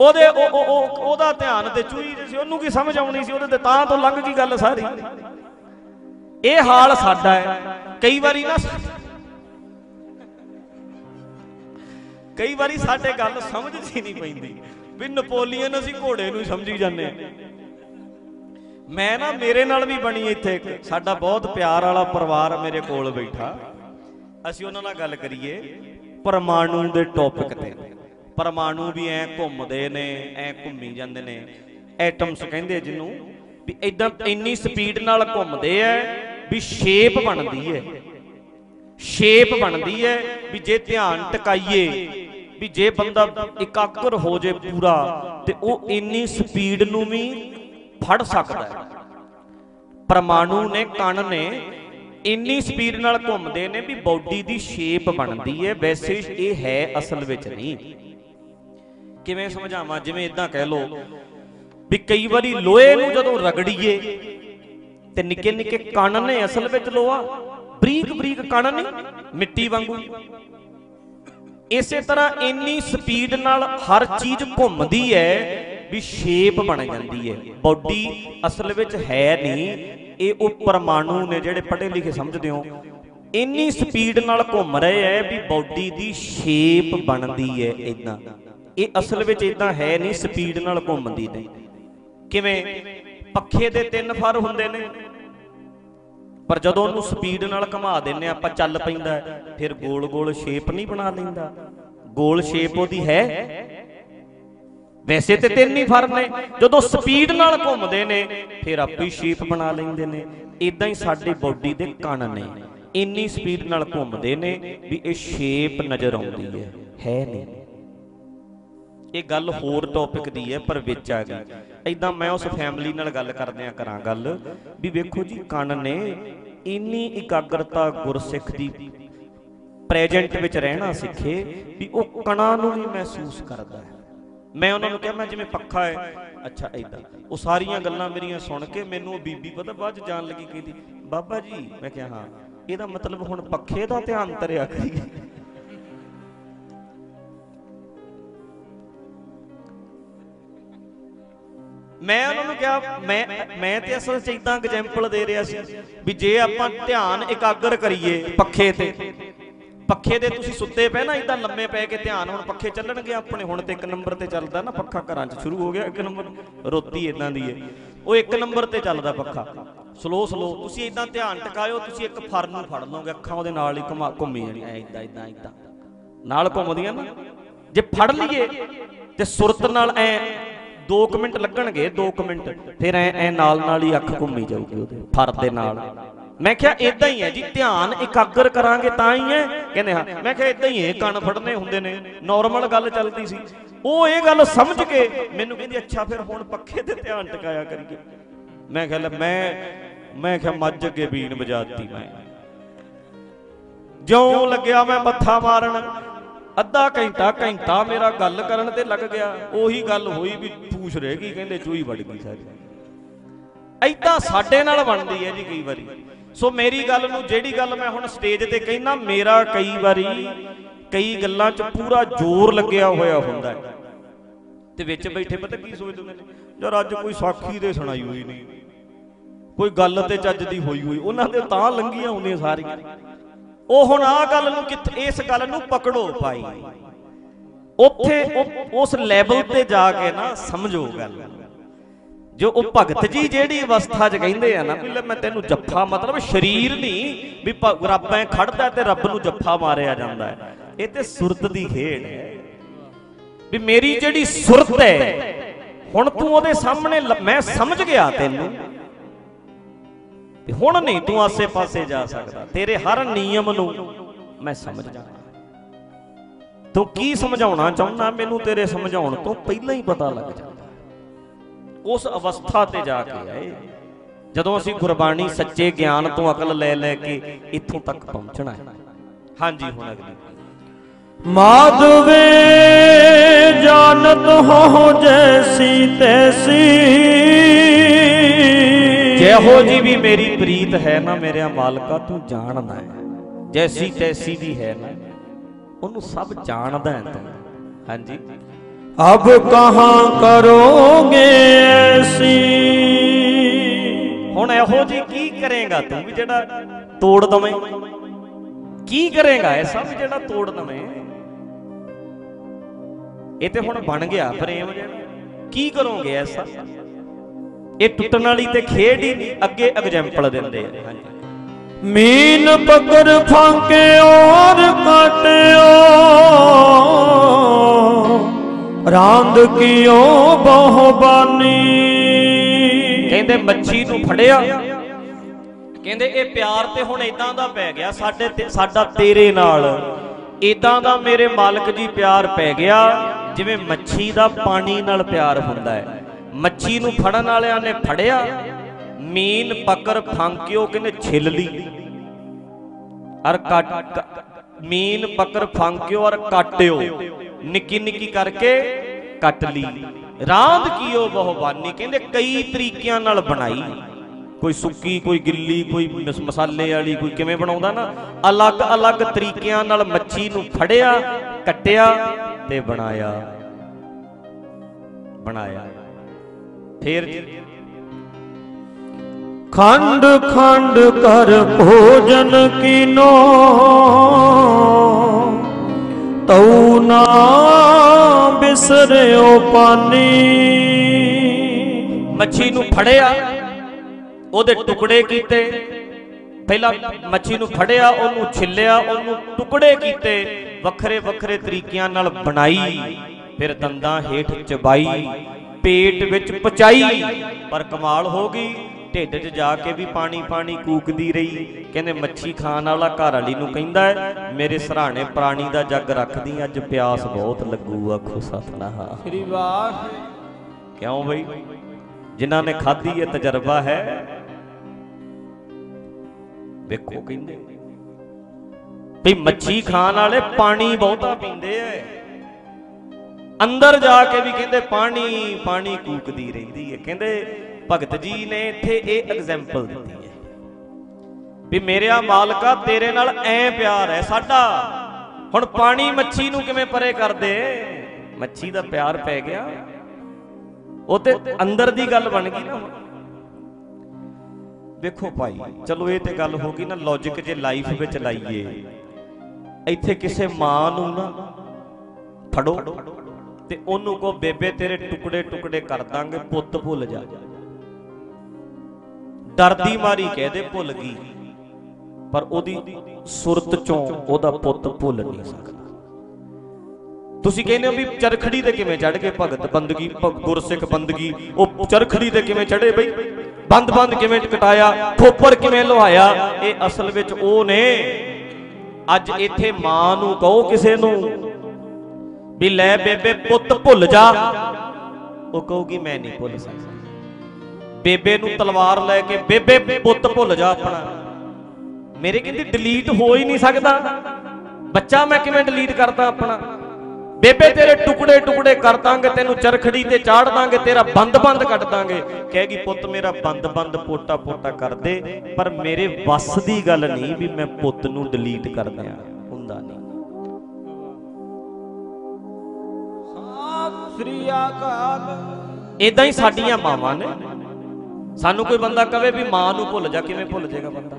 ਉਹਦੇ, ਉਹ ਉਹਦਾ ਧਿਆਨ ਤੇ ਚੂਹੀ ਸੀ। ਉਹਨੂੰ ਕੀ ਸਮਝ ਆਉਣੀ ਸੀ? ਉਹਦੇ ਤੇ ਤਾਂ ਤੋਂ ਲੰਘ ਗਈ ਗੱਲ ਸਾਰੀ। ਇਹ ਹਾਲ ਸਾਡਾ ਹੈ। ਕਈ ਵਾਰੀ ਨਾ ਕਈ ਵਾਰੀ ਸਾਡੇ ਗੱਲ ਸਮਝ ਜੀ ਨਹੀਂ ਪੈਂਦੀ। ਵੀ ਨਪੋਲੀਅਨ ਅਸੀਂ ਘੋੜੇ ਨੂੰ ਸਮਝੀ ਜਾਂਦੇ ਹਾਂ। ਮੈਂ ਨਾ, ਮੇਰੇ ਨਾਲ ਵੀ ਬਣੀ ਇੱਥੇ ਸਾਡਾ ਬਹੁਤ ਪਿਆਰ ਵਾਲਾ ਪਰਿਵਾਰ ਮੇਰੇ ਕੋਲ ਬੈਠਾ। ਅਸੀਂ ਉਹਨਾਂ ਨਾਲ ਗੱਲ ਕਰੀਏ। ਪਰਮਾਣੂ ਦੇ ਟੌਪਿਕ ਤੇ। ਪਰਮਾਣੂ ਵੀ ਐ ਘੁੰਮਦੇ ਨੇ, ਐ ਘੁੰਮੀ ਜਾਂਦੇ ਨੇ। ਐਟਮਸ ਕਹਿੰਦੇ ਜਿਹਨੂੰ ਵੀ ਇਦਾਂ ਇੰਨੀ ਸਪੀਡ ਨਾਲ ਘੁੰਮਦੇ ਐ ਵੀ ਸ਼ੇਪ ਬਣਦੀ ਐ ਸ਼ੇਪ ਬਣਦੀ ਐ ਵੀ ਜੇ ਧਿਆਨ ਟਿਕਾਈਏ ਵੀ ਜੇ ਬੰਦਾ ਇਕਾਗਰ ਹੋ ਜੇ ਪੂਰਾ ਤੇ ਉਹ ਇੰਨੀ ਸਪੀਡ ਨੂੰ ਵੀ ਫੜ ਸਕਦਾ ਹੈ। ਪਰਮਾਣੂ ਨੇ, ਕਣ ਨੇ ਇੰਨੀ ਸਪੀਡ ਨਾਲ ਘੁੰਮਦੇ ਨੇ ਵੀ ਬਾਡੀ ਦੀ ਸ਼ੇਪ ਬਣਦੀ ਹੈ, ਵੈਸੇ ਇਹ ਹੈ ਅਸਲ ਵਿੱਚ ਨਹੀਂ। ਕਿਵੇਂ ਸਮਝਾਵਾਂ? ਜਿਵੇਂ ਇਦਾਂ ਕਹਿ ਲੋ ਵੀ ਕਈ ਵਾਰੀ ਲੋਹੇ ਨੂੰ ਜਦੋਂ ਰਗੜੀਏ ਤੇ ਨਿੱਕੇ ਨਿੱਕੇ ਕਣ ਨੇ ਅਸਲ ਵਿੱਚ ਲੋਹਾ ਬਰੀਕ ਬਰੀਕ ਕਣ ਨਹੀਂ ਮਿੱਟੀ ਵਾਂਗੂ। ਇਸੇ ਤਰ੍ਹਾਂ ਇੰਨੀ ਸਪੀਡ ਨਾਲ ਹਰ ਚੀਜ਼ ਘੁੰਮਦੀ ਹੈ ਵੀ ਸ਼ੇਪ ਬਣ ਜਾਂਦੀ ਹੈ। ਬਾਡੀ ਅਸਲ ਵਿੱਚ ਹੈ ਨਹੀਂ, ਇਹ ਉਹ ਪਰਮਾਣੂ ਨੇ ਜਿਹੜੇ ਪੜ੍ਹੇ ਲਿਖੇ ਸਮਝਦੇ ਹੋ। ਇੰਨੀ ਸਪੀਡ ਨਾਲ ਘੁੰਮ ਰਹੇ ਐ ਵੀ ਬਾਡੀ ਦੀ ਸ਼ੇਪ ਬਣਦੀ ਹੈ ਇਦਾਂ ਇਹ ਅਸਲ ਵਿੱਚ ਇਦਾਂ ਹੈ ਨਹੀਂ ਸਪੀਡ ਨਾਲ ਘੁੰਮਦੀ ਨਹੀਂ। ਕਿਵੇਂ? ਪੱਖੇ ਦੇ ਤਿੰਨ ਫਰ ਹੁੰਦੇ ਨੇ। ਪਰ ਜਦੋਂ ਉਹਨੂੰ ਸਪੀਡ ਨਾਲ ਘੁਮਾ ਦਿੰਨੇ ਆਪਾਂ ਚੱਲ ਪੈਂਦਾ ਫਿਰ ਗੋਲ-ਗੋਲ ਸ਼ੇਪ ਨਹੀਂ ਬਣਾ ਲੈਂਦਾ ਗੋਲ ਸ਼ੇਪ ਉਹਦੀ ਹੈ। ਵੈਸੇ ਤੇ ਤਿੰਨ ਹੀ ਫਰ ਨੇ, ਜਦੋਂ ਸਪੀਡ ਨਾਲ ਘੁੰਮਦੇ ਨੇ, ਫਿਰ ਆਪੇ ਸ਼ੇਪ ਬਣਾ ਲੈਂਦੇ ਨੇ। ਇਦਾਂ ਹੀ ਸਾਡੇ ਬਾਡੀ ਦੇ ਕਣ ਨੇ, ਇੰਨੀ ਸਪੀਡ ਨਾਲ ਘੁੰਮਦੇ ਨੇ ਵੀ ਇਹ ਸ਼ੇਪ ਨਜ਼ਰ ਆਉਂਦੀ ਹੈ ਹੈ ਨਹੀਂ। ਇਹ ਗੱਲ ਹੋਰ ਟੌਪਿਕ ਦੀ ਹੈ, ਪਰ ਵਿੱਚ ਆ ਗਈ। ਐਦਾਂ ਮੈਂ ਉਸ ਫੈਮਿਲੀ ਨਾਲ ਗੱਲ ਕਰਦਿਆਂ ਕਰਾਂ ਗੱਲ, ਵੀ ਵੇਖੋ ਜੀ ਕਣ ਨੇ ਇੰਨੀ ਇਕਾਗਰਤਾ ਗੁਰਸਿੱਖ ਦੀ ਪ੍ਰੈਜੈਂਟ ਵਿੱਚ ਰਹਿਣਾ ਸਿੱਖੇ ਵੀ ਉਹ ਕਣਾਂ ਨੂੰ ਵੀ ਮਹਿਸੂਸ ਕਰਦਾ ਹੈ। ਮੈਂ ਉਹਨਾਂ ਨੂੰ ਕਿਹਾ, ਮੈਂ ਜਿਵੇਂ ਪੱਖਾ ਹੈ। ਅੱਛਾ ਐਦਾਂ ਉਹ ਸਾਰੀਆਂ ਗੱਲਾਂ ਮੇਰੀਆਂ ਸੁਣ ਕੇ ਮੈਨੂੰ ਬੀਬੀ ਪਤਾ ਬਾਅਦ ਚ ਜਾਣ ਲੱਗੀ, ਕਹਿੰਦੀ, ਬਾਬਾ ਜੀ, ਮੈਂ ਕਿਹਾ, ਹਾਂ, ਇਹਦਾ ਮਤਲਬ ਹੁਣ ਪੱਖੇ ਦਾ ਧਿਆਨ ਤਰਿਆ ਕਰੀਏ। ਮੈਂ ਉਹਨਾਂ ਨੂੰ ਕਿਹਾ, ਮੈਂ ਮੈਂ ਤੇ ਅਸਲ 'ਚ ਇਦਾਂ ਐਗਜ਼ਾਮਪਲ ਦੇ ਰਿਹਾ ਸੀ ਵੀ ਜੇ ਆਪਾਂ ਧਿਆਨ ਇਕਾਗਰ ਕਰੀਏ ਪੱਖੇ ਤੇ, ਪੱਖੇ ਦੇ ਤੁਸੀਂ ਸੁੱਤੇ ਪਏ ਨਾ ਇਦਾਂ ਲੰਮੇ ਪੈ ਕੇ ਧਿਆਨ, ਹੁਣ ਪੱਖੇ ਚੱਲਣਗੇ ਆਪਣੇ, ਹੁਣ ਤੇ ਇੱਕ ਨੰਬਰ ਤੇ ਚੱਲਦਾ ਨਾ ਪੱਖਾ ਘਰਾਂ 'ਚ ਸ਼ੁਰੂ ਹੋ ਗਿਆ, ਇੱਕ ਨੰਬਰ ਰੋਤੀ ਇਦਾਂ ਦੀ ਹੈ ਉਹ ਇੱਕ ਨੰਬਰ ਤੇ ਚੱਲਦਾ ਪੱਖਾ। ਸਲੋ ਸਲੋ ਤੁਸੀਂ ਇਦਾਂ ਧਿਆਨ ਟਿਕਾਇਓ, ਤੁਸੀਂ ਇੱਕ ਫਰ ਨੂੰ ਫੜ ਲਓਗੇ, ਅੱਖਾਂ ਉਹਦੇ ਨਾਲ ਹੀ ਘੁਮਾ ਘੁੰਮੀ ਜਾਣੀਆਂ ਐ ਇਦਾਂ ਇਦਾਂ ਇਦਾਂ ਨਾਲ ਘੁੰਮਦੀਆਂ ਨਾ। ਜੇ ਫੜ ਲਈਏ ਤੇ ਸੁਰਤ ਨਾਲ ਐ 2 ਮਿੰਟ ਲੱਗਣਗੇ 2 ਮਿੰਟ। ਫਿਰ ਐ ਐ ਨਾਲ ਨਾਲ ਹੀ ਅੱਖ ਘੁੰਮੀ ਜਾਊਗੀ ਉਹਦੇ। ਫਰ ਦੇ ਨਾਲ। ਮੈਂ ਕਿਹਾ ਇਦਾਂ ਹੀ ਹੈ ਜੀ, ਧਿਆਨ ਇਕਾਗਰ ਕਰਾਂਗੇ ਤਾਂ ਹੀ ਹੈ। ਕਹਿੰਦੇ ਹਾਂ, ਮੈਂ ਕਿਹਾ ਇਦਾਂ ਹੀ ਹੈ, ਕੰਨ ਫੜਨੇ ਹੁੰਦੇ ਨੇ। ਨਾਰਮਲ ਗੱਲ ਚੱਲਦੀ ਸੀ। ਉਹ ਇਹ ਗੱਲ ਸਮਝ ਕੇ ਮੈਨੂੰ ਕਹਿੰਦੀ, ਅੱਛਾ, ਫਿਰ ਹੁਣ ਪੱਖੇ ਤੇ ਧਿਆਨ ਟਿਕਾਇਆ ਕਰੀਏ। ਮੈਂ ਕਿਹਾ, ਲੈ, ਮੈਂ ਮੈਂ ਕਿਹਾ, ਮੱਝ ਅੱਗੇ ਬੀਨ ਵਜਾਤੀ ਮੈਂ। ਜਿਉਂ ਲੱਗਿਆ ਮੈਂ ਮੱਥਾ ਮਾਰਨ ਅੱਧਾ ਘੰਟਾ ਘੰਟਾ ਮੇਰਾ ਗੱਲ ਕਰਨ ਤੇ ਲੱਗ ਗਿਆ। ਉਹੀ ਗੱਲ ਹੋਈ ਵੀ ਪੂਛ ਰਹਿ ਗਈ, ਕਹਿੰਦੇ ਚੂਹੀ ਵੜ ਗਈ ਸਾਰੀ। ਐਦਾਂ ਸਾਡੇ ਨਾਲ ਬਣਦੀ ਹੈ ਜੀ ਕਈ ਵਾਰੀ। ਸੋ ਮੇਰੀ ਗੱਲ ਨੂੰ, ਜਿਹੜੀ ਗੱਲ ਮੈਂ ਹੁਣ ਸਟੇਜ ਤੇ ਕਹਿਣਾ ਮੇਰਾ ਕਈ ਵਾਰੀ ਕਈ ਗੱਲਾਂ 'ਚ ਪੂਰਾ ਜ਼ੋਰ ਲੱਗਿਆ ਹੋਇਆ ਹੁੰਦਾ ਹੈ। ਤੇ ਵਿੱਚ ਬੈਠੇ, ਪਤਾ ਕੀ ਸੋਚਦੇ ਨੇ? ਯਾਰ ਅੱਜ ਕੋਈ ਸਾਖੀ ਦੇ ਸੁਣਾਈ ਹੋਈ ਨਹੀਂ। ਕੋਈ ਗੱਲ ਤੇ ਚੱਜ ਦੀ ਹੋਈ ਹੋਈ। ਉਹਨਾਂ ਦੇ ਤਾਂ ਲੰਗੀਆਂ ਹੁੰਦੀਆਂ ਸਾਰੀਆਂ। ਉਹ ਹੁਣ ਆ ਗੱਲ ਨੂੰ ਕਿੱਥੇ ਇਸ ਗੱਲ ਨੂੰ ਪਕੜੋ ਭਾਈ। ਉੱਥੇ ਉਸ ਲੈਵਲ ਤੇ ਜਾ ਕੇ ਨਾ ਸਮਝੋ ਗੱਲ। ਜੋ ਉਹ ਭਗਤ ਜੀ ਜਿਹੜੀ ਅਵਸਥਾ 'ਚ ਕਹਿੰਦੇ ਆ ਨਾ, ਵੀ ਮੈਂ ਤੈਨੂੰ ਜੱਫਾ, ਮਤਲਬ ਸਰੀਰ ਨਹੀਂ, ਵੀ ਰੱਬ ਐ ਖੜਦਾ ਤੇ ਰੱਬ ਨੂੰ ਜੱਫਾ ਮਾਰਿਆ ਜਾਂਦਾ ਹੈ। ਇਹ ਤੇ ਸੁਰਤ ਦੀ ਖੇਡ ਹੈ। ਵੀ ਮੇਰੀ ਜਿਹੜੀ ਸੁਰਤ ਹੈ, ਹੁਣ ਤੂੰ ਉਹਦੇ ਸਾਹਮਣੇ ਮੈਂ ਸਮਝ ਗਿਆ ਤੈਨੂੰ। ਵੀ ਹੁਣ ਨਹੀਂ ਤੂੰ ਆਸੇ-ਪਾਸੇ ਜਾ ਸਕਦਾ, ਤੇਰੇ ਹਰ ਨਿਯਮ ਨੂੰ ਮੈਂ ਸਮਝ ਜਾਣਾ। ਤੂੰ ਕੀ ਸਮਝਾਉਣਾ ਚਾਹੁੰਦਾ, ਮੈਨੂੰ ਤੇਰੇ ਸਮਝਾਉਣ ਤੋਂ ਪਹਿਲਾਂ ਹੀ ਪਤਾ ਲੱਗ ਜਾਂਦਾ। ਉਸ ਅਵਸਥਾ ਤੇ ਜਾ ਕੇ ਆਏ। ਜਦੋਂ ਅਸੀਂ ਗੁਰਬਾਣੀ ਸੱਚੇ ਗਿਆਨ ਤੋਂ ਅਕਲ ਲੈ ਲੈ ਕੇ ਇੱਥੋਂ ਤੱਕ ਪਹੁੰਚਣਾ ਹੈ। ਹਾਂਜੀ, ਹੁਣ ਅਗਲੀ ਮਾਧਵੇ ਜਾਣਤ ਹੋ ਜੈਸੀ ਤੈਸੀ। ਜਿਹੋ ਜੀ ਵੀ ਮੇਰੀ ਪ੍ਰੀਤ ਹੈ ਨਾ ਮੇਰਿਆ ਮਾਲਕਾ ਤੂੰ ਜਾਣਦਾ ਹੈ। ਜੈਸੀ ਤੈਸੀ ਵੀ ਹੈ ਨਾ ਉਹਨੂੰ ਸਭ ਜਾਣਦਾ ਹੈ ਤੂੰ। ਹਾਂਜੀ। ਅਬ ਕਹਾਂ ਕਰੋਗੇ ਐਸੀ? ਹੁਣ ਇਹੋ ਜੀ ਕੀ ਕਰੇਗਾ ਤੂੰ ਵੀ ਜਿਹੜਾ ਤੋੜ ਦਵੇਂ? ਕੀ ਕਰੇਗਾ ਐਸਾ ਵੀ ਜਿਹੜਾ ਤੋੜ ਦਵੇਂ? ਇਹ ਤੇ ਹੁਣ ਬਣ ਗਿਆ ਪ੍ਰੇਮ ਜਿਹੜਾ। ਕੀ ਕਰੋਗੇ ਐਸਾ? ਇਹ ਟੁੱਟਣ ਵਾਲੀ ਤੇ ਖੇਡ ਹੀ ਨਹੀਂ ਅੱਗੇ ਐਗਜ਼ਾਮਪਲ ਦਿੰਦੇ ਆ। ਹਾਂਜੀ ਮੀਨ ਪਕੜ ਫਾਂਕੇ ਔਰ ਕਾਟਿਓ ਰਾਂਦ ਕੀਓ ਬਹੁਬਾਨੀ। ਕਹਿੰਦੇ ਮੱਛੀ ਨੂੰ ਫੜਿਆ। ਕਹਿੰਦੇ ਇਹ ਪਿਆਰ ਤੇ ਹੁਣ ਇਦਾਂ ਦਾ ਪੈ ਗਿਆ ਸਾਡੇ ਤੇ ਸਾਡਾ ਤੇਰੇ ਨਾਲ। ਇਦਾਂ ਦਾ ਮੇਰੇ ਮਾਲਕ ਜੀ ਪਿਆਰ ਪੈ ਗਿਆ ਜਿਵੇਂ ਮੱਛੀ ਦਾ ਪਾਣੀ ਨਾਲ ਪਿਆਰ ਹੁੰਦਾ ਹੈ। ਮੱਛੀ ਨੂੰ ਫੜਨ ਵਾਲਿਆਂ ਨੇ ਫੜਿਆ, ਮੀਨ ਪਕੜ ਫਾਂਕਿਓ ਕਹਿੰਦੇ ਛਿੱਲ ਲਈ। ਅਰ ਕੱਟ ਮੀਨ ਪਕੜ ਫਾਂਕਿਓ ਅਰ ਕੱਟਿਓ, ਨਿੱਕੀ ਨਿੱਕੀ ਕਰਕੇ ਕੱਟ ਲਈ। ਰਾਂਦ ਕੀਓ ਬਹੁਬਾਨੀ ਕਹਿੰਦੇ ਕਈ ਤਰੀਕਿਆਂ ਨਾਲ ਬਣਾਈ। ਕੋਈ ਸੁੱਕੀ, ਕੋਈ ਗਿੱਲੀ, ਕੋਈ ਮਸਾਲੇ ਵਾਲੀ, ਕੋਈ ਕਿਵੇਂ ਬਣਾਉਂਦਾ ਨਾ ਅਲੱਗ-ਅਲੱਗ ਤਰੀਕਿਆਂ ਨਾਲ ਮੱਛੀ ਨੂੰ ਫੜਿਆ, ਕੱਟਿਆ ਤੇ ਬਣਾਇਆ। ਬਣਾਇਆ। ਫੇਰ ਖੰਡ ਖੰਡ ਕਰ ਭੋਜਨ ਕੀਨੋ ਤਉ ਨਾ ਬਿਸਰਿਓ ਪਾਨੀ। ਮੱਛੀ ਨੂੰ ਫੜਿਆ ਉਹਦੇ ਟੁਕੜੇ ਕੀਤੇ। ਪਹਿਲਾਂ ਮੱਛੀ ਨੂੰ ਫੜਿਆ ਉਹਨੂੰ ਛਿੱਲਿਆ ਉਹਨੂੰ ਟੁਕੜੇ ਕੀਤੇ। ਵੱਖਰੇ ਵੱਖਰੇ ਤਰੀਕਿਆਂ ਨਾਲ ਬਣਾਈ ਫਿਰ ਦੰਦਾਂ ਹੇਠ ਚਬਾਈ। ਪੇਟ ਵਿੱਚ ਪਚਾਈ। ਪਰ ਕਮਾਲ ਹੋ ਗਈ। ਢਿੱਡ 'ਚ ਜਾ ਕੇ ਵੀ ਪਾਣੀ ਪਾਣੀ ਕੂਕਦੀ ਰਹੀ। ਕਹਿੰਦੇ ਮੱਛੀ ਖਾਣ ਵਾਲਾ ਘਰ ਵਾਲੀ ਨੂੰ ਕਹਿੰਦਾ ਹੈ ਮੇਰੇ ਸਰਾਣੇ ਪ੍ਰਾਣੀ ਦਾ ਜੱਗ ਰੱਖਦੀ ਅੱਜ ਪਿਆਸ ਬਹੁਤ ਲੱਗੂ ਆਖੋ ਸਤਨਾਮ। ਸ੍ਰੀ ਵਾਹ ਕਿਉਂ ਬਈ? ਜਿਨ੍ਹਾਂ ਨੇ ਖਾਧੀ ਇਹ ਤਜਰਬਾ ਹੈ। ਵੇਖੋ ਕਹਿੰਦੇ। ਵੀ ਮੱਛੀ ਖਾਣ ਵਾਲੇ ਪਾਣੀ ਬਹੁਤਾ ਪੀਂਦੇ ਐ। ਅੰਦਰ ਜਾ ਕੇ ਵੀ ਕਹਿੰਦੇ ਪਾਣੀ ਪਾਣੀ ਕੂਕਦੀ ਰਹਿੰਦੀ ਹੈ। ਕਹਿੰਦੇ ਭਗਤ ਜੀ ਨੇ ਇੱਥੇ ਇਹ ਐਗਜ਼ਾਮਪਲ ਦਿੱਤੀ ਹੈ ਵੀ ਮੇਰਿਆ ਮਾਲਕਾ ਤੇਰੇ ਨਾਲ ਐ ਪਿਆਰ ਹੈ, ਸਾਡਾ। ਹੁਣ ਪਾਣੀ ਮੱਛੀ ਨੂੰ ਕਿਵੇਂ ਪਰੇ ਕਰਦੇ? ਮੱਛੀ ਦਾ ਪਿਆਰ ਪੈ ਗਿਆ। ਉਹ ਤੇ ਅੰਦਰ ਦੀ ਗੱਲ ਬਣ ਗਈ ਨਾ ਹੁਣ। ਵੇਖੋ ਭਾਈ, ਚਲੋ ਇਹ ਤੇ ਗੱਲ ਹੋ ਗਈ ਨਾ ਲੌਜੀਕ ਜੇ ਲਾਈਫ ਵਿੱਚ ਲਾਈਏ, ਇੱਥੇ ਕਿਸੇ ਮਾਂ ਨੂੰ ਨਾ ਫੜੋ। ਤੇ ਉਹਨੂੰ ਕੋ ਬੇਬੇ, ਤੇਰੇ ਟੁਕੜੇ ਟੁਕੜੇ ਕਰ ਦਾਂਗੇ, ਪੁੱਤ ਭੁੱਲ ਜਾ। ਡਰਦੀ ਮਾਰੀ ਕਹਿ ਭੁੱਲ ਗਈ। ਪਰ ਉਹਦੀ ਸੁਰਤ ਚੋਂ ਉਹਦਾ ਪੁੱਤ ਭੁੱਲ ਨਹੀਂ ਸਕਦਾ। ਤੁਸੀਂ ਕਹਿੰਦੇ ਹੋ ਵੀ ਚਰਖੜੀ ਤੇ ਕਿਵੇਂ ਚੜ ਕੇ ਭਗਤ ਬੰਦਗੀ ਗੁਰਸਿੱਖ ਬੰਦਗੀ, ਉਹ ਚਰਖੜੀ ਤੇ ਕਿਵੇਂ ਚੜੇ ਬਈ? ਬੰਦ ਬੰਦ ਕਿਵੇਂ ਕਟਾਇਆ? ਖੋਪਰ ਕਿਵੇਂ ਲੋਹਾਇਆ? ਇਹ ਅਸਲ ਵਿੱਚ ਉਹ ਨੇ। ਅੱਜ ਇੱਥੇ ਮਾਂ ਨੂੰ ਕਹੋ ਕਿਸੇ ਨੂੰ ਵੀ ਲੈ ਬੇਬੇ ਪੁੱਤ ਭੁੱਲ ਜਾ। ਉਹ ਕਹੂਗੀ, ਮੈਂ ਨਹੀਂ ਭੁੱਲ ਸਕਦਾ। ਬੇਬੇ ਨੂੰ ਤਲਵਾਰ ਲੈ ਕੇ ਬੇਬੇ ਪੁੱਤ ਭੁੱਲ ਜਾ ਆਪਣਾ। ਮੇਰੇ ਕਹਿੰਦੀ ਡਿਲੀਟ ਹੋ ਹੀ ਨਹੀਂ ਸਕਦਾ। ਬੱਚਾ ਮੈਂ ਕਿਵੇਂ ਡਿਲੀਟ ਕਰਦਾ ਆਪਣਾ? ਬੇਬੇ ਤੇਰੇ ਟੁਕੜੇ ਟੁਕੜੇ ਕਰ ਦਾਂਗੇ, ਤੈਨੂੰ ਚਰਖੜੀ ਤੇ ਚਾੜ ਦਾਂਗੇ, ਤੇਰਾ ਬੰਦ ਬੰਦ ਕੱਟ ਦਾਂਗੇ। ਕਹੇਗੀ, ਪੁੱਤ, ਮੇਰਾ ਬੰਦ ਬੰਦ ਪੋਟਾ ਪੋਟਾ ਕਰ ਦੇ। ਪਰ ਮੇਰੇ ਵੱਸ ਦੀ ਗੱਲ ਨਹੀਂ ਵੀ ਮੈਂ ਪੁੱਤ ਨੂੰ ਡਿਲੀਟ ਕਰ ਦਿਆਂ। ਸ੍ਰੀ ਅਕਾਲ। ਇਦਾਂ ਹੀ ਸਾਡੀਆਂ ਮਾਵਾਂ ਨੇ। ਸਾਨੂੰ ਕੋਈ ਬੰਦਾ ਕਵੇ ਵੀ ਮਾਂ ਨੂੰ ਭੁੱਲ ਜਾ, ਕਿਵੇਂ ਭੁੱਲ ਜਾਏਗਾ ਬੰਦਾ?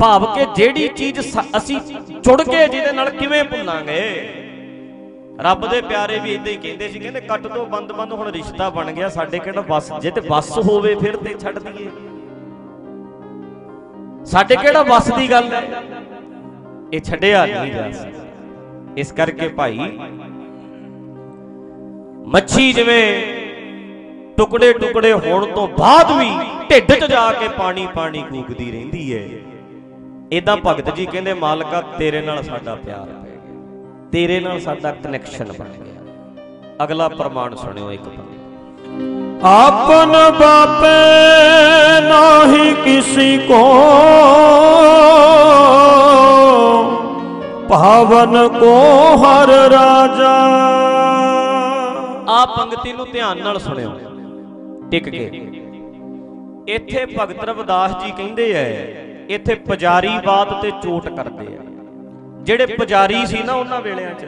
ਭਾਵ ਕਿ ਜਿਹੜੀ ਚੀਜ਼ ਅਸੀਂ ਜੁੜ ਕੇ ਜਿਹਦੇ ਨਾਲ ਕਿਵੇਂ ਭੁੱਲਾਂਗੇ? ਰੱਬ ਦੇ ਪਿਆਰੇ ਵੀ ਇਦਾਂ ਹੀ ਕਹਿੰਦੇ ਸੀ, ਕਹਿੰਦੇ ਕੱਟ ਤੋਂ ਬੰਦ ਬੰਦ, ਹੁਣ ਰਿਸ਼ਤਾ ਬਣ ਗਿਆ, ਸਾਡੇ ਕਿਹੜਾ ਬਸ ਜੇ ਤੇ ਬਸ ਹੋਵੇ ਫਿਰ ਤੇ ਛੱਡ ਦਈਏ। ਸਾਡੇ ਕਿਹੜਾ ਬਸ ਦੀ ਗੱਲ ਹੈ? ਇਹ ਛੱਡਿਆ ਨਹੀਂ ਜਾ ਸਕਦਾ। ਇਸ ਕਰਕੇ ਭਾਈ ਮੱਛੀ ਜਿਵੇਂ ਟੁਕੜੇ ਟੁਕੜੇ ਹੋਣ ਤੋਂ ਬਾਅਦ ਵੀ ਢਿੱਡ 'ਚ ਜਾ ਕੇ ਪਾਣੀ ਪਾਣੀ ਕੂਕਦੀ ਰਹਿੰਦੀ ਹੈ ਇਦਾਂ ਭਗਤ ਜੀ ਕਹਿੰਦੇ, ਮਾਲਕਾ, ਤੇਰੇ ਨਾਲ ਸਾਡਾ ਪਿਆਰ ਪੈ ਗਿਆ। ਤੇਰੇ ਨਾਲ ਸਾਡਾ ਕਨੈਕਸ਼ਨ ਬਣ ਗਿਆ। ਅਗਲਾ ਪ੍ਰਮਾਣ ਸੁਣਿਓ ਇੱਕ ਵਾਰ। ਆਪਨ ਬਾਪੇ ਨਾਹੀ ਕਿਸੇ ਕੋ ਪਾਵਨ ਕੋ ਹਰ ਰਾਜਾ। ਆ ਪੰਕਤੀ ਨੂੰ ਧਿਆਨ ਨਾਲ ਸੁਣਿਓ। ਟਿਕ ਕੇ। ਇੱਥੇ ਭਗਤ ਰਵਿਦਾਸ ਜੀ ਕਹਿੰਦੇ ਐ, ਇੱਥੇ ਪੁਜਾਰੀਵਾਦ ਤੇ ਚੋਟ ਕਰਦੇ ਆ ਜਿਹੜੇ ਪੁਜਾਰੀ ਸੀ ਨਾ ਉਹਨਾਂ ਵੇਲਿਆਂ 'ਚ,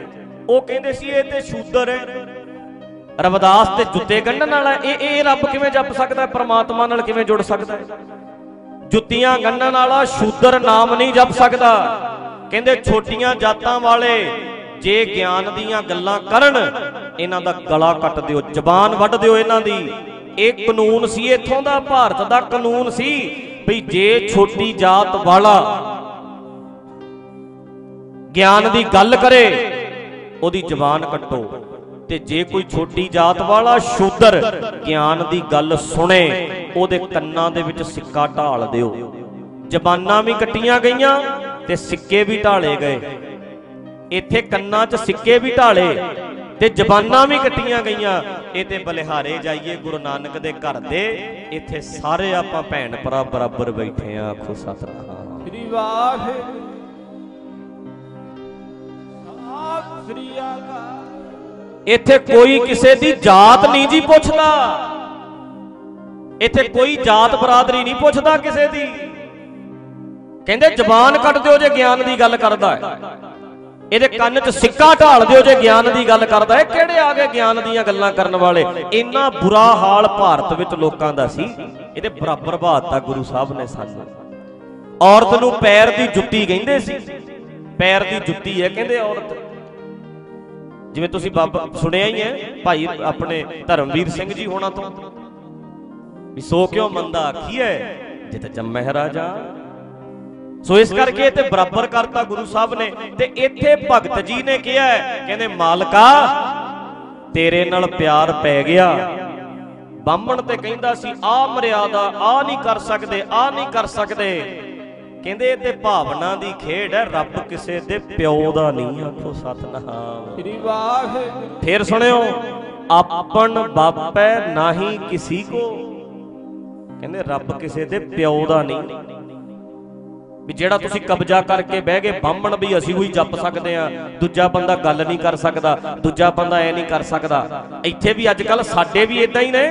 ਉਹ ਕਹਿੰਦੇ ਸੀ, ਇਹ ਤੇ ਸ਼ੂਦਰ ਹੈ ਰਵਿਦਾਸ ਤੇ ਜੁੱਤੇ ਗੰਢਣ ਵਾਲਾ ਇਹ ਇਹ ਰੱਬ ਕਿਵੇਂ ਜਪ ਸਕਦਾ, ਪਰਮਾਤਮਾ ਨਾਲ ਕਿਵੇਂ ਜੁੜ ਸਕਦਾ ਜੁੱਤੀਆਂ ਗੰਢਣ ਵਾਲਾ ਸ਼ੂਦਰ ਨਾਮ ਨਹੀਂ ਜਪ ਸਕਦਾ। ਕਹਿੰਦੇ ਛੋਟੀਆਂ ਜਾਤਾਂ ਵਾਲੇ ਜੇ ਗਿਆਨ ਦੀਆਂ ਗੱਲਾਂ ਕਰਨ ਇਹਨਾਂ ਦਾ ਗਲਾ ਕੱਟ ਦਿਓ, ਜ਼ਬਾਨ ਵੱਢ ਦਿਓ ਇਹਨਾਂ ਦੀ। ਇਹ ਕਾਨੂੰਨ ਸੀ, ਇੱਥੋਂ ਦਾ ਭਾਰਤ ਦਾ ਕਾਨੂੰਨ ਸੀ ਵੀ ਜੇ ਛੋਟੀ ਜਾਤ ਵਾਲਾ ਗਿਆਨ ਦੀ ਗੱਲ ਕਰੇ, ਉਹਦੀ ਜ਼ਬਾਨ ਕੱਟੋ। ਤੇ ਜੇ ਕੋਈ ਛੋਟੀ ਜਾਤ ਵਾਲਾ ਸ਼ੂਦਰ ਗਿਆਨ ਦੀ ਗੱਲ ਸੁਣੇ, ਉਹਦੇ ਕੰਨਾਂ ਦੇ ਵਿੱਚ ਸਿੱਕਾ ਢਾਲ ਦਿਓ। ਜ਼ਬਾਨਾਂ ਵੀ ਕੱਟੀਆਂ ਗਈਆਂ ਤੇ ਸਿੱਕੇ ਵੀ ਢਾਲੇ ਗਏ। ਇੱਥੇ ਕੰਨਾਂ 'ਚ ਸਿੱਕੇ ਵੀ ਢਾਲੇ। ਤੇ ਜ਼ਬਾਨਾਂ ਵੀ ਕੱਟੀਆਂ ਗਈਆਂ। ਇਹ ਤੇ ਬਲਿਹਾਰੇ ਜਾਈਏ ਗੁਰੂ ਨਾਨਕ ਦੇ ਘਰ ਦੇ। ਇੱਥੇ ਸਾਰੇ ਆਪਾਂ ਭੈਣ ਭਰਾ ਬਰਾਬਰ ਬੈਠੇ ਆ ਆਖੋ ਸਤਨਾਮ। ਸ੍ਰੀ ਵਾਹਿਗੁਰੂ। ਸਤਿ ਸ੍ਰੀ ਅਕਾਲ। ਇੱਥੇ ਕੋਈ ਕਿਸੇ ਦੀ ਜਾਤ ਨਹੀਂ ਜੀ ਪੁੱਛਦਾ। ਇੱਥੇ ਕੋਈ ਜਾਤ ਬਰਾਦਰੀ ਨਹੀਂ ਪੁੱਛਦਾ ਕਿਸੇ ਦੀ। ਕਹਿੰਦੇ ਜ਼ਬਾਨ ਕੱਟ ਦਿਓ ਜੇ ਗਿਆਨ ਦੀ ਗੱਲ ਕਰਦਾ ਹੈ। ਇਹਦੇ ਕੰਨ 'ਚ ਸਿੱਕਾ ਢਾਲ ਦਿਓ ਜੇ ਗਿਆਨ ਦੀ ਗੱਲ ਕਰਦਾ ਹੈ। ਕਿਹੜੇ ਆ ਗਏ ਗਿਆਨ ਦੀਆਂ ਗੱਲਾਂ ਕਰਨ ਵਾਲੇ? ਇੰਨਾ ਬੁਰਾ ਹਾਲ ਭਾਰਤ ਵਿੱਚ ਲੋਕਾਂ ਦਾ ਸੀ। ਇਹਦੇ ਬਰਾਬਰ ਬਾਤਾ ਗੁਰੂ ਸਾਹਿਬ ਨੇ ਸਾਨੂੰ। ਔਰਤ ਨੂੰ ਪੈਰ ਦੀ ਜੁੱਤੀ ਕਹਿੰਦੇ ਸੀ। ਪੈਰ ਦੀ ਜੁੱਤੀ ਹੈ, ਕਹਿੰਦੇ ਔਰਤ। ਜਿਵੇਂ ਤੁਸੀਂ ਬਾਬਾ ਸੁਣਿਆ ਹੀ ਹੈ, ਭਾਈ ਆਪਣੇ ਧਰਮਵੀਰ ਸਿੰਘ ਜੀ ਹੋਣਾ ਤੋਂ। ਵੀ ਸੋ ਕਿਉਂ ਮੰਦਾ ਆਖੀਐ? ਜਿਤ ਜੰਮਹਿ ਰਾਜਾ। ਸੋ ਇਸ ਕਰਕੇ ਤੇ ਬਰਾਬਰ ਕਰਤਾ ਗੁਰੂ ਸਾਹਿਬ ਨੇ ਤੇ ਇੱਥੇ ਭਗਤ ਜੀ ਨੇ ਕਿਹਾ ਕਹਿੰਦੇ ਮਾਲਕਾ ਤੇਰੇ ਨਾਲ ਪਿਆਰ ਪੈ ਗਿਆ। ਬਾਹਮਣ ਤੇ ਕਹਿੰਦਾ ਸੀ ਆ ਮਰਿਆਦਾ ਆ ਨਹੀਂ ਕਰ ਸਕਦੇ ਆ ਨਹੀਂ ਕਰ ਸਕਦੇ। ਕਹਿੰਦੇ ਇਹ ਤੇ ਭਾਵਨਾ ਦੀ ਖੇਡ ਹੈ ਰੱਬ ਕਿਸੇ ਦੇ ਪਿਓ ਦਾ ਨਹੀਂ ਆਖੋ ਸਤਨਾਮ। ਸ੍ਰੀ ਵਾਹਿਗੁਰੂ। ਫਿਰ ਸੁਣਿਓ ਆਪਨ ਬਾਪੈ ਨਾਹੀ ਕਿਸੀ ਕੋ। ਕਹਿੰਦੇ ਰੱਬ ਕਿਸੇ ਦੇ ਪਿਓ ਦਾ ਨਹੀਂ। ਵੀ ਜਿਹੜਾ ਤੁਸੀਂ ਕਬਜ਼ਾ ਕਰਕੇ ਬਹਿ ਗਏ, ਬਾਹਮਣ ਵੀ ਅਸੀਂ ਉਹੀ ਜੱਪ ਸਕਦੇ ਆ ਦੂਜਾ ਬੰਦਾ ਗੱਲ ਨਹੀਂ ਕਰ ਸਕਦਾ, ਦੂਜਾ ਬੰਦਾ ਐ ਨਹੀਂ ਕਰ ਸਕਦਾ। ਇੱਥੇ ਵੀ ਅੱਜ ਕੱਲ ਸਾਡੇ ਵੀ ਇਦਾਂ ਹੀ ਨੇ।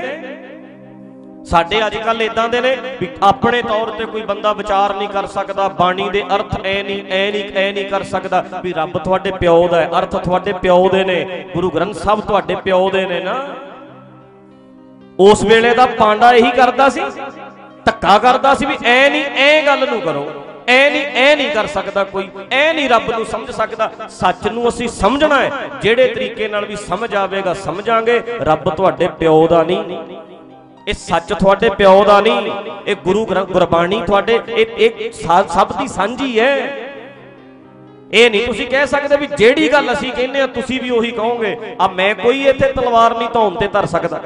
ਸਾਡੇ ਅੱਜ ਕੱਲ ਇਦਾਂ ਦੇ ਨੇ ਵੀ ਆਪਣੇ ਤੌਰ ਤੇ ਕੋਈ ਬੰਦਾ ਵਿਚਾਰ ਨਹੀਂ ਕਰ ਸਕਦਾ, ਬਾਣੀ ਦੇ ਅਰਥ ਐ ਨਹੀਂ ਐ ਨਹੀਂ ਐ ਨਹੀਂ ਕਰ ਸਕਦਾ ਵੀ ਰੱਬ ਤੁਹਾਡੇ ਪਿਓ ਦਾ ਹੈ, ਅਰਥ ਤੁਹਾਡੇ ਪਿਓ ਦੇ ਨੇ, ਗੁਰੂ ਗ੍ਰੰਥ ਸਾਹਿਬ ਤੁਹਾਡੇ ਪਿਓ ਦੇ ਨੇ ਨਾ। ਉਸ ਵੇਲੇ ਦਾ ਪਾਂਡਾ ਇਹੀ ਕਰਦਾ ਸੀ, ਧੱਕਾ ਕਰਦਾ ਸੀ ਵੀ ਐ ਨਹੀਂ, ਐ ਗੱਲ ਨੂੰ ਕਰੋ। ਐ ਨਹੀਂ ਐ ਨਹੀਂ ਕਰ ਸਕਦਾ ਕੋਈ। ਐ ਨਹੀਂ ਰੱਬ ਨੂੰ ਸਮਝ ਸਕਦਾ। ਸੱਚ ਨੂੰ ਅਸੀਂ ਸਮਝਣਾ ਹੈ। ਜਿਹੜੇ ਤਰੀਕੇ ਨਾਲ ਵੀ ਸਮਝ ਆਵੇਗਾ, ਸਮਝਾਂਗੇ। ਰੱਬ ਤੁਹਾਡੇ ਪਿਓ ਦਾ ਨਹੀਂ। ਇਹ ਸੱਚ ਤੁਹਾਡੇ ਪਿਓ ਦਾ ਨਹੀਂ। ਇਹ ਗੁਰੂ ਗ੍ਰੰਥ ਗੁਰਬਾਣੀ ਤੁਹਾਡੇ। ਇਹ ਸਭ ਦੀ ਸਾਂਝੀ ਹੈ। ਇਹ ਨਹੀਂ ਤੁਸੀਂ ਕਹਿ ਸਕਦੇ ਵੀ ਜਿਹੜੀ ਗੱਲ ਅਸੀਂ ਕਹਿੰਦੇ ਆ ਤੁਸੀਂ ਵੀ ਉਹੀ ਕਹੋਗੇ। ਆ ਮੈਂ ਕੋਈ ਇੱਥੇ ਤਲਵਾਰ ਨਹੀਂ ਧੌਣ ਤੇ ਧਰ ਸਕਦਾ।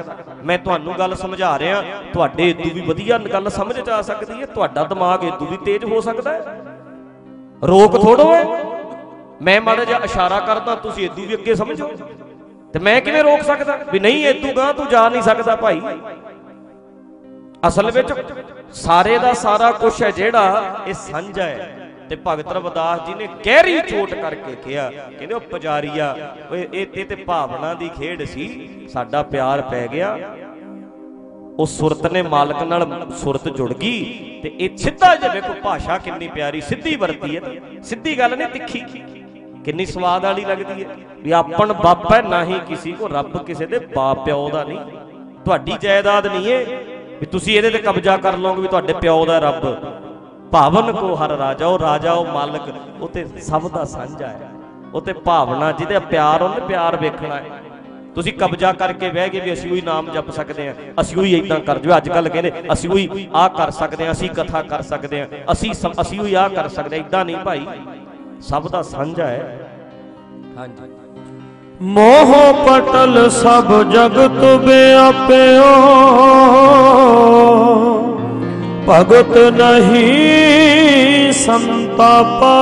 ਮੈਂ ਤੁਹਾਨੂੰ ਗੱਲ ਸਮਝਾ ਰਿਹਾ, ਤੁਹਾਡੇ ਇਦੋਂ ਵੀ ਵਧੀਆ ਗੱਲ ਸਮਝ ਚ ਆ ਸਕਦੀ ਹੈ, ਤੁਹਾਡਾ ਦਿਮਾਗ ਇਦੋਂ ਵੀ ਤੇਜ਼ ਹੋ ਸਕਦਾ ਹੈ। ਰੋਕ ਥੋੜੋ ਹੈ। ਮੈਂ ਮਾੜਾ ਜਿਹਾ ਇਸ਼ਾਰਾ ਕਰਦਾ, ਤੁਸੀਂ ਇਦੋਂ ਵੀ ਅੱਗੇ ਸਮਝੋ। ਤੇ ਮੈਂ ਕਿਵੇਂ ਰੋਕ ਸਕਦਾ? ਵੀ ਨਹੀਂ ਇਦੋਂ ਗਾਂ ਤੂੰ ਜਾ ਨਹੀਂ ਸਕਦਾ ਭਾਈ। ਅਸਲ ਵਿੱਚ ਸਾਰੇ ਦਾ ਸਾਰਾ ਕੁਝ ਹੈ ਜਿਹੜਾ ਇਹ ਸਾਂਝਾ ਹੈ। ਤੇ ਭਗਤ ਰਵਿਦਾਸ ਜੀ ਨੇ ਗਹਿਰੀ ਚੋਟ ਕਰਕੇ ਕਿਹਾ। ਕਹਿੰਦੇ, ਉਹ ਪੁਜਾਰੀਆ, ਓਏ ਇਹ ਇਹ ਤੇ ਭਾਵਨਾ ਦੀ ਖੇਡ ਸੀ, ਸਾਡਾ ਪਿਆਰ ਪੈ ਗਿਆ। ਉਹ ਸੁਰਤ ਨੇ ਮਾਲਕ ਨਾਲ ਸੁਰਤ ਜੁੜ ਗਈ ਤੇ ਇਹ ਸਿੱਧਾ ਜਿਹਾ ਵੇਖੋ ਭਾਸ਼ਾ ਕਿੰਨੀ ਪਿਆਰੀ, ਸਿੱਧੀ ਵਰਤੀ ਹੈ। ਸਿੱਧੀ ਗੱਲ ਨਹੀਂ ਤਿੱਖੀ। ਕਿੰਨੀ ਸਵਾਦ ਵਾਲੀ ਲੱਗਦੀ ਹੈ ਵੀ ਆਪਣ ਬਾਪ ਹੈ, ਨਾ ਹੀ ਕਿਸੇ ਕੋ, ਰੱਬ ਕਿਸੇ ਦੇ ਬਾਪ ਪਿਓ ਦਾ ਨਹੀਂ। ਤੁਹਾਡੀ ਜਾਇਦਾਦ ਨਹੀਂ ਹੈ ਵੀ ਤੁਸੀਂ ਇਹਦੇ ਤੇ ਕਬਜ਼ਾ ਕਰ ਲਓਗੇ ਵੀ ਤੁਹਾਡੇ ਪਿਓ ਦਾ ਰੱਬ। ਭਾਵਨ ਕੋ ਹਰ ਰਾਜਾ ਉਹ ਰਾਜਾ ਉਹ ਮਾਲਕ ਉਹ ਤੇ ਸਭ ਦਾ ਸਾਂਝਾ ਹੈ। ਉਹ ਤੇ ਭਾਵਨਾ ਜਿਹਦੇ ਪਿਆਰ ਉਹਨੇ ਪਿਆਰ ਵੇਖਣਾ ਹੈ। ਤੁਸੀਂ ਕਬਜ਼ਾ ਕਰਕੇ ਬਹਿ ਗਏ ਵੀ ਅਸੀਂ ਉਹੀ ਨਾਮ ਜਪ ਸਕਦੇ ਹਾਂ। ਅਸੀਂ ਉਹੀ ਇਦਾਂ ਕਰ ਜੋ ਅੱਜ ਕੱਲ ਕਹਿੰਦੇ ਅਸੀਂ ਉਹੀ ਆਹ ਕਰ ਸਕਦੇ ਹਾਂ ਅਸੀਂ ਕਥਾ ਕਰ ਸਕਦੇ ਹਾਂ। ਅਸੀਂ ਅਸੀਂ ਉਹੀ ਆਹ ਕਰ ਸਕਦੇ ਹਾਂ ਇਦਾਂ ਨਹੀਂ ਭਾਈ। ਸਭ ਦਾ ਸਾਂਝਾ ਹੈ। ਹਾਂਜੀ। ਮੋਹ ਪਟਲ ਸਭ ਜਗਤ ਵਿਆਪਿਓ ਭਗਤ ਨਹੀਂ ਸੰਤਾਪਾ।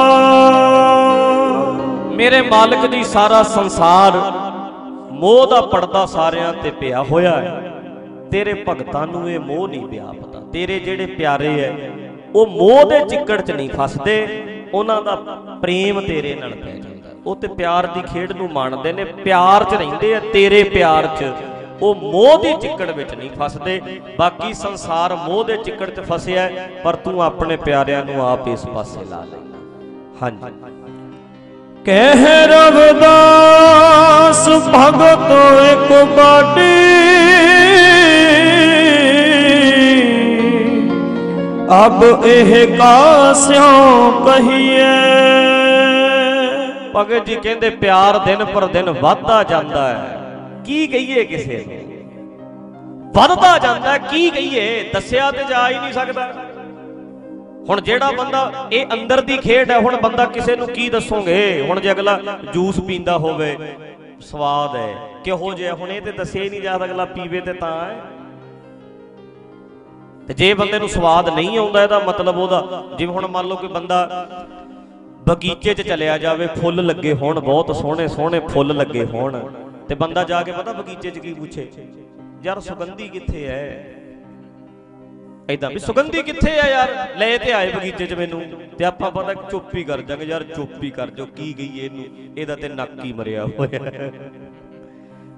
ਮੇਰੇ ਮਾਲਕ ਜੀ, ਸਾਰਾ ਸੰਸਾਰ ਮੋਹ ਦਾ ਪਰਦਾ ਸਾਰਿਆਂ ਤੇ ਪਿਆ ਹੋਇਆ ਹੈ। ਤੇਰੇ ਭਗਤਾਂ ਨੂੰ ਇਹ ਮੋਹ ਨਹੀਂ ਪਿਆ ਪਤਾ। ਤੇਰੇ ਜਿਹੜੇ ਪਿਆਰੇ ਐ, ਉਹ ਮੋਹ ਦੇ ਚਿੱਕੜ 'ਚ ਨਹੀਂ ਫਸਦੇ। ਉਹਨਾਂ ਦਾ ਪ੍ਰੇਮ ਤੇਰੇ ਨਾਲ ਪੈ ਜਾਂਦਾ। ਉਹ ਤੇ ਪਿਆਰ ਦੀ ਖੇਡ ਨੂੰ ਮੰਨਦੇ ਨੇ। ਪਿਆਰ 'ਚ ਰਹਿੰਦੇ ਆ ਤੇਰੇ ਪਿਆਰ 'ਚ। ਉਹ ਮੋਹ ਦੀ ਚਿੱਕੜ ਵਿੱਚ ਨਹੀਂ ਫਸਦੇ ਬਾਕੀ ਸੰਸਾਰ ਮੋਹ ਦੇ ਚਿੱਕੜ 'ਚ ਫਸਿਆ ਪਰ ਤੂੰ ਆਪਣੇ ਪਿਆਰਿਆਂ ਨੂੰ ਆਪ ਇਸ ਪਾਸੇ ਲਾ ਲੈਣਾ ਹਾਂਜੀ। ਕਹਿ ਰਵਦਾਸ ਭਗਤ ਇੱਕ ਬਾਟੀ। ਅਬ ਇਹ ਕਾਸਿਓ ਕਹੀਏ ਭਗਤ ਜੀ ਕਹਿੰਦੇ ਪਿਆਰ ਦਿਨ ਪਰ ਦਿਨ ਵੱਧਦਾ ਜਾਂਦਾ ਹੈ। ਕੀ ਕਹੀਏ ਕਿਸੇ ਨੂੰ? ਵੱਧਦਾ ਜਾਂਦਾ, ਕੀ ਕਹੀਏ? ਦੱਸਿਆ ਤੇ ਜਾ ਹੀ ਨਹੀਂ ਸਕਦਾ। ਹੁਣ ਜਿਹੜਾ ਬੰਦਾ ਇਹ ਅੰਦਰ ਦੀ ਖੇਡ ਹੈ, ਹੁਣ ਬੰਦਾ ਕਿਸੇ ਨੂੰ ਕੀ ਦੱਸੋਗੇ? ਹੁਣ ਜੇ ਅਗਲਾ ਜੂਸ ਪੀਂਦਾ ਹੋਵੇ, ਸਵਾਦ ਹੈ। ਕਿਹੋ ਜਿਹਾ? ਹੁਣ ਇਹ ਤੇ ਦੱਸਿਆ ਹੀ ਨਹੀਂ ਜਾ ਅਗਲਾ ਪੀਵੇ ਤੇ ਤਾਂ ਹੈ। ਤੇ ਜੇ ਬੰਦੇ ਨੂੰ ਸਵਾਦ ਨਹੀਂ ਆਉਂਦਾ, ਇਹਦਾ ਮਤਲਬ ਉਹਦਾ, ਜਿਵੇਂ ਹੁਣ ਮੰਨ ਲਓ ਕਿ ਬੰਦਾ ਬਗੀਚੇ 'ਚ ਚਲਿਆ ਜਾਵੇ, ਫੁੱਲ ਲੱਗੇ ਹੋਣ, ਬਹੁਤ ਸੋਹਣੇ ਸੋਹਣੇ ਫੁੱਲ ਲੱਗੇ ਹੋਣ। ਤੇ ਬੰਦਾ ਜਾ ਕੇ ਪਤਾ ਬਗੀਚੇ 'ਚ ਕੀ ਪੁੱਛੇ? ਯਾਰ ਸੁਗੰਧੀ ਕਿੱਥੇ ਐ? ਐਦਾਂ ਵੀ ਸੁਗੰਧੀ ਕਿੱਥੇ ਆ ਯਾਰ? ਲੈ ਤੇ ਆਏ ਬਗੀਚੇ 'ਚ ਮੈਨੂੰ। ਤੇ ਆਪਾਂ ਪਤਾ ਚੁੱਪ ਹੀ ਕਰ ਜਾਂਗੇ ਯਾਰ, ਚੁੱਪ ਹੀ ਕਰ ਜੋ ਕੀ ਗਈ ਇਹਨੂੰ? ਇਹਦਾ ਤੇ ਨੱਕ ਹੀ ਮਰਿਆ ਹੋਇਆ।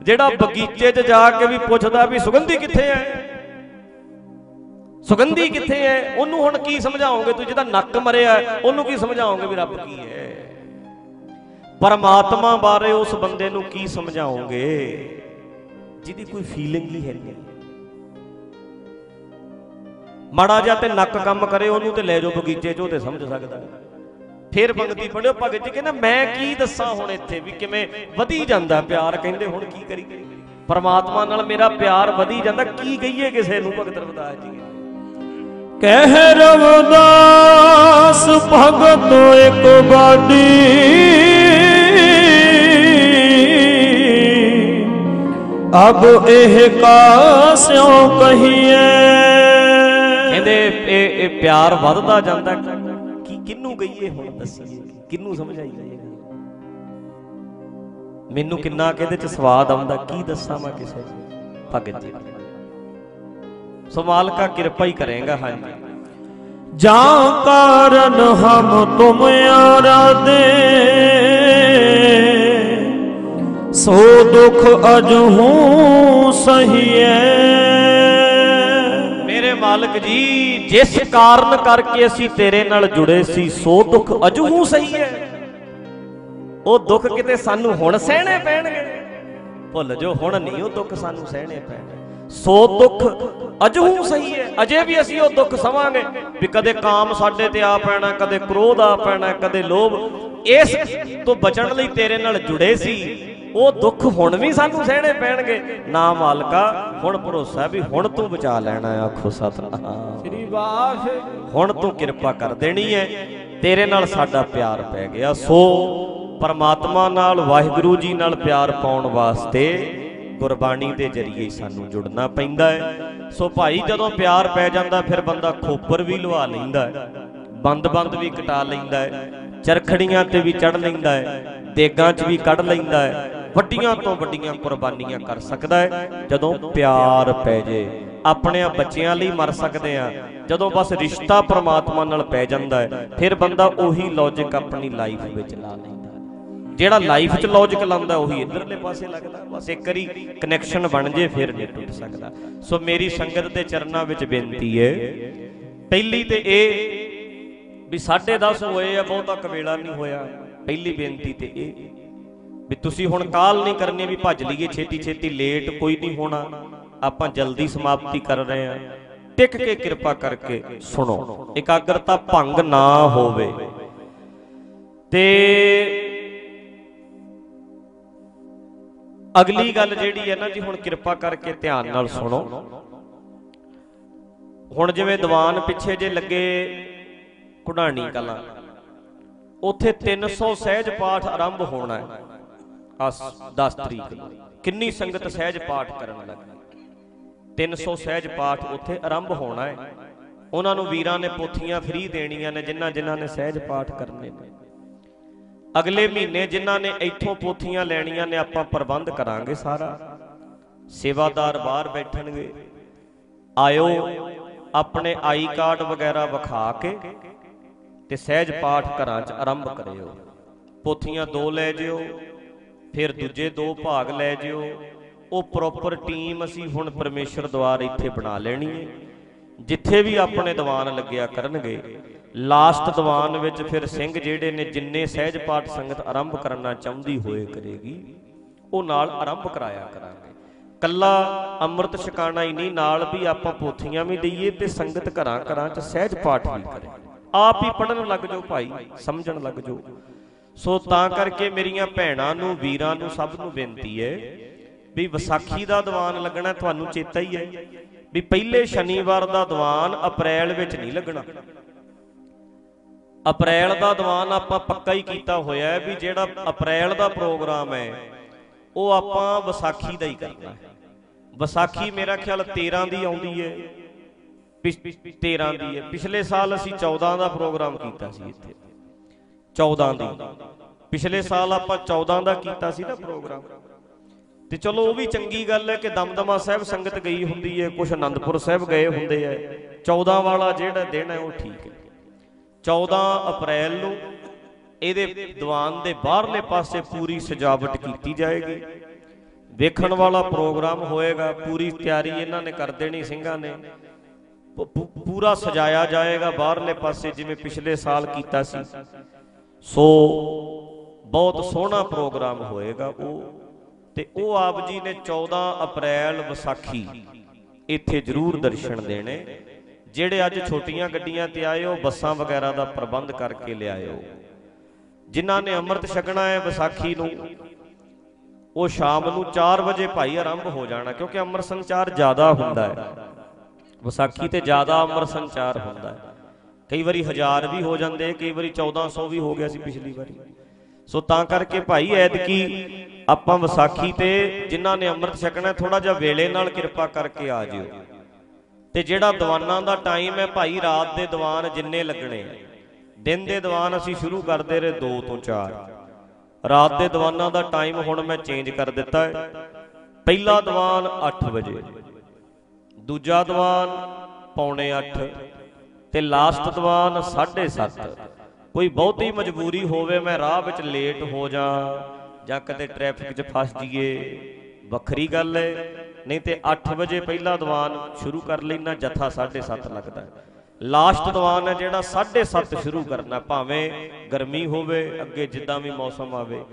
ਜਿਹੜਾ ਬਗੀਚੇ 'ਚ ਜਾ ਕੇ ਵੀ ਪੁੱਛਦਾ ਵੀ ਸੁਗੰਧੀ ਕਿੱਥੇ ਐ? ਸੁਗੰਧੀ ਕਿੱਥੇ ਹੈ ਉਹਨੂੰ ਹੁਣ ਕੀ ਸਮਝਾਓਗੇ ਤੁਸੀਂ? ਜਿਹਦਾ ਨੱਕ ਮਰਿਆ, ਉਹਨੂੰ ਕੀ ਸਮਝਾਓਗੇ ਵੀ ਰੱਬ ਕੀ ਹੈ ਪਰਮਾਤਮਾ ਬਾਰੇ ਉਸ ਬੰਦੇ ਨੂੰ ਕੀ ਸਮਝਾਓਗੇ? ਜਿਹਦੀ ਕੋਈ ਫੀਲਿੰਗ ਹੀ ਹੈ ਨਹੀਂ। ਮਾੜਾ ਜਿਹਾ ਤੇ ਨੱਕ ਕੰਮ ਕਰੇ, ਉਹਨੂੰ ਤੇ ਲੈ ਜਾਓ ਬਗੀਚੇ 'ਚ, ਉਹ ਤੇ ਸਮਝ ਸਕਦਾ। ਹੈ। ਫਿਰ ਬੰਗਤੀ ਪੜਿਓ ਭਗਤ ਜੀ ਕਹਿੰਦਾ, ਮੈਂ ਕੀ ਦੱਸਾਂ ਹੁਣ ਇੱਥੇ ਵੀ ਕਿਵੇਂ ਵਧੀ ਜਾਂਦਾ ਪਿਆਰ? ਕਹਿੰਦੇ, ਹੁਣ ਕੀ ਕਰੀ ਪਰਮਾਤਮਾ ਨਾਲ ਮੇਰਾ ਪਿਆਰ ਵਧੀ ਜਾਂਦਾ। ਕੀ ਕਹੀਏ ਕਿਸੇ ਨੂੰ ਭਗਤ ਰਵਿਦਾਸ ਜੀ? ਕਹਿ ਰਵਦਾਸ, ਭਗਤ ਇੱਕ ਬਾਡੀ ਅਬ ਇਹ ਕਾਸਿਓ ਕਹੀਏ ਕਹਿੰਦੇ ਇਹ ਇਹ ਪਿਆਰ ਵੱਧਦਾ ਜਾਂਦਾ ਕੀ ਕਿੰਨੂੰ ਕਹੀਏ ਹੁਣ ਦੱਸੀਏ ਕਿੰਨੂੰ ਸਮਝਾਈਏ? ਮੈਨੂੰ ਕਿੰਨਾ ਕਿਹਦੇ ਚ ਸਵਾਦ ਆਉਂਦਾ ਕੀ ਦੱਸਾਂ ਮੈਂ ਕਿਸੇ ਭਗਤ ਜੀ। ਸੋ ਮਾਲਕਾ ਕਿਰਪਾ ਹੀ ਕਰੇਗਾ ਹਾਂਜੀ। ਜਾਂ ਕਾਰਨ ਹਮ ਤੁਮ ਆਰਾਧੇ। ਸੋ ਦੁਖ ਅਜਹੂ ਸਹੀਏ ਮੇਰੇ ਮਾਲਕ ਜੀ, ਜਿਸ ਕਾਰਨ ਕਰਕੇ ਅਸੀਂ ਤੇਰੇ ਨਾਲ ਜੁੜੇ ਸੀ, ਸੋ ਦੁੱਖ ਅਜਹੂ ਸਹੀ ਹੈ ਉਹ ਦੁੱਖ ਕਿਤੇ ਸਾਨੂੰ ਹੁਣ ਸਹਿਣੇ ਪੈਣਗੇ। ਭੁੱਲ ਜੋ ਹੁਣ ਨਹੀਂ ਉਹ ਦੁੱਖ ਸਾਨੂੰ ਸਹਿਣੇ ਪੈਣਗੇ। ਸੋ ਦੁੱਖ ਅਜਹੂ ਸਹੀ ਹੈ ਅਜੇ ਵੀ ਅਸੀਂ ਉਹ ਦੁੱਖ ਸਵਾਂਗੇ ਵੀ ਕਦੇ ਕਾਮ ਸਾਡੇ ਤੇ ਆ ਪੈਣਾ, ਕਦੇ ਕ੍ਰੋਧ ਆ ਪੈਣਾ, ਕਦੇ ਲੋਭ। ਇਸ ਤੋਂ ਬਚਣ ਲਈ ਤੇਰੇ ਨਾਲ ਜੁੜੇ ਸੀ। ਉਹ ਦੁੱਖ ਹੁਣ ਵੀ ਸਾਨੂੰ ਸਹਿਣੇ ਪੈਣਗੇ। ਨਾ ਮਾਲਕਾ, ਹੁਣ ਭਰੋਸਾ ਵੀ ਹੁਣ ਤੂੰ ਬਚਾ ਲੈਣਾ ਆਖੋ ਸਤਨਾਮ। ਸ੍ਰੀ ਵਾਹਿਗੁਰੂ ਹੁਣ ਤੂੰ ਕਿਰਪਾ ਕਰ ਦੇਣੀ ਹੈ, ਤੇਰੇ ਨਾਲ ਸਾਡਾ ਪਿਆਰ ਪੈ ਗਿਆ। ਸੋ ਪਰਮਾਤਮਾ ਨਾਲ, ਵਾਹਿਗੁਰੂ ਜੀ ਨਾਲ ਪਿਆਰ ਪਾਉਣ ਵਾਸਤੇ ਗੁਰਬਾਣੀ ਦੇ ਜਰੀਏ ਸਾਨੂੰ ਜੁੜਨਾ ਪੈਂਦਾ ਹੈ। ਸੋ ਭਾਈ, ਜਦੋਂ ਪਿਆਰ ਪੈ ਜਾਂਦਾ, ਫਿਰ ਬੰਦਾ ਖੋਪਰ ਵੀ ਲਵਾ ਲੈਂਦਾ ਹੈ, ਬੰਦ-ਬੰਦ ਵੀ ਕਟਾ ਲੈਂਦਾ ਹੈ, ਚਰਖੜੀਆਂ ਤੇ ਵੀ ਚੜ ਲੈਂਦਾ ਹੈ, ਦੇਗਾਂ 'ਚ ਵੀ ਕੱਢ ਲੈਂਦਾ ਹੈ ਵੱਡੀਆਂ ਤੋਂ ਵੱਡੀਆਂ ਕੁਰਬਾਨੀਆਂ ਕਰ ਸਕਦਾ ਹੈ। ਜਦੋਂ ਪਿਆਰ ਪੈ ਜੇ, ਆਪਣੇ ਬੱਚਿਆਂ ਲਈ ਮਰ ਸਕਦੇ ਆ। ਜਦੋਂ ਬਸ ਰਿਸ਼ਤਾ ਪ੍ਰਮਾਤਮਾ ਨਾਲ ਪੈ ਜਾਂਦਾ ਹੈ, ਫਿਰ ਬੰਦਾ ਉਹੀ ਲੌਜੀਕ ਆਪਣੀ ਲਾਈਫ ਵਿੱਚ ਲਾ ਲੈਂਦਾ ਜਿਹੜਾ ਲਾਈਫ 'ਚ ਲੌਜੀਕ ਲਾਉਂਦਾ ਉਹੀ ਇਧਰਲੇ ਪਾਸੇ ਲੱਗਦਾ। ਬਸ ਇੱਕ ਵਾਰੀ ਕਨੈਕਸ਼ਨ ਬਣ ਜੇ, ਫਿਰ ਨਹੀਂ ਟੁੱਟ ਸਕਦਾ। ਸੋ ਮੇਰੀ ਸੰਗਤ ਦੇ ਚਰਨਾਂ ਵਿੱਚ ਬੇਨਤੀ ਹੈ, ਪਹਿਲੀ ਤੇ ਇਹ ਵੀ 10:30 ਹੋਏ ਆ, ਬਹੁਤਾ ਕਵੇਲਾ ਨਹੀਂ ਹੋਇਆ। ਪਹਿਲੀ ਬੇਨਤੀ ਤੇ ਇਹ ਵੀ ਤੁਸੀਂ ਹੁਣ ਕਾਲ ਨਹੀਂ ਕਰਨੀ ਵੀ ਭੱਜ ਲਈਏ, ਛੇਤੀ ਛੇਤੀ ਲੇਟ ਕੋਈ ਨਹੀਂ ਹੋਣਾ। ਆਪਾਂ ਜਲਦੀ ਸਮਾਪਤੀ ਕਰ ਰਹੇ ਹਾਂ। ਟਿਕ ਕੇ ਕਿਰਪਾ ਕਰਕੇ ਸੁਣੋ, ਇਕਾਗਰਤਾ ਭੰਗ ਨਾ ਹੋਵੇ। ਤੇ ਅਗਲੀ ਗੱਲ ਜਿਹੜੀ ਹੈ ਨਾ ਜੀ, ਹੁਣ ਕਿਰਪਾ ਕਰਕੇ ਧਿਆਨ ਨਾਲ ਸੁਣੋ। ਹੁਣ ਜਿਵੇਂ ਦੀਵਾਨ ਪਿੱਛੇ ਜੇ ਲੱਗੇ ਕੁਢਾਣੀ ਕਲਾ, ਉੱਥੇ 300 ਸਹਿਜ ਪਾਠ ਆਰੰਭ ਹੋਣਾ ਹੈ। ਆ 10 ਤਰੀਕ ਨੂੰ। ਕਿੰਨੀ ਸੰਗਤ ਸਹਿਜ ਪਾਠ ਕਰਨ ਲੱਗੀ? 300 ਸਹਿਜ ਪਾਠ ਉੱਥੇ ਆਰੰਭ ਹੋਣਾ ਹੈ। ਉਹਨਾਂ ਨੂੰ ਵੀਰਾਂ ਨੇ ਪੋਥੀਆਂ ਫ੍ਰੀ ਦੇਣੀਆਂ ਨੇ, ਜਿਨ੍ਹਾਂ ਜਿਨ੍ਹਾਂ ਨੇ ਸਹਿਜ ਪਾਠ ਕਰਨੇ ਨੇ। ਅਗਲੇ ਮਹੀਨੇ ਜਿਨ੍ਹਾਂ ਨੇ ਇੱਥੋਂ ਪੋਥੀਆਂ ਲੈਣੀਆਂ ਨੇ, ਆਪਾਂ ਪ੍ਰਬੰਧ ਕਰਾਂਗੇ ਸਾਰਾ। ਸੇਵਾਦਾਰ ਬਾਹਰ ਬੈਠਣਗੇ। ਆਇਓ, ਆਪਣੇ ਆਈ ਕਾਰਡ ਵਗੈਰਾ ਵਿਖਾ ਕੇ ਤੇ ਸਹਿਜ ਪਾਠ ਘਰਾਂ 'ਚ ਆਰੰਭ ਕਰਿਓ। ਪੋਥੀਆਂ ਦੋ ਲੈ ਜਿਓ। ਫਿਰ ਦੂਜੇ ਦੋ ਭਾਗ ਲੈ ਜਿਓ। ਉਹ ਪ੍ਰੋਪਰ ਟੀਮ ਅਸੀਂ ਹੁਣ ਪਰਮੇਸ਼ਰ ਦੁਆਰ ਇੱਥੇ ਬਣਾ ਲੈਣੀ ਹੈ ਜਿੱਥੇ ਵੀ ਆਪਣੇ ਦੀਵਾਨ ਲੱਗਿਆ ਕਰਨਗੇ ਲਾਸਟ ਦੀਵਾਨ ਵਿੱਚ ਫਿਰ ਸਿੰਘ ਜਿਹੜੇ ਨੇ, ਜਿੰਨੇ ਸਹਿਜ ਪਾਠ ਸੰਗਤ ਆਰੰਭ ਕਰਨਾ ਚਾਹੁੰਦੀ ਹੋਏ ਕਰੇਗੀ, ਉਹ ਨਾਲ ਆਰੰਭ ਕਰਾਇਆ ਕਰਾਂਗੇ। ਕੱਲਾ ਅੰਮ੍ਰਿਤ ਛਕਾਣਾ ਹੀ ਨਹੀਂ, ਨਾਲ ਵੀ ਆਪਾਂ ਪੋਥੀਆਂ ਵੀ ਦਈਏ ਤੇ ਸੰਗਤ ਘਰਾਂ ਘਰਾਂ 'ਚ ਸਹਿਜ ਪਾਠ ਵੀ ਕਰੇ। ਆਪ ਹੀ ਪੜਨ ਲੱਗ ਜਾਓ ਭਾਈ, ਸਮਝਣ ਲੱਗ ਜਾਓ। ਸੋ ਤਾਂ ਕਰਕੇ ਮੇਰੀਆਂ ਭੈਣਾਂ ਨੂੰ, ਵੀਰਾਂ ਨੂੰ ਸਭ ਨੂੰ ਬੇਨਤੀ ਹੈ ਵੀ ਵਿਸਾਖੀ ਦਾ ਦੀਵਾਨ ਲੱਗਣਾ ਤੁਹਾਨੂੰ ਚੇਤਾ ਹੀ ਹੈ ਵੀ ਪਹਿਲੇ ਸ਼ਨੀਵਾਰ ਦਾ ਦੀਵਾਨ ਅਪ੍ਰੈਲ ਵਿੱਚ ਨਹੀਂ ਲੱਗਣਾ। ਅਪ੍ਰੈਲ ਦਾ ਦੀਵਾਨ ਆਪਾਂ ਪੱਕਾ ਹੀ ਕੀਤਾ ਹੋਇਆ ਹੈ ਵੀ ਜਿਹੜਾ ਅਪ੍ਰੈਲ ਦਾ ਪ੍ਰੋਗਰਾਮ ਹੈ, ਉਹ ਆਪਾਂ ਵਿਸਾਖੀ ਦਾ ਹੀ ਕਰਨਾ ਹੈ। ਵਿਸਾਖੀ ਮੇਰਾ ਖਿਆਲ 13 ਦੀ ਆਉਂਦੀ ਹੈ 13 ਦੀ ਹੈ। ਪਿਛਲੇ ਸਾਲ ਅਸੀਂ 14 ਦਾ ਪ੍ਰੋਗਰਾਮ ਕੀਤਾ ਸੀ ਇੱਥੇ। 14 ਦੀ। ਪਿਛਲੇ ਸਾਲ ਆਪਾਂ 14 ਦਾ ਕੀਤਾ ਸੀ ਨਾ ਪ੍ਰੋਗਰਾਮ। ਤੇ ਚਲੋ ਉਹ ਵੀ ਚੰਗੀ ਗੱਲ ਹੈ ਕਿ ਦਮਦਮਾ ਸਾਹਿਬ ਸੰਗਤ ਗਈ ਹੁੰਦੀ ਹੈ ਕੁਝ ਅਨੰਦਪੁਰ ਸਾਹਿਬ ਗਏ ਹੁੰਦੇ ਆ। 14 ਵਾਲਾ ਜਿਹੜਾ ਦਿਨ ਹੈ ਉਹ ਠੀਕ ਹੈ। 14 ਅਪ੍ਰੈਲ ਨੂੰ ਇਹਦੇ ਦੀਵਾਨ ਦੇ ਬਾਹਰਲੇ ਪਾਸੇ ਪੂਰੀ ਸਜਾਵਟ ਕੀਤੀ ਜਾਏਗੀ। ਵੇਖਣ ਵਾਲਾ ਪ੍ਰੋਗਰਾਮ ਹੋਏਗਾ, ਪੂਰੀ ਤਿਆਰੀ ਇਹਨਾਂ ਨੇ ਕਰ ਦੇਣੀ ਸਿੰਘਾਂ ਨੇ। ਪੂਰਾ ਸਜਾਇਆ ਜਾਏਗਾ ਬਾਹਰਲੇ ਪਾਸੇ, ਜਿਵੇਂ ਪਿਛਲੇ ਸਾਲ ਕੀਤਾ ਸੀ। ਸੋ ਬਹੁਤ ਸੋਹਣਾ ਪ੍ਰੋਗਰਾਮ ਹੋਏਗਾ ਉਹ। ਤੇ ਉਹ ਆਪ ਜੀ ਨੇ 14 ਅਪ੍ਰੈਲ ਵਿਸਾਖੀ ਇੱਥੇ ਜ਼ਰੂਰ ਦਰਸ਼ਨ ਦੇਣੇ। ਜਿਹੜੇ ਅੱਜ ਛੋਟੀਆਂ ਗੱਡੀਆਂ ਤੇ ਆਏ ਹੋ, ਬੱਸਾਂ ਵਗੈਰਾ ਦਾ ਪ੍ਰਬੰਧ ਕਰਕੇ ਲਿਆਇਓ। ਜਿਨ੍ਹਾਂ ਨੇ ਅੰਮ੍ਰਿਤ ਛਕਣਾ ਹੈ ਵਿਸਾਖੀ ਨੂੰ, ਉਹ ਸ਼ਾਮ ਨੂੰ 4 ਵਜੇ ਭਾਈ ਆਰੰਭ ਹੋ ਜਾਣਾ, ਕਿਉਂਕਿ ਅੰਮ੍ਰਿਤ ਸੰਚਾਰ ਜ਼ਿਆਦਾ ਹੁੰਦਾ ਹੈ। ਵਿਸਾਖੀ ਤੇ ਜ਼ਿਆਦਾ ਅੰਮ੍ਰਿਤ ਸੰਚਾਰ ਹੁੰਦਾ ਹੈ। ਕਈ ਵਾਰੀ ਹਜ਼ਾਰ ਵੀ ਹੋ ਜਾਂਦੇ, ਕਈ ਵਾਰੀ 1400 ਵੀ ਹੋ ਗਿਆ ਸੀ ਪਿਛਲੀ ਵਾਰੀ। ਸੋ ਤਾਂ ਕਰਕੇ ਭਾਈ ਐਤਕੀ ਆਪਾਂ ਵਿਸਾਖੀ ਤੇ ਜਿਨ੍ਹਾਂ ਨੇ ਅੰਮ੍ਰਿਤ ਛਕਣਾ ਥੋੜਾ ਜਿਹਾ ਵੇਲੇ ਨਾਲ ਕਿਰਪਾ ਕਰਕੇ ਆ ਜਿਓ। ਤੇ ਜਿਹੜਾ ਦੀਵਾਨਾਂ ਦਾ ਟਾਈਮ ਹੈ ਭਾਈ, ਰਾਤ ਦੇ ਦੀਵਾਨ ਜਿੰਨੇ ਲੱਗਣੇ ਦਿਨ ਦੇ ਦੀਵਾਨ ਅਸੀਂ ਸ਼ੁਰੂ ਕਰਦੇ ਰਹੇ 2 ਤੋਂ 4 ਰਾਤ ਦੇ ਦੀਵਾਨਾਂ ਦਾ ਟਾਈਮ ਹੁਣ ਮੈਂ ਚੇਂਜ ਕਰ ਦਿੱਤਾ ਹੈ। ਪਹਿਲਾ ਦੀਵਾਨ 8 ਵਜੇ, ਦੂਜਾ ਦੀਵਾਨ ਪੌਣੇ 8 ਤੇ ਲਾਸਟ ਦੀਵਾਨ 7:30 ਕੋਈ ਬਹੁਤੀ ਮਜਬੂਰੀ ਹੋਵੇ ਮੈਂ ਰਾਹ ਵਿੱਚ ਲੇਟ ਹੋ ਜਾ, ਜਾਂ ਕਦੇ ਟ੍ਰੈਫਿਕ 'ਚ ਫਸ ਜਾਈਏ, ਵੱਖਰੀ ਗੱਲ ਹੈ। ਨਹੀਂ ਤੇ 8 ਵਜੇ ਪਹਿਲਾ ਦੀਵਾਨ ਸ਼ੁਰੂ ਕਰ ਲੈਣਾ, ਜਥਾ 7:30 ਲੱਗਦਾ ਲਾਸਟ ਦੀਵਾਨ ਹੈ ਜਿਹੜਾ 7:30 ਸ਼ੁਰੂ ਕਰਨਾ, ਭਾਵੇਂ ਗਰਮੀ ਹੋਵੇ, ਅੱਗੇ ਜਿੱਦਾਂ ਵੀ ਮੌਸਮ ਆਵੇ।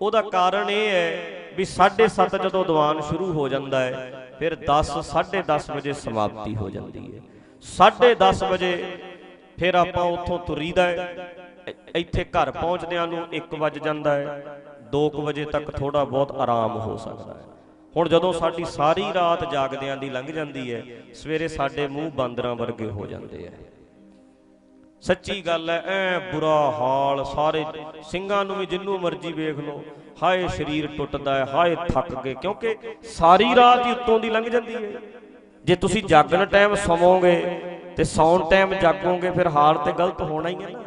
ਉਹਦਾ ਕਾਰਨ ਇਹ ਹੈ ਵੀ 7:30 ਜਦੋਂ ਦੀਵਾਨ ਸ਼ੁਰੂ ਹੋ ਜਾਂਦਾ ਹੈ, ਫਿਰ 10 10:30 ਵਜੇ ਸਮਾਪਤੀ ਹੋ ਜਾਂਦੀ ਹੈ। 10:30 ਵਜੇ ਫਿਰ ਆਪਾਂ ਉੱਥੋਂ ਤੁਰੀਦਾ ਹੈ। ਇੱਥੇ ਘਰ ਪਹੁੰਚਦਿਆਂ ਨੂੰ 1 ਵਜ ਜਾਂਦਾ ਹੈ। 2 ਵਜੇ ਤੱਕ ਥੋੜਾ ਬਹੁਤ ਆਰਾਮ ਹੋ ਸਕਦਾ ਹੈ। ਹੁਣ ਜਦੋਂ ਸਾਡੀ ਸਾਰੀ ਰਾਤ ਜਾਗਦਿਆਂ ਦੀ ਲੰਘ ਜਾਂਦੀ ਹੈ, ਸਵੇਰੇ ਸਾਡੇ ਮੂੰਹ ਬਾਂਦਰਾਂ ਵਰਗੇ ਹੋ ਜਾਂਦੇ ਆ ਸੱਚੀ ਗੱਲ ਹੈ, ਐ ਬੁਰਾ ਹਾਲ ਸਾਰੇ ਸਿੰਘਾਂ ਨੂੰ ਵੀ ਜਿੰਨੂੰ ਮਰਜ਼ੀ ਵੇਖ ਲਓ। ਹਾਏ ਸਰੀਰ ਟੁੱਟਦਾ ਹੈ, ਹਾਏ ਥੱਕ ਕੇ ਕਿਉਂਕਿ ਸਾਰੀ ਰਾਤ ਹੀ ਉੱਤੋਂ ਦੀ ਲੰਘ ਜਾਂਦੀ ਹੈ। ਜੇ ਤੁਸੀਂ ਜਾਗਣ ਟਾਈਮ ਸੌਵੋਗੇ ਤੇ ਸੌਣ ਟਾਈਮ ਜਾਗੋਗੇ ਫਿਰ ਹਾਲ ਤੇ ਗਲਤ ਹੋਣਾ ਹੀ ਹੈ ਨਾ।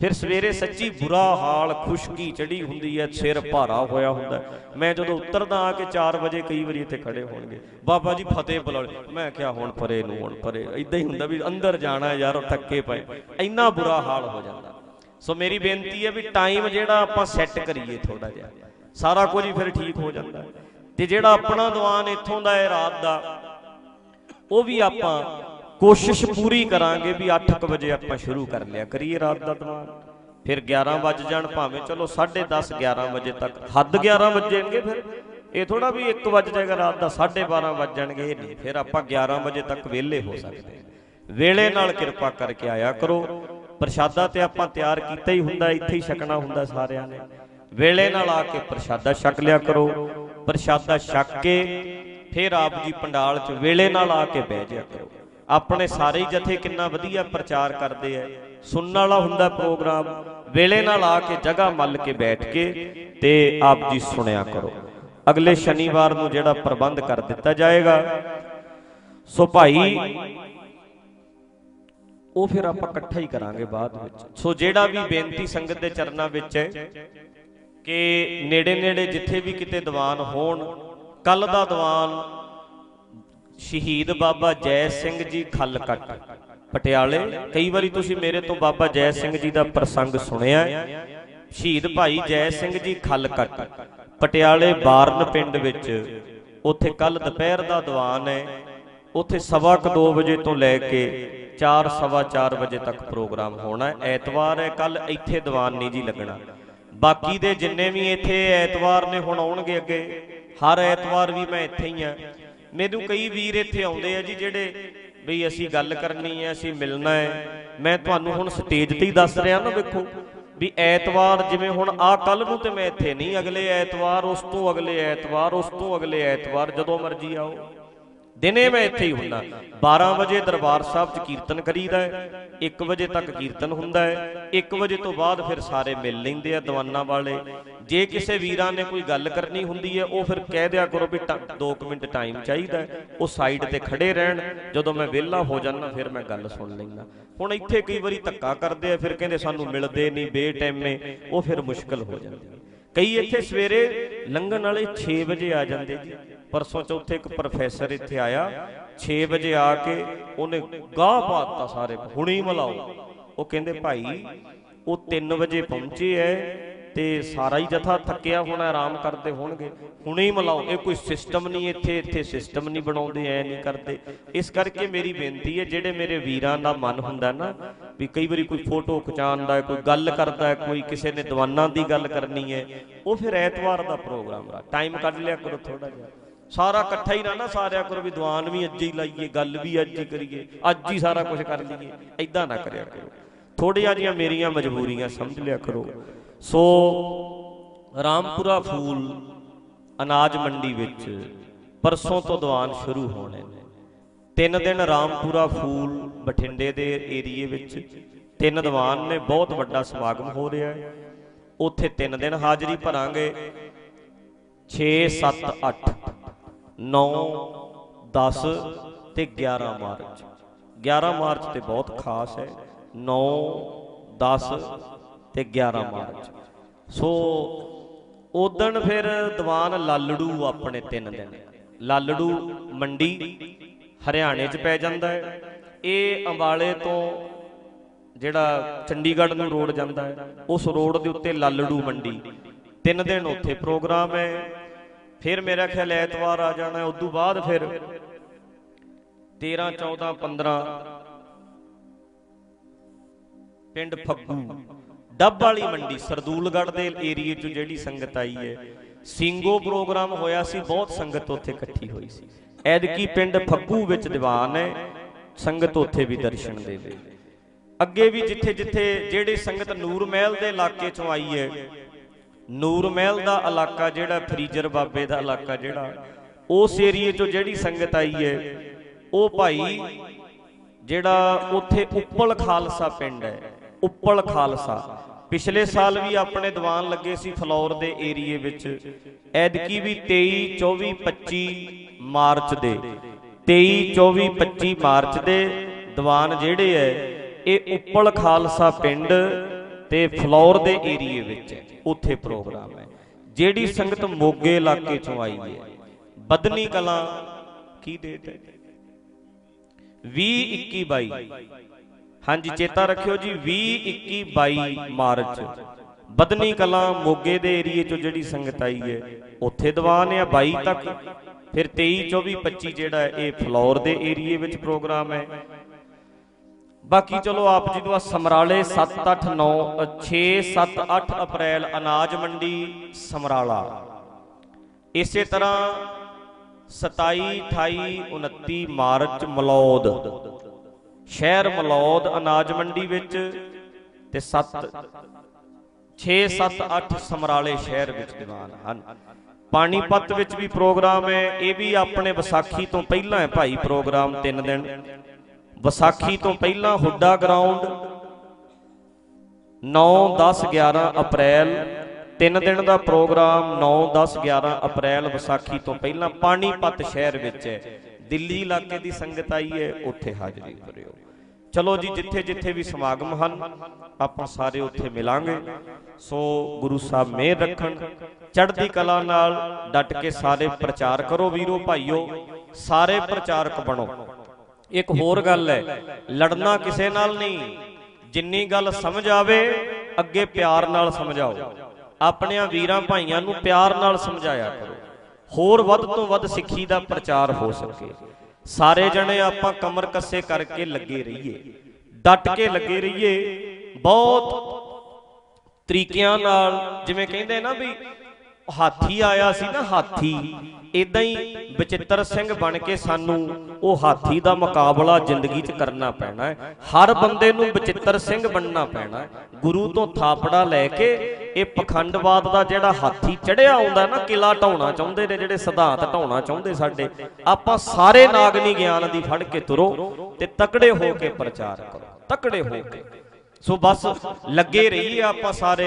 ਫਿਰ ਸਵੇਰੇ ਸੱਚੀ ਬੁਰਾ ਹਾਲ ਖੁਸ਼ਕੀ ਚੜੀ ਹੁੰਦੀ ਹੈ ਸਿਰ ਭਾਰਾ ਹੋਇਆ ਹੁੰਦਾ। ਮੈਂ ਜਦੋਂ ਉਤਰਦਾ ਆ ਕੇ 4 ਵਜੇ ਕਈ ਵਾਰੀ ਇੱਥੇ ਖੜੇ ਹੋਣਗੇ। ਬਾਬਾ ਜੀ ਫਤਿਹ ਬੁਲਾਉਣ ਮੈਂ ਕਿਹਾ ਹੁਣ ਪਰੇ ਨੂੰ ਹੁਣ ਪਰੇ। ਇਦਾਂ ਹੀ ਹੁੰਦਾ ਵੀ ਅੰਦਰ ਜਾਣਾ ਯਾਰ ਥੱਕੇ ਪਏ। ਇੰਨਾ ਬੁਰਾ ਹਾਲ ਹੋ ਜਾਂਦਾ। ਸੋ ਮੇਰੀ ਬੇਨਤੀ ਹੈ ਵੀ ਟਾਈਮ ਜਿਹੜਾ ਆਪਾਂ ਸੈੱਟ ਕਰੀਏ ਥੋੜਾ ਜਿਹਾ। ਸਾਰਾ ਕੁਝ ਹੀ ਫਿਰ ਠੀਕ ਹੋ ਜਾਂਦਾ। ਤੇ ਜਿਹੜਾ ਆਪਣਾ ਦੀਵਾਨ ਇੱਥੋਂ ਦਾ ਹੈ ਰਾਤ ਦਾ ਉਹ ਵੀ ਆਪਾਂ ਕੋਸ਼ਿਸ਼ ਪੂਰੀ ਕਰਾਂਗੇ ਵੀ 8:00 ਵਜੇ ਆਪਾਂ ਸ਼ੁਰੂ ਕਰ ਲਿਆ ਕਰੀਏ ਰਾਤ ਦਾ ਦੀਵਾਨ ਫਿਰ 11 ਵਜ ਜਾਣ, ਭਾਵੇਂ ਚਲੋ 10:30 11 ਵਜੇ ਤੱਕ। ਹੱਦ 11 ਵਜਣਗੇ ਫਿਰ। ਇਹ ਥੋੜਾ ਵੀ 1 ਵਜ ਜਾਏਗਾ ਰਾਤ ਦਾ 12:30 ਵਜ ਜਾਣਗੇ, ਇਹ ਨਹੀਂ। ਫਿਰ ਆਪਾਂ 11 ਵਜੇ ਤੱਕ ਵਿਹਲੇ ਹੋ ਸਕਦੇ ਵੇਲੇ ਨਾਲ ਕਿਰਪਾ ਕਰਕੇ ਆਇਆ ਕਰੋ। ਪ੍ਰਸ਼ਾਦਾ ਤੇ ਆਪਾਂ ਤਿਆਰ ਕੀਤਾ ਹੀ ਹੁੰਦਾ, ਇੱਥੇ ਹੀ ਛਕਣਾ ਹੁੰਦਾ ਸਾਰਿਆਂ ਨੇ। ਵੇਲੇ ਨਾਲ ਆ ਕੇ ਪ੍ਰਸ਼ਾਦਾ ਛਕ ਲਿਆ ਕਰੋ। ਪ੍ਰਸ਼ਾਦਾ ਛਕ ਕੇ ਫਿਰ ਆਪ ਜੀ ਪੰਡਾਲ 'ਚ ਵੇਲੇ ਨਾਲ ਆ ਕੇ ਬਹਿ ਜਾ ਕਰੋ। ਆਪਣੇ ਸਾਰੇ ਜਥੇ ਕਿੰਨਾ ਵਧੀਆ ਪ੍ਰਚਾਰ ਕਰਦੇ ਐ ਸੁਣਨ ਵਾਲਾ ਹੁੰਦਾ ਪ੍ਰੋਗਰਾਮ, ਵੇਲੇ ਨਾਲ ਆ ਕੇ ਜਗ੍ਹਾ ਮੱਲ ਕੇ ਬੈਠ ਕੇ ਤੇ ਆਪ ਜੀ ਸੁਣਿਆ ਕਰੋ। ਅਗਲੇ ਸ਼ਨੀਵਾਰ ਨੂੰ ਜਿਹੜਾ ਪ੍ਰਬੰਧ ਕਰ ਦਿੱਤਾ ਜਾਏਗਾ, ਸੋ ਭਾਈ ਉਹ ਫਿਰ ਆਪਾਂ ਇਕੱਠਾ ਹੀ ਕਰਾਂਗੇ ਬਾਅਦ ਵਿੱਚ। ਸੋ ਜਿਹੜਾ ਵੀ ਬੇਨਤੀ ਸੰਗਤ ਦੇ ਚਰਨਾਂ ਵਿੱਚ ਹੈ ਕਿ ਨੇੜੇ ਨੇੜੇ ਜਿੱਥੇ ਵੀ ਕਿਤੇ ਦੀਵਾਨ ਹੋਣ ਕੱਲ ਦਾ ਦੀਵਾਨ ਸ਼ਹੀਦ ਬਾਬਾ ਜੈ ਸਿੰਘ ਜੀ ਖੱਲਕੱਟ, ਪਟਿਆਲੇ। ਕਈ ਵਾਰੀ ਤੁਸੀਂ ਮੇਰੇ ਤੋਂ ਬਾਬਾ ਜੈ ਸਿੰਘ ਜੀ ਦਾ ਪ੍ਰਸੰਗ ਸੁਣਿਆ ਸ਼ਹੀਦ ਭਾਈ ਜੈ ਸਿੰਘ ਜੀ ਖੱਲਕੱਟ, ਪਟਿਆਲੇ ਬਾਰਨ ਪਿੰਡ ਵਿੱਚ। ਉੱਥੇ ਕੱਲ ਦੁਪਹਿਰ ਦਾ ਦੀਵਾਨ ਹੈ। ਉੱਥੇ ਸਵਾ ਕੁ 2 ਵਜੇ ਤੋਂ ਲੈ ਕੇ 4 ਸਵਾ 4 ਵਜੇ ਤੱਕ ਪ੍ਰੋਗਰਾਮ ਹੋਣਾ ਹੈ। ਐਤਵਾਰ ਹੈ, ਕੱਲ ਇੱਥੇ ਦੀਵਾਨ ਨਹੀਂ ਜੀ ਲੱਗਣਾ। ਬਾਕੀ ਦੇ ਜਿੰਨੇ ਵੀ ਇੱਥੇ ਐਤਵਾਰ ਨੇ, ਹੁਣ ਆਉਣਗੇ ਅੱਗੇ। ਹਰ ਐਤਵਾਰ ਵੀ ਮੈਂ ਇੱਥੇ ਹੀ ਆ ਮੈਨੂੰ ਕਈ ਵੀਰ ਇੱਥੇ ਆਉਂਦੇ ਆ ਜੀ ਜਿਹੜੇ ਵੀ ਅਸੀਂ ਗੱਲ ਕਰਨੀ ਹੈ, ਅਸੀਂ ਮਿਲਣਾ ਹੈ। ਮੈਂ ਤੁਹਾਨੂੰ ਹੁਣ ਸਟੇਜ ਤੇ ਹੀ ਦੱਸ ਰਿਹਾ ਨਾ ਵੇਖੋ ਵੀ ਐਤਵਾਰ ਜਿਵੇਂ ਹੁਣ ਆ ਕੱਲ ਨੂੰ ਤੇ ਮੈਂ ਇੱਥੇ ਨਹੀਂ, ਅਗਲੇ ਐਤਵਾਰ, ਉਸ ਤੋਂ ਅਗਲੇ ਐਤਵਾਰ, ਉਸ ਤੋਂ ਅਗਲੇ ਐਤਵਾਰ, ਜਦੋਂ ਮਰਜ਼ੀ ਆਓ। ਦਿਨੇ ਮੈਂ ਇੱਥੇ ਹੀ ਹੁੰਦਾ। 12 ਵਜੇ ਦਰਬਾਰ ਸਾਹਿਬ 'ਚ ਕੀਰਤਨ ਕਰੀਦਾ ਹੈ 1 ਵਜੇ ਤੱਕ ਕੀਰਤਨ ਹੁੰਦਾ ਹੈ 1 ਵਜੇ ਤੋਂ ਬਾਅਦ ਫਿਰ ਸਾਰੇ ਮਿਲ ਲੈਂਦੇ ਆ ਦੀਵਾਨਾਂ ਵਾਲੇ। ਜੇ ਕਿਸੇ ਵੀਰਾਂ ਨੇ ਕੋਈ ਗੱਲ ਕਰਨੀ ਹੁੰਦੀ ਹੈ, ਉਹ ਫਿਰ ਕਹਿ ਦਿਆ ਕਰੋ ਵੀ 2 ਮਿੰਟ ਟਾਈਮ ਚਾਹੀਦਾ ਉਹ ਸਾਈਡ ਤੇ ਖੜੇ ਰਹਿਣ, ਜਦੋਂ ਮੈਂ ਵਿਹਲਾ ਹੋ ਜਾਂਦਾ, ਫਿਰ ਮੈਂ ਗੱਲ ਸੁਣ ਲੈਂਦਾ। ਹੁਣ ਇੱਥੇ ਕਈ ਵਾਰੀ ਧੱਕਾ ਕਰਦੇ ਆ, ਫਿਰ ਕਹਿੰਦੇ ਸਾਨੂੰ ਮਿਲਦੇ ਨਹੀਂ ਬੇਟੈਮੇ ਉਹ ਫਿਰ ਮੁਸ਼ਕਲ ਹੋ ਜਾਂਦੀ ਕਈ ਇੱਥੇ ਸਵੇਰੇ ਲੰਘਣ ਵਾਲੇ 6 ਵਜੇ ਆ ਜਾਂਦੇ ਜੀ। ਪਰਸੋਂ ਚੌਥੇ ਇੱਕ ਪ੍ਰੋਫੈਸਰ ਇੱਥੇ ਆਇਆ 6 ਵਜੇ ਆ ਕੇ ਉਹਨੇ ਗਾਹ ਪਾਤਾ ਸਾਰੇ, ਹੁਣੀ ਮਲਾਓ। ਉਹ ਕਹਿੰਦੇ, ਭਾਈ, ਉਹ 3 ਵਜੇ ਪਹੁੰਚੇ ਐ ਤੇ ਸਾਰਾ ਹੀ ਜਥਾ ਥੱਕਿਆ ਹੋਣਾ, ਆਰਾਮ ਕਰਦੇ ਹੋਣਗੇ। ਹੁਣੇ ਮਲਾਓ, ਇਹ ਕੋਈ ਸਿਸਟਮ ਨਹੀਂ ਇੱਥੇ ਇੱਥੇ ਸਿਸਟਮ ਨਹੀਂ ਬਣਾਉਂਦੇ, ਐ ਨਹੀਂ ਕਰਦੇ। ਇਸ ਕਰਕੇ ਮੇਰੀ ਬੇਨਤੀ ਹੈ ਜਿਹੜੇ ਮੇਰੇ ਵੀਰਾਂ ਦਾ ਮਨ ਹੁੰਦਾ ਨਾ, ਵੀ ਕਈ ਵਾਰੀ ਕੋਈ ਫੋਟੋ ਖਿਚਾਉਣ ਦਾ, ਕੋਈ ਗੱਲ ਕਰਦਾ, ਕੋਈ ਕਿਸੇ ਨੇ ਦੀਵਾਨਾਂ ਦੀ ਗੱਲ ਕਰਨੀ ਹੈ ਉਹ ਫਿਰ ਐਤਵਾਰ ਦਾ ਪ੍ਰੋਗਰਾਮ ਦਾ ਟਾਈਮ ਕੱਢ ਲਿਆ ਕਰੋ ਥੋੜਾ ਜਿਹਾ। ਸਾਰਾ ਇਕੱਠਾ ਹੀ ਨਾ ਨਾ ਸਾਰਿਆ ਕਰੋ ਵੀ ਦੀਵਾਨ ਵੀ ਅੱਜ ਹੀ ਲਾਈਏ, ਗੱਲ ਵੀ ਅੱਜ ਹੀ ਕਰੀਏ, ਅੱਜ ਹੀ ਸਾਰਾ ਕੁਝ ਕਰ ਲਈਏ ਐਦਾਂ ਨਾ ਕਰਿਆ ਕਰੋ। ਥੋੜੀਆਂ ਜੀਆਂ ਮੇਰੀਆਂ ਮਜਬੂਰੀਆਂ ਸਮਝ ਲਿਆ ਕਰੋ। ਸੋ ਰਾਮਪੁਰਾ ਫੂਲ ਅਨਾਜ ਮੰਡੀ ਵਿੱਚ ਪਰਸੋਂ ਤੋਂ ਦੀਵਾਨ ਸ਼ੁਰੂ ਹੋਣੇ ਨੇ। ਤਿੰਨ ਦਿਨ ਰਾਮਪੁਰਾ ਫੂਲ ਬਠਿੰਡੇ ਦੇ ਏਰੀਏ ਵਿੱਚ ਤਿੰਨ ਦੀਵਾਨ ਨੇ, ਬਹੁਤ ਵੱਡਾ ਸਮਾਗਮ ਹੋ ਰਿਹਾ ਹੈ। ਉੱਥੇ ਤਿੰਨ ਦਿਨ ਹਾਜ਼ਰੀ ਭਰਾਂਗੇ 6 7 8 9 10 ਤੇ 11 ਮਾਰਚ। 11 ਮਾਰਚ ਤੇ ਬਹੁਤ ਖਾਸ ਹੈ। 9 10 ਤੇ 11 ਮਾਰਚ। ਸੋ ਉਦਣ ਫਿਰ ਦੀਵਾਨ ਲਾਲੜੂ ਆਪਣੇ ਤਿੰਨ ਦਿਨ। ਲਾਲੜੂ ਮੰਡੀ ਹਰਿਆਣੇ 'ਚ ਪੈ ਜਾਂਦਾ ਹੈ। ਇਹ ਅੰਬਾਲੇ ਤੋਂ ਜਿਹੜਾ ਚੰਡੀਗੜ੍ਹ ਨੂੰ ਰੋਡ ਜਾਂਦਾ ਹੈ, ਉਸ ਰੋਡ ਦੇ ਉੱਤੇ ਲਾਲੜੂ ਮੰਡੀ। ਤਿੰਨ ਦਿਨ ਉੱਥੇ ਪ੍ਰੋਗਰਾਮ ਹੈ। ਫਿਰ ਮੇਰਾ ਖਿਆਲ ਐਤਵਾਰ ਆ ਜਾਣਾ ਉਸ ਤੋਂ ਬਾਅਦ ਫਿਰ 13 14 15 ਪਿੰਡ ਫੱਗੂ, ਡੱਬ ਵਾਲੀ ਮੰਡੀ, ਸਰਦੂਲਗੜ੍ਹ ਦੇ ਏਰੀਏ 'ਚ ਜਿਹੜੀ ਸੰਗਤ ਆਈ ਹੈ। ਸਿੰਗੋ ਪ੍ਰੋਗਰਾਮ ਹੋਇਆ ਸੀ, ਬਹੁਤ ਸੰਗਤ ਉੱਥੇ ਇਕੱਠੀ ਹੋਈ ਸੀ। ਐਦਕੀ ਪਿੰਡ ਫੱਗੂ ਵਿੱਚ ਦੀਵਾਨ ਹੈ, ਸੰਗਤ ਉੱਥੇ ਵੀ ਦਰਸ਼ਨ ਦੇਵੇ ਅੱਗੇ ਵੀ ਜਿੱਥੇ ਜਿੱਥੇ ਜਿਹੜੀ ਸੰਗਤ ਨੂਰ ਮਹਿਲ ਦੇ ਇਲਾਕੇ 'ਚੋਂ ਆਈ ਹੈ ਨੂਰ ਮਹਿਲ ਦਾ ਇਲਾਕਾ ਜਿਹੜਾ, ਫਰੀਜਰ ਬਾਬੇ ਦਾ ਇਲਾਕਾ ਜਿਹੜਾ, ਉਸ ਏਰੀਏ 'ਚੋਂ ਜਿਹੜੀ ਸੰਗਤ ਆਈ ਹੈ, ਉਹ ਭਾਈ ਜਿਹੜਾ ਉੱਥੇ ਉੱਪਲ ਖਾਲਸਾ ਪਿੰਡ ਹੈ, ਉੱਪਲ ਖਾਲਸਾ। ਪਿਛਲੇ ਸਾਲ ਵੀ ਆਪਣੇ ਦੀਵਾਨ ਲੱਗੇ ਸੀ ਫਲੌਰ ਦੇ ਏਰੀਏ ਵਿੱਚ ਐਦਕੀ ਵੀ 23 24 25 ਮਾਰਚ ਦੇ। 23 24 25 ਮਾਰਚ ਦੇ ਦੀਵਾਨ ਜਿਹੜੇ ਐ ਇਹ ਉੱਪਲ ਖਾਲਸਾ ਪਿੰਡ ਤੇ ਫਲੌਰ ਦੇ ਏਰੀਏ ਵਿੱਚ ਉੱਥੇ ਪ੍ਰੋਗਰਾਮ ਹੈ। ਜਿਹੜੀ ਸੰਗਤ ਮੋਗੇ ਇਲਾਕੇ ਚੋਂ ਆਈ ਹੈ, ਬਦਨੀ ਕਲਾ ਕੀ ਡੇਟ ਹੈ? 20 21 22 ਹਾਂਜੀ, ਚੇਤਾ ਰੱਖਿਓ ਜੀ 20 21 22 ਮਾਰਚ। ਬਦਨੀ ਕਲਾਂ ਮੋਗੇ ਦੇ ਏਰੀਏ ਚੋਂ ਜਿਹੜੀ ਸੰਗਤ ਆਈ ਹੈ, ਉੱਥੇ ਦੀਵਾਨ ਆ 22 ਤੱਕ। ਫਿਰ 23 24 25 ਜਿਹੜਾ ਇਹ ਫਲੌਰ ਦੇ ਏਰੀਏ ਵਿੱਚ ਪ੍ਰੋਗਰਾਮ ਹੈ। ਬਾਕੀ ਚਲੋ ਆਪ ਜੀ ਨੂੰ ਸਮਰਾਲੇ 7 8 9 6 7 8 ਅਪ੍ਰੈਲ ਅਨਾਜ ਮੰਡੀ ਸਮਰਾਲਾ। ਇਸੇ ਤਰ੍ਹਾਂ 27 28 29 ਮਾਰਚ ਮਲੌਦ। ਸ਼ਹਿਰ ਮਲੌਦ ਅਨਾਜ ਮੰਡੀ ਵਿੱਚ ਤੇ 7 6 7 8 ਸਮਰਾਲੇ ਸ਼ਹਿਰ ਵਿੱਚ ਦੀਵਾਨ ਹਨ। ਪਾਣੀਪਤ ਵਿੱਚ ਵੀ ਪ੍ਰੋਗਰਾਮ ਹੈ ਇਹ ਵੀ ਆਪਣੇ ਵਿਸਾਖੀ ਤੋਂ ਪਹਿਲਾਂ ਹੈ ਭਾਈ ਪ੍ਰੋਗਰਾਮ 3 ਦਿਨ। ਵਿਸਾਖੀ ਤੋਂ ਪਹਿਲਾਂ ਹੁੱਡਾ ਗਰਾਊਂਡ 9 10 11 ਅਪ੍ਰੈਲ, ਤਿੰਨ ਦਿਨ ਦਾ ਪ੍ਰੋਗਰਾਮ 9 10 11 ਅਪ੍ਰੈਲ ਵਿਸਾਖੀ ਤੋਂ ਪਹਿਲਾਂ ਪਾਣੀਪਤ ਸ਼ਹਿਰ ਵਿੱਚ ਹੈ। ਦਿੱਲੀ ਇਲਾਕੇ ਦੀ ਸੰਗਤ ਆਈ ਹੈ, ਉੱਥੇ ਹਾਜ਼ਰੀ ਭਰਿਓ। ਚਲੋ ਜੀ, ਜਿੱਥੇ ਜਿੱਥੇ ਵੀ ਸਮਾਗਮ ਹਨ, ਆਪਾਂ ਸਾਰੇ ਉੱਥੇ ਮਿਲਾਂਗੇ। ਸੋ ਗੁਰੂ ਸਾਹਿਬ ਮਿਹਰ ਰੱਖਣ, ਚੜ੍ਹਦੀ ਕਲਾ ਨਾਲ ਡਟ ਕੇ ਸਾਰੇ ਪ੍ਰਚਾਰ ਕਰੋ ਵੀਰੋ, ਭਾਈਓ, ਸਾਰੇ ਪ੍ਰਚਾਰਕ ਬਣੋ। ਇੱਕ ਹੋਰ ਗੱਲ ਹੈ, ਲੜਨਾ ਕਿਸੇ ਨਾਲ ਨਹੀਂ। ਜਿੰਨੀ ਗੱਲ ਸਮਝ ਆਵੇ, ਅੱਗੇ ਪਿਆਰ ਨਾਲ ਸਮਝਾਓ। ਆਪਣਿਆਂ ਵੀਰਾਂ ਭਾਈਆਂ ਨੂੰ ਪਿਆਰ ਨਾਲ ਸਮਝਾਇਆ ਕਰੋ। ਹੋਰ ਵੱਧ ਤੋਂ ਵੱਧ ਸਿੱਖੀ ਦਾ ਪ੍ਰਚਾਰ ਹੋ ਸਕੇ। ਸਾਰੇ ਜਣੇ ਆਪਾਂ ਕਮਰ ਕੱਸੇ ਕਰਕੇ ਲੱਗੇ ਰਹੀਏ। ਡਟ ਕੇ ਲੱਗੇ ਰਹੀਏ। ਬਹੁਤ ਤਰੀਕਿਆਂ ਨਾਲ, ਜਿਵੇਂ ਕਹਿੰਦੇ ਨਾ ਵੀ ਹਾਥੀ ਆਇਆ ਸੀ ਨਾ ਹਾਥੀ। ਇਦਾਂ ਹੀ ਬਚਿੱਤਰ ਸਿੰਘ ਬਣ ਕੇ ਸਾਨੂੰ ਉਹ ਹਾਥੀ ਦਾ ਮੁਕਾਬਲਾ ਜ਼ਿੰਦਗੀ 'ਚ ਕਰਨਾ ਪੈਣਾ ਹੈ। ਹਰ ਬੰਦੇ ਨੂੰ ਬਚਿੱਤਰ ਸਿੰਘ ਬਣਨਾ ਪੈਣਾ ਹੈ। ਗੁਰੂ ਤੋਂ ਥਾਪੜਾ ਲੈ ਕੇ ਇਹ ਪਖੰਡਵਾਦ ਦਾ ਜਿਹੜਾ ਹਾਥੀ ਚੜਿਆ ਆਉਂਦਾ ਨਾ, ਕਿਲਾ ਢਾਉਣਾ ਚਾਹੁੰਦੇ ਨੇ, ਜਿਹੜੇ ਸਿਧਾਂਤ ਢਾਉਣਾ ਚਾਹੁੰਦੇ ਸਾਡੇ, ਆਪਾਂ ਸਾਰੇ ਨਾਗਨੀ ਗਿਆਨ ਦੀ ਫੜ ਕੇ ਤੁਰੋ ਤੇ ਤਕੜੇ ਹੋ ਕੇ ਪ੍ਰਚਾਰ ਕਰੋ। ਤਕੜੇ ਹੋ ਕੇ। ਸੋ ਬਸ ਲੱਗੇ ਰਹੀਏ ਆਪਾਂ ਸਾਰੇ,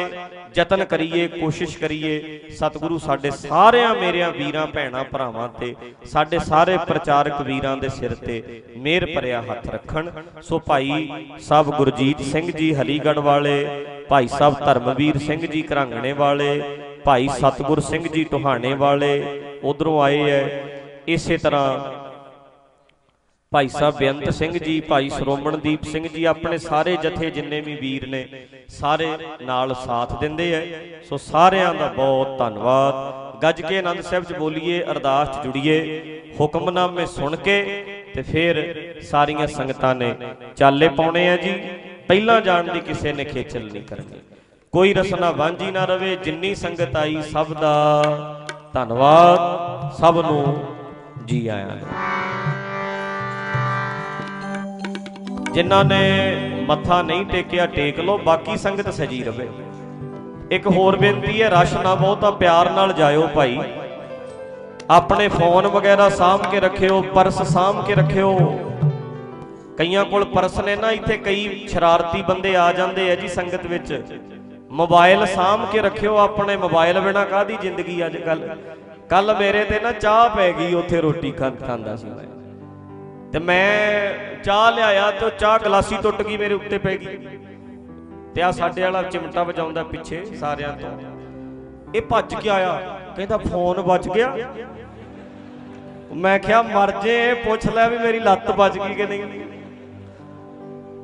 ਯਤਨ ਕਰੀਏ, ਕੋਸ਼ਿਸ਼ ਕਰੀਏ। ਸਤਿਗੁਰੂ ਸਾਡੇ ਸਾਰਿਆਂ ਮੇਰਿਆਂ ਵੀਰਾਂ, ਭੈਣਾਂ, ਭਰਾਵਾਂ ਤੇ, ਸਾਡੇ ਸਾਰੇ ਪ੍ਰਚਾਰਕ ਵੀਰਾਂ ਦੇ ਸਿਰ ਤੇ ਮਿਹਰ ਭਰਿਆ ਹੱਥ ਰੱਖਣ। ਸੋ ਭਾਈ ਸਾਹਿਬ ਗੁਰਜੀਤ ਸਿੰਘ ਜੀ ਹਰੀਗੜ੍ਹ ਵਾਲੇ, ਭਾਈ ਸਾਹਿਬ ਧਰਮਵੀਰ ਸਿੰਘ ਜੀ ਘਰਾਂਗਣੇ ਵਾਲੇ, ਭਾਈ ਸਤਿਗੁਰ ਸਿੰਘ ਜੀ ਟੋਹਾਣੇ ਵਾਲੇ, ਉਧਰੋਂ ਆਏ ਐ। ਇਸੇ ਤਰ੍ਹਾਂ ਭਾਈ ਸਾਹਿਬ ਬੇਅੰਤ ਸਿੰਘ ਜੀ, ਭਾਈ ਸ਼੍ਰੋਮਣਦੀਪ ਸਿੰਘ ਜੀ, ਆਪਣੇ ਸਾਰੇ ਜਥੇ ਜਿੰਨੇ ਵੀ ਵੀਰ ਨੇ, ਸਾਰੇ ਨਾਲ ਸਾਥ ਦਿੰਦੇ ਐ ਸੋ ਸਾਰਿਆਂ ਦਾ ਬਹੁਤ ਧੰਨਵਾਦ। ਗੱਜ ਕੇ ਆਨੰਦ ਸਾਹਿਬ ਚ ਬੋਲੀਏ, ਅਰਦਾਸ ਚ ਜੁੜੀਏ, ਹੁਕਮਨਾਮੇ ਸੁਣ ਕੇ ਤੇ ਫਿਰ ਸਾਰੀਆਂ ਸੰਗਤਾਂ ਨੇ ਚਾਲੇ ਪਾਉਣੇ ਆ ਜੀ। ਪਹਿਲਾਂ ਜਾਣ ਦੀ ਕਿਸੇ ਨੇ ਖੇਚਲ ਨਹੀਂ ਕਰਨੀ। ਕੋਈ ਰਸਨਾ ਵਾਂਝੀ ਨਾ ਰਵੇ, ਜਿੰਨੀ ਸੰਗਤ ਆਈ ਸਭ ਦਾ ਧੰਨਵਾਦ। ਸਭ ਨੂੰ ਜੀ ਆਇਆਂ ਨੂੰ। ਜਿਨ੍ਹਾਂ ਨੇ ਮੱਥਾ ਨਹੀਂ ਟੇਕਿਆ, ਟੇਕ ਲਓ, ਬਾਕੀ ਸੰਗਤ ਸਜੀ ਰਵੇ। ਇੱਕ ਹੋਰ ਬੇਨਤੀ ਹੈ, ਰਸ਼ ਨਾ ਬਹੁਤਾ ਪਿਆਰ ਨਾਲ ਜਾਇਓ ਭਾਈ। ਆਪਣੇ ਫੋਨ ਵਗੈਰਾ ਸਾਂਭ ਕੇ ਰੱਖਿਓ, ਪਰਸ ਸਾਂਭ ਕੇ ਰੱਖਿਓ। ਕਈਆਂ ਕੋਲ ਪਰਸ ਨੇ ਨਾ, ਇੱਥੇ ਕਈ ਸ਼ਰਾਰਤੀ ਬੰਦੇ ਆ ਜਾਂਦੇ ਆ ਜੀ ਸੰਗਤ ਵਿੱਚ। ਮੋਬਾਈਲ ਸਾਂਭ ਕੇ ਰੱਖਿਓ, ਆਪਣੇ ਮੋਬਾਈਲ ਬਿਨਾ ਕਾਦੀ ਜ਼ਿੰਦਗੀ ਅੱਜ ਕੱਲ ਕੱਲ ਮੇਰੇ ਤੇ ਨਾ ਚਾਹ ਪੈ ਗਈ, ਉੱਥੇ ਰੋਟੀ ਖਾਂਦਾ ਸੀ ਮੈਂ। ਤੇ ਮੈਂ ਚਾਹ ਲਿਆਇਆ ਤੇ ਚਾਹ ਗਲਾਸੀ ਟੁੱਟ ਗਈ ਮੇਰੇ ਉੱਤੇ ਪੈ ਗਈ। ਤੇ ਆ ਸਾਡੇ ਵਾਲਾ ਚਿਮਟਾ ਵਜਾਉਂਦਾ ਪਿੱਛੇ ਸਾਰਿਆਂ ਤੋਂ। ਇਹ ਭੱਜ ਕੇ ਆਇਆ, ਕਹਿੰਦਾ ਫੋਨ ਵੱਜ ਗਿਆ। ਮੈਂ ਕਿਹਾ, ਮਰ ਜੇ, ਪੁੱਛ ਲੈ ਵੀ ਮੇਰੀ ਲੱਤ ਵੱਜ ਗਈ ਕਿ ਨਹੀਂ।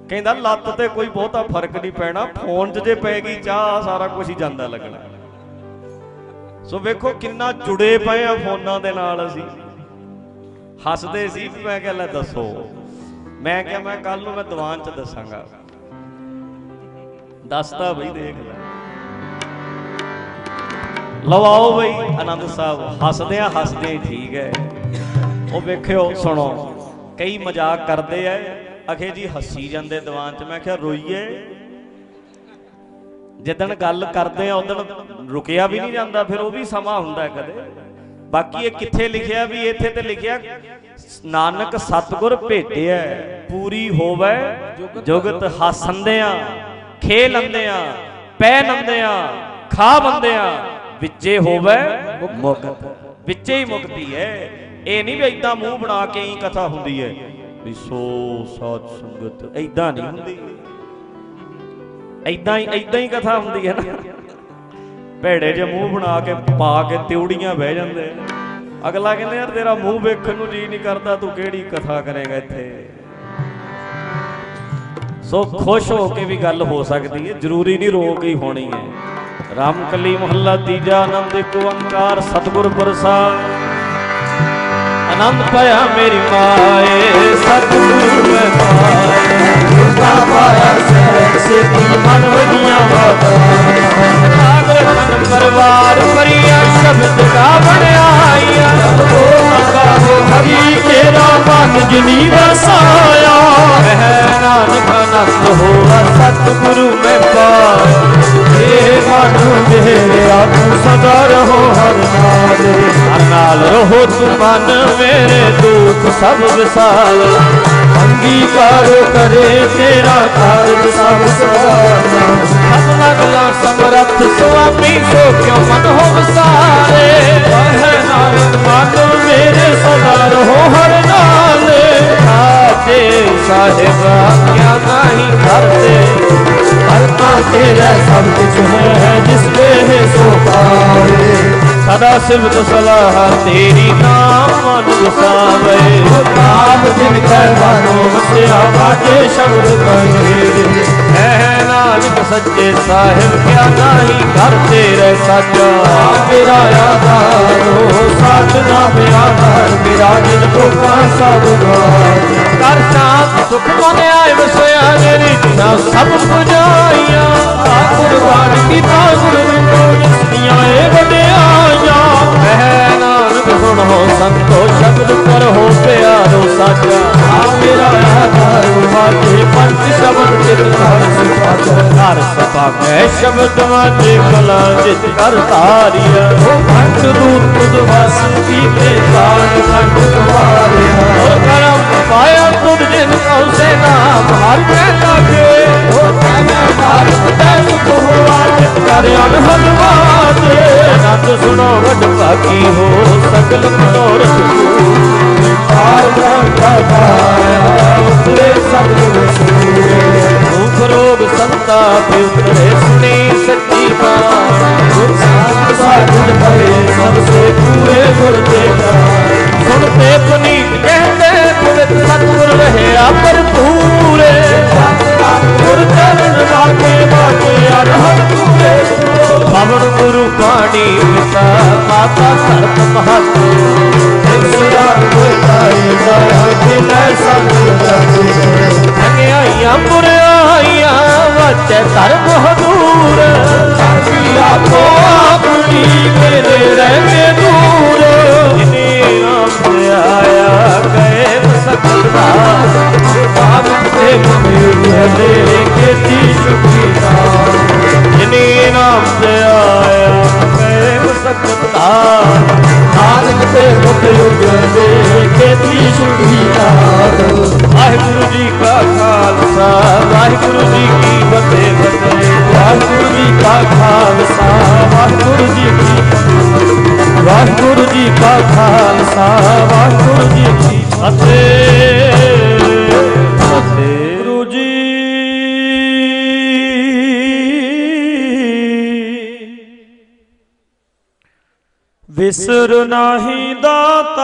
ਕਹਿੰਦਾ, ਲੱਤ ਤੇ ਕੋਈ ਬਹੁਤਾ ਫ਼ਰਕ ਨਹੀਂ ਪੈਣਾ, ਫੋਨ 'ਚ ਜੇ ਪੈ ਗਈ, ਚਾਹ ਸਾਰਾ ਕੁਝ ਹੀ ਜਾਂਦਾ ਲੱਗਣਾ। ਸੋ ਵੇਖੋ ਕਿੰਨਾ ਜੁੜੇ ਪਏ ਆ ਫੋਨਾਂ ਦੇ ਨਾਲ ਅਸੀਂ। ਹੱਸਦੇ ਸੀ ਮੈਂ ਕਿਹਾ ਲੈ ਦੱਸੋ। ਮੈਂ ਕਿਹਾ ਮੈਂ ਕੱਲ ਨੂੰ ਮੈਂ ਦੀਵਾਨ 'ਚ ਦੱਸਾਂਗਾ। ਦੱਸਦਾ ਬਈ ਦੇਖ ਲੈ। ਲਵਾਓ ਬਈ, ਆਨੰਦ ਸਾਹਿਬ ਹੱਸਦੇ ਆ ਹੱਸਦੇ ਹੀ ਠੀਕ ਹੈ ਉਹ ਵੇਖਿਓ, ਸੁਣੋ, ਕਈ ਮਜ਼ਾਕ ਕਰਦੇ ਆ ਅਖੇ ਜੀ ਹੱਸੀ ਜਾਂਦੇ ਦੀਵਾਨ 'ਚ। ਮੈਂ ਕਿਹਾ ਰੋਈਏ। ਜਿੱਦਣ ਗੱਲ ਕਰਦੇ ਆ ਉਦੋਂ ਰੁਕਿਆ ਵੀ ਨਹੀਂ ਜਾਂਦਾ, ਫਿਰ ਉਹ ਵੀ ਸਮਾਂ ਹੁੰਦਾ ਕਦੇ। ਬਾਕੀ ਇਹ ਕਿੱਥੇ ਲਿਖਿਆ ਵੀ ਇੱਥੇ ਤੇ ਲਿਖਿਆ, ਨਾਨਕ ਸਤਗੁਰ ਭੇਟਿਆ, ਪੂਰੀ ਹੋਵੇ, ਜੁਗਤ ਹਸੰਦਿਆਂ ਖੇਲੰਦਿਆਂ ਪੈ ਨੰਦਿਆਂ ਖਾ ਬੰਦਿਆਂ ਵਿੱਚੇ ਹੋਵੇ ਮੁਕਤ। ਵਿੱਚੇ ਹੀ ਮੁਕਤੀ ਹੈ। ਇਹ ਨਹੀਂ ਵੀ ਇਦਾਂ ਮੂੰਹ ਬਣਾ ਕੇ ਹੀ ਕਥਾ ਹੁੰਦੀ ਹੈ ਵੀ ਸੋ ਸਾਧ ਸੰਗਤ ਇਦਾਂ ਨਹੀਂ ਹੁੰਦੀ। ਇਦਾਂ ਹੀ ਇਦਾਂ ਹੀ ਕਥਾ ਹੁੰਦੀ ਹੈ ਨਾ। ਭੇੜੇ ਜੇ ਮੂੰਹ ਬਣਾ ਕੇ ਪਾ ਕੇ ਤਿਉੜੀਆਂ ਬਹਿ ਜਾਂਦੇ। ਅਗਲਾ ਕਹਿੰਦੇ, ਯਾਰ ਤੇਰਾ ਮੂੰਹ ਵੇਖਣ ਨੂੰ ਜੀ ਨਹੀਂ ਕਰਦਾ, ਤੂੰ ਕਿਹੜੀ ਕਥਾ ਕਰੇਗਾ ਇੱਥੇ? ਸੋ ਖੁਸ਼ ਹੋ ਕੇ ਵੀ ਗੱਲ ਹੋ ਸਕਦੀ ਹੈ, ਜ਼ਰੂਰੀ ਨਹੀਂ ਰੋ ਕੇ ਹੀ ਹੋਣੀ ਹੈ। ਰਾਮਕਲੀ ਮਹੱਲਾ ਤੀਜਾ ਆਨੰਦ ਇੱਕ ਓੰਕਾਰ, ਸਤਿਗੁਰ ਪ੍ਰਸਾਦ। ਆਨੰਦ ਪਾਇਆ ਮੇਰੀ ਮਾਏ, ਸਤਿਗੁਰ ਮੈਂ ਪਾਇਆ। ਕਿਰਪਾ ਪਾਇਆ ਸਹਿਜ ਸੇ ਮਨ ਵਗੀਆਂ ਰਾਗ ਰਤਨ ਪਰਵਾਰ ਪਰਿਆ ਸ਼ਬਦ ਗਾ ਬਣਾਈਆ ਗਾਵੋ ਹਰੀ ਤੇਰਾ ਮਨ ਜਿਨੀ ਵਸਾਇਆ ਮਹਿ ਨਾਨਕ ਆਨੰਦ ਹੋਆ, ਸਤਿਗੁਰੂ ਮੈਂ ਪਾਇਆ। ਮਨ ਮੇਰਾ ਤੂੰ ਸਦਾ ਰਹੋ ਹਰ ਨਾਲ ਹਰ ਨਾਲ ਰਹੋ ਤੂੰ ਮਨ ਮੇਰੇ ਦੁੱਖ ਸਭ ਵਿਸਾਲ। ਅੰਗੀਕਾਰ ਕਰੇ ਤੇਰਾ ਕਾਰਜ ਸਭ ਸਵਾਰਨਾ ਸਭ ਲਗਲਾ ਸਮਰੱਥ ਸੁਆਮੀ ਸੋ ਕਿਉ ਮਨ ਹੋ ਵਸਾਰੇ। ਹੈ ਨਾਨਕ ਮਨ, ਮੇਰੇ ਸਦਾ ਰਹੋ ਹਰ ਨਾਲ। ਆਤੇ ਸਾਹਿਬ ਆਗਿਆ ਨਹੀਂ ਕਰਤੇ ਹਰਤਾ ਤੇਰਾ ਸਭ ਕੁਝ ਹੈ, ਜਿਸ ਵੇ ਸੋ ਪਾਵੇ ਸਦਾ ਸਿਮਤ ਸਲਾਹ ਤੇਰੀ ਨਾਮ ਮਨ ਵਸਾਵੇ ਨਾਮ ਜਿਨ ਕੈ ਮਨੋ ਵਸਿਆ ਬਾਜੇ ਸ਼ਬਦ ਕਹੇ। ਹੈ ਨਾਨਕ ਸੱਚੇ ਸਾਹਿਬ, ਕਿਆ ਨਾਹੀ ਕਰ ਤੇਰੇ ਸਾਜਾ ਮੇਰਾ ਆਧਾਰੋ ਸਾਧ ਨਾਮ ਆਧਾਰ ਮੇਰਾ ਜਿਨ ਕੋਕਾ ਸਭ ਗਾਜ ਕਰ ਸਾਥ ਸੁਖ ਮਨ ਆਏ ਵਸਿਆ ਮੇਰੀ ਨਾ ਸਭ ਪੁਜਾਈਆਂ। ਕੁਰਬਾਨ ਕੀਤਾ ਗੁਰੂ ਵਿੰਦੋ ਜਿਸਨੀਆਂ ਏ ਵਡਿਆਈਆਂ। ਹੈ ਨਾਨਕ ਸੁਣੋ ਸੰਤੋ ਸ਼ਬਦ ਕਰੋ ਪਿਆਰੋ ਸਾਜਾ। ਆ ਮੇਰਾ ਆਧਾਰ ਮਾਤੇ ਪੰਜ ਸ਼ਬਦ ਚਿਤ ਧਰ ਸਿਫਤ ਘਰ ਸਭਾ ਮੈਂ ਸ਼ਬਦ ਮਾਤੇ ਕਲਾ ਜਿਤ ਕਰ ਧਾਰਿਆ। ਉਹ ਪੰਜ ਦੂਤ ਤੁਧ ਵਸ ਕੀਤੇ ਤਾਨ ਕੰਠ ਤੁਮਾਰਿਆ ਉਹ ਕਰਮ ਪਾਇਆ ਤੁਧ ਜਿਨ ਕਉ ਸੇ ਨਾਮ, ਹਰ ਕੇ ਲਾਗੇ ਵਿਸਰ ਨਾਹੀ ਦਾਤਾਰ।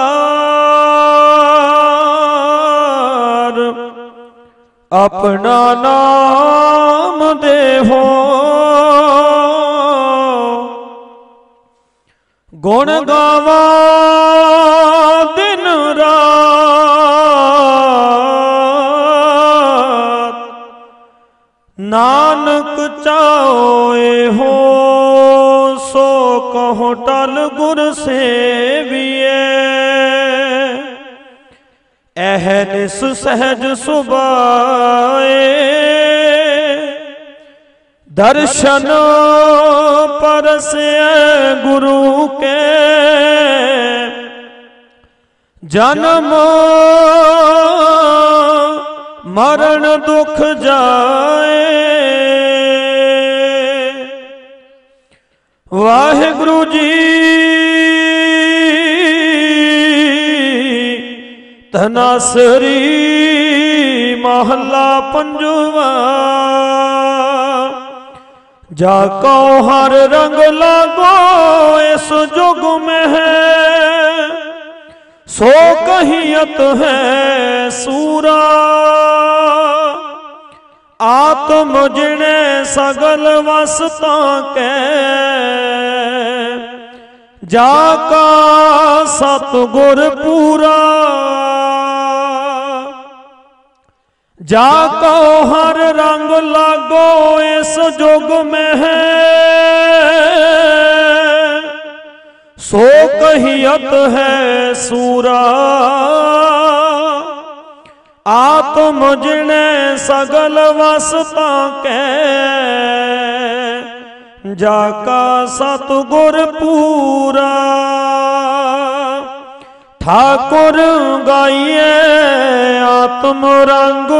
ਆਪਣਾ ਸਹਿਜ ਸੁਬਾਏ। ਦਰਸ਼ਨ ਪਰਸੈ ਗੁਰੂ ਕੇ। ਜਨਮ ਮਰਨ ਦੁਖ ਜਾਏ। ਵਾਹਿਗੁਰੂ ਜੀ ਤਨਾਸਰੀ ਮਹੱਲਾ ਪੰਜਵਾ। ਜਾ ਕੋ ਹਰ ਰੰਗ ਲਾਗੋ ਇਸ ਜੁਗ ਮਹਿ। ਸੋ ਕਹੀਅਤ ਹੈ ਸੂਰਾ। ਆਤਮ ਜਿਣੇ ਸਗਲ ਵਸਤਾਂ ਕੈ। ਜਾ ਕਾ ਸਤਗੁਰ ਪੂਰਾ। ਜਾ ਕੋ ਹਰ ਰੰਗ ਲਾਗੋ ਇਸ ਜੁਗ ਮਹਿ। ਸੋ ਕਹੀਅਤ ਹੈ ਸੂਰਾ, ਆਤਮ ਜਿਣੇ ਸਗਲ ਵਸ ਵਸਤਾਂ ਕੈ ਜਾ ਕਾ ਸਤਗੁਰ ਪੂਰਾ। ਠਾਕੁਰ ਗਾਈਏ ਆਤਮ ਰੰਗ।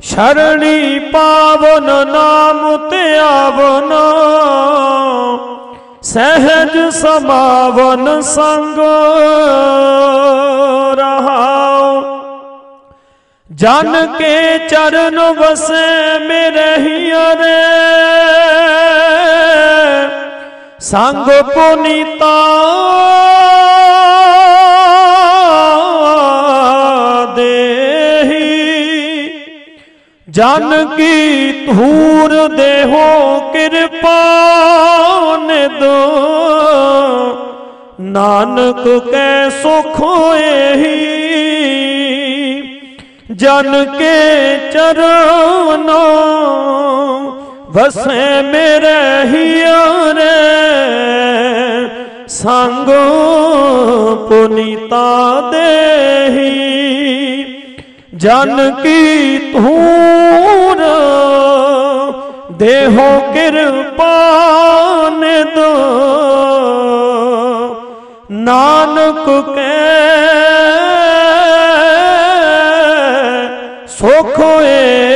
ਸ਼ਰਣੀ ਪਾਵਨ ਨਾਮ ਤੇ ਆਵਨ। ਸਹਿਜ ਸਮਾਵਨ ਸੰਗ ਰਹਾਉ। ਜਨ ਕੇ ਚਰਨ ਵਸੈ ਮੇਰੇ ਹੀਰੇ ਸੰਗ ਪੁਨੀਤਾ ਦੇਹੀ। ਜਨ ਕੀ ਧੂਰ ਦੇਹੋ ਕਿਰਪਾ ਨਿਦ ਨਾਨਕ ਕੈ ਸੁਖ ਹੋਏਹੀ ਜਨ ਕੇ ਚਰਨੋਂ ਵਸੈ ਮੇਰੇ ਹੀਰੇ ਸੰਗ ਪੁਨੀਤਾ ਦੇਹੀ। ਜਨ ਕੀ ਧੂਰ ਦੇਹੋ ਕਿਰਪਾ ਦੋ ਨਾਨਕ ਕੈ, ਸੁਖ ਏ